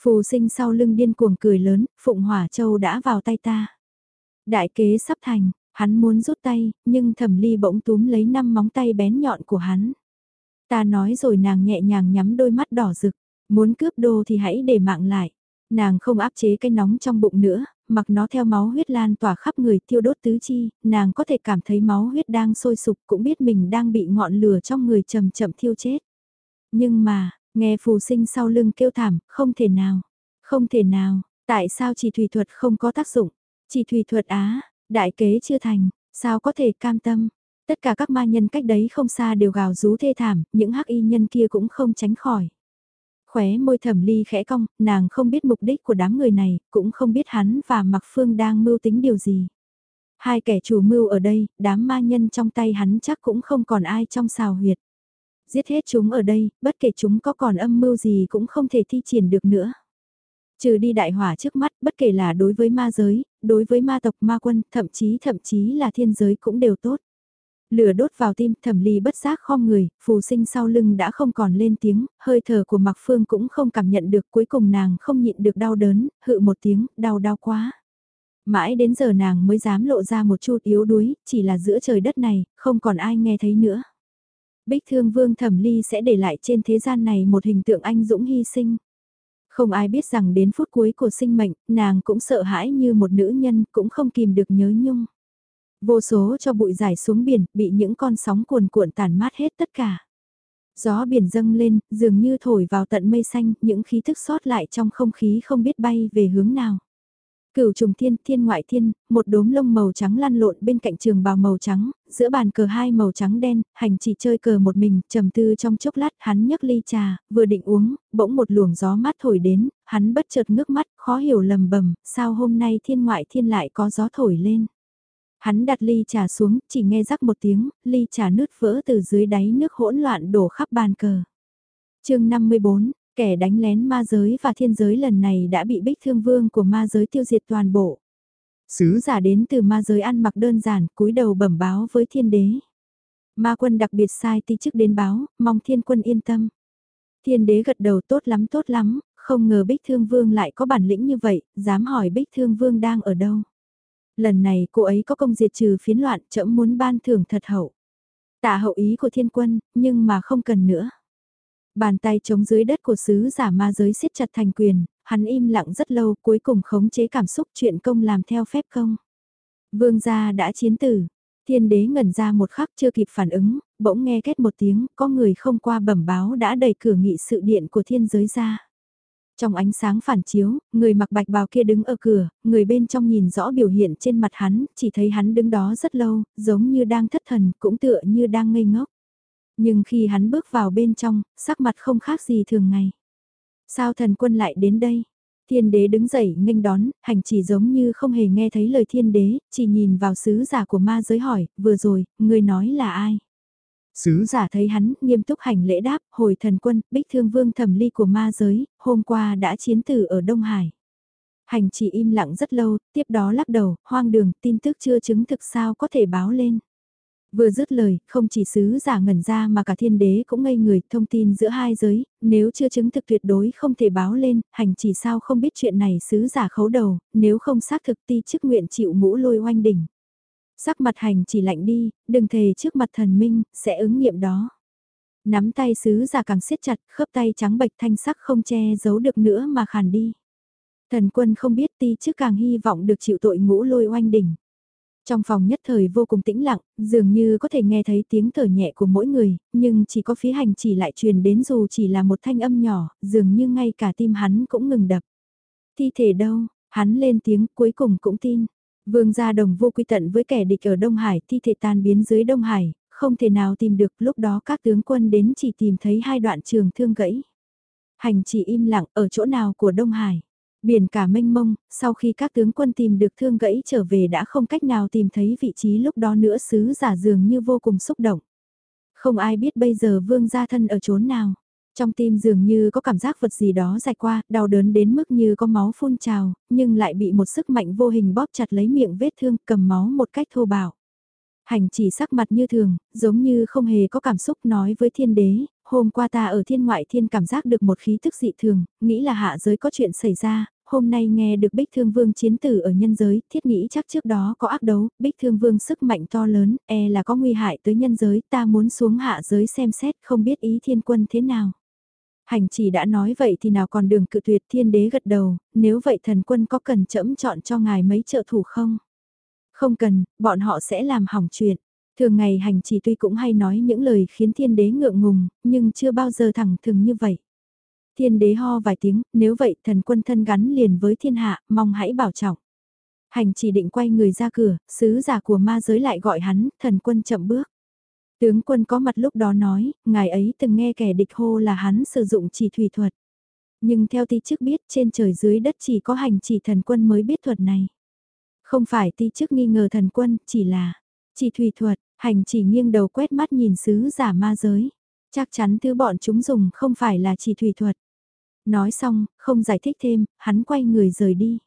Phù sinh sau lưng điên cuồng cười lớn, Phụng Hỏa Châu đã vào tay ta. Đại kế sắp thành, hắn muốn rút tay, nhưng thẩm ly bỗng túm lấy năm móng tay bén nhọn của hắn. Ta nói rồi nàng nhẹ nhàng nhắm đôi mắt đỏ rực, muốn cướp đồ thì hãy để mạng lại. Nàng không áp chế cái nóng trong bụng nữa, mặc nó theo máu huyết lan tỏa khắp người tiêu đốt tứ chi, nàng có thể cảm thấy máu huyết đang sôi sục cũng biết mình đang bị ngọn lửa trong người chậm chậm thiêu chết. Nhưng mà, nghe phù sinh sau lưng kêu thảm, không thể nào, không thể nào, tại sao chỉ thủy thuật không có tác dụng, chỉ thủy thuật á, đại kế chưa thành, sao có thể cam tâm. Tất cả các ma nhân cách đấy không xa đều gào rú thê thảm, những hắc y nhân kia cũng không tránh khỏi. Khóe môi thẩm ly khẽ cong, nàng không biết mục đích của đám người này, cũng không biết hắn và Mặc Phương đang mưu tính điều gì. Hai kẻ chủ mưu ở đây, đám ma nhân trong tay hắn chắc cũng không còn ai trong xào huyệt. Giết hết chúng ở đây, bất kể chúng có còn âm mưu gì cũng không thể thi triển được nữa. Trừ đi đại hỏa trước mắt, bất kể là đối với ma giới, đối với ma tộc ma quân, thậm chí thậm chí là thiên giới cũng đều tốt. Lửa đốt vào tim thẩm ly bất giác khom người, phù sinh sau lưng đã không còn lên tiếng, hơi thở của Mạc Phương cũng không cảm nhận được cuối cùng nàng không nhịn được đau đớn, hự một tiếng, đau đau quá. Mãi đến giờ nàng mới dám lộ ra một chút yếu đuối, chỉ là giữa trời đất này, không còn ai nghe thấy nữa. Bích thương vương thẩm ly sẽ để lại trên thế gian này một hình tượng anh dũng hy sinh. Không ai biết rằng đến phút cuối của sinh mệnh, nàng cũng sợ hãi như một nữ nhân, cũng không kìm được nhớ nhung. Vô số cho bụi giải xuống biển, bị những con sóng cuồn cuộn tàn mát hết tất cả. Gió biển dâng lên, dường như thổi vào tận mây xanh, những khí thức sót lại trong không khí không biết bay về hướng nào. Cửu trùng thiên, thiên ngoại thiên, một đốm lông màu trắng lăn lộn bên cạnh trường bào màu trắng, giữa bàn cờ hai màu trắng đen, hành chỉ chơi cờ một mình, trầm tư trong chốc lát hắn nhấc ly trà, vừa định uống, bỗng một luồng gió mát thổi đến, hắn bất chợt ngước mắt, khó hiểu lầm bầm, sao hôm nay thiên ngoại thiên lại có gió thổi lên. Hắn đặt ly trà xuống, chỉ nghe rắc một tiếng, ly trà nứt vỡ từ dưới đáy nước hỗn loạn đổ khắp bàn cờ. chương 54, kẻ đánh lén ma giới và thiên giới lần này đã bị bích thương vương của ma giới tiêu diệt toàn bộ. Sứ giả đến từ ma giới ăn mặc đơn giản, cúi đầu bẩm báo với thiên đế. Ma quân đặc biệt sai ti chức đến báo, mong thiên quân yên tâm. Thiên đế gật đầu tốt lắm tốt lắm, không ngờ bích thương vương lại có bản lĩnh như vậy, dám hỏi bích thương vương đang ở đâu lần này cô ấy có công diệt trừ phiến loạn chậm muốn ban thưởng thật hậu. Tạ hậu ý của thiên quân, nhưng mà không cần nữa. Bàn tay chống dưới đất của sứ giả ma giới siết chặt thành quyền, hắn im lặng rất lâu cuối cùng khống chế cảm xúc chuyện công làm theo phép công. Vương gia đã chiến tử, thiên đế ngẩn ra một khắc chưa kịp phản ứng, bỗng nghe kết một tiếng, có người không qua bẩm báo đã đẩy cửa nghị sự điện của thiên giới ra. Trong ánh sáng phản chiếu, người mặc bạch bào kia đứng ở cửa, người bên trong nhìn rõ biểu hiện trên mặt hắn, chỉ thấy hắn đứng đó rất lâu, giống như đang thất thần, cũng tựa như đang ngây ngốc. Nhưng khi hắn bước vào bên trong, sắc mặt không khác gì thường ngày. Sao thần quân lại đến đây? Thiên đế đứng dậy nghênh đón, hành chỉ giống như không hề nghe thấy lời thiên đế, chỉ nhìn vào sứ giả của ma giới hỏi, vừa rồi, người nói là ai? Sứ giả thấy hắn, nghiêm túc hành lễ đáp, hồi thần quân, bích thương vương thẩm ly của ma giới, hôm qua đã chiến tử ở Đông Hải. Hành chỉ im lặng rất lâu, tiếp đó lắc đầu, hoang đường, tin tức chưa chứng thực sao có thể báo lên. Vừa dứt lời, không chỉ sứ giả ngẩn ra mà cả thiên đế cũng ngây người, thông tin giữa hai giới, nếu chưa chứng thực tuyệt đối không thể báo lên, hành chỉ sao không biết chuyện này sứ giả khấu đầu, nếu không xác thực ti chức nguyện chịu mũ lôi oanh đỉnh. Sắc mặt hành chỉ lạnh đi, đừng thề trước mặt thần minh, sẽ ứng nghiệm đó. Nắm tay sứ giả càng siết chặt, khớp tay trắng bệch thanh sắc không che giấu được nữa mà khàn đi. Thần quân không biết ti trước càng hy vọng được chịu tội ngũ lôi oanh đỉnh. Trong phòng nhất thời vô cùng tĩnh lặng, dường như có thể nghe thấy tiếng thở nhẹ của mỗi người, nhưng chỉ có phía hành chỉ lại truyền đến dù chỉ là một thanh âm nhỏ, dường như ngay cả tim hắn cũng ngừng đập. Thi thể đâu, hắn lên tiếng cuối cùng cũng tin. Vương gia đồng vô quy tận với kẻ địch ở Đông Hải, thi thể tan biến dưới Đông Hải, không thể nào tìm được, lúc đó các tướng quân đến chỉ tìm thấy hai đoạn trường thương gãy. Hành chỉ im lặng ở chỗ nào của Đông Hải. Biển cả mênh mông, sau khi các tướng quân tìm được thương gãy trở về đã không cách nào tìm thấy vị trí lúc đó nữa sứ giả dường như vô cùng xúc động. Không ai biết bây giờ vương gia thân ở chốn nào. Trong tim dường như có cảm giác vật gì đó dài qua, đau đớn đến mức như có máu phun trào, nhưng lại bị một sức mạnh vô hình bóp chặt lấy miệng vết thương cầm máu một cách thô bạo. Hành chỉ sắc mặt như thường, giống như không hề có cảm xúc nói với thiên đế, hôm qua ta ở thiên ngoại thiên cảm giác được một khí thức dị thường, nghĩ là hạ giới có chuyện xảy ra, hôm nay nghe được bích thương vương chiến tử ở nhân giới, thiết nghĩ chắc trước đó có ác đấu, bích thương vương sức mạnh to lớn, e là có nguy hại tới nhân giới, ta muốn xuống hạ giới xem xét không biết ý thiên quân thế nào. Hành chỉ đã nói vậy thì nào còn đường cự tuyệt thiên đế gật đầu, nếu vậy thần quân có cần chẫm chọn cho ngài mấy trợ thủ không? Không cần, bọn họ sẽ làm hỏng chuyện. Thường ngày hành chỉ tuy cũng hay nói những lời khiến thiên đế ngượng ngùng, nhưng chưa bao giờ thẳng thừng như vậy. Thiên đế ho vài tiếng, nếu vậy thần quân thân gắn liền với thiên hạ, mong hãy bảo trọng. Hành chỉ định quay người ra cửa, sứ giả của ma giới lại gọi hắn, thần quân chậm bước. Tướng quân có mặt lúc đó nói, ngài ấy từng nghe kẻ địch hô là hắn sử dụng chỉ thủy thuật. Nhưng theo ti chức biết trên trời dưới đất chỉ có hành chỉ thần quân mới biết thuật này. Không phải ti chức nghi ngờ thần quân, chỉ là chỉ thủy thuật, hành chỉ nghiêng đầu quét mắt nhìn sứ giả ma giới. Chắc chắn thứ bọn chúng dùng không phải là chỉ thủy thuật. Nói xong, không giải thích thêm, hắn quay người rời đi.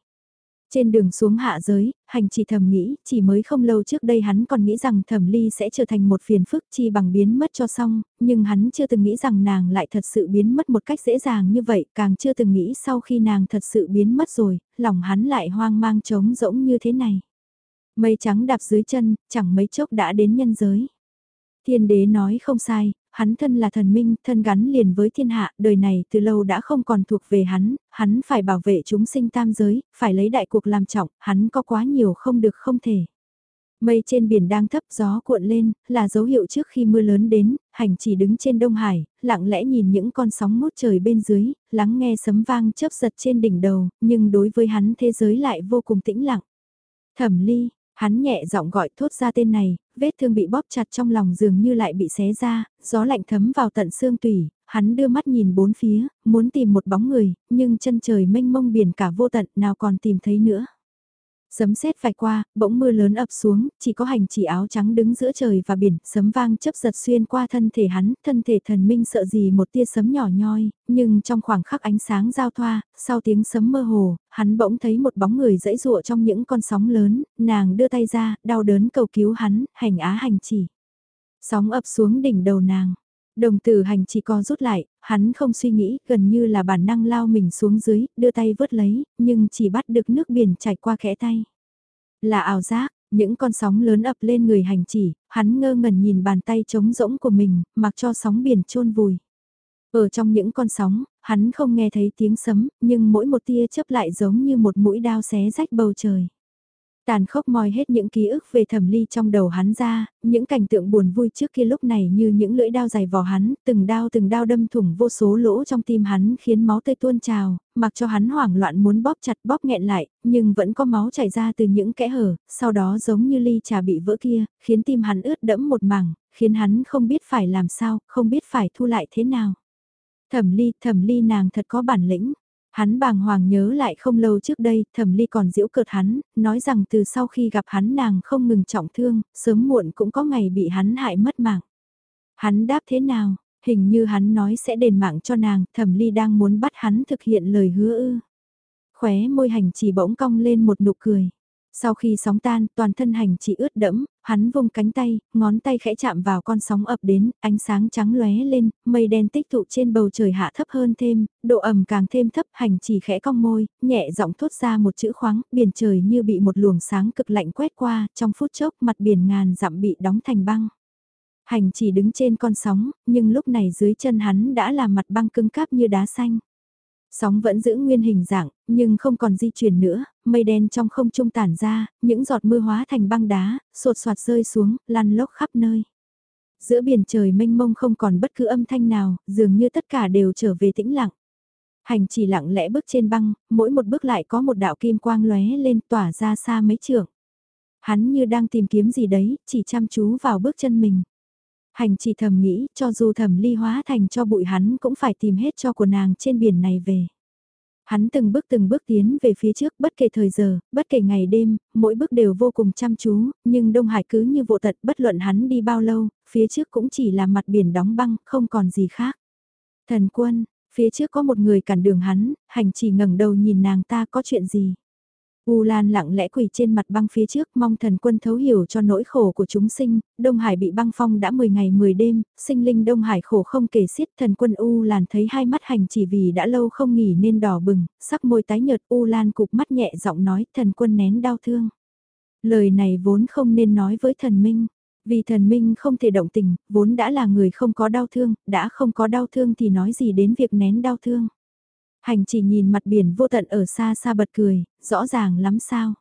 Trên đường xuống hạ giới, hành chỉ thầm nghĩ, chỉ mới không lâu trước đây hắn còn nghĩ rằng thẩm ly sẽ trở thành một phiền phức chi bằng biến mất cho xong, nhưng hắn chưa từng nghĩ rằng nàng lại thật sự biến mất một cách dễ dàng như vậy, càng chưa từng nghĩ sau khi nàng thật sự biến mất rồi, lòng hắn lại hoang mang trống rỗng như thế này. Mây trắng đạp dưới chân, chẳng mấy chốc đã đến nhân giới. Thiên đế nói không sai, hắn thân là thần minh, thân gắn liền với thiên hạ, đời này từ lâu đã không còn thuộc về hắn, hắn phải bảo vệ chúng sinh tam giới, phải lấy đại cuộc làm trọng, hắn có quá nhiều không được không thể. Mây trên biển đang thấp gió cuộn lên, là dấu hiệu trước khi mưa lớn đến, hành chỉ đứng trên Đông Hải, lặng lẽ nhìn những con sóng mút trời bên dưới, lắng nghe sấm vang chớp giật trên đỉnh đầu, nhưng đối với hắn thế giới lại vô cùng tĩnh lặng. Thẩm ly, Hắn nhẹ giọng gọi thốt ra tên này, vết thương bị bóp chặt trong lòng dường như lại bị xé ra, gió lạnh thấm vào tận xương tủy, hắn đưa mắt nhìn bốn phía, muốn tìm một bóng người, nhưng chân trời mênh mông biển cả vô tận nào còn tìm thấy nữa. Sấm sét vạch qua, bỗng mưa lớn ập xuống, chỉ có hành chỉ áo trắng đứng giữa trời và biển, sấm vang chấp giật xuyên qua thân thể hắn, thân thể thần minh sợ gì một tia sấm nhỏ nhoi, nhưng trong khoảng khắc ánh sáng giao thoa, sau tiếng sấm mơ hồ, hắn bỗng thấy một bóng người dãy dụa trong những con sóng lớn, nàng đưa tay ra, đau đớn cầu cứu hắn, hành á hành chỉ. Sóng ập xuống đỉnh đầu nàng. Đồng tử hành chỉ co rút lại, hắn không suy nghĩ, gần như là bản năng lao mình xuống dưới, đưa tay vớt lấy, nhưng chỉ bắt được nước biển chảy qua khẽ tay. Là ảo giác, những con sóng lớn ập lên người hành chỉ, hắn ngơ ngẩn nhìn bàn tay trống rỗng của mình, mặc cho sóng biển chôn vùi. Ở trong những con sóng, hắn không nghe thấy tiếng sấm, nhưng mỗi một tia chớp lại giống như một mũi đao xé rách bầu trời. Tàn khốc moi hết những ký ức về thẩm ly trong đầu hắn ra, những cảnh tượng buồn vui trước kia lúc này như những lưỡi đao dài vò hắn, từng đao từng đao đâm thủng vô số lỗ trong tim hắn khiến máu tươi tuôn trào, mặc cho hắn hoảng loạn muốn bóp chặt bóp nghẹn lại, nhưng vẫn có máu chảy ra từ những kẽ hở, sau đó giống như ly trà bị vỡ kia, khiến tim hắn ướt đẫm một mảng, khiến hắn không biết phải làm sao, không biết phải thu lại thế nào. Thẩm ly, thẩm ly nàng thật có bản lĩnh. Hắn bàng hoàng nhớ lại không lâu trước đây, thẩm ly còn giễu cợt hắn, nói rằng từ sau khi gặp hắn nàng không ngừng trọng thương, sớm muộn cũng có ngày bị hắn hại mất mạng. Hắn đáp thế nào, hình như hắn nói sẽ đền mạng cho nàng, thẩm ly đang muốn bắt hắn thực hiện lời hứa ư. Khóe môi hành chỉ bỗng cong lên một nụ cười. Sau khi sóng tan, toàn thân hành chỉ ướt đẫm, hắn vung cánh tay, ngón tay khẽ chạm vào con sóng ập đến, ánh sáng trắng lóe lên, mây đen tích tụ trên bầu trời hạ thấp hơn thêm, độ ẩm càng thêm thấp, hành chỉ khẽ cong môi, nhẹ giọng thốt ra một chữ khoáng, biển trời như bị một luồng sáng cực lạnh quét qua, trong phút chốc mặt biển ngàn dặm bị đóng thành băng. Hành chỉ đứng trên con sóng, nhưng lúc này dưới chân hắn đã là mặt băng cứng cáp như đá xanh. Sóng vẫn giữ nguyên hình dạng, nhưng không còn di chuyển nữa, mây đen trong không trung tản ra, những giọt mưa hóa thành băng đá, sột soạt rơi xuống, lăn lốc khắp nơi. Giữa biển trời mênh mông không còn bất cứ âm thanh nào, dường như tất cả đều trở về tĩnh lặng. Hành chỉ lặng lẽ bước trên băng, mỗi một bước lại có một đạo kim quang lóe lên tỏa ra xa mấy trượng. Hắn như đang tìm kiếm gì đấy, chỉ chăm chú vào bước chân mình. Hành chỉ thầm nghĩ, cho dù thầm ly hóa thành cho bụi hắn cũng phải tìm hết cho của nàng trên biển này về. Hắn từng bước từng bước tiến về phía trước bất kể thời giờ, bất kể ngày đêm, mỗi bước đều vô cùng chăm chú, nhưng Đông Hải cứ như vô tật bất luận hắn đi bao lâu, phía trước cũng chỉ là mặt biển đóng băng, không còn gì khác. Thần quân, phía trước có một người cản đường hắn, hành chỉ ngẩng đầu nhìn nàng ta có chuyện gì. U Lan lặng lẽ quỳ trên mặt băng phía trước mong thần quân thấu hiểu cho nỗi khổ của chúng sinh, Đông Hải bị băng phong đã 10 ngày 10 đêm, sinh linh Đông Hải khổ không kể xiết thần quân U Lan thấy hai mắt hành chỉ vì đã lâu không nghỉ nên đỏ bừng, sắc môi tái nhợt U Lan cục mắt nhẹ giọng nói thần quân nén đau thương. Lời này vốn không nên nói với thần minh, vì thần minh không thể động tình, vốn đã là người không có đau thương, đã không có đau thương thì nói gì đến việc nén đau thương. Hành chỉ nhìn mặt biển vô tận ở xa xa bật cười, rõ ràng lắm sao.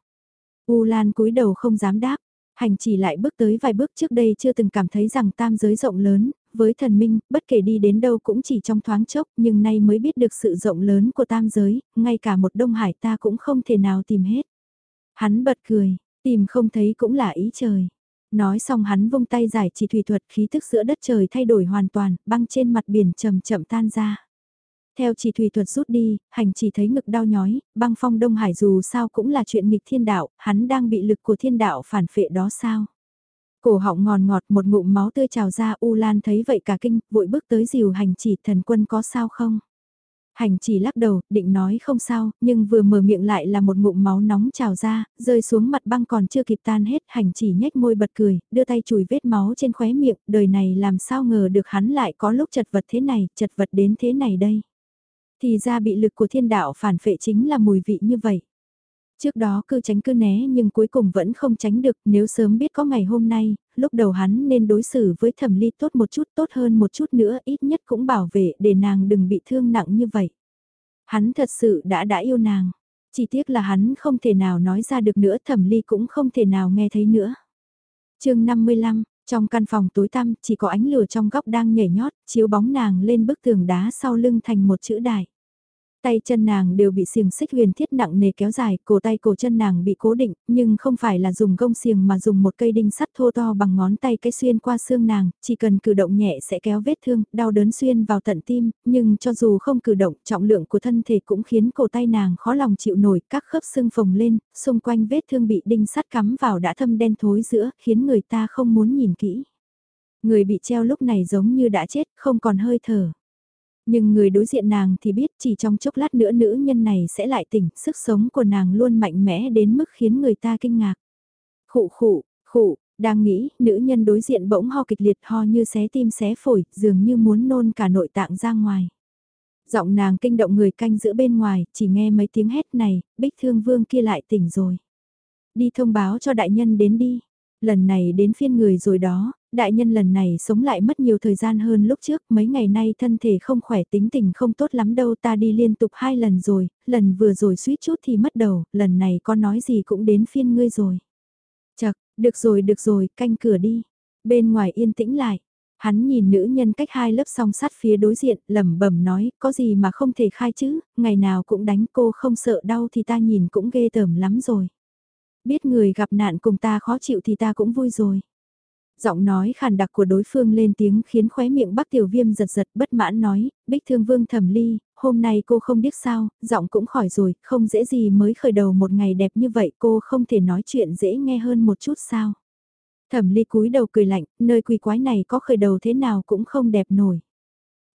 U Lan cúi đầu không dám đáp, hành chỉ lại bước tới vài bước trước đây chưa từng cảm thấy rằng tam giới rộng lớn, với thần minh, bất kể đi đến đâu cũng chỉ trong thoáng chốc, nhưng nay mới biết được sự rộng lớn của tam giới, ngay cả một đông hải ta cũng không thể nào tìm hết. Hắn bật cười, tìm không thấy cũng là ý trời. Nói xong hắn vung tay giải chỉ thủy thuật khí thức giữa đất trời thay đổi hoàn toàn, băng trên mặt biển chậm chậm tan ra. Theo chỉ thủy thuật rút đi, hành chỉ thấy ngực đau nhói, băng phong Đông Hải dù sao cũng là chuyện nghịch thiên đạo, hắn đang bị lực của thiên đạo phản phệ đó sao? Cổ họng ngòn ngọt một ngụm máu tươi trào ra U Lan thấy vậy cả kinh, vội bước tới dìu hành chỉ thần quân có sao không? Hành chỉ lắc đầu, định nói không sao, nhưng vừa mở miệng lại là một ngụm máu nóng trào ra, rơi xuống mặt băng còn chưa kịp tan hết, hành chỉ nhếch môi bật cười, đưa tay chùi vết máu trên khóe miệng, đời này làm sao ngờ được hắn lại có lúc chật vật thế này, chật vật đến thế này đây. Thì ra bị lực của thiên đạo phản phệ chính là mùi vị như vậy. Trước đó cứ tránh cứ né nhưng cuối cùng vẫn không tránh được nếu sớm biết có ngày hôm nay, lúc đầu hắn nên đối xử với thẩm ly tốt một chút tốt hơn một chút nữa ít nhất cũng bảo vệ để nàng đừng bị thương nặng như vậy. Hắn thật sự đã đã yêu nàng, chỉ tiếc là hắn không thể nào nói ra được nữa thẩm ly cũng không thể nào nghe thấy nữa. chương 55, trong căn phòng tối tăm chỉ có ánh lửa trong góc đang nhảy nhót, chiếu bóng nàng lên bức tường đá sau lưng thành một chữ đại. Tay chân nàng đều bị xiềng xích huyền thiết nặng nề kéo dài, cổ tay cổ chân nàng bị cố định, nhưng không phải là dùng gông xiềng mà dùng một cây đinh sắt thô to bằng ngón tay cái xuyên qua xương nàng, chỉ cần cử động nhẹ sẽ kéo vết thương, đau đớn xuyên vào tận tim, nhưng cho dù không cử động, trọng lượng của thân thể cũng khiến cổ tay nàng khó lòng chịu nổi, các khớp xương phồng lên, xung quanh vết thương bị đinh sắt cắm vào đã thâm đen thối giữa, khiến người ta không muốn nhìn kỹ. Người bị treo lúc này giống như đã chết, không còn hơi thở. Nhưng người đối diện nàng thì biết chỉ trong chốc lát nữa nữ nhân này sẽ lại tỉnh, sức sống của nàng luôn mạnh mẽ đến mức khiến người ta kinh ngạc. Khụ khụ, khụ, đang nghĩ, nữ nhân đối diện bỗng ho kịch liệt ho như xé tim xé phổi, dường như muốn nôn cả nội tạng ra ngoài. Giọng nàng kinh động người canh giữa bên ngoài, chỉ nghe mấy tiếng hét này, bích thương vương kia lại tỉnh rồi. Đi thông báo cho đại nhân đến đi. Lần này đến phiên người rồi đó, đại nhân lần này sống lại mất nhiều thời gian hơn lúc trước, mấy ngày nay thân thể không khỏe tính tình không tốt lắm đâu ta đi liên tục hai lần rồi, lần vừa rồi suýt chút thì mất đầu, lần này có nói gì cũng đến phiên ngươi rồi. Chật, được rồi được rồi, canh cửa đi. Bên ngoài yên tĩnh lại, Hắn nhìn nữ nhân cách hai lớp song sắt phía đối diện, lẩm bẩm nói, có gì mà không thể khai chứ, ngày nào cũng đánh cô không sợ đau thì ta nhìn cũng ghê tởm lắm rồi. Biết người gặp nạn cùng ta khó chịu thì ta cũng vui rồi. Giọng nói khàn đặc của đối phương lên tiếng khiến khóe miệng bác tiểu viêm giật giật bất mãn nói, bích thương vương thẩm ly, hôm nay cô không biết sao, giọng cũng khỏi rồi, không dễ gì mới khởi đầu một ngày đẹp như vậy cô không thể nói chuyện dễ nghe hơn một chút sao. Thẩm ly cúi đầu cười lạnh, nơi quỳ quái này có khởi đầu thế nào cũng không đẹp nổi.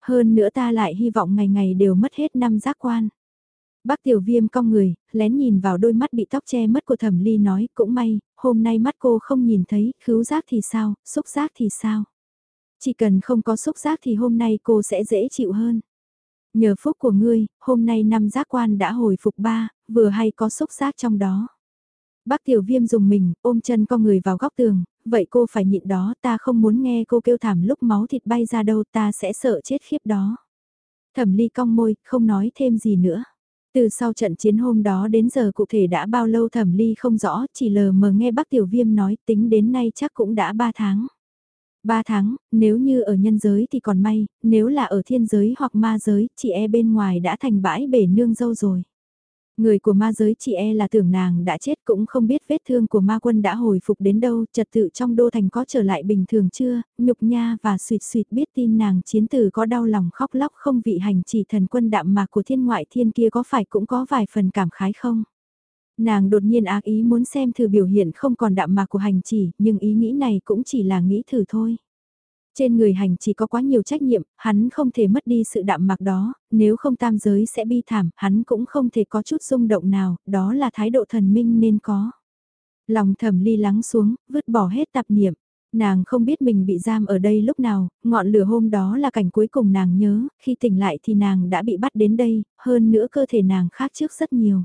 Hơn nữa ta lại hy vọng ngày ngày đều mất hết năm giác quan. Bác tiểu viêm cong người, lén nhìn vào đôi mắt bị tóc che mất của thẩm ly nói, cũng may, hôm nay mắt cô không nhìn thấy, khứu giác thì sao, xúc giác thì sao. Chỉ cần không có xúc giác thì hôm nay cô sẽ dễ chịu hơn. Nhờ phúc của ngươi, hôm nay năm giác quan đã hồi phục ba, vừa hay có xúc giác trong đó. Bác tiểu viêm dùng mình, ôm chân con người vào góc tường, vậy cô phải nhịn đó, ta không muốn nghe cô kêu thảm lúc máu thịt bay ra đâu, ta sẽ sợ chết khiếp đó. Thẩm ly cong môi, không nói thêm gì nữa. Từ sau trận chiến hôm đó đến giờ cụ thể đã bao lâu thẩm ly không rõ, chỉ lờ mờ nghe bác tiểu viêm nói tính đến nay chắc cũng đã 3 tháng. 3 tháng, nếu như ở nhân giới thì còn may, nếu là ở thiên giới hoặc ma giới, chị e bên ngoài đã thành bãi bể nương dâu rồi. Người của ma giới chị e là tưởng nàng đã chết cũng không biết vết thương của ma quân đã hồi phục đến đâu, trật tự trong đô thành có trở lại bình thường chưa, nhục nha và suyệt suyệt biết tin nàng chiến tử có đau lòng khóc lóc không vị hành chỉ thần quân đạm mạc của thiên ngoại thiên kia có phải cũng có vài phần cảm khái không? Nàng đột nhiên ác ý muốn xem thử biểu hiện không còn đạm mạc của hành chỉ, nhưng ý nghĩ này cũng chỉ là nghĩ thử thôi. Trên người hành chỉ có quá nhiều trách nhiệm, hắn không thể mất đi sự đạm mạc đó, nếu không tam giới sẽ bi thảm, hắn cũng không thể có chút rung động nào, đó là thái độ thần minh nên có. Lòng thầm ly lắng xuống, vứt bỏ hết tạp niệm. Nàng không biết mình bị giam ở đây lúc nào, ngọn lửa hôm đó là cảnh cuối cùng nàng nhớ, khi tỉnh lại thì nàng đã bị bắt đến đây, hơn nữa cơ thể nàng khác trước rất nhiều.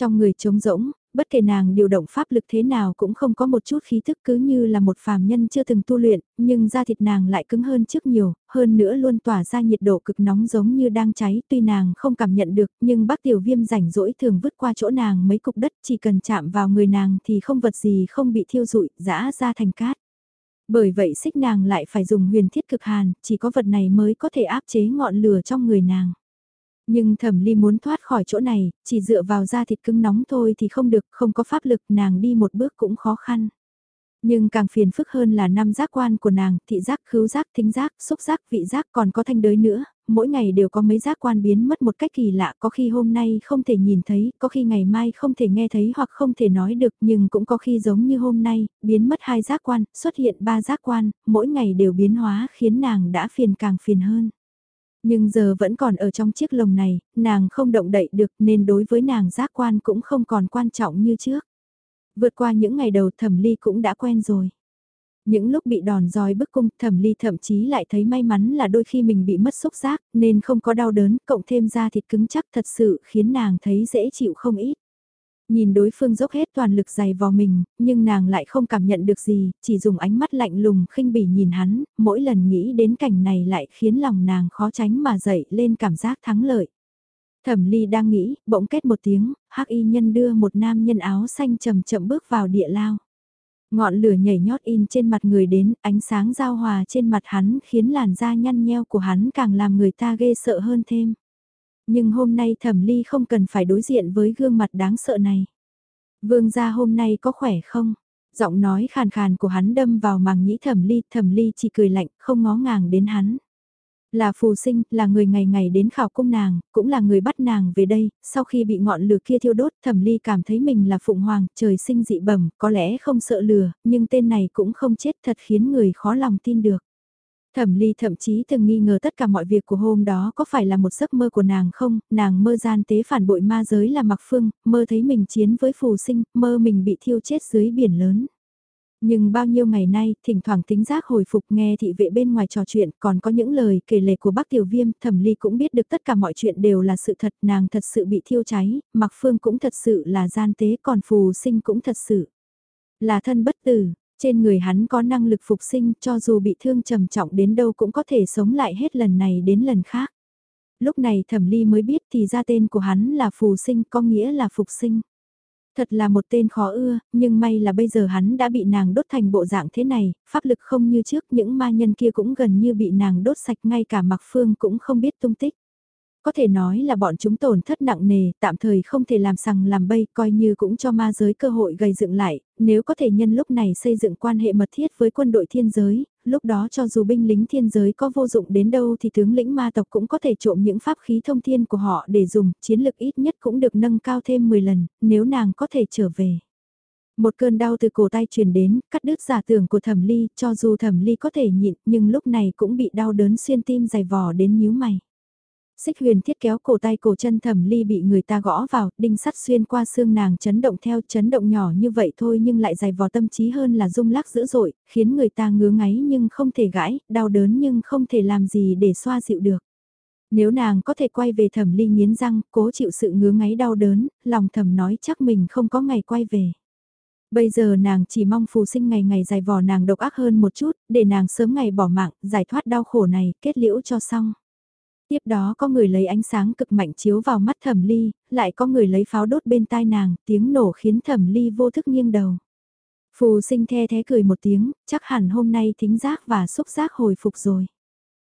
Trong người trống rỗng, bất kể nàng điều động pháp lực thế nào cũng không có một chút khí thức cứ như là một phàm nhân chưa từng tu luyện, nhưng da thịt nàng lại cứng hơn trước nhiều, hơn nữa luôn tỏa ra nhiệt độ cực nóng giống như đang cháy, tuy nàng không cảm nhận được, nhưng bác tiểu viêm rảnh rỗi thường vứt qua chỗ nàng mấy cục đất chỉ cần chạm vào người nàng thì không vật gì không bị thiêu rụi, giã ra thành cát. Bởi vậy xích nàng lại phải dùng huyền thiết cực hàn, chỉ có vật này mới có thể áp chế ngọn lửa trong người nàng. Nhưng thẩm ly muốn thoát khỏi chỗ này, chỉ dựa vào da thịt cứng nóng thôi thì không được, không có pháp lực nàng đi một bước cũng khó khăn. Nhưng càng phiền phức hơn là năm giác quan của nàng, thị giác, khứu giác, thính giác, xúc giác, vị giác còn có thanh đới nữa, mỗi ngày đều có mấy giác quan biến mất một cách kỳ lạ, có khi hôm nay không thể nhìn thấy, có khi ngày mai không thể nghe thấy hoặc không thể nói được, nhưng cũng có khi giống như hôm nay, biến mất hai giác quan, xuất hiện ba giác quan, mỗi ngày đều biến hóa khiến nàng đã phiền càng phiền hơn. Nhưng giờ vẫn còn ở trong chiếc lồng này, nàng không động đậy được nên đối với nàng giác quan cũng không còn quan trọng như trước. Vượt qua những ngày đầu thẩm ly cũng đã quen rồi. Những lúc bị đòn roi bức cung thẩm ly thậm chí lại thấy may mắn là đôi khi mình bị mất xúc giác nên không có đau đớn, cộng thêm da thịt cứng chắc thật sự khiến nàng thấy dễ chịu không ít. Nhìn đối phương dốc hết toàn lực dày vào mình, nhưng nàng lại không cảm nhận được gì, chỉ dùng ánh mắt lạnh lùng khinh bỉ nhìn hắn, mỗi lần nghĩ đến cảnh này lại khiến lòng nàng khó tránh mà dậy lên cảm giác thắng lợi. Thẩm ly đang nghĩ, bỗng kết một tiếng, hắc y nhân đưa một nam nhân áo xanh chậm chậm bước vào địa lao. Ngọn lửa nhảy nhót in trên mặt người đến, ánh sáng giao hòa trên mặt hắn khiến làn da nhăn nheo của hắn càng làm người ta ghê sợ hơn thêm nhưng hôm nay thẩm ly không cần phải đối diện với gương mặt đáng sợ này. Vương gia hôm nay có khỏe không? Giọng nói khàn khàn của hắn đâm vào màng nhĩ thẩm ly, thẩm ly chỉ cười lạnh, không ngó ngàng đến hắn. Là phù sinh, là người ngày ngày đến khảo cung nàng, cũng là người bắt nàng về đây, sau khi bị ngọn lửa kia thiêu đốt, thẩm ly cảm thấy mình là phụng hoàng, trời sinh dị bẩm, có lẽ không sợ lửa, nhưng tên này cũng không chết thật khiến người khó lòng tin được. Thẩm ly thậm chí từng nghi ngờ tất cả mọi việc của hôm đó có phải là một giấc mơ của nàng không, nàng mơ gian tế phản bội ma giới là mặc phương, mơ thấy mình chiến với phù sinh, mơ mình bị thiêu chết dưới biển lớn. Nhưng bao nhiêu ngày nay, thỉnh thoảng tính giác hồi phục nghe thị vệ bên ngoài trò chuyện, còn có những lời kể lể của bác tiểu viêm, thẩm ly cũng biết được tất cả mọi chuyện đều là sự thật, nàng thật sự bị thiêu cháy, mặc phương cũng thật sự là gian tế, còn phù sinh cũng thật sự là thân bất tử, trên người hắn có năng lực phục sinh cho dù bị thương trầm trọng đến đâu cũng có thể sống lại hết lần này đến lần khác. Lúc này thẩm ly mới biết thì ra tên của hắn là phù sinh có nghĩa là phục sinh. Thật là một tên khó ưa, nhưng may là bây giờ hắn đã bị nàng đốt thành bộ dạng thế này, pháp lực không như trước những ma nhân kia cũng gần như bị nàng đốt sạch ngay cả mặc phương cũng không biết tung tích. Có thể nói là bọn chúng tổn thất nặng nề, tạm thời không thể làm sằng làm bay, coi như cũng cho ma giới cơ hội gây dựng lại, nếu có thể nhân lúc này xây dựng quan hệ mật thiết với quân đội thiên giới, lúc đó cho dù binh lính thiên giới có vô dụng đến đâu thì tướng lĩnh ma tộc cũng có thể trộm những pháp khí thông thiên của họ để dùng, chiến lực ít nhất cũng được nâng cao thêm 10 lần, nếu nàng có thể trở về. Một cơn đau từ cổ tay truyền đến, cắt đứt giả tưởng của thẩm ly, cho dù thẩm ly có thể nhịn, nhưng lúc này cũng bị đau đớn xuyên tim dày vò đến nhíu mày. Xích huyền thiết kéo cổ tay cổ chân thẩm ly bị người ta gõ vào, đinh sắt xuyên qua xương nàng chấn động theo chấn động nhỏ như vậy thôi nhưng lại dày vò tâm trí hơn là rung lắc dữ dội, khiến người ta ngứa ngáy nhưng không thể gãi, đau đớn nhưng không thể làm gì để xoa dịu được. Nếu nàng có thể quay về thẩm ly nghiến răng, cố chịu sự ngứa ngáy đau đớn, lòng thầm nói chắc mình không có ngày quay về. Bây giờ nàng chỉ mong phù sinh ngày ngày dài vò nàng độc ác hơn một chút, để nàng sớm ngày bỏ mạng, giải thoát đau khổ này, kết liễu cho xong. Tiếp đó có người lấy ánh sáng cực mạnh chiếu vào mắt thẩm ly, lại có người lấy pháo đốt bên tai nàng, tiếng nổ khiến thẩm ly vô thức nghiêng đầu. Phù sinh the thế cười một tiếng, chắc hẳn hôm nay thính giác và xúc giác hồi phục rồi.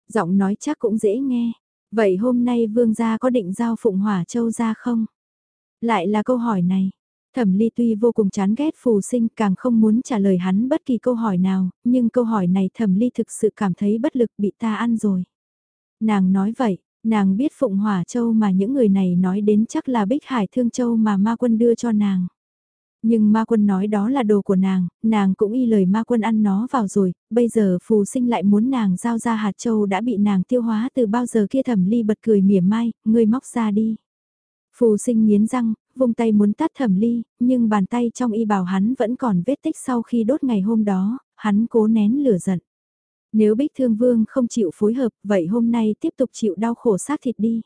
Giọng nói chắc cũng dễ nghe. Vậy hôm nay vương gia có định giao Phụng Hỏa Châu ra không? Lại là câu hỏi này. Thẩm Ly tuy vô cùng chán ghét phù sinh càng không muốn trả lời hắn bất kỳ câu hỏi nào, nhưng câu hỏi này Thẩm Ly thực sự cảm thấy bất lực bị ta ăn rồi. Nàng nói vậy, nàng biết Phụng Hỏa Châu mà những người này nói đến chắc là Bích Hải Thương Châu mà ma quân đưa cho nàng. Nhưng ma quân nói đó là đồ của nàng, nàng cũng y lời ma quân ăn nó vào rồi, bây giờ phù sinh lại muốn nàng giao ra hạt châu đã bị nàng tiêu hóa từ bao giờ kia thẩm ly bật cười mỉa mai, ngươi móc ra đi. Phù sinh nghiến răng, vùng tay muốn tắt thẩm ly, nhưng bàn tay trong y bảo hắn vẫn còn vết tích sau khi đốt ngày hôm đó, hắn cố nén lửa giận. Nếu Bích Thương Vương không chịu phối hợp, vậy hôm nay tiếp tục chịu đau khổ xác thịt đi.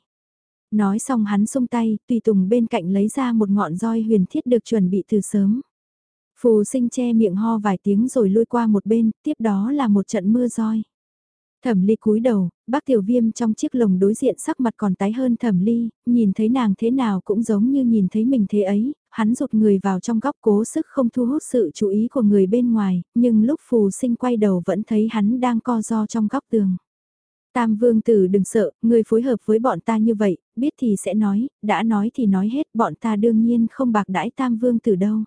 Nói xong hắn xung tay, tùy tùng bên cạnh lấy ra một ngọn roi huyền thiết được chuẩn bị từ sớm. Phù sinh che miệng ho vài tiếng rồi lui qua một bên, tiếp đó là một trận mưa roi. Thẩm ly cúi đầu, bác tiểu viêm trong chiếc lồng đối diện sắc mặt còn tái hơn thẩm ly, nhìn thấy nàng thế nào cũng giống như nhìn thấy mình thế ấy, hắn rụt người vào trong góc cố sức không thu hút sự chú ý của người bên ngoài, nhưng lúc phù sinh quay đầu vẫn thấy hắn đang co do trong góc tường. Tam vương tử đừng sợ, người phối hợp với bọn ta như vậy, biết thì sẽ nói, đã nói thì nói hết, bọn ta đương nhiên không bạc đãi tam vương tử đâu.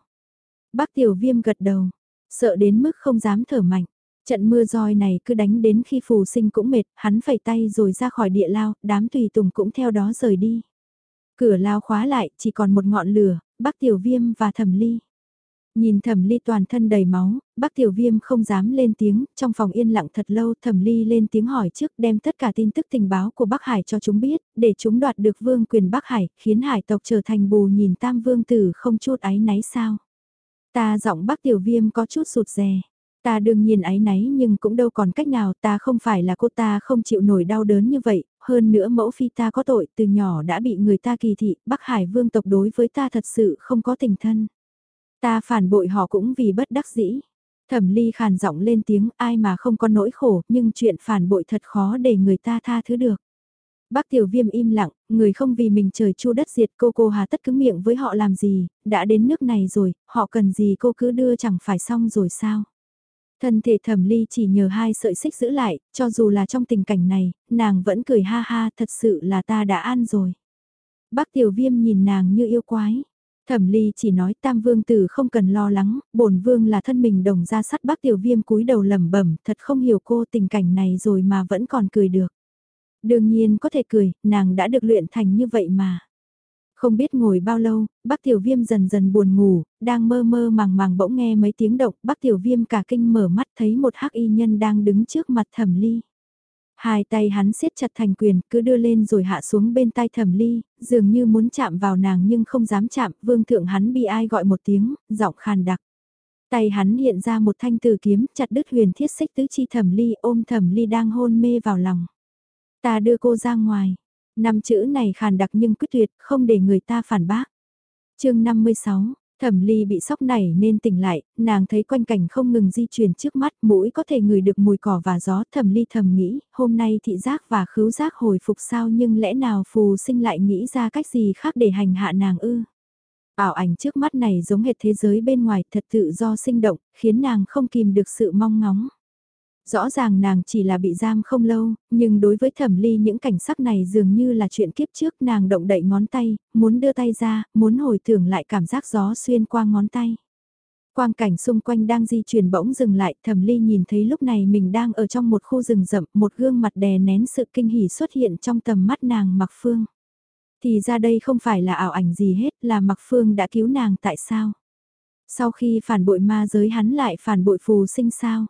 Bác tiểu viêm gật đầu, sợ đến mức không dám thở mạnh. Trận mưa roi này cứ đánh đến khi phù sinh cũng mệt, hắn phẩy tay rồi ra khỏi địa lao, đám tùy tùng cũng theo đó rời đi. Cửa lao khóa lại, chỉ còn một ngọn lửa, bác tiểu viêm và thẩm ly. Nhìn thẩm ly toàn thân đầy máu, bác tiểu viêm không dám lên tiếng, trong phòng yên lặng thật lâu thẩm ly lên tiếng hỏi trước đem tất cả tin tức tình báo của Bắc Hải cho chúng biết, để chúng đoạt được vương quyền Bắc Hải, khiến hải tộc trở thành bù nhìn tam vương tử không chút áy náy sao. Ta giọng bác tiểu viêm có chút sụt rè. Ta đương nhiên ái náy nhưng cũng đâu còn cách nào ta không phải là cô ta không chịu nổi đau đớn như vậy, hơn nữa mẫu phi ta có tội từ nhỏ đã bị người ta kỳ thị, Bắc Hải vương tộc đối với ta thật sự không có tình thân. Ta phản bội họ cũng vì bất đắc dĩ. Thẩm ly khàn giọng lên tiếng ai mà không có nỗi khổ nhưng chuyện phản bội thật khó để người ta tha thứ được. Bác tiểu viêm im lặng, người không vì mình trời chua đất diệt cô cô hà tất cứng miệng với họ làm gì, đã đến nước này rồi, họ cần gì cô cứ đưa chẳng phải xong rồi sao. Thân thể thẩm ly chỉ nhờ hai sợi xích giữ lại, cho dù là trong tình cảnh này, nàng vẫn cười ha ha thật sự là ta đã an rồi. Bác tiểu viêm nhìn nàng như yêu quái. Thẩm ly chỉ nói tam vương tử không cần lo lắng, bổn vương là thân mình đồng ra sắt bác tiểu viêm cúi đầu lẩm bẩm thật không hiểu cô tình cảnh này rồi mà vẫn còn cười được. Đương nhiên có thể cười, nàng đã được luyện thành như vậy mà. Không biết ngồi bao lâu, bác tiểu viêm dần dần buồn ngủ, đang mơ mơ màng màng bỗng nghe mấy tiếng động, bác tiểu viêm cả kinh mở mắt thấy một hắc y nhân đang đứng trước mặt thẩm ly. Hai tay hắn siết chặt thành quyền, cứ đưa lên rồi hạ xuống bên tai thẩm ly, dường như muốn chạm vào nàng nhưng không dám chạm, vương thượng hắn bị ai gọi một tiếng, giọng khàn đặc. Tay hắn hiện ra một thanh từ kiếm, chặt đứt huyền thiết xích tứ chi thẩm ly, ôm thẩm ly đang hôn mê vào lòng. Ta đưa cô ra ngoài, Năm chữ này khàn đặc nhưng quyết tuyệt, không để người ta phản bác. chương 56, Thẩm ly bị sốc này nên tỉnh lại, nàng thấy quanh cảnh không ngừng di chuyển trước mắt, mũi có thể ngửi được mùi cỏ và gió. Thẩm ly thầm nghĩ, hôm nay thị giác và khứu giác hồi phục sao nhưng lẽ nào phù sinh lại nghĩ ra cách gì khác để hành hạ nàng ư. Ảo ảnh trước mắt này giống hệt thế giới bên ngoài thật tự do sinh động, khiến nàng không kìm được sự mong ngóng. Rõ ràng nàng chỉ là bị giam không lâu, nhưng đối với thẩm ly những cảnh sắc này dường như là chuyện kiếp trước nàng động đậy ngón tay, muốn đưa tay ra, muốn hồi tưởng lại cảm giác gió xuyên qua ngón tay. Quang cảnh xung quanh đang di chuyển bỗng dừng lại, thẩm ly nhìn thấy lúc này mình đang ở trong một khu rừng rậm, một gương mặt đè nén sự kinh hỉ xuất hiện trong tầm mắt nàng mặc phương. Thì ra đây không phải là ảo ảnh gì hết, là mặc phương đã cứu nàng tại sao? Sau khi phản bội ma giới hắn lại phản bội phù sinh sao?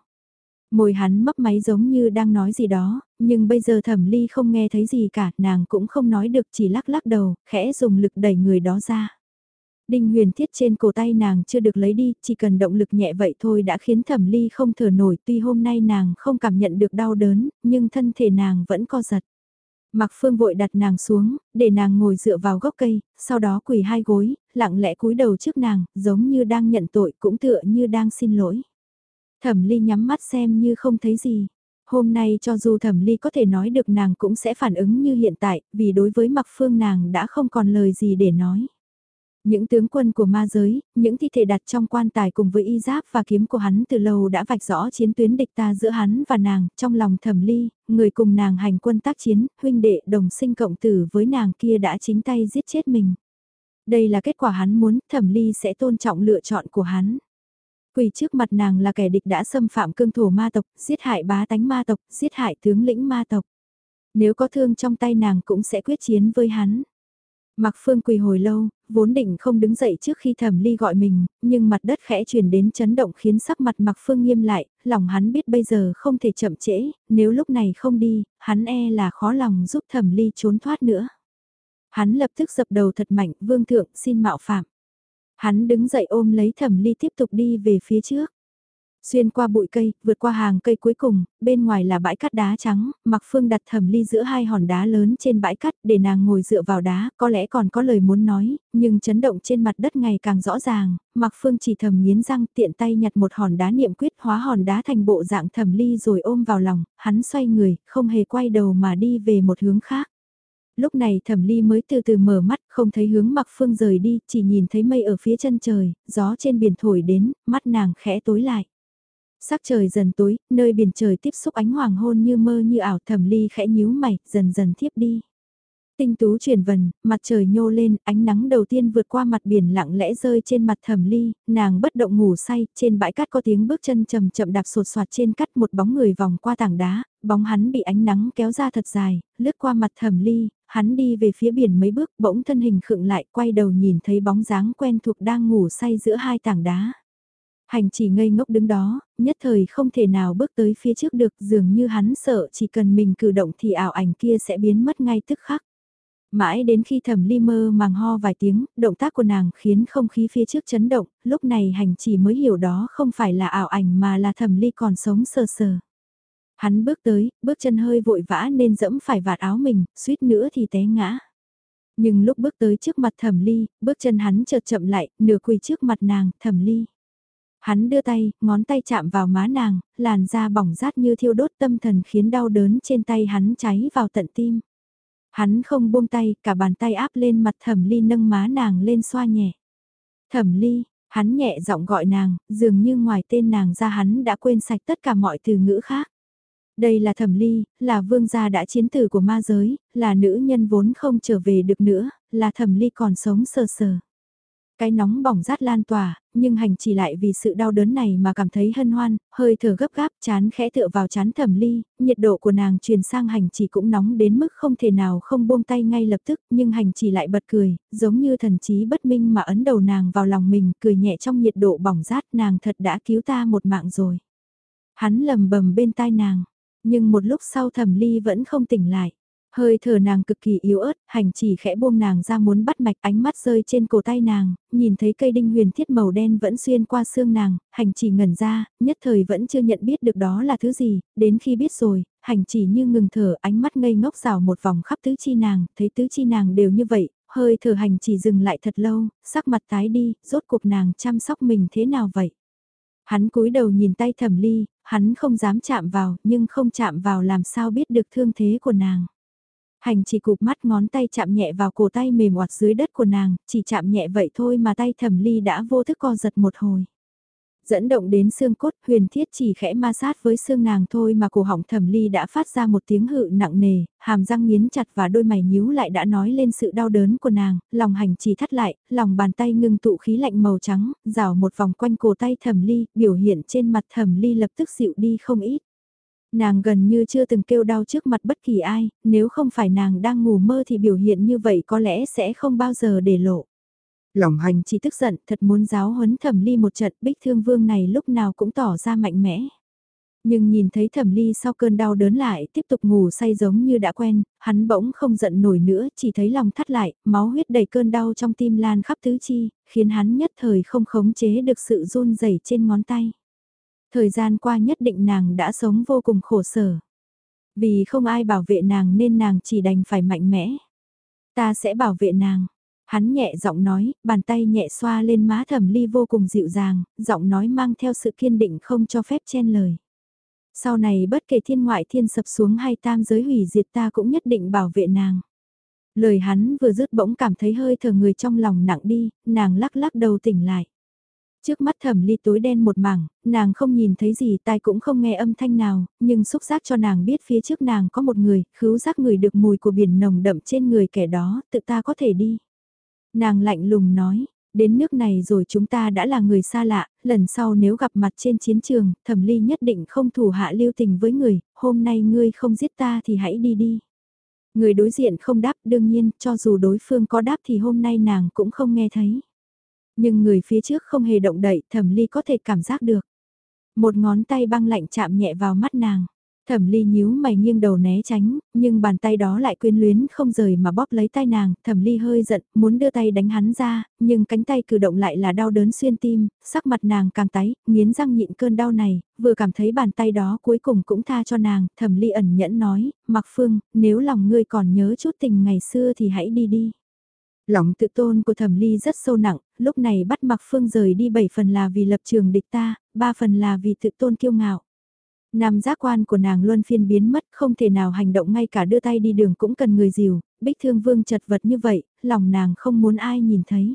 Môi hắn mấp máy giống như đang nói gì đó, nhưng bây giờ thẩm ly không nghe thấy gì cả, nàng cũng không nói được chỉ lắc lắc đầu, khẽ dùng lực đẩy người đó ra. Đinh huyền thiết trên cổ tay nàng chưa được lấy đi, chỉ cần động lực nhẹ vậy thôi đã khiến thẩm ly không thở nổi tuy hôm nay nàng không cảm nhận được đau đớn, nhưng thân thể nàng vẫn co giật. Mặc phương vội đặt nàng xuống, để nàng ngồi dựa vào gốc cây, sau đó quỳ hai gối, lặng lẽ cúi đầu trước nàng, giống như đang nhận tội cũng tựa như đang xin lỗi. Thẩm ly nhắm mắt xem như không thấy gì. Hôm nay cho dù thẩm ly có thể nói được nàng cũng sẽ phản ứng như hiện tại, vì đối với mặc phương nàng đã không còn lời gì để nói. Những tướng quân của ma giới, những thi thể đặt trong quan tài cùng với y giáp và kiếm của hắn từ lâu đã vạch rõ chiến tuyến địch ta giữa hắn và nàng, trong lòng thẩm ly, người cùng nàng hành quân tác chiến, huynh đệ đồng sinh cộng tử với nàng kia đã chính tay giết chết mình. Đây là kết quả hắn muốn, thẩm ly sẽ tôn trọng lựa chọn của hắn. Quỳ trước mặt nàng là kẻ địch đã xâm phạm cương thổ ma tộc, giết hại bá tánh ma tộc, giết hại tướng lĩnh ma tộc. Nếu có thương trong tay nàng cũng sẽ quyết chiến với hắn. Mặc phương quỳ hồi lâu, vốn định không đứng dậy trước khi thẩm ly gọi mình, nhưng mặt đất khẽ chuyển đến chấn động khiến sắc mặt mặc phương nghiêm lại, lòng hắn biết bây giờ không thể chậm trễ, nếu lúc này không đi, hắn e là khó lòng giúp thẩm ly trốn thoát nữa. Hắn lập tức dập đầu thật mạnh, vương thượng xin mạo phạm. Hắn đứng dậy ôm lấy thẩm ly tiếp tục đi về phía trước. Xuyên qua bụi cây, vượt qua hàng cây cuối cùng, bên ngoài là bãi cát đá trắng, Mặc Phương đặt thẩm ly giữa hai hòn đá lớn trên bãi cát để nàng ngồi dựa vào đá, có lẽ còn có lời muốn nói, nhưng chấn động trên mặt đất ngày càng rõ ràng, Mặc Phương chỉ thầm nghiến răng tiện tay nhặt một hòn đá niệm quyết hóa hòn đá thành bộ dạng thẩm ly rồi ôm vào lòng, hắn xoay người, không hề quay đầu mà đi về một hướng khác lúc này thẩm ly mới từ từ mở mắt, không thấy hướng mặc phương rời đi, chỉ nhìn thấy mây ở phía chân trời, gió trên biển thổi đến, mắt nàng khẽ tối lại. Sắc trời dần tối, nơi biển trời tiếp xúc ánh hoàng hôn như mơ như ảo thẩm ly khẽ nhíu mày, dần dần thiếp đi. Tinh tú chuyển vần, mặt trời nhô lên, ánh nắng đầu tiên vượt qua mặt biển lặng lẽ rơi trên mặt thẩm ly, nàng bất động ngủ say, trên bãi cát có tiếng bước chân chậm chậm đạp sột soạt trên cát một bóng người vòng qua tảng đá, bóng hắn bị ánh nắng kéo ra thật dài, lướt qua mặt thẩm ly, hắn đi về phía biển mấy bước bỗng thân hình khựng lại quay đầu nhìn thấy bóng dáng quen thuộc đang ngủ say giữa hai tảng đá. Hành chỉ ngây ngốc đứng đó, nhất thời không thể nào bước tới phía trước được dường như hắn sợ chỉ cần mình cử động thì ảo ảnh kia sẽ biến mất ngay tức khắc. Mãi đến khi thẩm ly mơ màng ho vài tiếng, động tác của nàng khiến không khí phía trước chấn động, lúc này hành chỉ mới hiểu đó không phải là ảo ảnh mà là thẩm ly còn sống sờ sờ. Hắn bước tới, bước chân hơi vội vã nên dẫm phải vạt áo mình, suýt nữa thì té ngã. Nhưng lúc bước tới trước mặt thẩm ly, bước chân hắn chợt chậm lại, nửa quỳ trước mặt nàng, thẩm ly. Hắn đưa tay, ngón tay chạm vào má nàng, làn da bỏng rát như thiêu đốt tâm thần khiến đau đớn trên tay hắn cháy vào tận tim. Hắn không buông tay, cả bàn tay áp lên mặt thẩm ly nâng má nàng lên xoa nhẹ. Thẩm ly, hắn nhẹ giọng gọi nàng, dường như ngoài tên nàng ra hắn đã quên sạch tất cả mọi từ ngữ khác. Đây là thẩm ly, là vương gia đã chiến tử của ma giới, là nữ nhân vốn không trở về được nữa, là thẩm ly còn sống sờ sờ. Cái nóng bỏng rát lan tỏa, nhưng hành chỉ lại vì sự đau đớn này mà cảm thấy hân hoan, hơi thở gấp gáp, chán khẽ tựa vào chán thẩm ly, nhiệt độ của nàng truyền sang hành chỉ cũng nóng đến mức không thể nào không buông tay ngay lập tức, nhưng hành chỉ lại bật cười, giống như thần trí bất minh mà ấn đầu nàng vào lòng mình, cười nhẹ trong nhiệt độ bỏng rát nàng thật đã cứu ta một mạng rồi. Hắn lầm bầm bên tai nàng, nhưng một lúc sau thẩm ly vẫn không tỉnh lại. Hơi thở nàng cực kỳ yếu ớt, hành chỉ khẽ buông nàng ra muốn bắt mạch ánh mắt rơi trên cổ tay nàng, nhìn thấy cây đinh huyền thiết màu đen vẫn xuyên qua xương nàng, hành chỉ ngẩn ra, nhất thời vẫn chưa nhận biết được đó là thứ gì, đến khi biết rồi, hành chỉ như ngừng thở ánh mắt ngây ngốc rào một vòng khắp tứ chi nàng, thấy tứ chi nàng đều như vậy, hơi thở hành chỉ dừng lại thật lâu, sắc mặt tái đi, rốt cuộc nàng chăm sóc mình thế nào vậy? Hắn cúi đầu nhìn tay thẩm ly, hắn không dám chạm vào, nhưng không chạm vào làm sao biết được thương thế của nàng. Hành chỉ cụp mắt ngón tay chạm nhẹ vào cổ tay mềm oặt dưới đất của nàng, chỉ chạm nhẹ vậy thôi mà tay thẩm ly đã vô thức co giật một hồi dẫn động đến xương cốt huyền thiết chỉ khẽ ma sát với xương nàng thôi mà cổ họng thẩm ly đã phát ra một tiếng hự nặng nề, hàm răng nghiến chặt và đôi mày nhíu lại đã nói lên sự đau đớn của nàng, lòng hành chỉ thắt lại, lòng bàn tay ngưng tụ khí lạnh màu trắng, rào một vòng quanh cổ tay thẩm ly, biểu hiện trên mặt thẩm ly lập tức dịu đi không ít. Nàng gần như chưa từng kêu đau trước mặt bất kỳ ai, nếu không phải nàng đang ngủ mơ thì biểu hiện như vậy có lẽ sẽ không bao giờ để lộ. Lòng hành chỉ tức giận thật muốn giáo huấn thẩm ly một trận bích thương vương này lúc nào cũng tỏ ra mạnh mẽ. Nhưng nhìn thấy thẩm ly sau cơn đau đớn lại tiếp tục ngủ say giống như đã quen, hắn bỗng không giận nổi nữa chỉ thấy lòng thắt lại, máu huyết đầy cơn đau trong tim lan khắp tứ chi, khiến hắn nhất thời không khống chế được sự run rẩy trên ngón tay. Thời gian qua nhất định nàng đã sống vô cùng khổ sở. Vì không ai bảo vệ nàng nên nàng chỉ đành phải mạnh mẽ. Ta sẽ bảo vệ nàng. Hắn nhẹ giọng nói, bàn tay nhẹ xoa lên má thẩm ly vô cùng dịu dàng, giọng nói mang theo sự kiên định không cho phép chen lời. Sau này bất kể thiên ngoại thiên sập xuống hay tam giới hủy diệt ta cũng nhất định bảo vệ nàng. Lời hắn vừa dứt bỗng cảm thấy hơi thở người trong lòng nặng đi, nàng lắc lắc đầu tỉnh lại. Trước mắt thẩm ly tối đen một mảng, nàng không nhìn thấy gì tai cũng không nghe âm thanh nào, nhưng xúc giác cho nàng biết phía trước nàng có một người, khứu giác người được mùi của biển nồng đậm trên người kẻ đó, tự ta có thể đi. Nàng lạnh lùng nói, đến nước này rồi chúng ta đã là người xa lạ, lần sau nếu gặp mặt trên chiến trường, thẩm ly nhất định không thủ hạ lưu tình với người, hôm nay ngươi không giết ta thì hãy đi đi. Người đối diện không đáp đương nhiên, cho dù đối phương có đáp thì hôm nay nàng cũng không nghe thấy. Nhưng người phía trước không hề động đậy, thẩm ly có thể cảm giác được. Một ngón tay băng lạnh chạm nhẹ vào mắt nàng. Thẩm ly nhíu mày nghiêng đầu né tránh, nhưng bàn tay đó lại quyến luyến không rời mà bóp lấy tay nàng, thẩm ly hơi giận, muốn đưa tay đánh hắn ra, nhưng cánh tay cử động lại là đau đớn xuyên tim, sắc mặt nàng càng tái, nghiến răng nhịn cơn đau này, vừa cảm thấy bàn tay đó cuối cùng cũng tha cho nàng, thẩm ly ẩn nhẫn nói, mặc phương, nếu lòng ngươi còn nhớ chút tình ngày xưa thì hãy đi đi. Lòng tự tôn của thẩm ly rất sâu nặng, lúc này bắt mặc phương rời đi bảy phần là vì lập trường địch ta, ba phần là vì tự tôn kiêu ngạo. Nam giác quan của nàng luôn phiên biến mất, không thể nào hành động ngay cả đưa tay đi đường cũng cần người dìu, bích thương vương chật vật như vậy, lòng nàng không muốn ai nhìn thấy.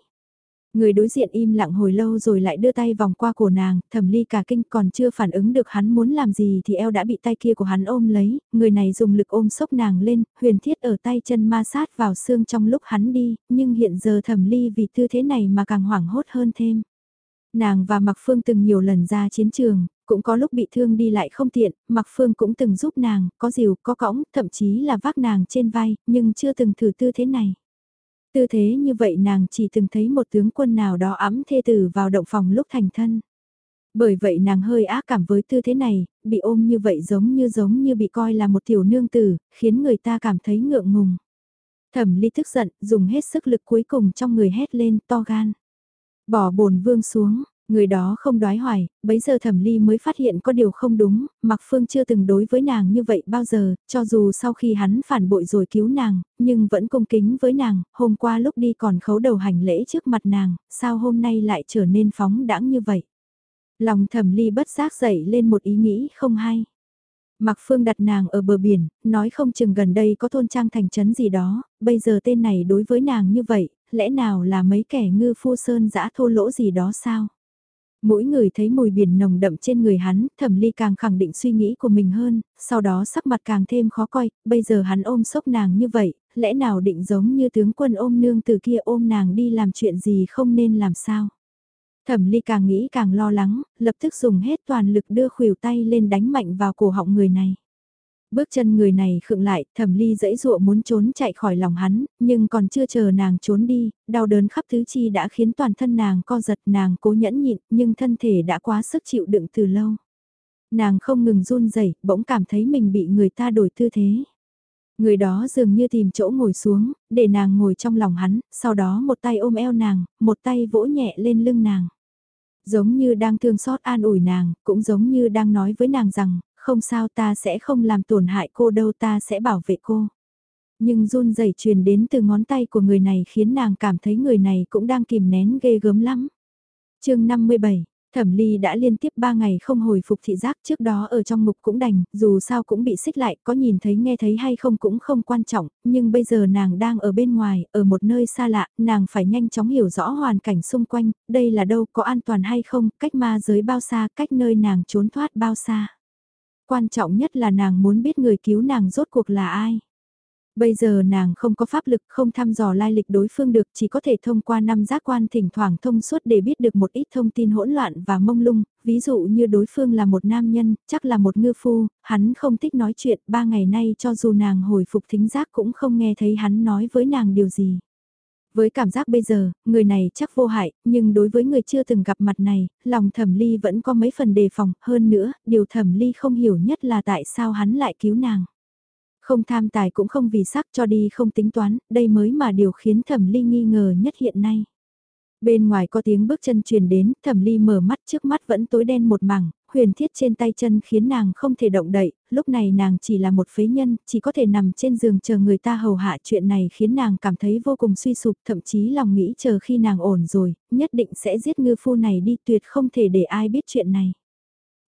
Người đối diện im lặng hồi lâu rồi lại đưa tay vòng qua cổ nàng, thẩm ly cả kinh còn chưa phản ứng được hắn muốn làm gì thì eo đã bị tay kia của hắn ôm lấy, người này dùng lực ôm sốc nàng lên, huyền thiết ở tay chân ma sát vào xương trong lúc hắn đi, nhưng hiện giờ thẩm ly vì tư thế này mà càng hoảng hốt hơn thêm. Nàng và Mạc Phương từng nhiều lần ra chiến trường, cũng có lúc bị thương đi lại không tiện, Mạc Phương cũng từng giúp nàng, có dìu, có cõng, thậm chí là vác nàng trên vai, nhưng chưa từng thử tư thế này. Tư thế như vậy nàng chỉ từng thấy một tướng quân nào đó ấm thê tử vào động phòng lúc thành thân. Bởi vậy nàng hơi ác cảm với tư thế này, bị ôm như vậy giống như giống như bị coi là một tiểu nương tử, khiến người ta cảm thấy ngượng ngùng. Thẩm ly tức giận, dùng hết sức lực cuối cùng trong người hét lên to gan. Bỏ bồn vương xuống, Người đó không đoái hoài, bấy giờ thẩm ly mới phát hiện có điều không đúng, Mạc Phương chưa từng đối với nàng như vậy bao giờ, cho dù sau khi hắn phản bội rồi cứu nàng, nhưng vẫn cung kính với nàng, hôm qua lúc đi còn khấu đầu hành lễ trước mặt nàng, sao hôm nay lại trở nên phóng đãng như vậy. Lòng thẩm ly bất giác dậy lên một ý nghĩ không hay. Mạc Phương đặt nàng ở bờ biển, nói không chừng gần đây có thôn trang thành trấn gì đó, bây giờ tên này đối với nàng như vậy, lẽ nào là mấy kẻ ngư phu sơn dã thô lỗ gì đó sao? Mỗi người thấy mùi biển nồng đậm trên người hắn, thẩm ly càng khẳng định suy nghĩ của mình hơn, sau đó sắc mặt càng thêm khó coi, bây giờ hắn ôm sốc nàng như vậy, lẽ nào định giống như tướng quân ôm nương từ kia ôm nàng đi làm chuyện gì không nên làm sao. Thẩm ly càng nghĩ càng lo lắng, lập tức dùng hết toàn lực đưa khuỷu tay lên đánh mạnh vào cổ họng người này. Bước chân người này khựng lại, thẩm ly dẫy dụa muốn trốn chạy khỏi lòng hắn, nhưng còn chưa chờ nàng trốn đi, đau đớn khắp tứ chi đã khiến toàn thân nàng co giật nàng cố nhẫn nhịn, nhưng thân thể đã quá sức chịu đựng từ lâu. Nàng không ngừng run rẩy bỗng cảm thấy mình bị người ta đổi tư thế. Người đó dường như tìm chỗ ngồi xuống, để nàng ngồi trong lòng hắn, sau đó một tay ôm eo nàng, một tay vỗ nhẹ lên lưng nàng. Giống như đang thương xót an ủi nàng, cũng giống như đang nói với nàng rằng, không sao ta sẽ không làm tổn hại cô đâu ta sẽ bảo vệ cô. Nhưng run rẩy truyền đến từ ngón tay của người này khiến nàng cảm thấy người này cũng đang kìm nén ghê gớm lắm. chương 57 Thẩm Ly đã liên tiếp 3 ngày không hồi phục thị giác trước đó ở trong mục cũng đành, dù sao cũng bị xích lại, có nhìn thấy nghe thấy hay không cũng không quan trọng, nhưng bây giờ nàng đang ở bên ngoài, ở một nơi xa lạ, nàng phải nhanh chóng hiểu rõ hoàn cảnh xung quanh, đây là đâu, có an toàn hay không, cách ma giới bao xa, cách nơi nàng trốn thoát bao xa. Quan trọng nhất là nàng muốn biết người cứu nàng rốt cuộc là ai. Bây giờ nàng không có pháp lực không thăm dò lai lịch đối phương được chỉ có thể thông qua năm giác quan thỉnh thoảng thông suốt để biết được một ít thông tin hỗn loạn và mông lung, ví dụ như đối phương là một nam nhân, chắc là một ngư phu, hắn không thích nói chuyện, ba ngày nay cho dù nàng hồi phục thính giác cũng không nghe thấy hắn nói với nàng điều gì. Với cảm giác bây giờ, người này chắc vô hại, nhưng đối với người chưa từng gặp mặt này, lòng thẩm ly vẫn có mấy phần đề phòng, hơn nữa, điều thẩm ly không hiểu nhất là tại sao hắn lại cứu nàng. Không tham tài cũng không vì sắc cho đi không tính toán, đây mới mà điều khiến thẩm ly nghi ngờ nhất hiện nay. Bên ngoài có tiếng bước chân truyền đến, thẩm ly mở mắt trước mắt vẫn tối đen một mảng, huyền thiết trên tay chân khiến nàng không thể động đậy, lúc này nàng chỉ là một phế nhân, chỉ có thể nằm trên giường chờ người ta hầu hạ chuyện này khiến nàng cảm thấy vô cùng suy sụp, thậm chí lòng nghĩ chờ khi nàng ổn rồi, nhất định sẽ giết ngư phu này đi tuyệt không thể để ai biết chuyện này.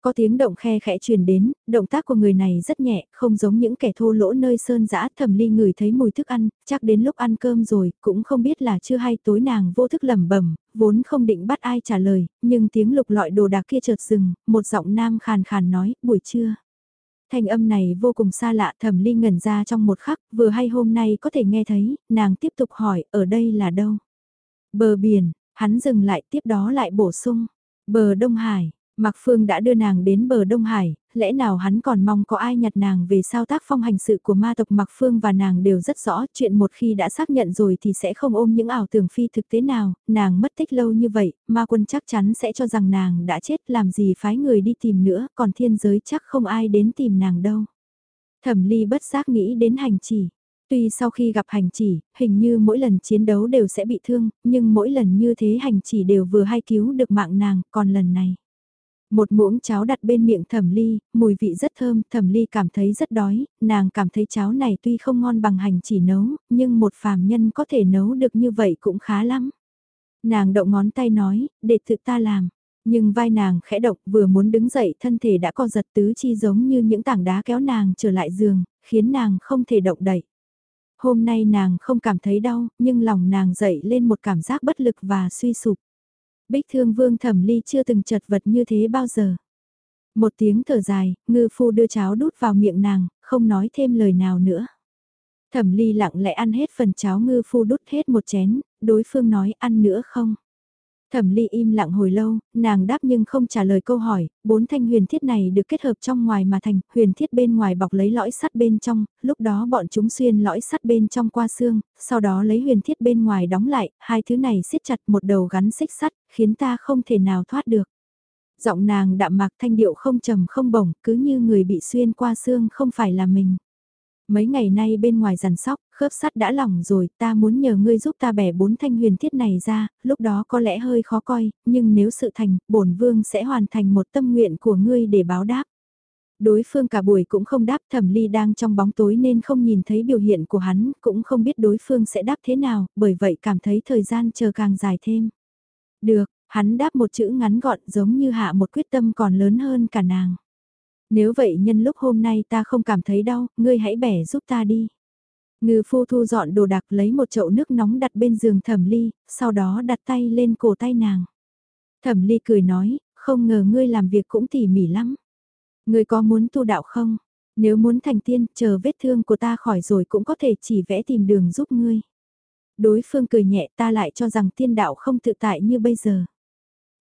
Có tiếng động khe khẽ truyền đến, động tác của người này rất nhẹ, không giống những kẻ thô lỗ nơi sơn dã thầm ly người thấy mùi thức ăn, chắc đến lúc ăn cơm rồi, cũng không biết là chưa hay tối nàng vô thức lẩm bẩm vốn không định bắt ai trả lời, nhưng tiếng lục lọi đồ đạc kia chợt dừng, một giọng nam khàn khàn nói, buổi trưa. Thanh âm này vô cùng xa lạ thầm ly ngẩn ra trong một khắc, vừa hay hôm nay có thể nghe thấy, nàng tiếp tục hỏi, ở đây là đâu? Bờ biển, hắn dừng lại tiếp đó lại bổ sung, bờ Đông Hải, Mạc Phương đã đưa nàng đến bờ Đông Hải, lẽ nào hắn còn mong có ai nhặt nàng về sao tác phong hành sự của ma tộc Mạc Phương và nàng đều rất rõ chuyện một khi đã xác nhận rồi thì sẽ không ôm những ảo tưởng phi thực tế nào, nàng mất tích lâu như vậy, ma quân chắc chắn sẽ cho rằng nàng đã chết làm gì phái người đi tìm nữa, còn thiên giới chắc không ai đến tìm nàng đâu. Thẩm ly bất giác nghĩ đến hành chỉ. Tuy sau khi gặp hành chỉ, hình như mỗi lần chiến đấu đều sẽ bị thương, nhưng mỗi lần như thế hành chỉ đều vừa hay cứu được mạng nàng, còn lần này một muỗng cháo đặt bên miệng thẩm ly, mùi vị rất thơm, thẩm ly cảm thấy rất đói, nàng cảm thấy cháo này tuy không ngon bằng hành chỉ nấu, nhưng một phàm nhân có thể nấu được như vậy cũng khá lắm. Nàng động ngón tay nói, để tự ta làm. Nhưng vai nàng khẽ động vừa muốn đứng dậy thân thể đã co giật tứ chi giống như những tảng đá kéo nàng trở lại giường, khiến nàng không thể động đậy. Hôm nay nàng không cảm thấy đau, nhưng lòng nàng dậy lên một cảm giác bất lực và suy sụp. Bích thương vương thẩm ly chưa từng chật vật như thế bao giờ. Một tiếng thở dài, ngư phu đưa cháo đút vào miệng nàng, không nói thêm lời nào nữa. Thẩm ly lặng lẽ ăn hết phần cháo ngư phu đút hết một chén, đối phương nói ăn nữa không? Thẩm ly im lặng hồi lâu, nàng đáp nhưng không trả lời câu hỏi, bốn thanh huyền thiết này được kết hợp trong ngoài mà thành, huyền thiết bên ngoài bọc lấy lõi sắt bên trong, lúc đó bọn chúng xuyên lõi sắt bên trong qua xương, sau đó lấy huyền thiết bên ngoài đóng lại, hai thứ này siết chặt một đầu gắn xích sắt, khiến ta không thể nào thoát được. Giọng nàng đạm mạc thanh điệu không trầm không bổng, cứ như người bị xuyên qua xương không phải là mình. Mấy ngày nay bên ngoài giàn sóc, khớp sắt đã lỏng rồi, ta muốn nhờ ngươi giúp ta bẻ bốn thanh huyền thiết này ra, lúc đó có lẽ hơi khó coi, nhưng nếu sự thành, bổn vương sẽ hoàn thành một tâm nguyện của ngươi để báo đáp. Đối phương cả buổi cũng không đáp thẩm ly đang trong bóng tối nên không nhìn thấy biểu hiện của hắn, cũng không biết đối phương sẽ đáp thế nào, bởi vậy cảm thấy thời gian chờ càng dài thêm. Được, hắn đáp một chữ ngắn gọn giống như hạ một quyết tâm còn lớn hơn cả nàng. Nếu vậy nhân lúc hôm nay ta không cảm thấy đau, ngươi hãy bẻ giúp ta đi. Ngư phu thu dọn đồ đạc lấy một chậu nước nóng đặt bên giường thẩm ly, sau đó đặt tay lên cổ tay nàng. Thẩm ly cười nói, không ngờ ngươi làm việc cũng tỉ mỉ lắm. Ngươi có muốn tu đạo không? Nếu muốn thành tiên, chờ vết thương của ta khỏi rồi cũng có thể chỉ vẽ tìm đường giúp ngươi. Đối phương cười nhẹ ta lại cho rằng tiên đạo không tự tại như bây giờ.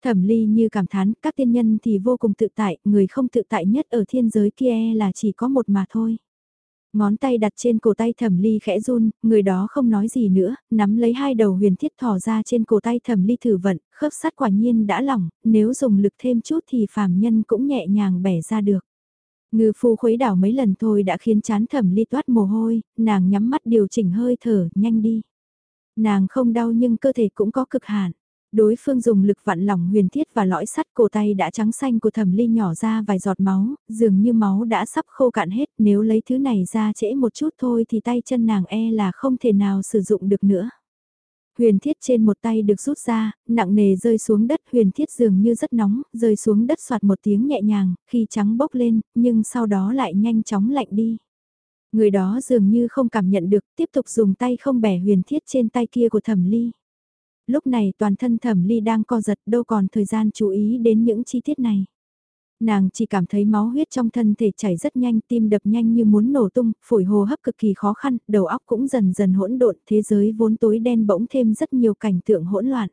Thẩm ly như cảm thán, các tiên nhân thì vô cùng tự tại, người không tự tại nhất ở thiên giới kia là chỉ có một mà thôi. Ngón tay đặt trên cổ tay thẩm ly khẽ run, người đó không nói gì nữa, nắm lấy hai đầu huyền thiết thỏ ra trên cổ tay thẩm ly thử vận, khớp sắt quả nhiên đã lỏng, nếu dùng lực thêm chút thì phàm nhân cũng nhẹ nhàng bẻ ra được. Ngư phu khuấy đảo mấy lần thôi đã khiến chán thẩm ly toát mồ hôi, nàng nhắm mắt điều chỉnh hơi thở, nhanh đi. Nàng không đau nhưng cơ thể cũng có cực hạn. Đối phương dùng lực vặn lỏng huyền thiết và lõi sắt cổ tay đã trắng xanh của thẩm ly nhỏ ra vài giọt máu, dường như máu đã sắp khô cạn hết, nếu lấy thứ này ra trễ một chút thôi thì tay chân nàng e là không thể nào sử dụng được nữa. Huyền thiết trên một tay được rút ra, nặng nề rơi xuống đất huyền thiết dường như rất nóng, rơi xuống đất soạt một tiếng nhẹ nhàng, khi trắng bốc lên, nhưng sau đó lại nhanh chóng lạnh đi. Người đó dường như không cảm nhận được, tiếp tục dùng tay không bẻ huyền thiết trên tay kia của thẩm ly. Lúc này toàn thân thẩm ly đang co giật đâu còn thời gian chú ý đến những chi tiết này. Nàng chỉ cảm thấy máu huyết trong thân thể chảy rất nhanh, tim đập nhanh như muốn nổ tung, phổi hô hấp cực kỳ khó khăn, đầu óc cũng dần dần hỗn độn, thế giới vốn tối đen bỗng thêm rất nhiều cảnh tượng hỗn loạn.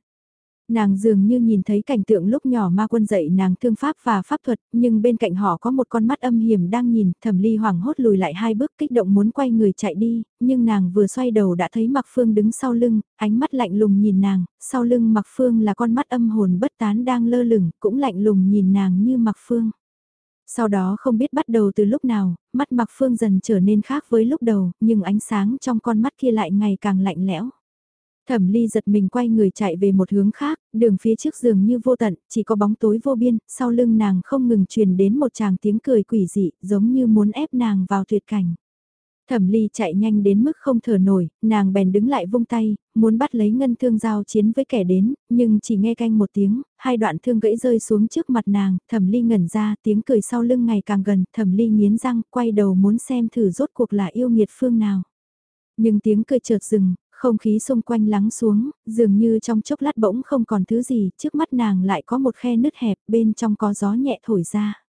Nàng dường như nhìn thấy cảnh tượng lúc nhỏ ma quân dạy nàng thương pháp và pháp thuật, nhưng bên cạnh họ có một con mắt âm hiểm đang nhìn, thẩm ly hoảng hốt lùi lại hai bước kích động muốn quay người chạy đi, nhưng nàng vừa xoay đầu đã thấy mặc phương đứng sau lưng, ánh mắt lạnh lùng nhìn nàng, sau lưng mặc phương là con mắt âm hồn bất tán đang lơ lửng, cũng lạnh lùng nhìn nàng như mặc phương. Sau đó không biết bắt đầu từ lúc nào, mắt mặc phương dần trở nên khác với lúc đầu, nhưng ánh sáng trong con mắt kia lại ngày càng lạnh lẽo. Thẩm ly giật mình quay người chạy về một hướng khác, đường phía trước giường như vô tận, chỉ có bóng tối vô biên, sau lưng nàng không ngừng truyền đến một chàng tiếng cười quỷ dị, giống như muốn ép nàng vào tuyệt cảnh. Thẩm ly chạy nhanh đến mức không thở nổi, nàng bèn đứng lại vung tay, muốn bắt lấy ngân thương giao chiến với kẻ đến, nhưng chỉ nghe canh một tiếng, hai đoạn thương gãy rơi xuống trước mặt nàng, thẩm ly ngẩn ra, tiếng cười sau lưng ngày càng gần, thẩm ly nghiến răng, quay đầu muốn xem thử rốt cuộc là yêu nghiệt phương nào. Nhưng tiếng cười chợt dừng, không khí xung quanh lắng xuống, dường như trong chốc lát bỗng không còn thứ gì, trước mắt nàng lại có một khe nứt hẹp, bên trong có gió nhẹ thổi ra.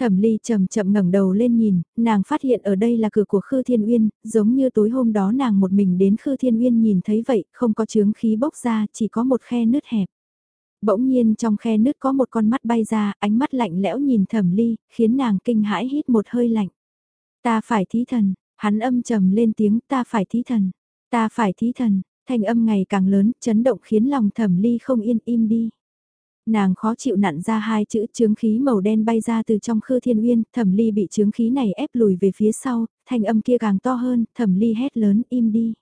Thẩm Ly chậm chậm ngẩng đầu lên nhìn, nàng phát hiện ở đây là cửa của Khư Thiên Uyên, giống như tối hôm đó nàng một mình đến Khư Thiên Uyên nhìn thấy vậy, không có chướng khí bốc ra, chỉ có một khe nứt hẹp. Bỗng nhiên trong khe nứt có một con mắt bay ra, ánh mắt lạnh lẽo nhìn Thẩm Ly, khiến nàng kinh hãi hít một hơi lạnh. Ta phải thí thần, hắn âm trầm lên tiếng ta phải thí thần. Ta phải thí thần, thanh âm ngày càng lớn, chấn động khiến lòng thẩm ly không yên im đi. Nàng khó chịu nặn ra hai chữ chướng khí màu đen bay ra từ trong khư thiên uyên, thẩm ly bị chướng khí này ép lùi về phía sau, thanh âm kia càng to hơn, thẩm ly hét lớn im đi.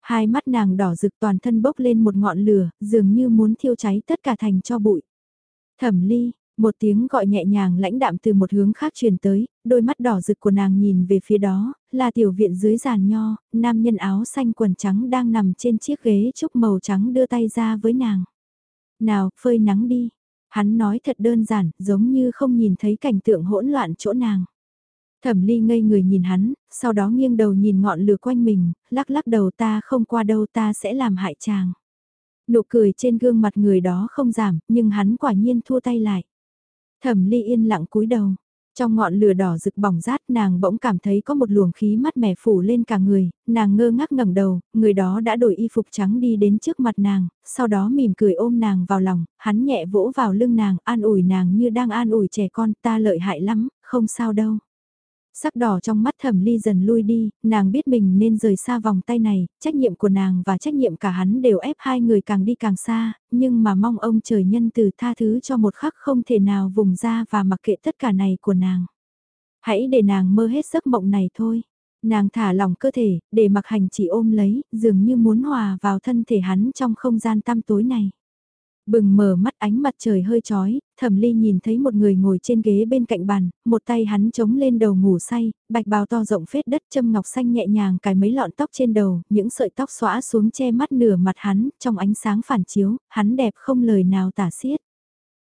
Hai mắt nàng đỏ rực toàn thân bốc lên một ngọn lửa, dường như muốn thiêu cháy tất cả thành cho bụi. Thẩm ly, một tiếng gọi nhẹ nhàng lãnh đạm từ một hướng khác truyền tới, đôi mắt đỏ rực của nàng nhìn về phía đó, là tiểu viện dưới giàn nho, nam nhân áo xanh quần trắng đang nằm trên chiếc ghế trúc màu trắng đưa tay ra với nàng. Nào, phơi nắng đi. Hắn nói thật đơn giản, giống như không nhìn thấy cảnh tượng hỗn loạn chỗ nàng. Thẩm ly ngây người nhìn hắn, sau đó nghiêng đầu nhìn ngọn lửa quanh mình, lắc lắc đầu ta không qua đâu ta sẽ làm hại chàng. Nụ cười trên gương mặt người đó không giảm, nhưng hắn quả nhiên thua tay lại. Thẩm ly yên lặng cúi đầu. Trong ngọn lửa đỏ rực bỏng rát nàng bỗng cảm thấy có một luồng khí mát mẻ phủ lên cả người, nàng ngơ ngác ngẩng đầu, người đó đã đổi y phục trắng đi đến trước mặt nàng, sau đó mỉm cười ôm nàng vào lòng, hắn nhẹ vỗ vào lưng nàng, an ủi nàng như đang an ủi trẻ con, ta lợi hại lắm, không sao đâu. Sắc đỏ trong mắt thẩm ly dần lui đi, nàng biết mình nên rời xa vòng tay này, trách nhiệm của nàng và trách nhiệm cả hắn đều ép hai người càng đi càng xa, nhưng mà mong ông trời nhân từ tha thứ cho một khắc không thể nào vùng ra và mặc kệ tất cả này của nàng. Hãy để nàng mơ hết giấc mộng này thôi. Nàng thả lỏng cơ thể, để mặc hành chỉ ôm lấy, dường như muốn hòa vào thân thể hắn trong không gian tăm tối này. Bừng mở mắt ánh mặt trời hơi chói, thẩm ly nhìn thấy một người ngồi trên ghế bên cạnh bàn, một tay hắn chống lên đầu ngủ say, bạch bào to rộng phết đất châm ngọc xanh nhẹ nhàng cài mấy lọn tóc trên đầu, những sợi tóc xõa xuống che mắt nửa mặt hắn, trong ánh sáng phản chiếu, hắn đẹp không lời nào tả xiết.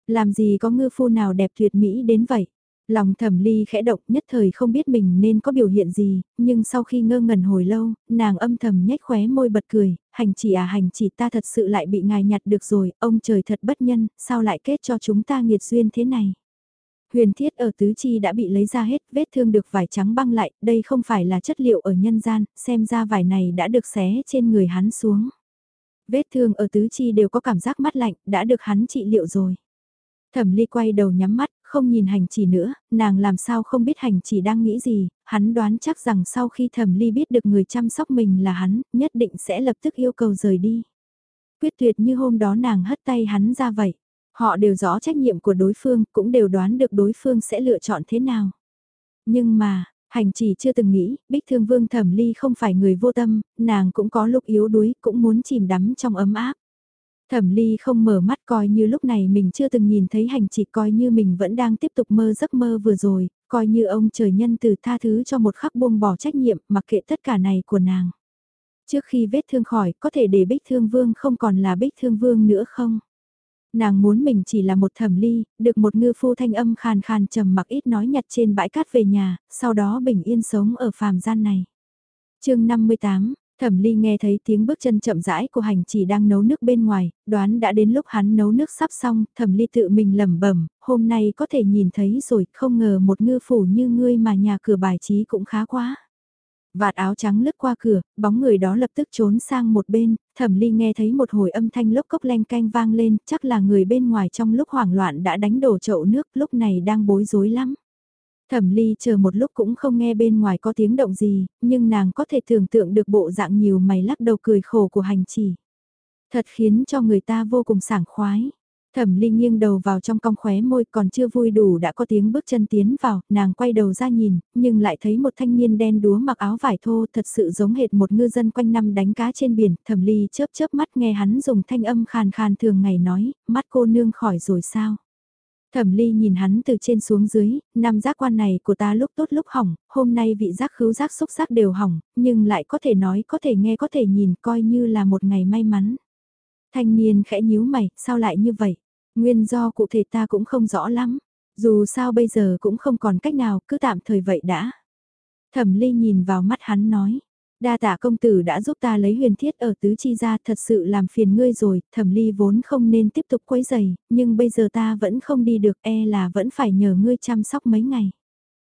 Làm gì có ngư phu nào đẹp tuyệt mỹ đến vậy? Lòng thẩm ly khẽ động nhất thời không biết mình nên có biểu hiện gì, nhưng sau khi ngơ ngẩn hồi lâu, nàng âm thầm nhếch khóe môi bật cười, hành chỉ à hành chỉ ta thật sự lại bị ngài nhặt được rồi, ông trời thật bất nhân, sao lại kết cho chúng ta nghiệt duyên thế này. Huyền thiết ở tứ chi đã bị lấy ra hết, vết thương được vải trắng băng lại, đây không phải là chất liệu ở nhân gian, xem ra vải này đã được xé trên người hắn xuống. Vết thương ở tứ chi đều có cảm giác mát lạnh, đã được hắn trị liệu rồi. Thẩm ly quay đầu nhắm mắt, không nhìn hành chỉ nữa, nàng làm sao không biết hành chỉ đang nghĩ gì, hắn đoán chắc rằng sau khi thẩm ly biết được người chăm sóc mình là hắn, nhất định sẽ lập tức yêu cầu rời đi. Quyết tuyệt như hôm đó nàng hất tay hắn ra vậy. Họ đều rõ trách nhiệm của đối phương, cũng đều đoán được đối phương sẽ lựa chọn thế nào. Nhưng mà, hành chỉ chưa từng nghĩ, bích thương vương thẩm ly không phải người vô tâm, nàng cũng có lúc yếu đuối, cũng muốn chìm đắm trong ấm áp. Thẩm ly không mở mắt coi như lúc này mình chưa từng nhìn thấy hành chỉ coi như mình vẫn đang tiếp tục mơ giấc mơ vừa rồi, coi như ông trời nhân từ tha thứ cho một khắc buông bỏ trách nhiệm mặc kệ tất cả này của nàng. Trước khi vết thương khỏi, có thể để bích thương vương không còn là bích thương vương nữa không? Nàng muốn mình chỉ là một thẩm ly, được một ngư phu thanh âm khàn khàn trầm mặc ít nói nhặt trên bãi cát về nhà, sau đó bình yên sống ở phàm gian này. chương 58, Thẩm Ly nghe thấy tiếng bước chân chậm rãi của hành chỉ đang nấu nước bên ngoài, đoán đã đến lúc hắn nấu nước sắp xong, Thẩm Ly tự mình lẩm bẩm, hôm nay có thể nhìn thấy rồi, không ngờ một ngư phủ như ngươi mà nhà cửa bài trí cũng khá quá. Vạt áo trắng lướt qua cửa, bóng người đó lập tức trốn sang một bên, Thẩm Ly nghe thấy một hồi âm thanh lốc cốc leng canh vang lên, chắc là người bên ngoài trong lúc hoảng loạn đã đánh đổ chậu nước, lúc này đang bối rối lắm. Thẩm ly chờ một lúc cũng không nghe bên ngoài có tiếng động gì, nhưng nàng có thể tưởng tượng được bộ dạng nhiều mày lắc đầu cười khổ của hành chỉ. Thật khiến cho người ta vô cùng sảng khoái. Thẩm Ly nghiêng đầu vào trong cong khóe môi còn chưa vui đủ đã có tiếng bước chân tiến vào, nàng quay đầu ra nhìn, nhưng lại thấy một thanh niên đen đúa mặc áo vải thô thật sự giống hệt một ngư dân quanh năm đánh cá trên biển. Thẩm Ly chớp chớp mắt nghe hắn dùng thanh âm khàn khàn thường ngày nói, mắt cô nương khỏi rồi sao? Thẩm ly nhìn hắn từ trên xuống dưới, năm giác quan này của ta lúc tốt lúc hỏng, hôm nay vị giác khứu giác xúc giác đều hỏng, nhưng lại có thể nói có thể nghe có thể nhìn coi như là một ngày may mắn. Thanh niên khẽ nhíu mày, sao lại như vậy? Nguyên do cụ thể ta cũng không rõ lắm, dù sao bây giờ cũng không còn cách nào, cứ tạm thời vậy đã. Thẩm ly nhìn vào mắt hắn nói, Đa tạ công tử đã giúp ta lấy huyền thiết ở tứ chi ra thật sự làm phiền ngươi rồi, thẩm ly vốn không nên tiếp tục quấy giày, nhưng bây giờ ta vẫn không đi được e là vẫn phải nhờ ngươi chăm sóc mấy ngày.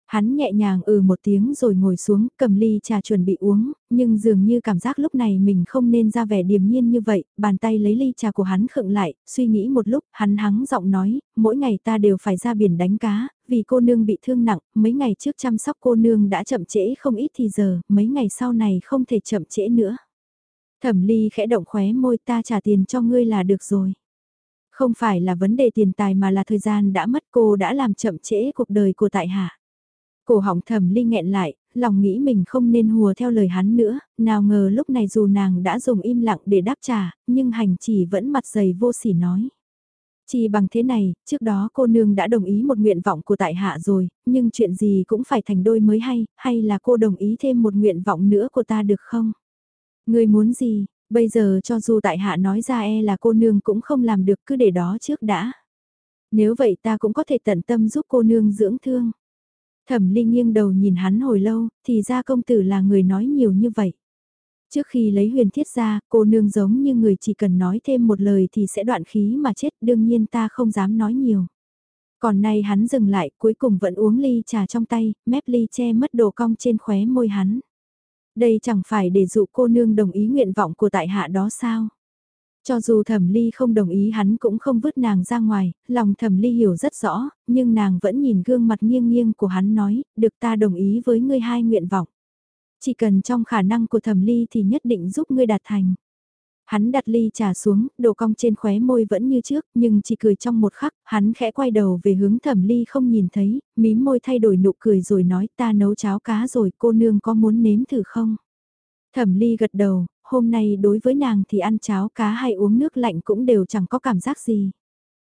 Hắn nhẹ nhàng ừ một tiếng rồi ngồi xuống, cầm ly trà chuẩn bị uống, nhưng dường như cảm giác lúc này mình không nên ra vẻ điềm nhiên như vậy, bàn tay lấy ly trà của hắn khựng lại, suy nghĩ một lúc, hắn hắng giọng nói, mỗi ngày ta đều phải ra biển đánh cá, vì cô nương bị thương nặng, mấy ngày trước chăm sóc cô nương đã chậm trễ không ít thì giờ, mấy ngày sau này không thể chậm trễ nữa. Thẩm ly khẽ động khóe môi ta trả tiền cho ngươi là được rồi. Không phải là vấn đề tiền tài mà là thời gian đã mất cô đã làm chậm trễ cuộc đời của tại hạ. Cổ họng thẩm ly nghẹn lại, lòng nghĩ mình không nên hùa theo lời hắn nữa, nào ngờ lúc này dù nàng đã dùng im lặng để đáp trả, nhưng hành chỉ vẫn mặt dày vô sỉ nói. Chỉ bằng thế này, trước đó cô nương đã đồng ý một nguyện vọng của tại hạ rồi, nhưng chuyện gì cũng phải thành đôi mới hay, hay là cô đồng ý thêm một nguyện vọng nữa của ta được không? Người muốn gì, bây giờ cho dù tại hạ nói ra e là cô nương cũng không làm được cứ để đó trước đã. Nếu vậy ta cũng có thể tận tâm giúp cô nương dưỡng thương. Thẩm linh nghiêng đầu nhìn hắn hồi lâu, thì ra công tử là người nói nhiều như vậy. Trước khi lấy huyền thiết ra, cô nương giống như người chỉ cần nói thêm một lời thì sẽ đoạn khí mà chết, đương nhiên ta không dám nói nhiều. Còn nay hắn dừng lại, cuối cùng vẫn uống ly trà trong tay, mép ly che mất đồ cong trên khóe môi hắn. Đây chẳng phải để dụ cô nương đồng ý nguyện vọng của tại hạ đó sao? Cho dù thẩm ly không đồng ý hắn cũng không vứt nàng ra ngoài, lòng thẩm ly hiểu rất rõ, nhưng nàng vẫn nhìn gương mặt nghiêng nghiêng của hắn nói, được ta đồng ý với ngươi hai nguyện vọng. Chỉ cần trong khả năng của thẩm ly thì nhất định giúp ngươi đạt thành. Hắn đặt ly trà xuống, đồ cong trên khóe môi vẫn như trước, nhưng chỉ cười trong một khắc, hắn khẽ quay đầu về hướng thẩm ly không nhìn thấy, mím môi thay đổi nụ cười rồi nói ta nấu cháo cá rồi cô nương có muốn nếm thử không? Thẩm ly gật đầu, hôm nay đối với nàng thì ăn cháo cá hay uống nước lạnh cũng đều chẳng có cảm giác gì.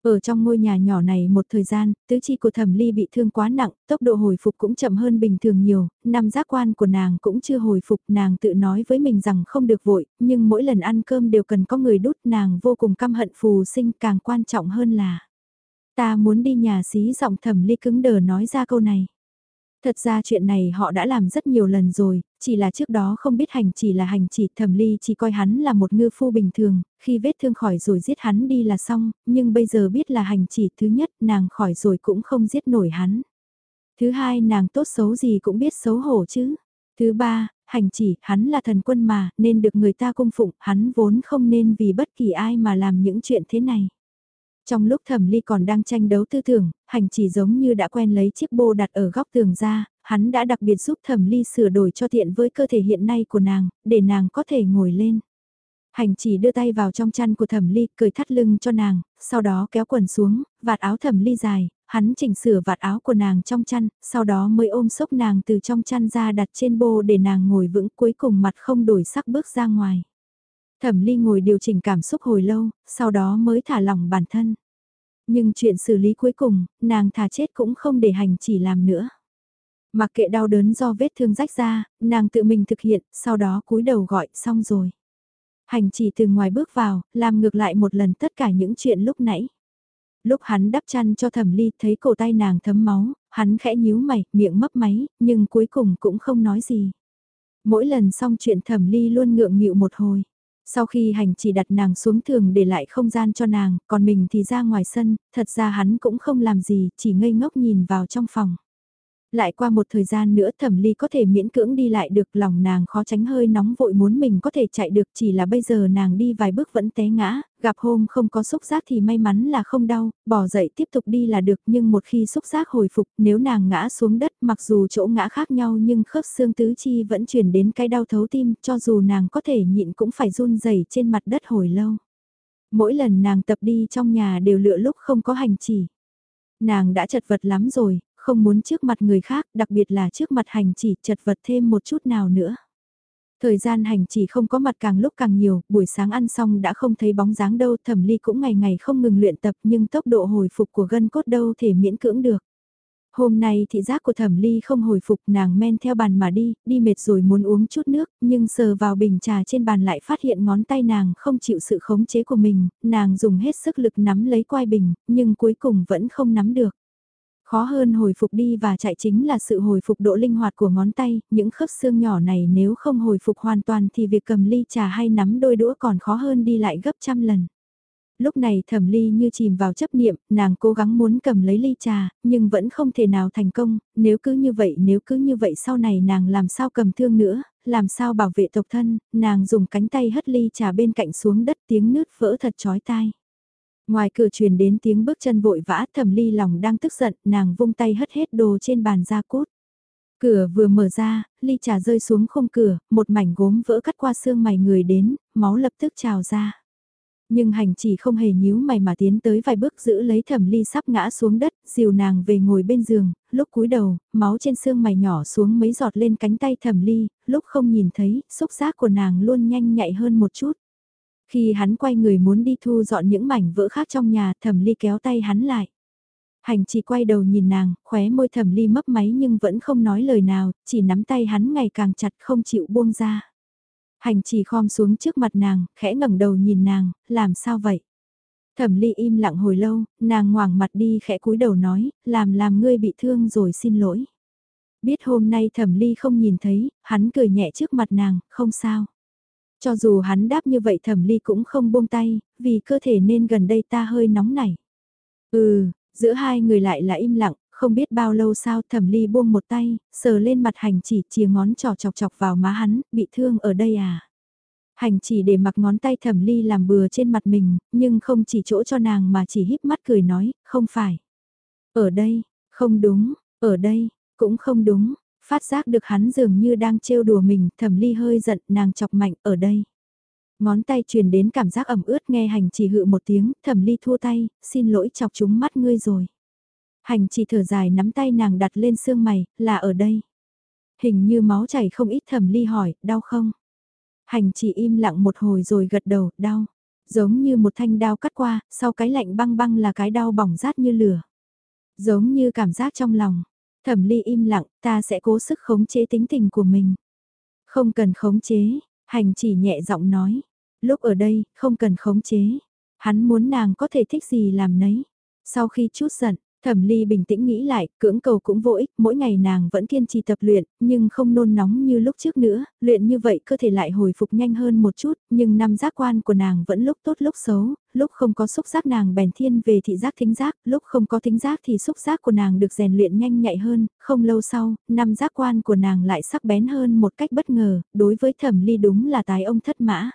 Ở trong ngôi nhà nhỏ này một thời gian, tứ chi của thẩm ly bị thương quá nặng, tốc độ hồi phục cũng chậm hơn bình thường nhiều, năm giác quan của nàng cũng chưa hồi phục, nàng tự nói với mình rằng không được vội, nhưng mỗi lần ăn cơm đều cần có người đút nàng vô cùng căm hận phù sinh càng quan trọng hơn là. Ta muốn đi nhà xí giọng thẩm ly cứng đờ nói ra câu này. Thật ra chuyện này họ đã làm rất nhiều lần rồi, chỉ là trước đó không biết hành chỉ là hành chỉ thẩm ly chỉ coi hắn là một ngư phu bình thường, khi vết thương khỏi rồi giết hắn đi là xong, nhưng bây giờ biết là hành chỉ thứ nhất nàng khỏi rồi cũng không giết nổi hắn. Thứ hai nàng tốt xấu gì cũng biết xấu hổ chứ. Thứ ba, hành chỉ, hắn là thần quân mà, nên được người ta cung phụng, hắn vốn không nên vì bất kỳ ai mà làm những chuyện thế này. Trong lúc thẩm ly còn đang tranh đấu tư tưởng, hành chỉ giống như đã quen lấy chiếc bô đặt ở góc tường ra, hắn đã đặc biệt giúp thẩm ly sửa đổi cho thiện với cơ thể hiện nay của nàng, để nàng có thể ngồi lên. Hành chỉ đưa tay vào trong chăn của thẩm ly, cười thắt lưng cho nàng, sau đó kéo quần xuống, vạt áo thẩm ly dài, hắn chỉnh sửa vạt áo của nàng trong chăn, sau đó mới ôm sốc nàng từ trong chăn ra đặt trên bô để nàng ngồi vững cuối cùng mặt không đổi sắc bước ra ngoài. Thẩm ly ngồi điều chỉnh cảm xúc hồi lâu, sau đó mới thả lỏng bản thân. Nhưng chuyện xử lý cuối cùng, nàng thà chết cũng không để hành chỉ làm nữa. Mặc kệ đau đớn do vết thương rách ra, nàng tự mình thực hiện, sau đó cúi đầu gọi xong rồi. Hành chỉ từ ngoài bước vào, làm ngược lại một lần tất cả những chuyện lúc nãy. Lúc hắn đắp chăn cho thẩm ly thấy cổ tay nàng thấm máu, hắn khẽ nhíu mày, miệng mấp máy, nhưng cuối cùng cũng không nói gì. Mỗi lần xong chuyện thẩm ly luôn ngượng nghịu một hồi. Sau khi hành chỉ đặt nàng xuống thường để lại không gian cho nàng, còn mình thì ra ngoài sân, thật ra hắn cũng không làm gì, chỉ ngây ngốc nhìn vào trong phòng. Lại qua một thời gian nữa thẩm ly có thể miễn cưỡng đi lại được lòng nàng khó tránh hơi nóng vội muốn mình có thể chạy được chỉ là bây giờ nàng đi vài bước vẫn té ngã, gặp hôm không có xúc giác thì may mắn là không đau, bỏ dậy tiếp tục đi là được nhưng một khi xúc giác hồi phục nếu nàng ngã xuống đất mặc dù chỗ ngã khác nhau nhưng khớp xương tứ chi vẫn chuyển đến cái đau thấu tim cho dù nàng có thể nhịn cũng phải run rẩy trên mặt đất hồi lâu. Mỗi lần nàng tập đi trong nhà đều lựa lúc không có hành chỉ. Nàng đã chật vật lắm rồi, không muốn trước mặt người khác, đặc biệt là trước mặt hành chỉ chật vật thêm một chút nào nữa. Thời gian hành chỉ không có mặt càng lúc càng nhiều, buổi sáng ăn xong đã không thấy bóng dáng đâu, thẩm ly cũng ngày ngày không ngừng luyện tập nhưng tốc độ hồi phục của gân cốt đâu thể miễn cưỡng được. Hôm nay thị giác của thẩm ly không hồi phục nàng men theo bàn mà đi, đi mệt rồi muốn uống chút nước, nhưng sờ vào bình trà trên bàn lại phát hiện ngón tay nàng không chịu sự khống chế của mình, nàng dùng hết sức lực nắm lấy quai bình, nhưng cuối cùng vẫn không nắm được. Khó hơn hồi phục đi và chạy chính là sự hồi phục độ linh hoạt của ngón tay, những khớp xương nhỏ này nếu không hồi phục hoàn toàn thì việc cầm ly trà hay nắm đôi đũa còn khó hơn đi lại gấp trăm lần. Lúc này thẩm ly như chìm vào chấp niệm, nàng cố gắng muốn cầm lấy ly trà, nhưng vẫn không thể nào thành công, nếu cứ như vậy nếu cứ như vậy sau này nàng làm sao cầm thương nữa, làm sao bảo vệ tộc thân, nàng dùng cánh tay hất ly trà bên cạnh xuống đất tiếng nứt vỡ thật chói tai. Ngoài cửa truyền đến tiếng bước chân vội vã thẩm ly lòng đang tức giận, nàng vung tay hất hết đồ trên bàn ra cút. Cửa vừa mở ra, ly trà rơi xuống không cửa, một mảnh gốm vỡ cắt qua xương mày người đến, máu lập tức trào ra. Nhưng hành chỉ không hề nhíu mày mà tiến tới vài bước giữ lấy thẩm ly sắp ngã xuống đất, dìu nàng về ngồi bên giường, lúc cúi đầu, máu trên xương mày nhỏ xuống mấy giọt lên cánh tay thẩm ly, lúc không nhìn thấy, xúc giác của nàng luôn nhanh nhạy hơn một chút. Khi hắn quay người muốn đi thu dọn những mảnh vỡ khác trong nhà, thẩm ly kéo tay hắn lại. Hành chỉ quay đầu nhìn nàng, khóe môi thẩm ly mấp máy nhưng vẫn không nói lời nào, chỉ nắm tay hắn ngày càng chặt không chịu buông ra. Hành chỉ khom xuống trước mặt nàng, khẽ ngẩng đầu nhìn nàng, làm sao vậy? Thẩm ly im lặng hồi lâu, nàng ngoảng mặt đi khẽ cúi đầu nói, làm làm ngươi bị thương rồi xin lỗi. Biết hôm nay thẩm ly không nhìn thấy, hắn cười nhẹ trước mặt nàng, không sao. Cho dù hắn đáp như vậy thẩm ly cũng không buông tay, vì cơ thể nên gần đây ta hơi nóng nảy. Ừ, giữa hai người lại là im lặng, không biết bao lâu sao thẩm ly buông một tay, sờ lên mặt hành chỉ chìa ngón trỏ chọc chọc vào má hắn, bị thương ở đây à. Hành chỉ để mặc ngón tay thẩm ly làm bừa trên mặt mình, nhưng không chỉ chỗ cho nàng mà chỉ híp mắt cười nói, không phải. Ở đây, không đúng, ở đây, cũng không đúng, Phát giác được hắn dường như đang trêu đùa mình, thẩm ly hơi giận, nàng chọc mạnh ở đây. Ngón tay truyền đến cảm giác ẩm ướt nghe hành chỉ hự một tiếng, thẩm ly thua tay, xin lỗi chọc chúng mắt ngươi rồi. Hành chỉ thở dài nắm tay nàng đặt lên xương mày, là ở đây. Hình như máu chảy không ít thẩm ly hỏi, đau không? Hành chỉ im lặng một hồi rồi gật đầu, đau. Giống như một thanh đao cắt qua, sau cái lạnh băng băng là cái đau bỏng rát như lửa. Giống như cảm giác trong lòng, Thẩm ly im lặng, ta sẽ cố sức khống chế tính tình của mình. Không cần khống chế, hành chỉ nhẹ giọng nói. Lúc ở đây, không cần khống chế. Hắn muốn nàng có thể thích gì làm nấy. Sau khi chút giận, Thẩm Ly bình tĩnh nghĩ lại, cưỡng cầu cũng vô ích, mỗi ngày nàng vẫn kiên trì tập luyện, nhưng không nôn nóng như lúc trước nữa, luyện như vậy cơ thể lại hồi phục nhanh hơn một chút, nhưng năm giác quan của nàng vẫn lúc tốt lúc xấu, lúc không có xúc giác nàng bèn thiên về thị giác thính giác, lúc không có thính giác thì xúc giác của nàng được rèn luyện nhanh nhạy hơn, không lâu sau, năm giác quan của nàng lại sắc bén hơn một cách bất ngờ, đối với Thẩm Ly đúng là tái ông thất mã.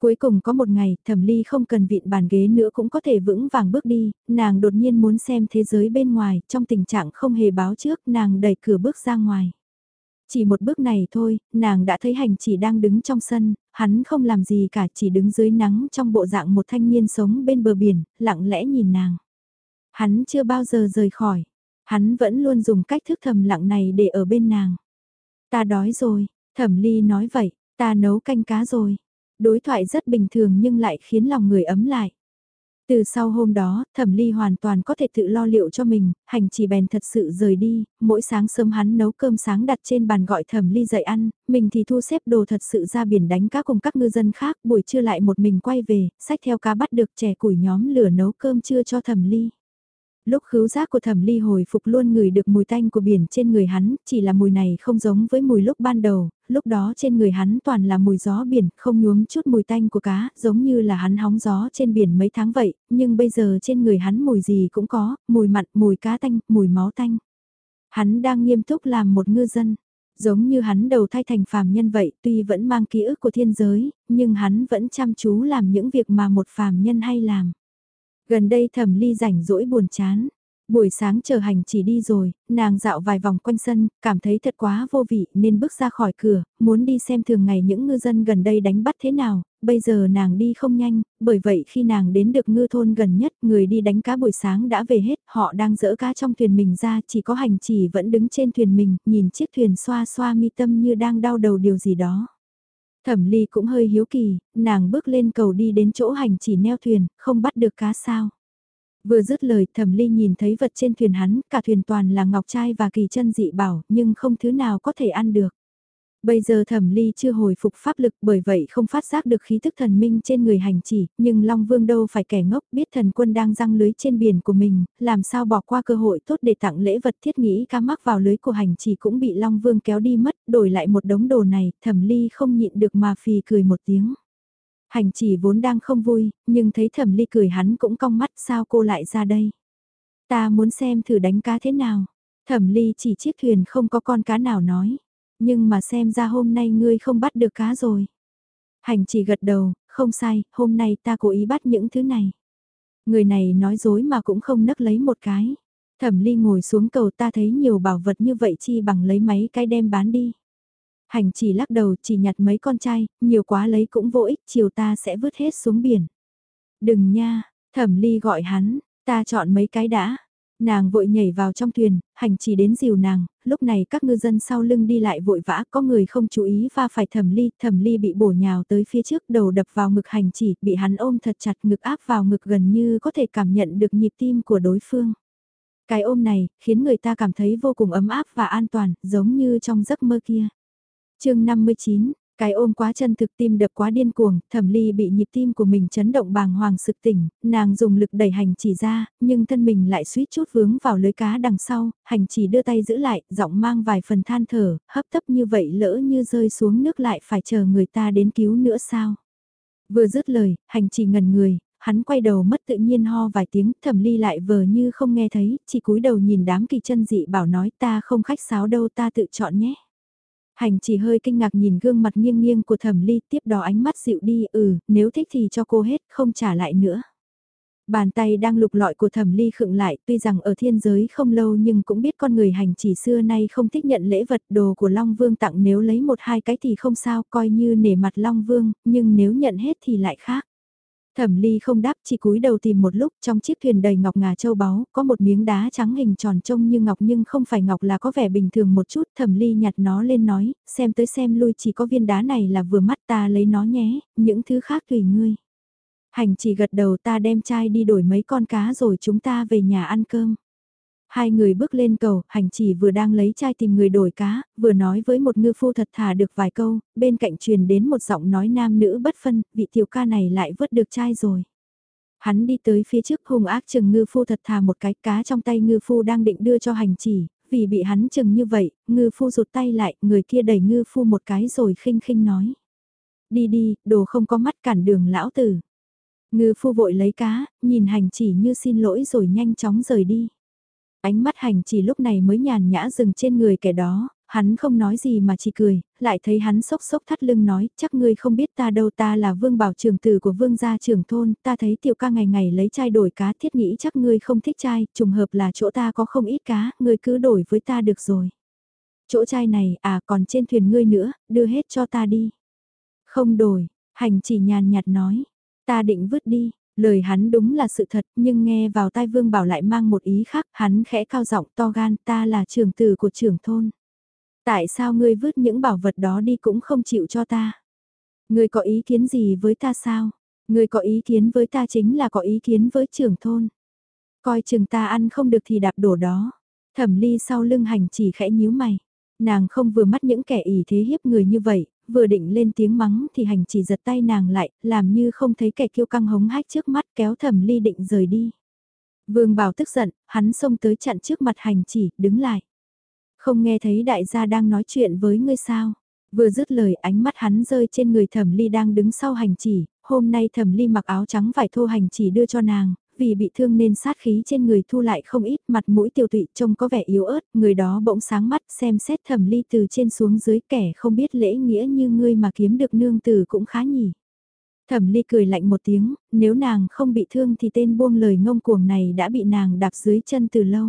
Cuối cùng có một ngày, thẩm ly không cần vịn bàn ghế nữa cũng có thể vững vàng bước đi, nàng đột nhiên muốn xem thế giới bên ngoài, trong tình trạng không hề báo trước, nàng đẩy cửa bước ra ngoài. Chỉ một bước này thôi, nàng đã thấy hành chỉ đang đứng trong sân, hắn không làm gì cả chỉ đứng dưới nắng trong bộ dạng một thanh niên sống bên bờ biển, lặng lẽ nhìn nàng. Hắn chưa bao giờ rời khỏi, hắn vẫn luôn dùng cách thức thầm lặng này để ở bên nàng. Ta đói rồi, thẩm ly nói vậy, ta nấu canh cá rồi, Đối thoại rất bình thường nhưng lại khiến lòng người ấm lại. Từ sau hôm đó, thẩm ly hoàn toàn có thể tự lo liệu cho mình, hành chỉ bèn thật sự rời đi, mỗi sáng sớm hắn nấu cơm sáng đặt trên bàn gọi thẩm ly dậy ăn, mình thì thu xếp đồ thật sự ra biển đánh cá cùng các ngư dân khác, buổi trưa lại một mình quay về, sách theo cá bắt được trẻ củi nhóm lửa nấu cơm trưa cho thẩm ly. Lúc khứu giác của thẩm ly hồi phục luôn ngửi được mùi tanh của biển trên người hắn, chỉ là mùi này không giống với mùi lúc ban đầu, lúc đó trên người hắn toàn là mùi gió biển, không nhuốm chút mùi tanh của cá, giống như là hắn hóng gió trên biển mấy tháng vậy, nhưng bây giờ trên người hắn mùi gì cũng có, mùi mặn, mùi cá tanh, mùi máu tanh. Hắn đang nghiêm túc làm một ngư dân, giống như hắn đầu thai thành phàm nhân vậy, tuy vẫn mang ký ức của thiên giới, nhưng hắn vẫn chăm chú làm những việc mà một phàm nhân hay làm. Gần đây thẩm ly rảnh rỗi buồn chán. Buổi sáng chờ hành chỉ đi rồi, nàng dạo vài vòng quanh sân, cảm thấy thật quá vô vị nên bước ra khỏi cửa, muốn đi xem thường ngày những ngư dân gần đây đánh bắt thế nào, bây giờ nàng đi không nhanh, bởi vậy khi nàng đến được ngư thôn gần nhất, người đi đánh cá buổi sáng đã về hết, họ đang dỡ cá trong thuyền mình ra, chỉ có hành chỉ vẫn đứng trên thuyền mình, nhìn chiếc thuyền xoa xoa mi tâm như đang đau đầu điều gì đó. Thẩm ly cũng hơi hiếu kỳ, nàng bước lên cầu đi đến chỗ hành chỉ neo thuyền, không bắt được cá sao. Vừa dứt lời thẩm ly nhìn thấy vật trên thuyền hắn, cả thuyền toàn là ngọc trai và kỳ chân dị bảo, nhưng không thứ nào có thể ăn được. Bây giờ thẩm ly chưa hồi phục pháp lực bởi vậy không phát giác được khí thức thần minh trên người hành chỉ, nhưng Long Vương đâu phải kẻ ngốc biết thần quân đang răng lưới trên biển của mình, làm sao bỏ qua cơ hội tốt để tặng lễ vật thiết nghĩ cá mắc vào lưới của hành chỉ cũng bị Long Vương kéo đi mất, đổi lại một đống đồ này, thẩm ly không nhịn được mà phì cười một tiếng. Hành chỉ vốn đang không vui, nhưng thấy thẩm ly cười hắn cũng cong mắt sao cô lại ra đây. Ta muốn xem thử đánh cá thế nào. Thẩm ly chỉ chiếc thuyền không có con cá nào nói nhưng mà xem ra hôm nay ngươi không bắt được cá rồi. Hành chỉ gật đầu, không sai, hôm nay ta cố ý bắt những thứ này. Người này nói dối mà cũng không nấc lấy một cái. Thẩm ly ngồi xuống cầu ta thấy nhiều bảo vật như vậy chi bằng lấy mấy cái đem bán đi. Hành chỉ lắc đầu chỉ nhặt mấy con trai, nhiều quá lấy cũng vô ích, chiều ta sẽ vứt hết xuống biển. Đừng nha, thẩm ly gọi hắn, ta chọn mấy cái đã. Nàng vội nhảy vào trong thuyền, hành chỉ đến dìu nàng, lúc này các ngư dân sau lưng đi lại vội vã, có người không chú ý và phải thẩm ly, thẩm ly bị bổ nhào tới phía trước đầu đập vào ngực hành chỉ, bị hắn ôm thật chặt ngực áp vào ngực gần như có thể cảm nhận được nhịp tim của đối phương. Cái ôm này, khiến người ta cảm thấy vô cùng ấm áp và an toàn, giống như trong giấc mơ kia. chương 59, cái ôm quá chân thực tim đập quá điên cuồng, thẩm ly bị nhịp tim của mình chấn động bàng hoàng sực tỉnh, nàng dùng lực đẩy hành chỉ ra, nhưng thân mình lại suýt chút vướng vào lưới cá đằng sau, hành chỉ đưa tay giữ lại, giọng mang vài phần than thở, hấp tấp như vậy lỡ như rơi xuống nước lại phải chờ người ta đến cứu nữa sao. Vừa dứt lời, hành chỉ ngần người, hắn quay đầu mất tự nhiên ho vài tiếng, thẩm ly lại vờ như không nghe thấy, chỉ cúi đầu nhìn đám kỳ chân dị bảo nói ta không khách sáo đâu ta tự chọn nhé. Hành chỉ hơi kinh ngạc nhìn gương mặt nghiêng nghiêng của thẩm ly tiếp đó ánh mắt dịu đi ừ, nếu thích thì cho cô hết, không trả lại nữa. Bàn tay đang lục lọi của thẩm ly khựng lại, tuy rằng ở thiên giới không lâu nhưng cũng biết con người hành chỉ xưa nay không thích nhận lễ vật đồ của Long Vương tặng nếu lấy một hai cái thì không sao, coi như nể mặt Long Vương, nhưng nếu nhận hết thì lại khác. Thẩm Ly không đáp chỉ cúi đầu tìm một lúc trong chiếc thuyền đầy ngọc ngà châu báu, có một miếng đá trắng hình tròn trông như ngọc nhưng không phải ngọc là có vẻ bình thường một chút. Thẩm Ly nhặt nó lên nói, xem tới xem lui chỉ có viên đá này là vừa mắt ta lấy nó nhé, những thứ khác tùy ngươi. Hành chỉ gật đầu ta đem chai đi đổi mấy con cá rồi chúng ta về nhà ăn cơm. Hai người bước lên cầu, hành chỉ vừa đang lấy chai tìm người đổi cá, vừa nói với một ngư phu thật thà được vài câu, bên cạnh truyền đến một giọng nói nam nữ bất phân, vị tiểu ca này lại vớt được chai rồi. Hắn đi tới phía trước hung ác chừng ngư phu thật thà một cái cá trong tay ngư phu đang định đưa cho hành chỉ, vì bị hắn chừng như vậy, ngư phu rụt tay lại, người kia đẩy ngư phu một cái rồi khinh khinh nói. Đi đi, đồ không có mắt cản đường lão tử. Ngư phu vội lấy cá, nhìn hành chỉ như xin lỗi rồi nhanh chóng rời đi. Ánh mắt hành chỉ lúc này mới nhàn nhã dừng trên người kẻ đó, hắn không nói gì mà chỉ cười, lại thấy hắn sốc sốc thắt lưng nói, chắc ngươi không biết ta đâu ta là vương bảo trường tử của vương gia trưởng thôn, ta thấy tiểu ca ngày ngày lấy chai đổi cá thiết nghĩ chắc ngươi không thích chai, trùng hợp là chỗ ta có không ít cá, ngươi cứ đổi với ta được rồi. Chỗ chai này, à còn trên thuyền ngươi nữa, đưa hết cho ta đi. Không đổi, hành chỉ nhàn nhạt nói, ta định vứt đi, Lời hắn đúng là sự thật, nhưng nghe vào tai Vương Bảo lại mang một ý khác, hắn khẽ cao giọng to gan, ta là trưởng tử của trưởng thôn. Tại sao ngươi vứt những bảo vật đó đi cũng không chịu cho ta? Ngươi có ý kiến gì với ta sao? Ngươi có ý kiến với ta chính là có ý kiến với trưởng thôn. Coi chừng ta ăn không được thì đạp đổ đó. Thẩm ly sau lưng hành chỉ khẽ nhíu mày. Nàng không vừa mắt những kẻ ỷ thế hiếp người như vậy, vừa định lên tiếng mắng thì hành chỉ giật tay nàng lại, làm như không thấy kẻ kiêu căng hống hách trước mắt kéo thẩm ly định rời đi. Vương Bảo tức giận, hắn xông tới chặn trước mặt hành chỉ, đứng lại. Không nghe thấy đại gia đang nói chuyện với ngươi sao? Vừa dứt lời ánh mắt hắn rơi trên người thẩm ly đang đứng sau hành chỉ, hôm nay thẩm ly mặc áo trắng vải thô hành chỉ đưa cho nàng, vì bị thương nên sát khí trên người thu lại không ít, mặt mũi tiêu tụy trông có vẻ yếu ớt, người đó bỗng sáng mắt xem xét thẩm ly từ trên xuống dưới kẻ không biết lễ nghĩa như ngươi mà kiếm được nương tử cũng khá nhỉ. Thẩm ly cười lạnh một tiếng, nếu nàng không bị thương thì tên buông lời ngông cuồng này đã bị nàng đạp dưới chân từ lâu.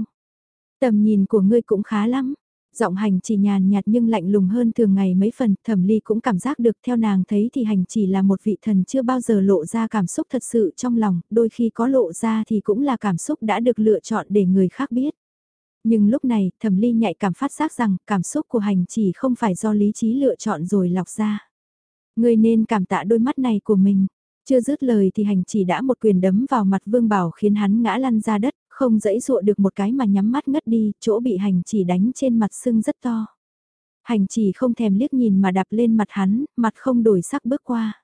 Tầm nhìn của ngươi cũng khá lắm, Giọng hành chỉ nhàn nhạt nhưng lạnh lùng hơn thường ngày mấy phần, thẩm ly cũng cảm giác được theo nàng thấy thì hành chỉ là một vị thần chưa bao giờ lộ ra cảm xúc thật sự trong lòng, đôi khi có lộ ra thì cũng là cảm xúc đã được lựa chọn để người khác biết. Nhưng lúc này, thẩm ly nhạy cảm phát giác rằng cảm xúc của hành chỉ không phải do lý trí lựa chọn rồi lọc ra. Người nên cảm tạ đôi mắt này của mình. Chưa dứt lời thì hành chỉ đã một quyền đấm vào mặt Vương Bảo khiến hắn ngã lăn ra đất, không dẫy dụa được một cái mà nhắm mắt ngất đi, chỗ bị hành chỉ đánh trên mặt sưng rất to. Hành chỉ không thèm liếc nhìn mà đạp lên mặt hắn, mặt không đổi sắc bước qua.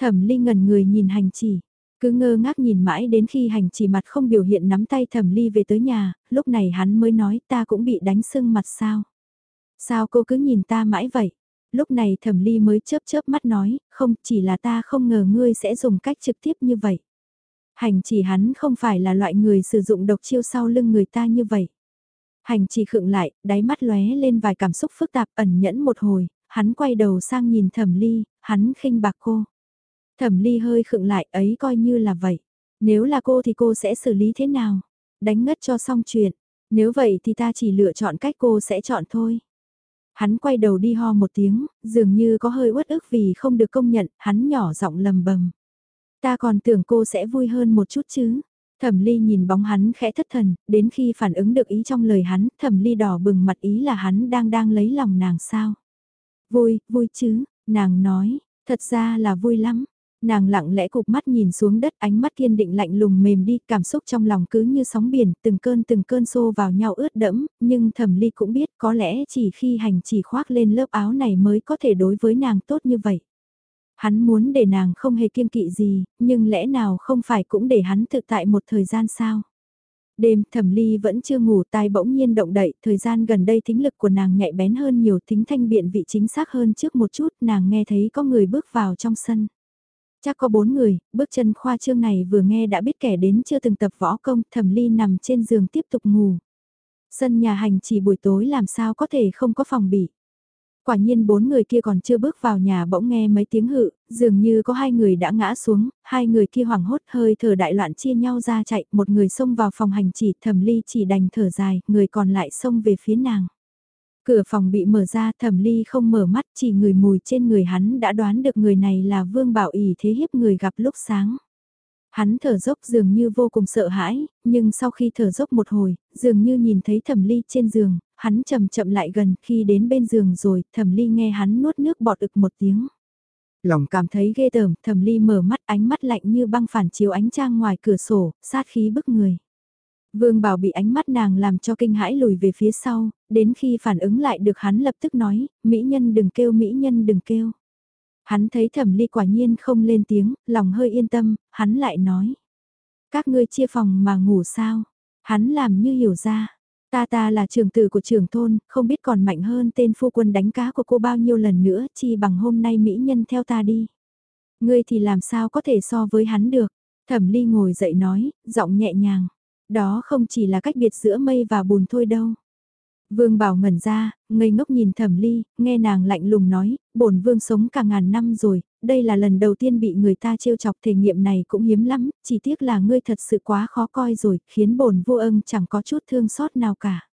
Thẩm Ly ngẩn người nhìn hành chỉ, cứ ngơ ngác nhìn mãi đến khi hành chỉ mặt không biểu hiện nắm tay Thẩm Ly về tới nhà, lúc này hắn mới nói ta cũng bị đánh sưng mặt sao. Sao cô cứ nhìn ta mãi vậy? Lúc này Thẩm Ly mới chớp chớp mắt nói, không chỉ là ta không ngờ ngươi sẽ dùng cách trực tiếp như vậy. Hành chỉ hắn không phải là loại người sử dụng độc chiêu sau lưng người ta như vậy. Hành chỉ khựng lại, đáy mắt lóe lên vài cảm xúc phức tạp ẩn nhẫn một hồi, hắn quay đầu sang nhìn thẩm ly, hắn khinh bạc cô. Thẩm ly hơi khựng lại ấy coi như là vậy. Nếu là cô thì cô sẽ xử lý thế nào? Đánh ngất cho xong chuyện. Nếu vậy thì ta chỉ lựa chọn cách cô sẽ chọn thôi. Hắn quay đầu đi ho một tiếng, dường như có hơi uất ức vì không được công nhận, hắn nhỏ giọng lầm bầm. Ta còn tưởng cô sẽ vui hơn một chút chứ. Thẩm ly nhìn bóng hắn khẽ thất thần, đến khi phản ứng được ý trong lời hắn, thẩm ly đỏ bừng mặt ý là hắn đang đang lấy lòng nàng sao. Vui, vui chứ, nàng nói, thật ra là vui lắm. Nàng lặng lẽ cục mắt nhìn xuống đất ánh mắt kiên định lạnh lùng mềm đi, cảm xúc trong lòng cứ như sóng biển, từng cơn từng cơn xô vào nhau ướt đẫm, nhưng thẩm ly cũng biết có lẽ chỉ khi hành chỉ khoác lên lớp áo này mới có thể đối với nàng tốt như vậy. Hắn muốn để nàng không hề kiêng kỵ gì, nhưng lẽ nào không phải cũng để hắn thực tại một thời gian sao? Đêm, thẩm ly vẫn chưa ngủ tai bỗng nhiên động đậy, thời gian gần đây thính lực của nàng nhạy bén hơn nhiều thính thanh biện vị chính xác hơn trước một chút, nàng nghe thấy có người bước vào trong sân. Chắc có bốn người, bước chân khoa trương này vừa nghe đã biết kẻ đến chưa từng tập võ công, thẩm ly nằm trên giường tiếp tục ngủ. Sân nhà hành chỉ buổi tối làm sao có thể không có phòng bị. Quả nhiên bốn người kia còn chưa bước vào nhà bỗng nghe mấy tiếng hự, dường như có hai người đã ngã xuống, hai người kia hoảng hốt hơi thở đại loạn chia nhau ra chạy, một người xông vào phòng hành chỉ thẩm ly chỉ đành thở dài, người còn lại xông về phía nàng. Cửa phòng bị mở ra thẩm ly không mở mắt chỉ người mùi trên người hắn đã đoán được người này là vương bảo ỉ thế hiếp người gặp lúc sáng. Hắn thở dốc dường như vô cùng sợ hãi, nhưng sau khi thở dốc một hồi, dường như nhìn thấy thẩm ly trên giường, hắn chậm chậm lại gần khi đến bên giường rồi, thẩm ly nghe hắn nuốt nước bọt ực một tiếng. Lòng cảm thấy ghê tởm, thẩm ly mở mắt ánh mắt lạnh như băng phản chiếu ánh trang ngoài cửa sổ, sát khí bức người. Vương Bảo bị ánh mắt nàng làm cho kinh hãi lùi về phía sau, đến khi phản ứng lại được hắn lập tức nói, mỹ nhân đừng kêu mỹ nhân đừng kêu. Hắn thấy thẩm ly quả nhiên không lên tiếng, lòng hơi yên tâm, hắn lại nói. Các ngươi chia phòng mà ngủ sao? Hắn làm như hiểu ra. Ta ta là trưởng tử của trưởng thôn, không biết còn mạnh hơn tên phu quân đánh cá của cô bao nhiêu lần nữa, chi bằng hôm nay mỹ nhân theo ta đi. Ngươi thì làm sao có thể so với hắn được? Thẩm ly ngồi dậy nói, giọng nhẹ nhàng. Đó không chỉ là cách biệt giữa mây và bùn thôi đâu. Vương Bảo ngẩn ra, ngây ngốc nhìn Thẩm Ly, nghe nàng lạnh lùng nói, bổn vương sống cả ngàn năm rồi, đây là lần đầu tiên bị người ta trêu chọc thể nghiệm này cũng hiếm lắm, chỉ tiếc là ngươi thật sự quá khó coi rồi, khiến bổn vua ân chẳng có chút thương xót nào cả.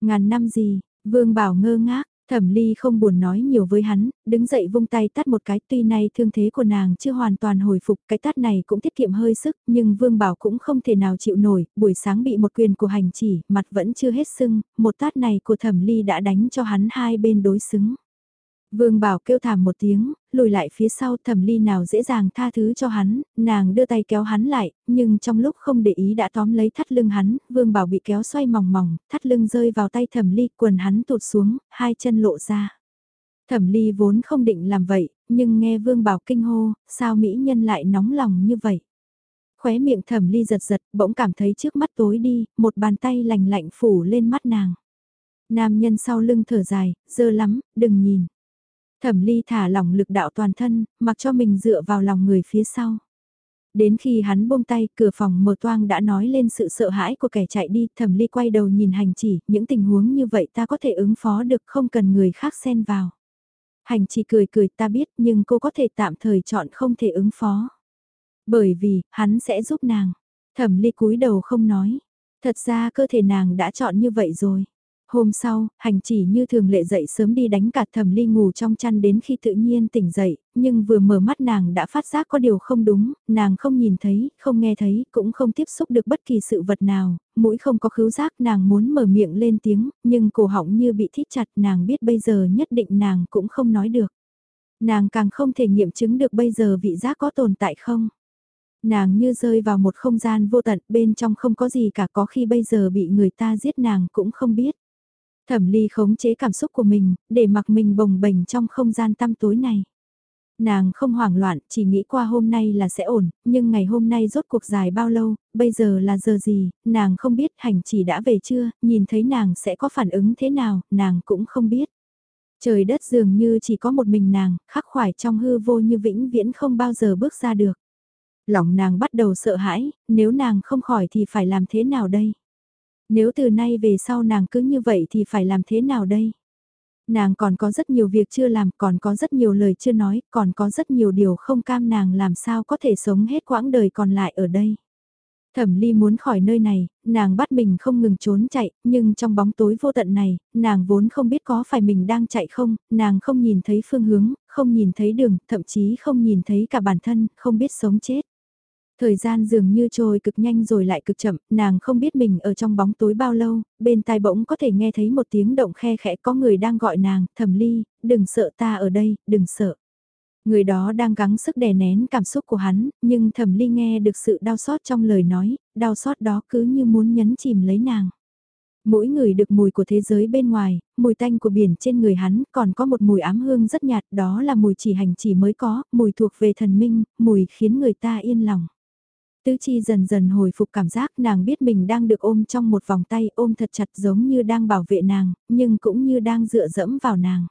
Ngàn năm gì, Vương Bảo ngơ ngác, Thẩm Ly không buồn nói nhiều với hắn, đứng dậy vung tay tắt một cái tuy nay thương thế của nàng chưa hoàn toàn hồi phục cái tắt này cũng tiết kiệm hơi sức nhưng Vương Bảo cũng không thể nào chịu nổi, buổi sáng bị một quyền của hành chỉ, mặt vẫn chưa hết sưng, một tát này của Thẩm Ly đã đánh cho hắn hai bên đối xứng. Vương Bảo kêu thảm một tiếng, lùi lại phía sau thẩm ly nào dễ dàng tha thứ cho hắn, nàng đưa tay kéo hắn lại, nhưng trong lúc không để ý đã tóm lấy thắt lưng hắn, Vương Bảo bị kéo xoay mỏng mỏng, thắt lưng rơi vào tay thẩm ly, quần hắn tụt xuống, hai chân lộ ra. Thẩm ly vốn không định làm vậy, nhưng nghe Vương Bảo kinh hô, sao mỹ nhân lại nóng lòng như vậy. Khóe miệng thẩm ly giật giật, bỗng cảm thấy trước mắt tối đi, một bàn tay lành lạnh phủ lên mắt nàng. Nam nhân sau lưng thở dài, dơ lắm, đừng nhìn. Thẩm ly thả lỏng lực đạo toàn thân, mặc cho mình dựa vào lòng người phía sau. Đến khi hắn buông tay, cửa phòng mở toang đã nói lên sự sợ hãi của kẻ chạy đi, thẩm ly quay đầu nhìn hành chỉ, những tình huống như vậy ta có thể ứng phó được không cần người khác xen vào. Hành chỉ cười cười ta biết nhưng cô có thể tạm thời chọn không thể ứng phó. Bởi vì, hắn sẽ giúp nàng. Thẩm ly cúi đầu không nói. Thật ra cơ thể nàng đã chọn như vậy rồi. Hôm sau, hành chỉ như thường lệ dậy sớm đi đánh cả thẩm ly ngủ trong chăn đến khi tự nhiên tỉnh dậy, nhưng vừa mở mắt nàng đã phát giác có điều không đúng, nàng không nhìn thấy, không nghe thấy, cũng không tiếp xúc được bất kỳ sự vật nào, mũi không có khứu giác nàng muốn mở miệng lên tiếng, nhưng cổ họng như bị thít chặt nàng biết bây giờ nhất định nàng cũng không nói được. Nàng càng không thể nghiệm chứng được bây giờ vị giác có tồn tại không. Nàng như rơi vào một không gian vô tận bên trong không có gì cả có khi bây giờ bị người ta giết nàng cũng không biết. Thẩm ly khống chế cảm xúc của mình, để mặc mình bồng bềnh trong không gian tăm tối này. Nàng không hoảng loạn, chỉ nghĩ qua hôm nay là sẽ ổn, nhưng ngày hôm nay rốt cuộc dài bao lâu, bây giờ là giờ gì, nàng không biết hành chỉ đã về chưa, nhìn thấy nàng sẽ có phản ứng thế nào, nàng cũng không biết. Trời đất dường như chỉ có một mình nàng, khắc khoải trong hư vô như vĩnh viễn không bao giờ bước ra được. Lòng nàng bắt đầu sợ hãi, nếu nàng không khỏi thì phải làm thế nào đây? Nếu từ nay về sau nàng cứ như vậy thì phải làm thế nào đây? Nàng còn có rất nhiều việc chưa làm, còn có rất nhiều lời chưa nói, còn có rất nhiều điều không cam nàng làm sao có thể sống hết quãng đời còn lại ở đây. Thẩm Ly muốn khỏi nơi này, nàng bắt mình không ngừng trốn chạy, nhưng trong bóng tối vô tận này, nàng vốn không biết có phải mình đang chạy không, nàng không nhìn thấy phương hướng, không nhìn thấy đường, thậm chí không nhìn thấy cả bản thân, không biết sống chết. Thời gian dường như trôi cực nhanh rồi lại cực chậm, nàng không biết mình ở trong bóng tối bao lâu, bên tai bỗng có thể nghe thấy một tiếng động khe khẽ có người đang gọi nàng, thẩm ly, đừng sợ ta ở đây, đừng sợ. Người đó đang gắng sức đè nén cảm xúc của hắn, nhưng thẩm ly nghe được sự đau xót trong lời nói, đau xót đó cứ như muốn nhấn chìm lấy nàng. Mỗi người được mùi của thế giới bên ngoài, mùi tanh của biển trên người hắn, còn có một mùi ám hương rất nhạt, đó là mùi chỉ hành chỉ mới có, mùi thuộc về thần minh, mùi khiến người ta yên lòng. Tứ chi dần dần hồi phục cảm giác nàng biết mình đang được ôm trong một vòng tay ôm thật chặt giống như đang bảo vệ nàng, nhưng cũng như đang dựa dẫm vào nàng.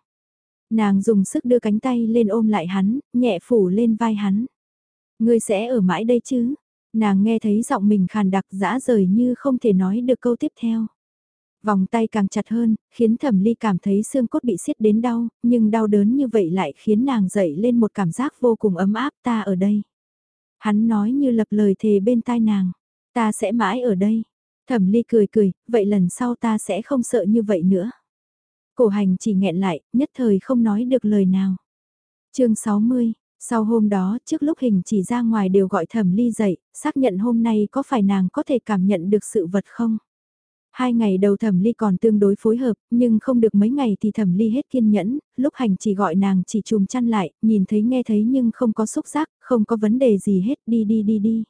Nàng dùng sức đưa cánh tay lên ôm lại hắn, nhẹ phủ lên vai hắn. Ngươi sẽ ở mãi đây chứ? Nàng nghe thấy giọng mình khàn đặc dã rời như không thể nói được câu tiếp theo. Vòng tay càng chặt hơn, khiến thẩm ly cảm thấy xương cốt bị siết đến đau, nhưng đau đớn như vậy lại khiến nàng dậy lên một cảm giác vô cùng ấm áp ta ở đây. Hắn nói như lập lời thề bên tai nàng, ta sẽ mãi ở đây. Thẩm ly cười cười, vậy lần sau ta sẽ không sợ như vậy nữa. Cổ hành chỉ nghẹn lại, nhất thời không nói được lời nào. chương 60, sau hôm đó trước lúc hình chỉ ra ngoài đều gọi thẩm ly dậy, xác nhận hôm nay có phải nàng có thể cảm nhận được sự vật không? Hai ngày đầu thẩm ly còn tương đối phối hợp, nhưng không được mấy ngày thì thẩm ly hết kiên nhẫn, lúc hành chỉ gọi nàng chỉ chùm chăn lại, nhìn thấy nghe thấy nhưng không có xúc giác, không có vấn đề gì hết, đi đi đi đi.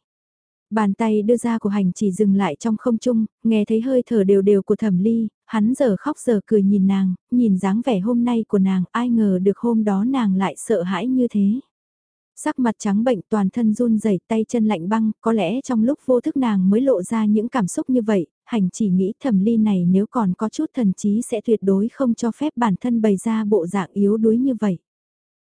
Bàn tay đưa ra của hành chỉ dừng lại trong không trung, nghe thấy hơi thở đều đều của thẩm ly, hắn giờ khóc giờ cười nhìn nàng, nhìn dáng vẻ hôm nay của nàng, ai ngờ được hôm đó nàng lại sợ hãi như thế. Sắc mặt trắng bệnh toàn thân run rẩy tay chân lạnh băng, có lẽ trong lúc vô thức nàng mới lộ ra những cảm xúc như vậy, hành chỉ nghĩ thẩm ly này nếu còn có chút thần trí sẽ tuyệt đối không cho phép bản thân bày ra bộ dạng yếu đuối như vậy.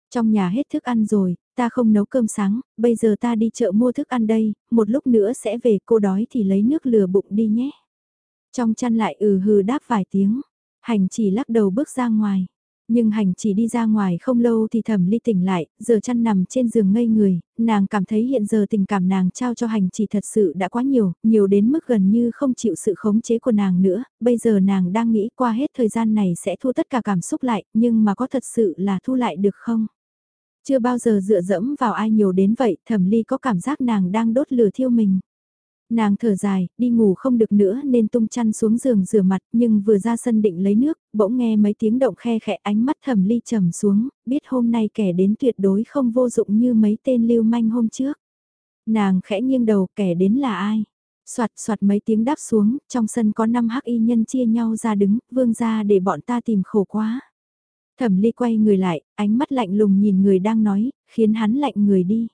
Trong nhà hết thức ăn rồi, ta không nấu cơm sáng, bây giờ ta đi chợ mua thức ăn đây, một lúc nữa sẽ về cô đói thì lấy nước lừa bụng đi nhé. Trong chăn lại ừ hừ đáp vài tiếng, hành chỉ lắc đầu bước ra ngoài. Nhưng hành chỉ đi ra ngoài không lâu thì thẩm ly tỉnh lại, giờ chăn nằm trên giường ngây người, nàng cảm thấy hiện giờ tình cảm nàng trao cho hành chỉ thật sự đã quá nhiều, nhiều đến mức gần như không chịu sự khống chế của nàng nữa, bây giờ nàng đang nghĩ qua hết thời gian này sẽ thu tất cả cảm xúc lại, nhưng mà có thật sự là thu lại được không? Chưa bao giờ dựa dẫm vào ai nhiều đến vậy, thẩm ly có cảm giác nàng đang đốt lửa thiêu mình. Nàng thở dài, đi ngủ không được nữa nên tung chăn xuống giường rửa mặt nhưng vừa ra sân định lấy nước, bỗng nghe mấy tiếng động khe khẽ ánh mắt thầm ly trầm xuống, biết hôm nay kẻ đến tuyệt đối không vô dụng như mấy tên lưu manh hôm trước. Nàng khẽ nghiêng đầu kẻ đến là ai? Soạt soạt mấy tiếng đáp xuống, trong sân có năm hắc y nhân chia nhau ra đứng, vương ra để bọn ta tìm khổ quá. Thẩm ly quay người lại, ánh mắt lạnh lùng nhìn người đang nói, khiến hắn lạnh người đi.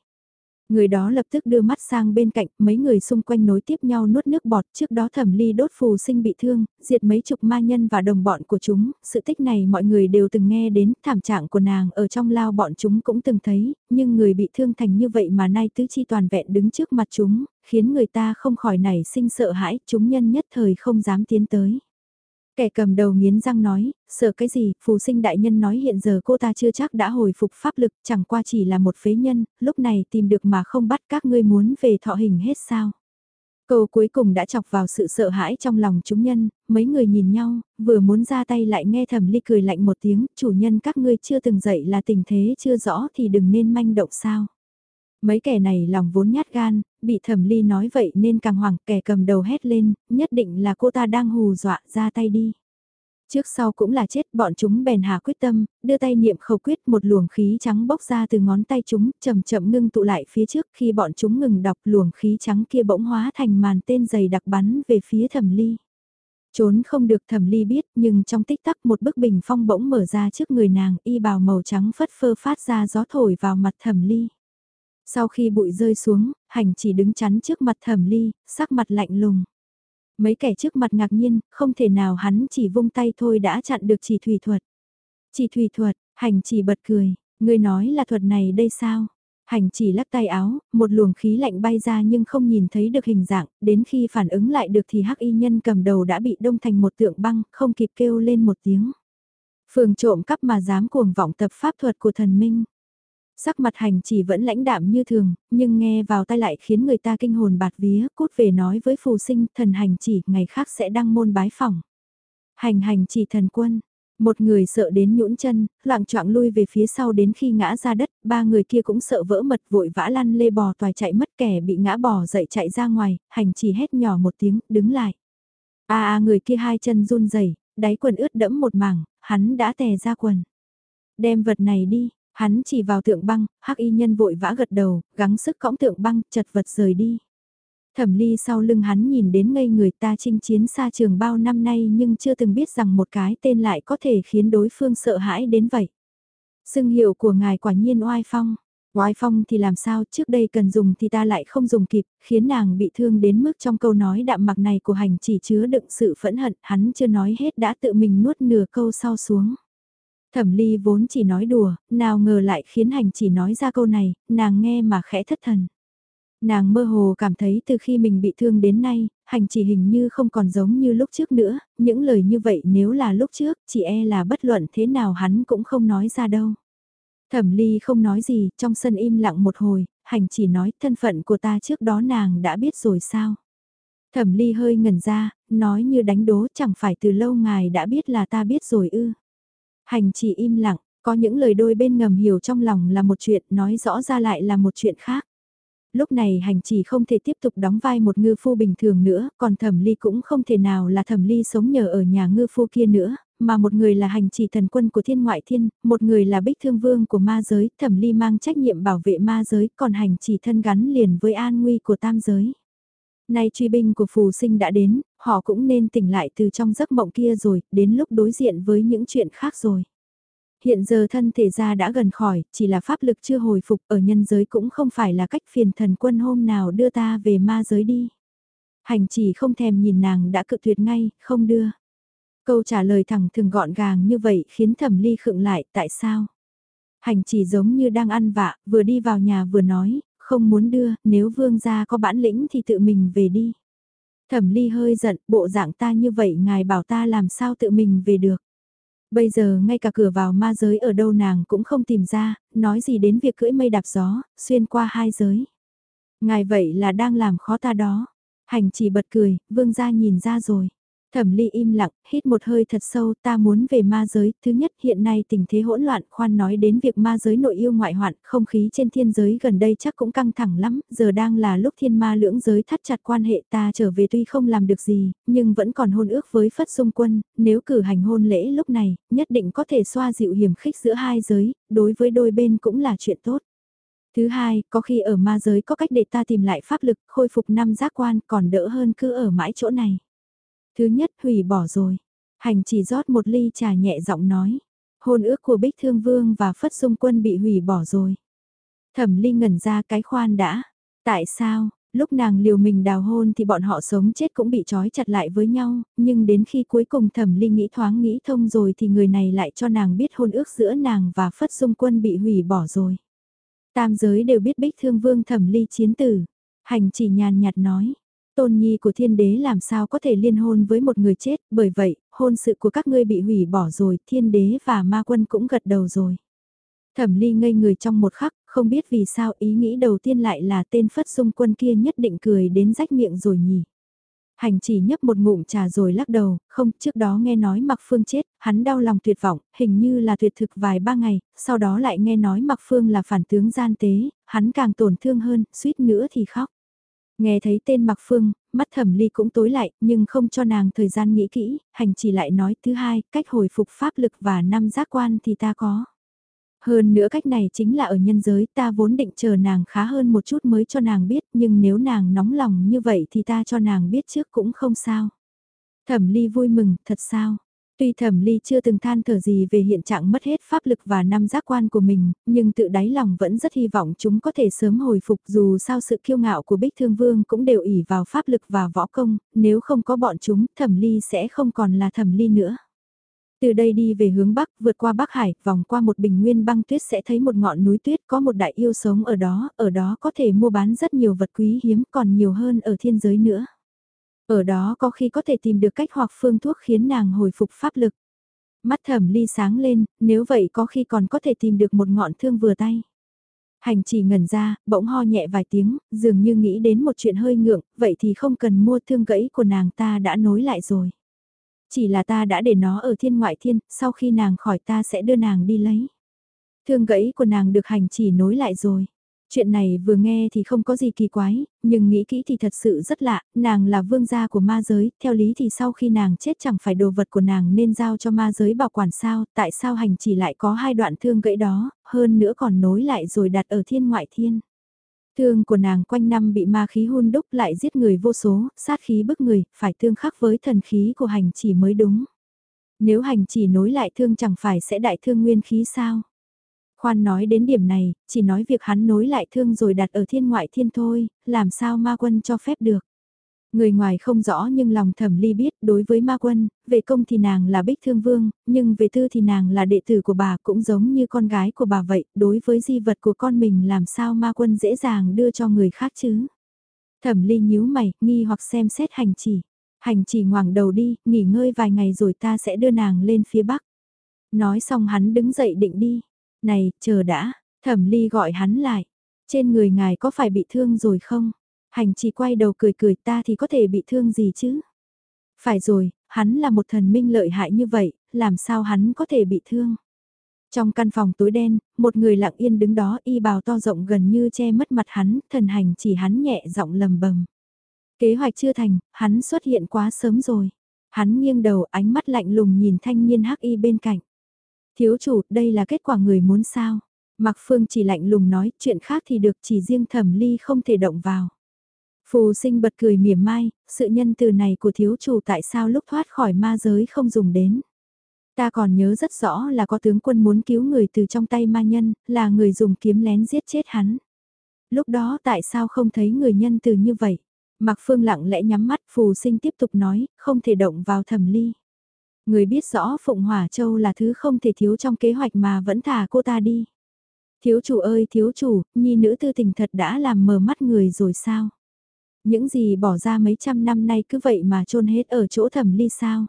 Người đó lập tức đưa mắt sang bên cạnh, mấy người xung quanh nối tiếp nhau nuốt nước bọt, trước đó thẩm ly đốt phù sinh bị thương, diệt mấy chục ma nhân và đồng bọn của chúng, sự tích này mọi người đều từng nghe đến, thảm trạng của nàng ở trong lao bọn chúng cũng từng thấy, nhưng người bị thương thành như vậy mà nay tứ chi toàn vẹn đứng trước mặt chúng, khiến người ta không khỏi nảy sinh sợ hãi, chúng nhân nhất thời không dám tiến tới. Kẻ cầm đầu nghiến răng nói, sợ cái gì, phù sinh đại nhân nói hiện giờ cô ta chưa chắc đã hồi phục pháp lực, chẳng qua chỉ là một phế nhân, lúc này tìm được mà không bắt các ngươi muốn về thọ hình hết sao. Câu cuối cùng đã chọc vào sự sợ hãi trong lòng chúng nhân, mấy người nhìn nhau, vừa muốn ra tay lại nghe thẩm ly cười lạnh một tiếng, chủ nhân các ngươi chưa từng dậy là tình thế chưa rõ thì đừng nên manh động sao. Mấy kẻ này lòng vốn nhát gan, bị thẩm ly nói vậy nên càng hoảng kẻ cầm đầu hét lên, nhất định là cô ta đang hù dọa ra tay đi. Trước sau cũng là chết bọn chúng bèn hà quyết tâm, đưa tay niệm khẩu quyết một luồng khí trắng bốc ra từ ngón tay chúng, chậm chậm ngưng tụ lại phía trước khi bọn chúng ngừng đọc luồng khí trắng kia bỗng hóa thành màn tên dày đặc bắn về phía thẩm ly. Trốn không được thẩm ly biết nhưng trong tích tắc một bức bình phong bỗng mở ra trước người nàng y bào màu trắng phất phơ phát ra gió thổi vào mặt thẩm ly. Sau khi bụi rơi xuống, hành chỉ đứng chắn trước mặt thẩm ly, sắc mặt lạnh lùng. Mấy kẻ trước mặt ngạc nhiên, không thể nào hắn chỉ vung tay thôi đã chặn được chỉ thủy thuật. Chỉ thủy thuật, hành chỉ bật cười, người nói là thuật này đây sao? Hành chỉ lắc tay áo, một luồng khí lạnh bay ra nhưng không nhìn thấy được hình dạng, đến khi phản ứng lại được thì hắc y nhân cầm đầu đã bị đông thành một tượng băng, không kịp kêu lên một tiếng. Phường trộm cắp mà dám cuồng vọng tập pháp thuật của thần minh. Sắc mặt hành chỉ vẫn lãnh đạm như thường, nhưng nghe vào tai lại khiến người ta kinh hồn bạt vía, cút về nói với phù sinh thần hành chỉ ngày khác sẽ đăng môn bái phỏng. Hành hành chỉ thần quân, một người sợ đến nhũn chân, loạn choạng lui về phía sau đến khi ngã ra đất, ba người kia cũng sợ vỡ mật vội vã lăn lê bò toài chạy mất kẻ bị ngã bò dậy chạy ra ngoài, hành chỉ hét nhỏ một tiếng, đứng lại. a a người kia hai chân run rẩy đáy quần ướt đẫm một mảng, hắn đã tè ra quần. Đem vật này đi, Hắn chỉ vào tượng băng, hắc y nhân vội vã gật đầu, gắng sức cõng tượng băng, chật vật rời đi. Thẩm ly sau lưng hắn nhìn đến ngây người ta chinh chiến xa trường bao năm nay nhưng chưa từng biết rằng một cái tên lại có thể khiến đối phương sợ hãi đến vậy. Sưng hiệu của ngài quả nhiên oai phong. Oai phong thì làm sao trước đây cần dùng thì ta lại không dùng kịp, khiến nàng bị thương đến mức trong câu nói đạm mặc này của hành chỉ chứa đựng sự phẫn hận, hắn chưa nói hết đã tự mình nuốt nửa câu sau xuống. Thẩm ly vốn chỉ nói đùa, nào ngờ lại khiến hành chỉ nói ra câu này, nàng nghe mà khẽ thất thần. Nàng mơ hồ cảm thấy từ khi mình bị thương đến nay, hành chỉ hình như không còn giống như lúc trước nữa, những lời như vậy nếu là lúc trước, chỉ e là bất luận thế nào hắn cũng không nói ra đâu. Thẩm ly không nói gì, trong sân im lặng một hồi, hành chỉ nói thân phận của ta trước đó nàng đã biết rồi sao. Thẩm ly hơi ngẩn ra, nói như đánh đố chẳng phải từ lâu ngài đã biết là ta biết rồi ư. Hành chỉ im lặng, có những lời đôi bên ngầm hiểu trong lòng là một chuyện, nói rõ ra lại là một chuyện khác. Lúc này hành chỉ không thể tiếp tục đóng vai một ngư phu bình thường nữa, còn thẩm ly cũng không thể nào là thẩm ly sống nhờ ở nhà ngư phu kia nữa, mà một người là hành chỉ thần quân của thiên ngoại thiên, một người là bích thương vương của ma giới, thẩm ly mang trách nhiệm bảo vệ ma giới, còn hành chỉ thân gắn liền với an nguy của tam giới. Nay truy binh của phù sinh đã đến, họ cũng nên tỉnh lại từ trong giấc mộng kia rồi, đến lúc đối diện với những chuyện khác rồi. Hiện giờ thân thể ra đã gần khỏi, chỉ là pháp lực chưa hồi phục ở nhân giới cũng không phải là cách phiền thần quân hôm nào đưa ta về ma giới đi. Hành chỉ không thèm nhìn nàng đã cự tuyệt ngay, không đưa. Câu trả lời thẳng thừng gọn gàng như vậy khiến thẩm ly khựng lại, tại sao? Hành chỉ giống như đang ăn vạ, vừa đi vào nhà vừa nói, không muốn đưa, nếu vương gia có bản lĩnh thì tự mình về đi. Thẩm ly hơi giận, bộ dạng ta như vậy ngài bảo ta làm sao tự mình về được. Bây giờ ngay cả cửa vào ma giới ở đâu nàng cũng không tìm ra, nói gì đến việc cưỡi mây đạp gió, xuyên qua hai giới. Ngài vậy là đang làm khó ta đó. Hành chỉ bật cười, vương gia nhìn ra rồi. Thẩm ly im lặng, hít một hơi thật sâu, ta muốn về ma giới, thứ nhất hiện nay tình thế hỗn loạn, khoan nói đến việc ma giới nội yêu ngoại hoạn, không khí trên thiên giới gần đây chắc cũng căng thẳng lắm, giờ đang là lúc thiên ma lưỡng giới thắt chặt quan hệ ta trở về tuy không làm được gì, nhưng vẫn còn hôn ước với Phất Dung Quân, nếu cử hành hôn lễ lúc này, nhất định có thể xoa dịu hiểm khích giữa hai giới, đối với đôi bên cũng là chuyện tốt. Thứ hai, có khi ở ma giới có cách để ta tìm lại pháp lực, khôi phục năm giác quan còn đỡ hơn cứ ở mãi chỗ này. Thứ nhất hủy bỏ rồi. Hành chỉ rót một ly trà nhẹ giọng nói. Hôn ước của Bích Thương Vương và Phất Dung Quân bị hủy bỏ rồi. Thẩm ly ngẩn ra cái khoan đã. Tại sao, lúc nàng liều mình đào hôn thì bọn họ sống chết cũng bị trói chặt lại với nhau, nhưng đến khi cuối cùng thẩm ly nghĩ thoáng nghĩ thông rồi thì người này lại cho nàng biết hôn ước giữa nàng và Phất Dung Quân bị hủy bỏ rồi. Tam giới đều biết Bích Thương Vương thẩm ly chiến tử. Hành chỉ nhàn nhạt nói, tôn nhi của thiên đế làm sao có thể liên hôn với một người chết, bởi vậy, hôn sự của các ngươi bị hủy bỏ rồi, thiên đế và ma quân cũng gật đầu rồi. Thẩm ly ngây người trong một khắc, không biết vì sao ý nghĩ đầu tiên lại là tên phất dung quân kia nhất định cười đến rách miệng rồi nhỉ. Hành chỉ nhấp một ngụm trà rồi lắc đầu, không, trước đó nghe nói Mặc Phương chết, hắn đau lòng tuyệt vọng, hình như là tuyệt thực vài ba ngày, sau đó lại nghe nói Mặc Phương là phản tướng gian tế, hắn càng tổn thương hơn, suýt nữa thì khóc. Nghe thấy tên Mạc Phương, mắt thẩm ly cũng tối lại, nhưng không cho nàng thời gian nghĩ kỹ, hành chỉ lại nói thứ hai, cách hồi phục pháp lực và năm giác quan thì ta có. Hơn nữa cách này chính là ở nhân giới ta vốn định chờ nàng khá hơn một chút mới cho nàng biết nhưng nếu nàng nóng lòng như vậy thì ta cho nàng biết trước cũng không sao. Thẩm ly vui mừng, thật sao? Tuy thẩm ly chưa từng than thở gì về hiện trạng mất hết pháp lực và năm giác quan của mình, nhưng tự đáy lòng vẫn rất hy vọng chúng có thể sớm hồi phục dù sao sự kiêu ngạo của Bích Thương Vương cũng đều ỉ vào pháp lực và võ công, nếu không có bọn chúng thẩm ly sẽ không còn là thẩm ly nữa. Từ đây đi về hướng Bắc, vượt qua Bắc Hải, vòng qua một bình nguyên băng tuyết sẽ thấy một ngọn núi tuyết có một đại yêu sống ở đó, ở đó có thể mua bán rất nhiều vật quý hiếm còn nhiều hơn ở thiên giới nữa. Ở đó có khi có thể tìm được cách hoặc phương thuốc khiến nàng hồi phục pháp lực. Mắt thẩm ly sáng lên, nếu vậy có khi còn có thể tìm được một ngọn thương vừa tay. Hành chỉ ngẩn ra, bỗng ho nhẹ vài tiếng, dường như nghĩ đến một chuyện hơi ngượng, vậy thì không cần mua thương gãy của nàng ta đã nối lại rồi. Chỉ là ta đã để nó ở thiên ngoại thiên, sau khi nàng khỏi ta sẽ đưa nàng đi lấy. Thương gãy của nàng được hành chỉ nối lại rồi. Chuyện này vừa nghe thì không có gì kỳ quái, nhưng nghĩ kỹ thì thật sự rất lạ, nàng là vương gia của ma giới, theo lý thì sau khi nàng chết chẳng phải đồ vật của nàng nên giao cho ma giới bảo quản sao, tại sao hành chỉ lại có hai đoạn thương gãy đó, hơn nữa còn nối lại rồi đặt ở thiên ngoại thiên. Thương của nàng quanh năm bị ma khí hun đúc lại giết người vô số, sát khí bức người, phải tương khắc với thần khí của hành chỉ mới đúng. Nếu hành chỉ nối lại thương chẳng phải sẽ đại thương nguyên khí sao? Khoan nói đến điểm này, chỉ nói việc hắn nối lại thương rồi đặt ở thiên ngoại thiên thôi, làm sao ma quân cho phép được. Người ngoài không rõ nhưng lòng thẩm ly biết đối với ma quân, về công thì nàng là bích thương vương, nhưng về tư thì nàng là đệ tử của bà cũng giống như con gái của bà vậy, đối với di vật của con mình làm sao ma quân dễ dàng đưa cho người khác chứ. Thẩm ly nhíu mày, nghi hoặc xem xét hành chỉ. Hành chỉ ngoảng đầu đi, nghỉ ngơi vài ngày rồi ta sẽ đưa nàng lên phía bắc. Nói xong hắn đứng dậy định đi. Này, chờ đã, thẩm ly gọi hắn lại. Trên người ngài có phải bị thương rồi không? Hành chỉ quay đầu cười cười ta thì có thể bị thương gì chứ? Phải rồi, hắn là một thần minh lợi hại như vậy, làm sao hắn có thể bị thương? Trong căn phòng tối đen, một người lặng yên đứng đó y bào to rộng gần như che mất mặt hắn, thần hành chỉ hắn nhẹ giọng lầm bầm. Kế hoạch chưa thành, hắn xuất hiện quá sớm rồi. Hắn nghiêng đầu ánh mắt lạnh lùng nhìn thanh niên hắc y bên cạnh. Thiếu chủ, đây là kết quả người muốn sao? Mạc Phương chỉ lạnh lùng nói, chuyện khác thì được chỉ riêng thẩm ly không thể động vào. Phù sinh bật cười mỉa mai, sự nhân từ này của thiếu chủ tại sao lúc thoát khỏi ma giới không dùng đến. Ta còn nhớ rất rõ là có tướng quân muốn cứu người từ trong tay ma nhân, là người dùng kiếm lén giết chết hắn. Lúc đó tại sao không thấy người nhân từ như vậy? Mạc Phương lặng lẽ nhắm mắt phù sinh tiếp tục nói, không thể động vào thẩm ly. Người biết rõ Phụng Hỏa Châu là thứ không thể thiếu trong kế hoạch mà vẫn thả cô ta đi. Thiếu chủ ơi thiếu chủ, nhi nữ tư tình thật đã làm mờ mắt người rồi sao? Những gì bỏ ra mấy trăm năm nay cứ vậy mà trôn hết ở chỗ thẩm ly sao?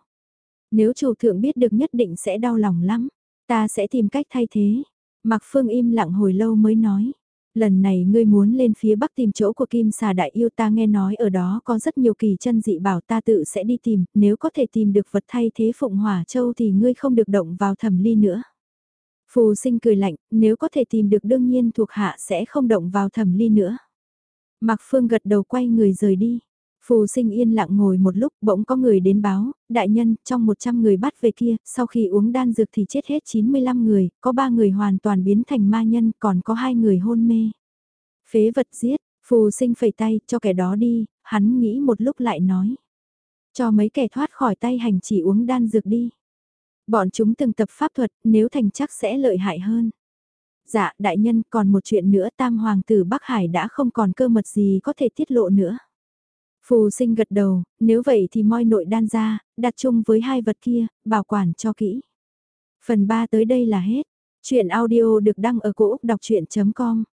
Nếu chủ thượng biết được nhất định sẽ đau lòng lắm, ta sẽ tìm cách thay thế. Mạc Phương im lặng hồi lâu mới nói. Lần này ngươi muốn lên phía bắc tìm chỗ của Kim xà đại yêu ta nghe nói ở đó có rất nhiều kỳ chân dị bảo ta tự sẽ đi tìm, nếu có thể tìm được vật thay thế Phụng Hỏa Châu thì ngươi không được động vào thẩm ly nữa. Phù sinh cười lạnh, nếu có thể tìm được đương nhiên thuộc hạ sẽ không động vào thẩm ly nữa. Mạc Phương gật đầu quay người rời đi. Phù sinh yên lặng ngồi một lúc bỗng có người đến báo, đại nhân, trong 100 người bắt về kia, sau khi uống đan dược thì chết hết 95 người, có 3 người hoàn toàn biến thành ma nhân, còn có 2 người hôn mê. Phế vật giết, phù sinh phẩy tay, cho kẻ đó đi, hắn nghĩ một lúc lại nói. Cho mấy kẻ thoát khỏi tay hành chỉ uống đan dược đi. Bọn chúng từng tập pháp thuật, nếu thành chắc sẽ lợi hại hơn. Dạ, đại nhân, còn một chuyện nữa tam hoàng tử Bắc Hải đã không còn cơ mật gì có thể tiết lộ nữa. Phù sinh gật đầu, nếu vậy thì moi nội đan ra, đặt chung với hai vật kia, bảo quản cho kỹ. Phần 3 tới đây là hết. Chuyện audio được đăng ở cổ Úc đọc chuyện.com